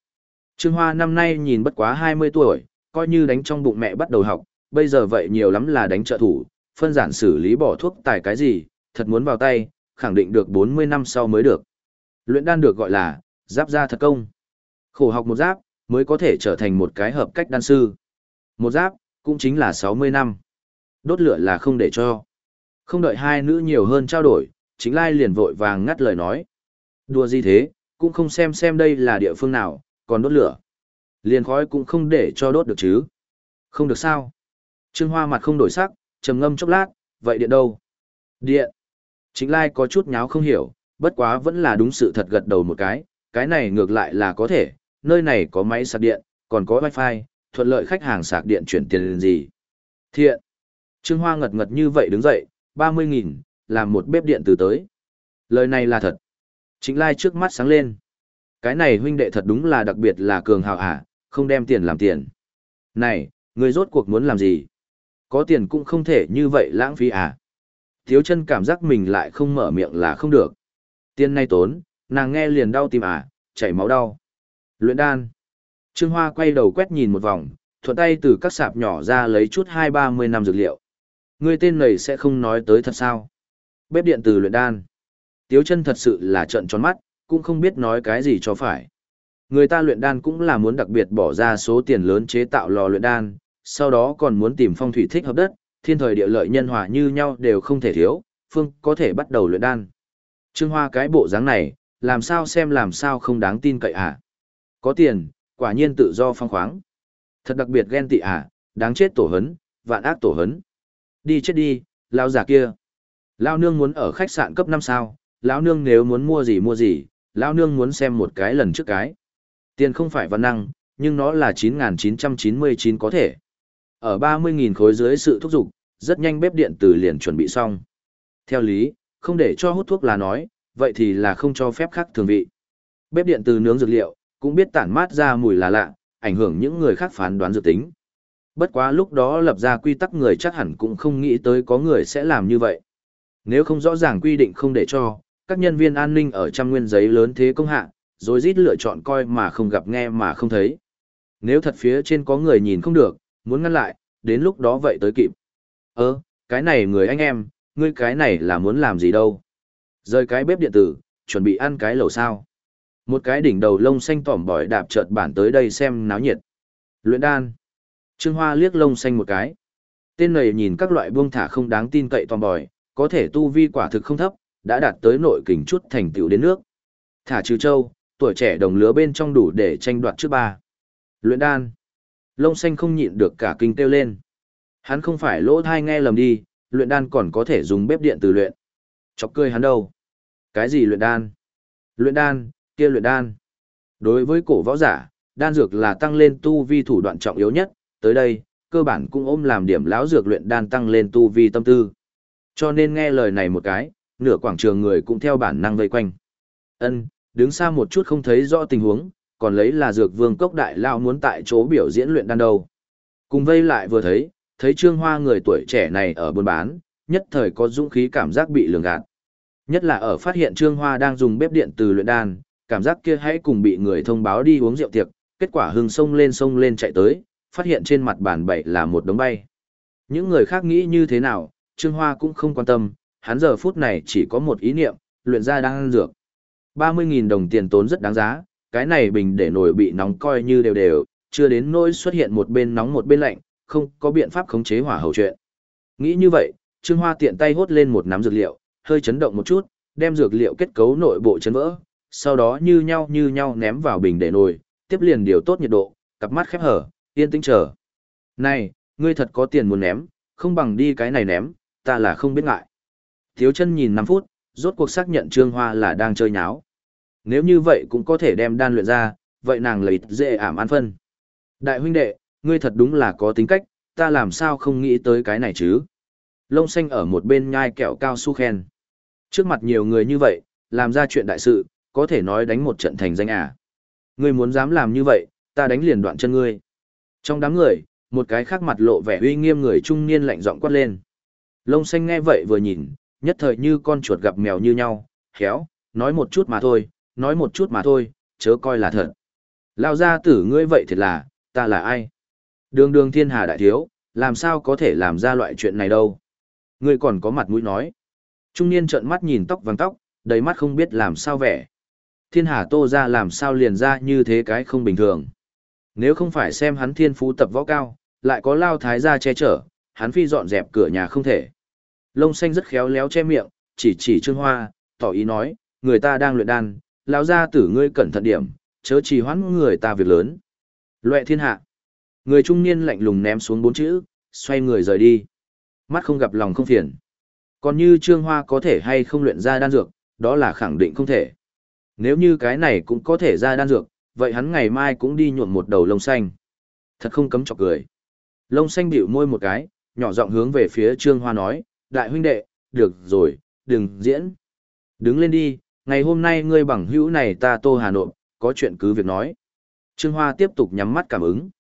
Trương Hoa năm nay nhìn bất quá 20 tuổi, coi như đánh trong bụng mẹ bắt đầu học, bây giờ vậy nhiều lắm là đánh trợ thủ, phân giản xử lý bỏ thuốc tài cái gì, thật muốn vào tay, khẳng định được 40 năm sau mới được. Luyện đan được gọi là, giáp gia thật công. Khổ học một giáp, mới có thể trở thành một cái hợp cách đan sư. Một giáp, cũng chính là 60 năm. Đốt lửa là không để cho. Không đợi hai nữ nhiều hơn trao đổi, chính lai liền vội vàng ngắt lời nói. Đùa gì thế, cũng không xem xem đây là địa phương nào, còn đốt lửa. Liền khói cũng không để cho đốt được chứ. Không được sao. Trương Hoa mặt không đổi sắc, trầm ngâm chốc lát, vậy điện đâu? Điện. Chính lai có chút nháo không hiểu, bất quá vẫn là đúng sự thật gật đầu một cái, cái này ngược lại là có thể, nơi này có máy sạc điện, còn có wifi, thuận lợi khách hàng sạc điện chuyển tiền gì. Thiện. Trương Hoa ngật ngật như vậy đứng dậy, 30.000, làm một bếp điện từ tới. Lời này là thật. Chính lai trước mắt sáng lên. Cái này huynh đệ thật đúng là đặc biệt là cường hào hả, không đem tiền làm tiền. Này, người rốt cuộc muốn làm gì? Có tiền cũng không thể như vậy lãng phí à. thiếu chân cảm giác mình lại không mở miệng là không được tiên nay tốn, nàng nghe liền đau tim à, chảy máu đau. Luyện đan. Trương Hoa quay đầu quét nhìn một vòng, thuận tay từ các sạp nhỏ ra lấy chút hai ba mươi năm dược liệu. Người tên này sẽ không nói tới thật sao. Bếp điện từ luyện đan. Tiếu chân thật sự là trận tròn mắt, cũng không biết nói cái gì cho phải. Người ta luyện đan cũng là muốn đặc biệt bỏ ra số tiền lớn chế tạo lò luyện đan, sau đó còn muốn tìm phong thủy thích hợp đất, thiên thời địa lợi nhân hòa như nhau đều không thể thiếu, phương có thể bắt đầu luyện đan. Trương Hoa cái bộ dáng này, làm sao xem làm sao không đáng tin cậy à. Có tiền, quả nhiên tự do phong khoáng. Thật đặc biệt ghen tị à, đáng chết tổ hấn, vạn ác tổ hấn. Đi chết đi, lao giả kia. Lao nương muốn ở khách sạn cấp 5 sao, lão nương nếu muốn mua gì mua gì, lão nương muốn xem một cái lần trước cái. Tiền không phải văn năng, nhưng nó là 9.999 có thể. Ở 30.000 khối dưới sự thúc giục, rất nhanh bếp điện từ liền chuẩn bị xong. Theo lý, không để cho hút thuốc là nói, vậy thì là không cho phép khác thường vị. Bếp điện từ nướng dược liệu, cũng biết tản mát ra mùi là lạ, ảnh hưởng những người khác phán đoán dự tính. Bất quá lúc đó lập ra quy tắc người chắc hẳn cũng không nghĩ tới có người sẽ làm như vậy. Nếu không rõ ràng quy định không để cho, các nhân viên an ninh ở trăm nguyên giấy lớn thế công hạ, rồi rít lựa chọn coi mà không gặp nghe mà không thấy. Nếu thật phía trên có người nhìn không được, muốn ngăn lại, đến lúc đó vậy tới kịp. Ơ, cái này người anh em, ngươi cái này là muốn làm gì đâu? Rời cái bếp điện tử, chuẩn bị ăn cái lẩu sao? Một cái đỉnh đầu lông xanh tỏm bỏi đạp chợt bản tới đây xem náo nhiệt. Luyện đan. Trương Hoa liếc lông xanh một cái. Tên này nhìn các loại buông thả không đáng tin cậy tòm bòi, có thể tu vi quả thực không thấp, đã đạt tới nội kình chút thành tựu đến nước. Thả trừ châu, tuổi trẻ đồng lứa bên trong đủ để tranh đoạt trước ba. Luyện đan. Lông xanh không nhịn được cả kinh kêu lên. Hắn không phải lỗ thai nghe lầm đi, luyện đan còn có thể dùng bếp điện từ luyện. Chọc cười hắn đâu. Cái gì luyện đan? Luyện đan, kia luyện đan. Đối với cổ võ giả, đan dược là tăng lên tu vi thủ đoạn trọng yếu nhất, tới đây, cơ bản cũng ôm làm điểm lão dược luyện đan tăng lên tu vi tâm tư. Cho nên nghe lời này một cái, nửa quảng trường người cũng theo bản năng vây quanh. Ân, đứng xa một chút không thấy rõ tình huống, còn lấy là dược vương cốc đại lao muốn tại chỗ biểu diễn luyện đan đâu. Cùng vây lại vừa thấy, thấy trương hoa người tuổi trẻ này ở buôn bán, nhất thời có dũng khí cảm giác bị lường gạt. Nhất là ở phát hiện trương hoa đang dùng bếp điện từ luyện đan, cảm giác kia hãy cùng bị người thông báo đi uống rượu tiệc, kết quả hưng sông lên sông lên chạy tới, phát hiện trên mặt bàn bậy là một đống bay. Những người khác nghĩ như thế nào, Trương Hoa cũng không quan tâm, hắn giờ phút này chỉ có một ý niệm, luyện ra đang ăn dược. 30.000 đồng tiền tốn rất đáng giá, cái này bình để nổi bị nóng coi như đều đều, chưa đến nỗi xuất hiện một bên nóng một bên lạnh, không có biện pháp khống chế hỏa hầu chuyện. Nghĩ như vậy, Trương Hoa tiện tay hốt lên một nắm dược liệu, hơi chấn động một chút, đem dược liệu kết cấu nội bộ chấn vỡ, sau đó như nhau như nhau ném vào bình để nồi, tiếp liền điều tốt nhiệt độ, cặp mắt khép hở, yên tĩnh chờ. Này, ngươi thật có tiền muốn ném, không bằng đi cái này ném, ta là không biết ngại. Thiếu chân nhìn 5 phút, rốt cuộc xác nhận Trương Hoa là đang chơi nháo. Nếu như vậy cũng có thể đem đan luyện ra, vậy nàng lấy dễ ảm an phân. Đại huynh đệ, ngươi thật đúng là có tính cách, ta làm sao không nghĩ tới cái này chứ. Lông xanh ở một bên nhai kẹo cao su khen. Trước mặt nhiều người như vậy, làm ra chuyện đại sự, có thể nói đánh một trận thành danh à. Ngươi muốn dám làm như vậy, ta đánh liền đoạn chân ngươi. Trong đám người, một cái khác mặt lộ vẻ uy nghiêm người trung niên lạnh giọng quát lên. Lông xanh nghe vậy vừa nhìn, nhất thời như con chuột gặp mèo như nhau, khéo, nói một chút mà thôi, nói một chút mà thôi, chớ coi là thật. Lao ra tử ngươi vậy thì là, ta là ai? Đường đường thiên hà đại thiếu, làm sao có thể làm ra loại chuyện này đâu? Ngươi còn có mặt mũi nói. Trung niên trợn mắt nhìn tóc vàng tóc, đầy mắt không biết làm sao vẻ. Thiên hà tô ra làm sao liền ra như thế cái không bình thường. Nếu không phải xem hắn thiên phú tập võ cao, lại có lao thái gia che chở, hắn phi dọn dẹp cửa nhà không thể. Lông xanh rất khéo léo che miệng, chỉ chỉ Trương Hoa, tỏ ý nói, người ta đang luyện đan, lão gia tử ngươi cẩn thận điểm, chớ trì hoãn người ta việc lớn. Loệ thiên hạ. Người trung niên lạnh lùng ném xuống bốn chữ, xoay người rời đi. Mắt không gặp lòng không phiền. Còn như Trương Hoa có thể hay không luyện ra đan dược, đó là khẳng định không thể. Nếu như cái này cũng có thể ra đan dược, vậy hắn ngày mai cũng đi nhuộm một đầu lông xanh. Thật không cấm chọc cười. Lông xanh bĩu môi một cái, nhỏ giọng hướng về phía Trương Hoa nói, đại huynh đệ, được rồi, đừng diễn. Đứng lên đi, ngày hôm nay ngươi bằng hữu này ta tô Hà Nội, có chuyện cứ việc nói. Trương Hoa tiếp tục nhắm mắt cảm ứng.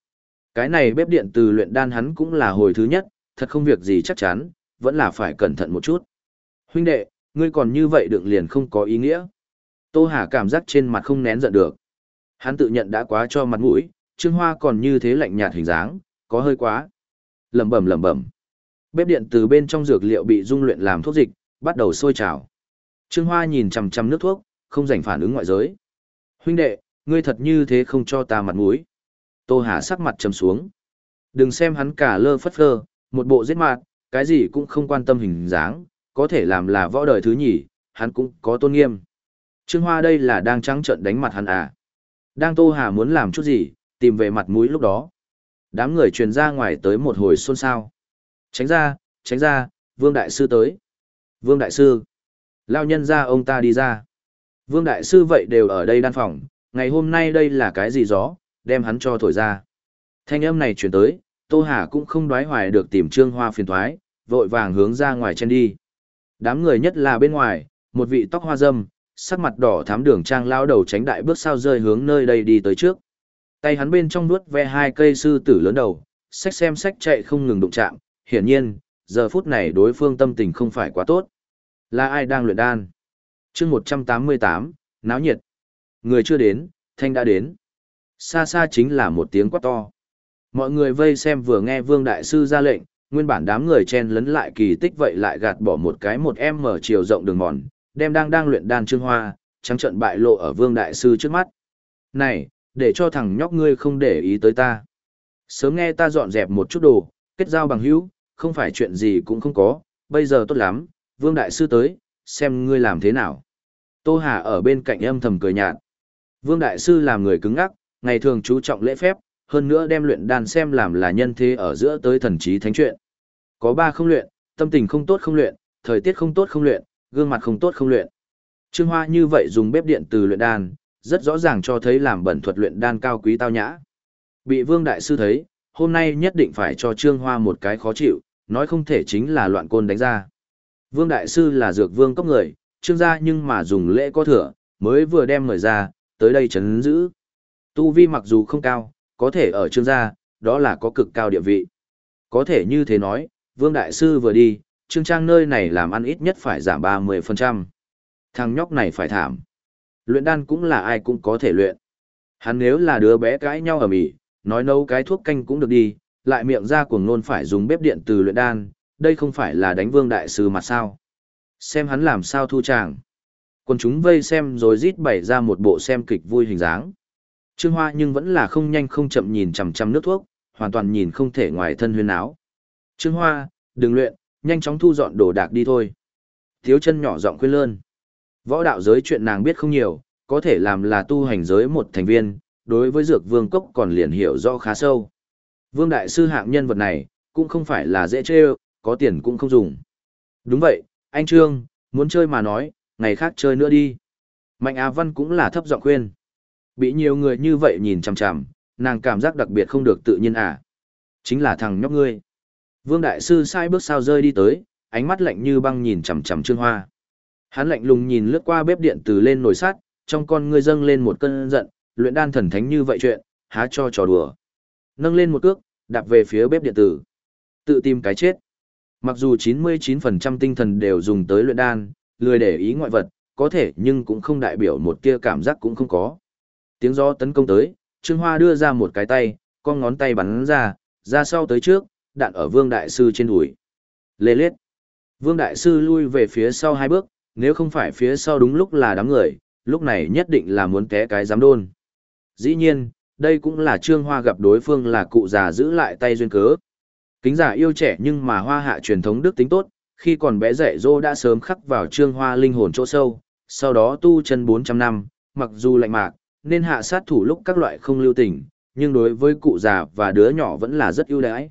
Cái này bếp điện từ luyện đan hắn cũng là hồi thứ nhất, thật không việc gì chắc chắn, vẫn là phải cẩn thận một chút. Huynh đệ, ngươi còn như vậy đựng liền không có ý nghĩa. Tô Hà cảm giác trên mặt không nén giận được. Hắn tự nhận đã quá cho mặt mũi, Trương Hoa còn như thế lạnh nhạt hình dáng, có hơi quá. Lẩm bẩm lẩm bẩm. Bếp điện từ bên trong dược liệu bị dung luyện làm thuốc dịch, bắt đầu sôi trào. Trương Hoa nhìn chằm chằm nước thuốc, không rảnh phản ứng ngoại giới. Huynh đệ, ngươi thật như thế không cho ta mặt mũi. Tô Hà sắc mặt trầm xuống. Đừng xem hắn cả lơ phất phơ, một bộ giết mạt, cái gì cũng không quan tâm hình dáng, có thể làm là võ đời thứ nhì, hắn cũng có tôn nghiêm. Trương Hoa đây là đang trắng trợn đánh mặt hắn à. Đang Tô Hà muốn làm chút gì, tìm về mặt mũi lúc đó. Đám người truyền ra ngoài tới một hồi xôn xao. Tránh ra, tránh ra, Vương Đại Sư tới. Vương Đại Sư. Lao nhân ra ông ta đi ra. Vương Đại Sư vậy đều ở đây đan phòng, ngày hôm nay đây là cái gì gió, đem hắn cho thổi ra. Thanh âm này chuyển tới, Tô Hà cũng không đoái hoài được tìm Trương Hoa phiền thoái, vội vàng hướng ra ngoài chen đi. Đám người nhất là bên ngoài, một vị tóc hoa dâm, sắc mặt đỏ thám đường trang lao đầu tránh đại bước sao rơi hướng nơi đây đi tới trước. Tay hắn bên trong nuốt ve hai cây sư tử lớn đầu, sách xem sách chạy không ngừng đụng chạm, hiển nhiên, giờ phút này đối phương tâm tình không phải quá tốt. Là ai đang luyện đan? chương 188, náo nhiệt. Người chưa đến, thanh đã đến. Xa xa chính là một tiếng quát to. Mọi người vây xem vừa nghe Vương Đại Sư ra lệnh, nguyên bản đám người chen lấn lại kỳ tích vậy lại gạt bỏ một cái một em mở chiều rộng đường mòn, đem đang đang luyện đan trương hoa, trắng trận bại lộ ở Vương Đại Sư trước mắt. Này, để cho thằng nhóc ngươi không để ý tới ta. Sớm nghe ta dọn dẹp một chút đồ, kết giao bằng hữu, không phải chuyện gì cũng không có, bây giờ tốt lắm, Vương Đại Sư tới, xem ngươi làm thế nào. Tô Hà ở bên cạnh âm thầm cười nhạt. Vương Đại Sư làm người cứng ngắc, ngày thường chú trọng lễ phép, hơn nữa đem luyện đan xem làm là nhân thế ở giữa tới thần trí thánh chuyện. Có ba không luyện, tâm tình không tốt không luyện, thời tiết không tốt không luyện, gương mặt không tốt không luyện. Trương Hoa như vậy dùng bếp điện từ luyện đan, rất rõ ràng cho thấy làm bẩn thuật luyện đan cao quý tao nhã. Bị Vương Đại Sư thấy, hôm nay nhất định phải cho Trương Hoa một cái khó chịu, nói không thể chính là loạn côn đánh ra. Vương Đại Sư là dược vương cấp người, trương gia nhưng mà dùng lễ có thừa, mới vừa đem mời ra, tới đây chấn giữ. Tu vi mặc dù không cao, có thể ở trương gia, đó là có cực cao địa vị. Có thể như thế nói, Vương Đại Sư vừa đi, trương trang nơi này làm ăn ít nhất phải giảm 30%. Thằng nhóc này phải thảm. Luyện đan cũng là ai cũng có thể luyện. Hắn nếu là đứa bé cãi nhau ở mỹ, nói nấu cái thuốc canh cũng được đi, lại miệng ra cuồng nôn phải dùng bếp điện từ luyện đan, đây không phải là đánh vương đại sư mà sao. Xem hắn làm sao thu tràng. Còn chúng vây xem rồi rít bày ra một bộ xem kịch vui hình dáng. Trương Hoa nhưng vẫn là không nhanh không chậm nhìn chằm chằm nước thuốc, hoàn toàn nhìn không thể ngoài thân huyên áo. Trương Hoa, đừng luyện, nhanh chóng thu dọn đồ đạc đi thôi. Thiếu chân nhỏ giọng khuyên lơn. Võ đạo giới chuyện nàng biết không nhiều, có thể làm là tu hành giới một thành viên, đối với dược vương cốc còn liền hiểu rõ khá sâu. Vương đại sư hạng nhân vật này, cũng không phải là dễ chơi, có tiền cũng không dùng. Đúng vậy, anh Trương, muốn chơi mà nói, ngày khác chơi nữa đi. Mạnh Á Văn cũng là thấp giọng khuyên. Bị nhiều người như vậy nhìn chằm chằm, nàng cảm giác đặc biệt không được tự nhiên à. Chính là thằng nhóc ngươi. Vương Đại Sư sai bước sao rơi đi tới, ánh mắt lạnh như băng nhìn chằm chằm Trương Hoa. Hắn lạnh lùng nhìn lướt qua bếp điện từ lên nồi sắt, trong con ngươi dâng lên một cơn giận, luyện đan thần thánh như vậy chuyện, há cho trò đùa. Nâng lên một cước, đạp về phía bếp điện tử. Tự tìm cái chết. Mặc dù 99% tinh thần đều dùng tới luyện đan, lười để ý ngoại vật, có thể nhưng cũng không đại biểu một tia cảm giác cũng không có. Tiếng gió tấn công tới, Trương Hoa đưa ra một cái tay, con ngón tay bắn ra, ra sau tới trước, đạn ở Vương Đại Sư trên đùi. Lê lết. Vương Đại Sư lui về phía sau hai bước, nếu không phải phía sau đúng lúc là đám người, lúc này nhất định là muốn té cái giám đôn. Dĩ nhiên, đây cũng là Trương Hoa gặp đối phương là cụ già giữ lại tay duyên cớ. Kính giả yêu trẻ nhưng mà Hoa hạ truyền thống đức tính tốt, khi còn bé dạy dô đã sớm khắc vào Trương Hoa linh hồn chỗ sâu, sau đó tu chân 400 năm, mặc dù lạnh mạc, nên hạ sát thủ lúc các loại không lưu tình, nhưng đối với cụ già và đứa nhỏ vẫn là rất ưu đãi.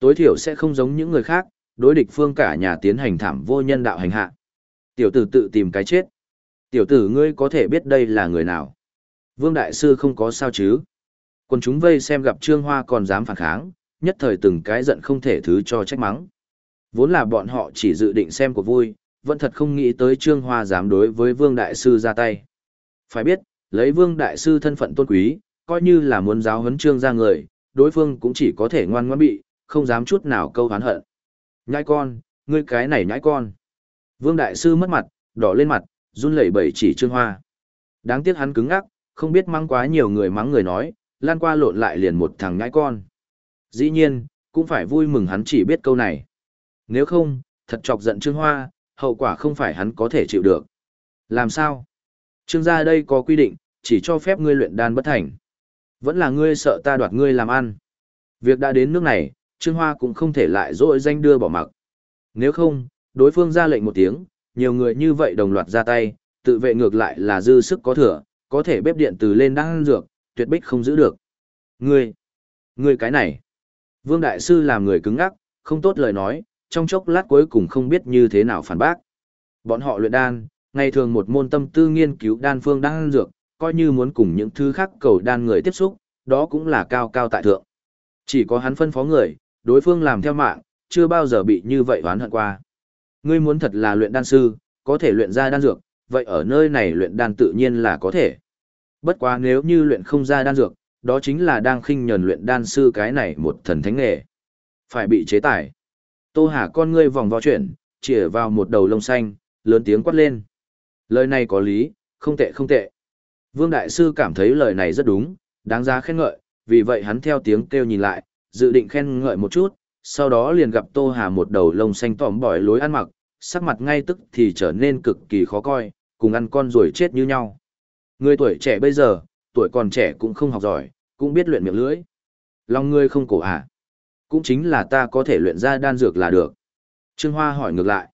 Tối thiểu sẽ không giống những người khác, đối địch phương cả nhà tiến hành thảm vô nhân đạo hành hạ. Tiểu tử tự tìm cái chết. Tiểu tử ngươi có thể biết đây là người nào. Vương Đại Sư không có sao chứ. Còn chúng vây xem gặp Trương Hoa còn dám phản kháng, nhất thời từng cái giận không thể thứ cho trách mắng. Vốn là bọn họ chỉ dự định xem của vui, vẫn thật không nghĩ tới Trương Hoa dám đối với Vương Đại Sư ra tay. Phải biết, lấy Vương Đại Sư thân phận tôn quý, coi như là muốn giáo huấn Trương ra người, đối phương cũng chỉ có thể ngoan ngoãn bị, không dám chút nào câu hán hận. Nhãi con, ngươi cái này nhãi con. Vương Đại Sư mất mặt, đỏ lên mặt, run lẩy bẩy chỉ Trương Hoa. Đáng tiếc hắn cứng ngắc, không biết mắng quá nhiều người mắng người nói, lan qua lộn lại liền một thằng nhãi con. Dĩ nhiên, cũng phải vui mừng hắn chỉ biết câu này. Nếu không, thật chọc giận Trương Hoa, hậu quả không phải hắn có thể chịu được. Làm sao? Trương gia đây có quy định, chỉ cho phép ngươi luyện đan bất thành. Vẫn là ngươi sợ ta đoạt ngươi làm ăn. Việc đã đến nước này, Trương Hoa cũng không thể lại dội danh đưa bỏ mặc. Nếu không, đối phương ra lệnh một tiếng, nhiều người như vậy đồng loạt ra tay, tự vệ ngược lại là dư sức có thừa, có thể bếp điện từ lên đang dược, tuyệt bích không giữ được. Ngươi, ngươi cái này. Vương Đại Sư làm người cứng ngắc, không tốt lời nói, trong chốc lát cuối cùng không biết như thế nào phản bác. Bọn họ luyện đan, ngày thường một môn tâm tư nghiên cứu đan phương đan dược, coi như muốn cùng những thứ khác cầu đan người tiếp xúc, đó cũng là cao cao tại thượng. Chỉ có hắn phân phó người, đối phương làm theo mạng, chưa bao giờ bị như vậy oán hận qua. Ngươi muốn thật là luyện đan sư, có thể luyện ra đan dược, vậy ở nơi này luyện đan tự nhiên là có thể. Bất quá nếu như luyện không ra đan dược, đó chính là đang khinh nhờn luyện đan sư cái này một thần thánh nghề. Phải bị chế tài. Tô Hà con ngươi vòng vo chuyển, chỉ vào một đầu lông xanh, lớn tiếng quát lên. Lời này có lý, không tệ không tệ. Vương Đại Sư cảm thấy lời này rất đúng, đáng giá khen ngợi, vì vậy hắn theo tiếng kêu nhìn lại, dự định khen ngợi một chút, sau đó liền gặp Tô Hà một đầu lông xanh tỏm bỏi lối ăn mặc, sắc mặt ngay tức thì trở nên cực kỳ khó coi, cùng ăn con rồi chết như nhau. Người tuổi trẻ bây giờ, tuổi còn trẻ cũng không học giỏi, cũng biết luyện miệng lưỡi. Lòng ngươi không cổ à? Cũng chính là ta có thể luyện ra đan dược là được. Trương Hoa hỏi ngược lại.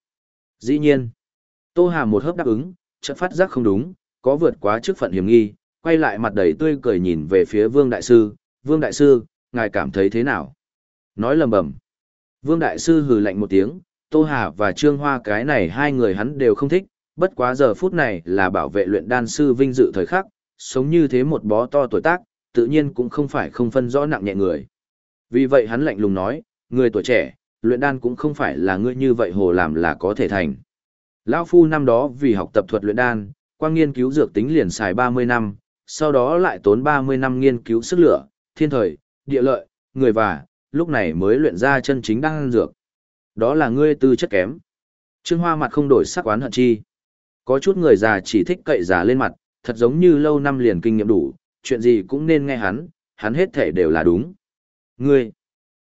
Dĩ nhiên. Tô Hà một hớp đáp ứng, chợt phát giác không đúng, có vượt quá chức phận hiểm nghi, quay lại mặt đầy tươi cười nhìn về phía Vương Đại Sư. Vương Đại Sư, ngài cảm thấy thế nào? Nói lầm bầm. Vương Đại Sư hừ lạnh một tiếng, Tô Hà và Trương Hoa cái này hai người hắn đều không thích, bất quá giờ phút này là bảo vệ luyện đan sư vinh dự thời khắc, sống như thế một bó to tuổi tác, tự nhiên cũng không phải không phân rõ nặng nhẹ người. Vì vậy hắn lạnh lùng nói, người tuổi trẻ, luyện đan cũng không phải là ngươi như vậy hồ làm là có thể thành. Lão Phu năm đó vì học tập thuật luyện đan, quang nghiên cứu dược tính liền xài 30 năm, sau đó lại tốn 30 năm nghiên cứu sức lửa, thiên thời, địa lợi, người và, lúc này mới luyện ra chân chính đan dược. Đó là ngươi tư chất kém. Trương Hoa mặt không đổi sắc oán hận chi. Có chút người già chỉ thích cậy già lên mặt, thật giống như lâu năm liền kinh nghiệm đủ, chuyện gì cũng nên nghe hắn, hắn hết thể đều là đúng. Ngươi!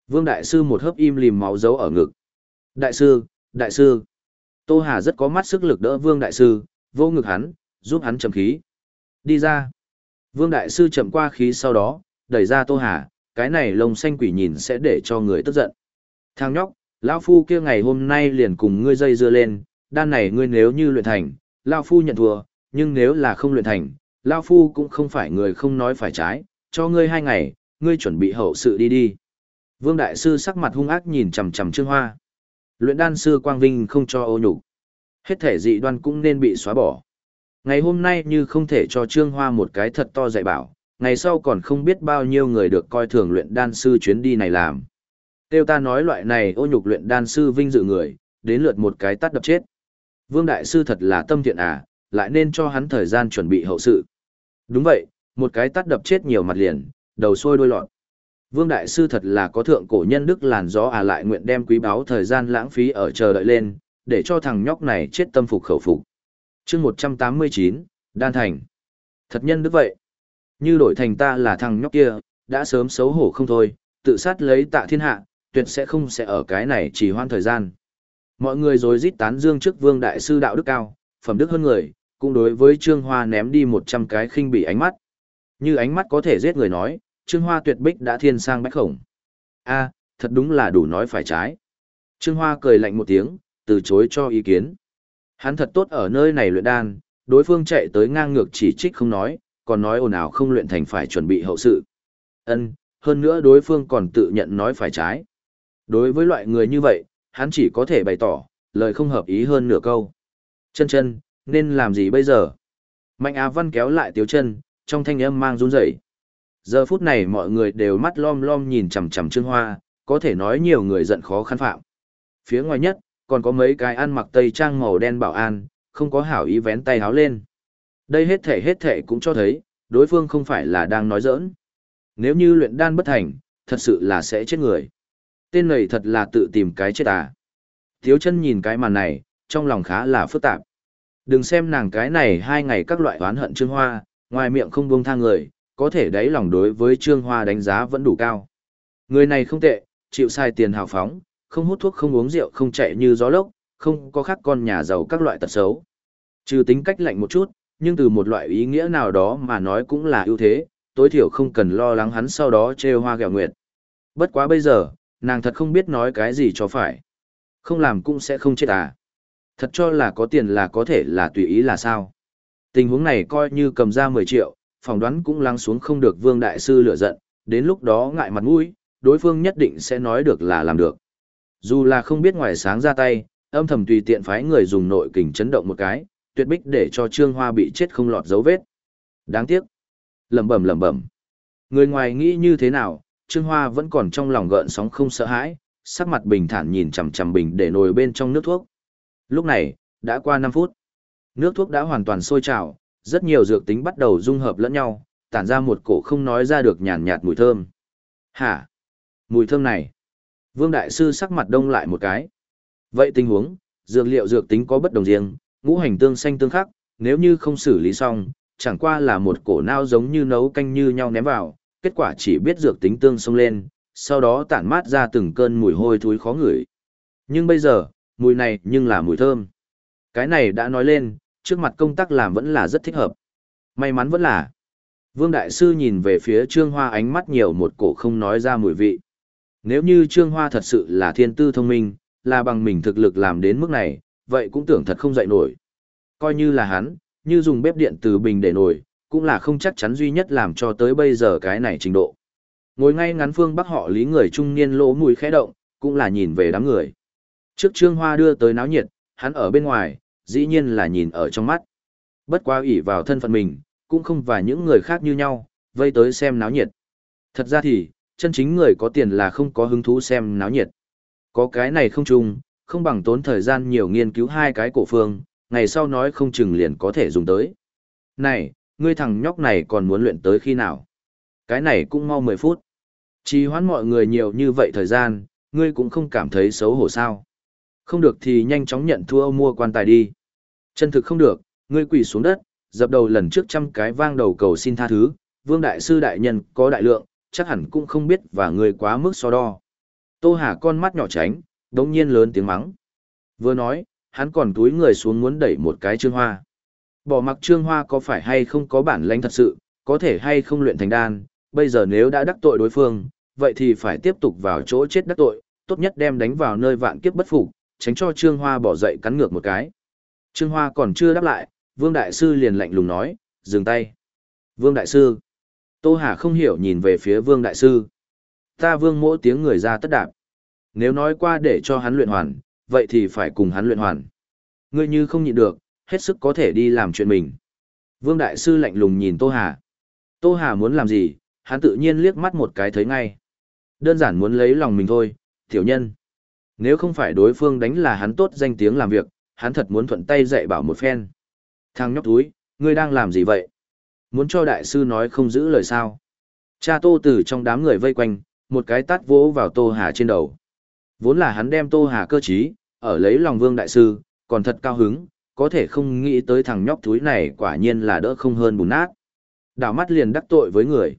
Vương Đại Sư một hớp im lìm máu dấu ở ngực. Đại Sư, Đại Sư! Tô Hà rất có mắt sức lực đỡ Vương Đại Sư, vô ngực hắn, giúp hắn chậm khí. Đi ra! Vương Đại Sư chậm qua khí sau đó, đẩy ra Tô Hà, cái này lông xanh quỷ nhìn sẽ để cho người tức giận. Thằng nhóc, lão phu kia ngày hôm nay liền cùng ngươi dây dưa lên, đan này ngươi nếu như luyện thành, lão phu nhận thua, nhưng nếu là không luyện thành, lão phu cũng không phải người không nói phải trái, cho ngươi hai ngày, ngươi chuẩn bị hậu sự đi đi. Vương đại sư sắc mặt hung ác nhìn chằm chằm Trương Hoa. Luyện đan sư Quang Vinh không cho ô nhục. Hết thể dị đoan cũng nên bị xóa bỏ. Ngày hôm nay như không thể cho Trương Hoa một cái thật to dạy bảo, ngày sau còn không biết bao nhiêu người được coi thường luyện đan sư chuyến đi này làm. Tiêu ta nói loại này ô nhục luyện đan sư vinh dự người, đến lượt một cái tắt đập chết. Vương Đại Sư thật là tâm thiện à, lại nên cho hắn thời gian chuẩn bị hậu sự. Đúng vậy, một cái tắt đập chết nhiều mặt liền, đầu sôi đôi lọt. Vương Đại Sư thật là có thượng cổ nhân đức làn gió à lại nguyện đem quý báu thời gian lãng phí ở chờ đợi lên, để cho thằng nhóc này chết tâm phục khẩu phục. chương 189, Đan Thành. Thật nhân đức vậy. Như đổi thành ta là thằng nhóc kia, đã sớm xấu hổ không thôi, tự sát lấy tạ thiên hạ, tuyệt sẽ không sẽ ở cái này chỉ hoan thời gian. Mọi người rồi rít tán dương trước vương đại sư đạo đức cao, phẩm đức hơn người, cũng đối với Trương Hoa ném đi 100 cái khinh bỉ ánh mắt. Như ánh mắt có thể giết người nói, Trương Hoa tuyệt bích đã thiên sang bách khổng. a thật đúng là đủ nói phải trái. Trương Hoa cười lạnh một tiếng, từ chối cho ý kiến. Hắn thật tốt ở nơi này luyện đan, đối phương chạy tới ngang ngược chỉ trích không nói, còn nói ồn ào không luyện thành phải chuẩn bị hậu sự. Ân, hơn nữa đối phương còn tự nhận nói phải trái. Đối với loại người như vậy, hắn chỉ có thể bày tỏ, lời không hợp ý hơn nửa câu. Chân chân, nên làm gì bây giờ? Mạnh Á Văn kéo lại Tiếu chân, trong thanh âm mang run rẩy. Giờ phút này mọi người đều mắt lom lom nhìn chằm chằm Trương Hoa, có thể nói nhiều người giận khó khăn phạm. Phía ngoài nhất, còn có mấy cái ăn mặc tây trang màu đen bảo an, không có hảo ý vén tay háo lên. Đây hết thể hết thể cũng cho thấy, đối phương không phải là đang nói giỡn. Nếu như luyện đan bất thành, thật sự là sẽ chết người. Tên này thật là tự tìm cái chết à. thiếu chân nhìn cái màn này, trong lòng khá là phức tạp. Đừng xem nàng cái này hai ngày các loại oán hận Trương Hoa, ngoài miệng không buông tha người, có thể đáy lòng đối với Trương Hoa đánh giá vẫn đủ cao. Người này không tệ, chịu sai tiền hào phóng, không hút thuốc không uống rượu không chạy như gió lốc, không có khác con nhà giàu các loại tật xấu. Trừ tính cách lạnh một chút, nhưng từ một loại ý nghĩa nào đó mà nói cũng là ưu thế, tối thiểu không cần lo lắng hắn sau đó trêu hoa gẹo nguyệt. Bất quá bây giờ, nàng thật không biết nói cái gì cho phải. Không làm cũng sẽ không chết à. Thật cho là có tiền là có thể là tùy ý là sao. Tình huống này coi như cầm ra 10 triệu, phỏng đoán cũng lắng xuống không được vương đại sư lựa giận, đến lúc đó ngại mặt mũi, đối phương nhất định sẽ nói được là làm được. Dù là không biết ngoài sáng ra tay, âm thầm tùy tiện phái người dùng nội kình chấn động một cái, tuyệt bích để cho Trương Hoa bị chết không lọt dấu vết. Đáng tiếc. Lẩm bẩm lẩm bẩm. Người ngoài nghĩ như thế nào, Trương Hoa vẫn còn trong lòng gợn sóng không sợ hãi, sắc mặt bình thản nhìn chằm chằm bình để nồi bên trong nước thuốc. Lúc này, đã qua 5 phút. Nước thuốc đã hoàn toàn sôi trào, rất nhiều dược tính bắt đầu dung hợp lẫn nhau, tản ra một cổ không nói ra được nhàn nhạt mùi thơm. Hả? Mùi thơm này. Vương Đại Sư sắc mặt đông lại một cái. Vậy tình huống, dược liệu dược tính có bất đồng riêng, ngũ hành tương xanh tương khắc, nếu như không xử lý xong, chẳng qua là một cổ nao giống như nấu canh như nhau ném vào, kết quả chỉ biết dược tính tương xông lên, sau đó tản mát ra từng cơn mùi hôi thối khó ngửi. Nhưng bây giờ, mùi này nhưng là mùi thơm. Cái này đã nói lên, trước mặt công tác làm vẫn là rất thích hợp. May mắn vẫn là. Vương Đại Sư nhìn về phía Trương Hoa ánh mắt nhiều một cổ không nói ra mùi vị. Nếu như Trương Hoa thật sự là thiên tư thông minh, là bằng mình thực lực làm đến mức này, vậy cũng tưởng thật không dậy nổi. Coi như là hắn, như dùng bếp điện từ bình để nổi, cũng là không chắc chắn duy nhất làm cho tới bây giờ cái này trình độ. Ngồi ngay ngắn phương bắc họ lý người trung niên lỗ mùi khẽ động, cũng là nhìn về đám người. Trước Trương Hoa đưa tới náo nhiệt, hắn ở bên ngoài, dĩ nhiên là nhìn ở trong mắt. Bất quá ủy vào thân phận mình, cũng không và những người khác như nhau, vây tới xem náo nhiệt. Thật ra thì, chân chính người có tiền là không có hứng thú xem náo nhiệt. Có cái này không chung, không bằng tốn thời gian nhiều nghiên cứu hai cái cổ phương, ngày sau nói không chừng liền có thể dùng tới. Này, ngươi thằng nhóc này còn muốn luyện tới khi nào? Cái này cũng mau 10 phút. Chỉ hoãn mọi người nhiều như vậy thời gian, ngươi cũng không cảm thấy xấu hổ sao. Không được thì nhanh chóng nhận thua mua quan tài đi. Chân thực không được, ngươi quỳ xuống đất, dập đầu lần trước trăm cái vang đầu cầu xin tha thứ, vương đại sư đại nhân có đại lượng, chắc hẳn cũng không biết và ngươi quá mức so đo. Tô Hà con mắt nhỏ tránh, đống nhiên lớn tiếng mắng. Vừa nói, hắn còn túi người xuống muốn đẩy một cái trương hoa. Bỏ mặc trương hoa có phải hay không có bản lãnh thật sự, có thể hay không luyện thành đan, bây giờ nếu đã đắc tội đối phương, vậy thì phải tiếp tục vào chỗ chết đắc tội, tốt nhất đem đánh vào nơi vạn kiếp bất phục, tránh cho trương hoa bỏ dậy cắn ngược một cái. Trương hoa còn chưa đáp lại, vương đại sư liền lạnh lùng nói, dừng tay. Vương đại sư. Tô Hà không hiểu nhìn về phía vương đại sư. Ta vương mỗi tiếng người ra tất đạp. Nếu nói qua để cho hắn luyện hoàn, vậy thì phải cùng hắn luyện hoàn. Ngươi như không nhịn được, hết sức có thể đi làm chuyện mình. Vương Đại Sư lạnh lùng nhìn Tô Hà. Tô Hà muốn làm gì, hắn tự nhiên liếc mắt một cái thấy ngay. Đơn giản muốn lấy lòng mình thôi, tiểu nhân. Nếu không phải đối phương đánh là hắn tốt danh tiếng làm việc, hắn thật muốn thuận tay dạy bảo một phen. Thằng nhóc túi, ngươi đang làm gì vậy? Muốn cho đại sư nói không giữ lời sao? Cha Tô từ trong đám người vây quanh, một cái tát vỗ vào Tô Hà trên đầu. Vốn là hắn đem Tô Hà cơ trí, ở lấy lòng vương đại sư, còn thật cao hứng, có thể không nghĩ tới thằng nhóc túi này quả nhiên là đỡ không hơn bùn nát. Đảo mắt liền đắc tội với người.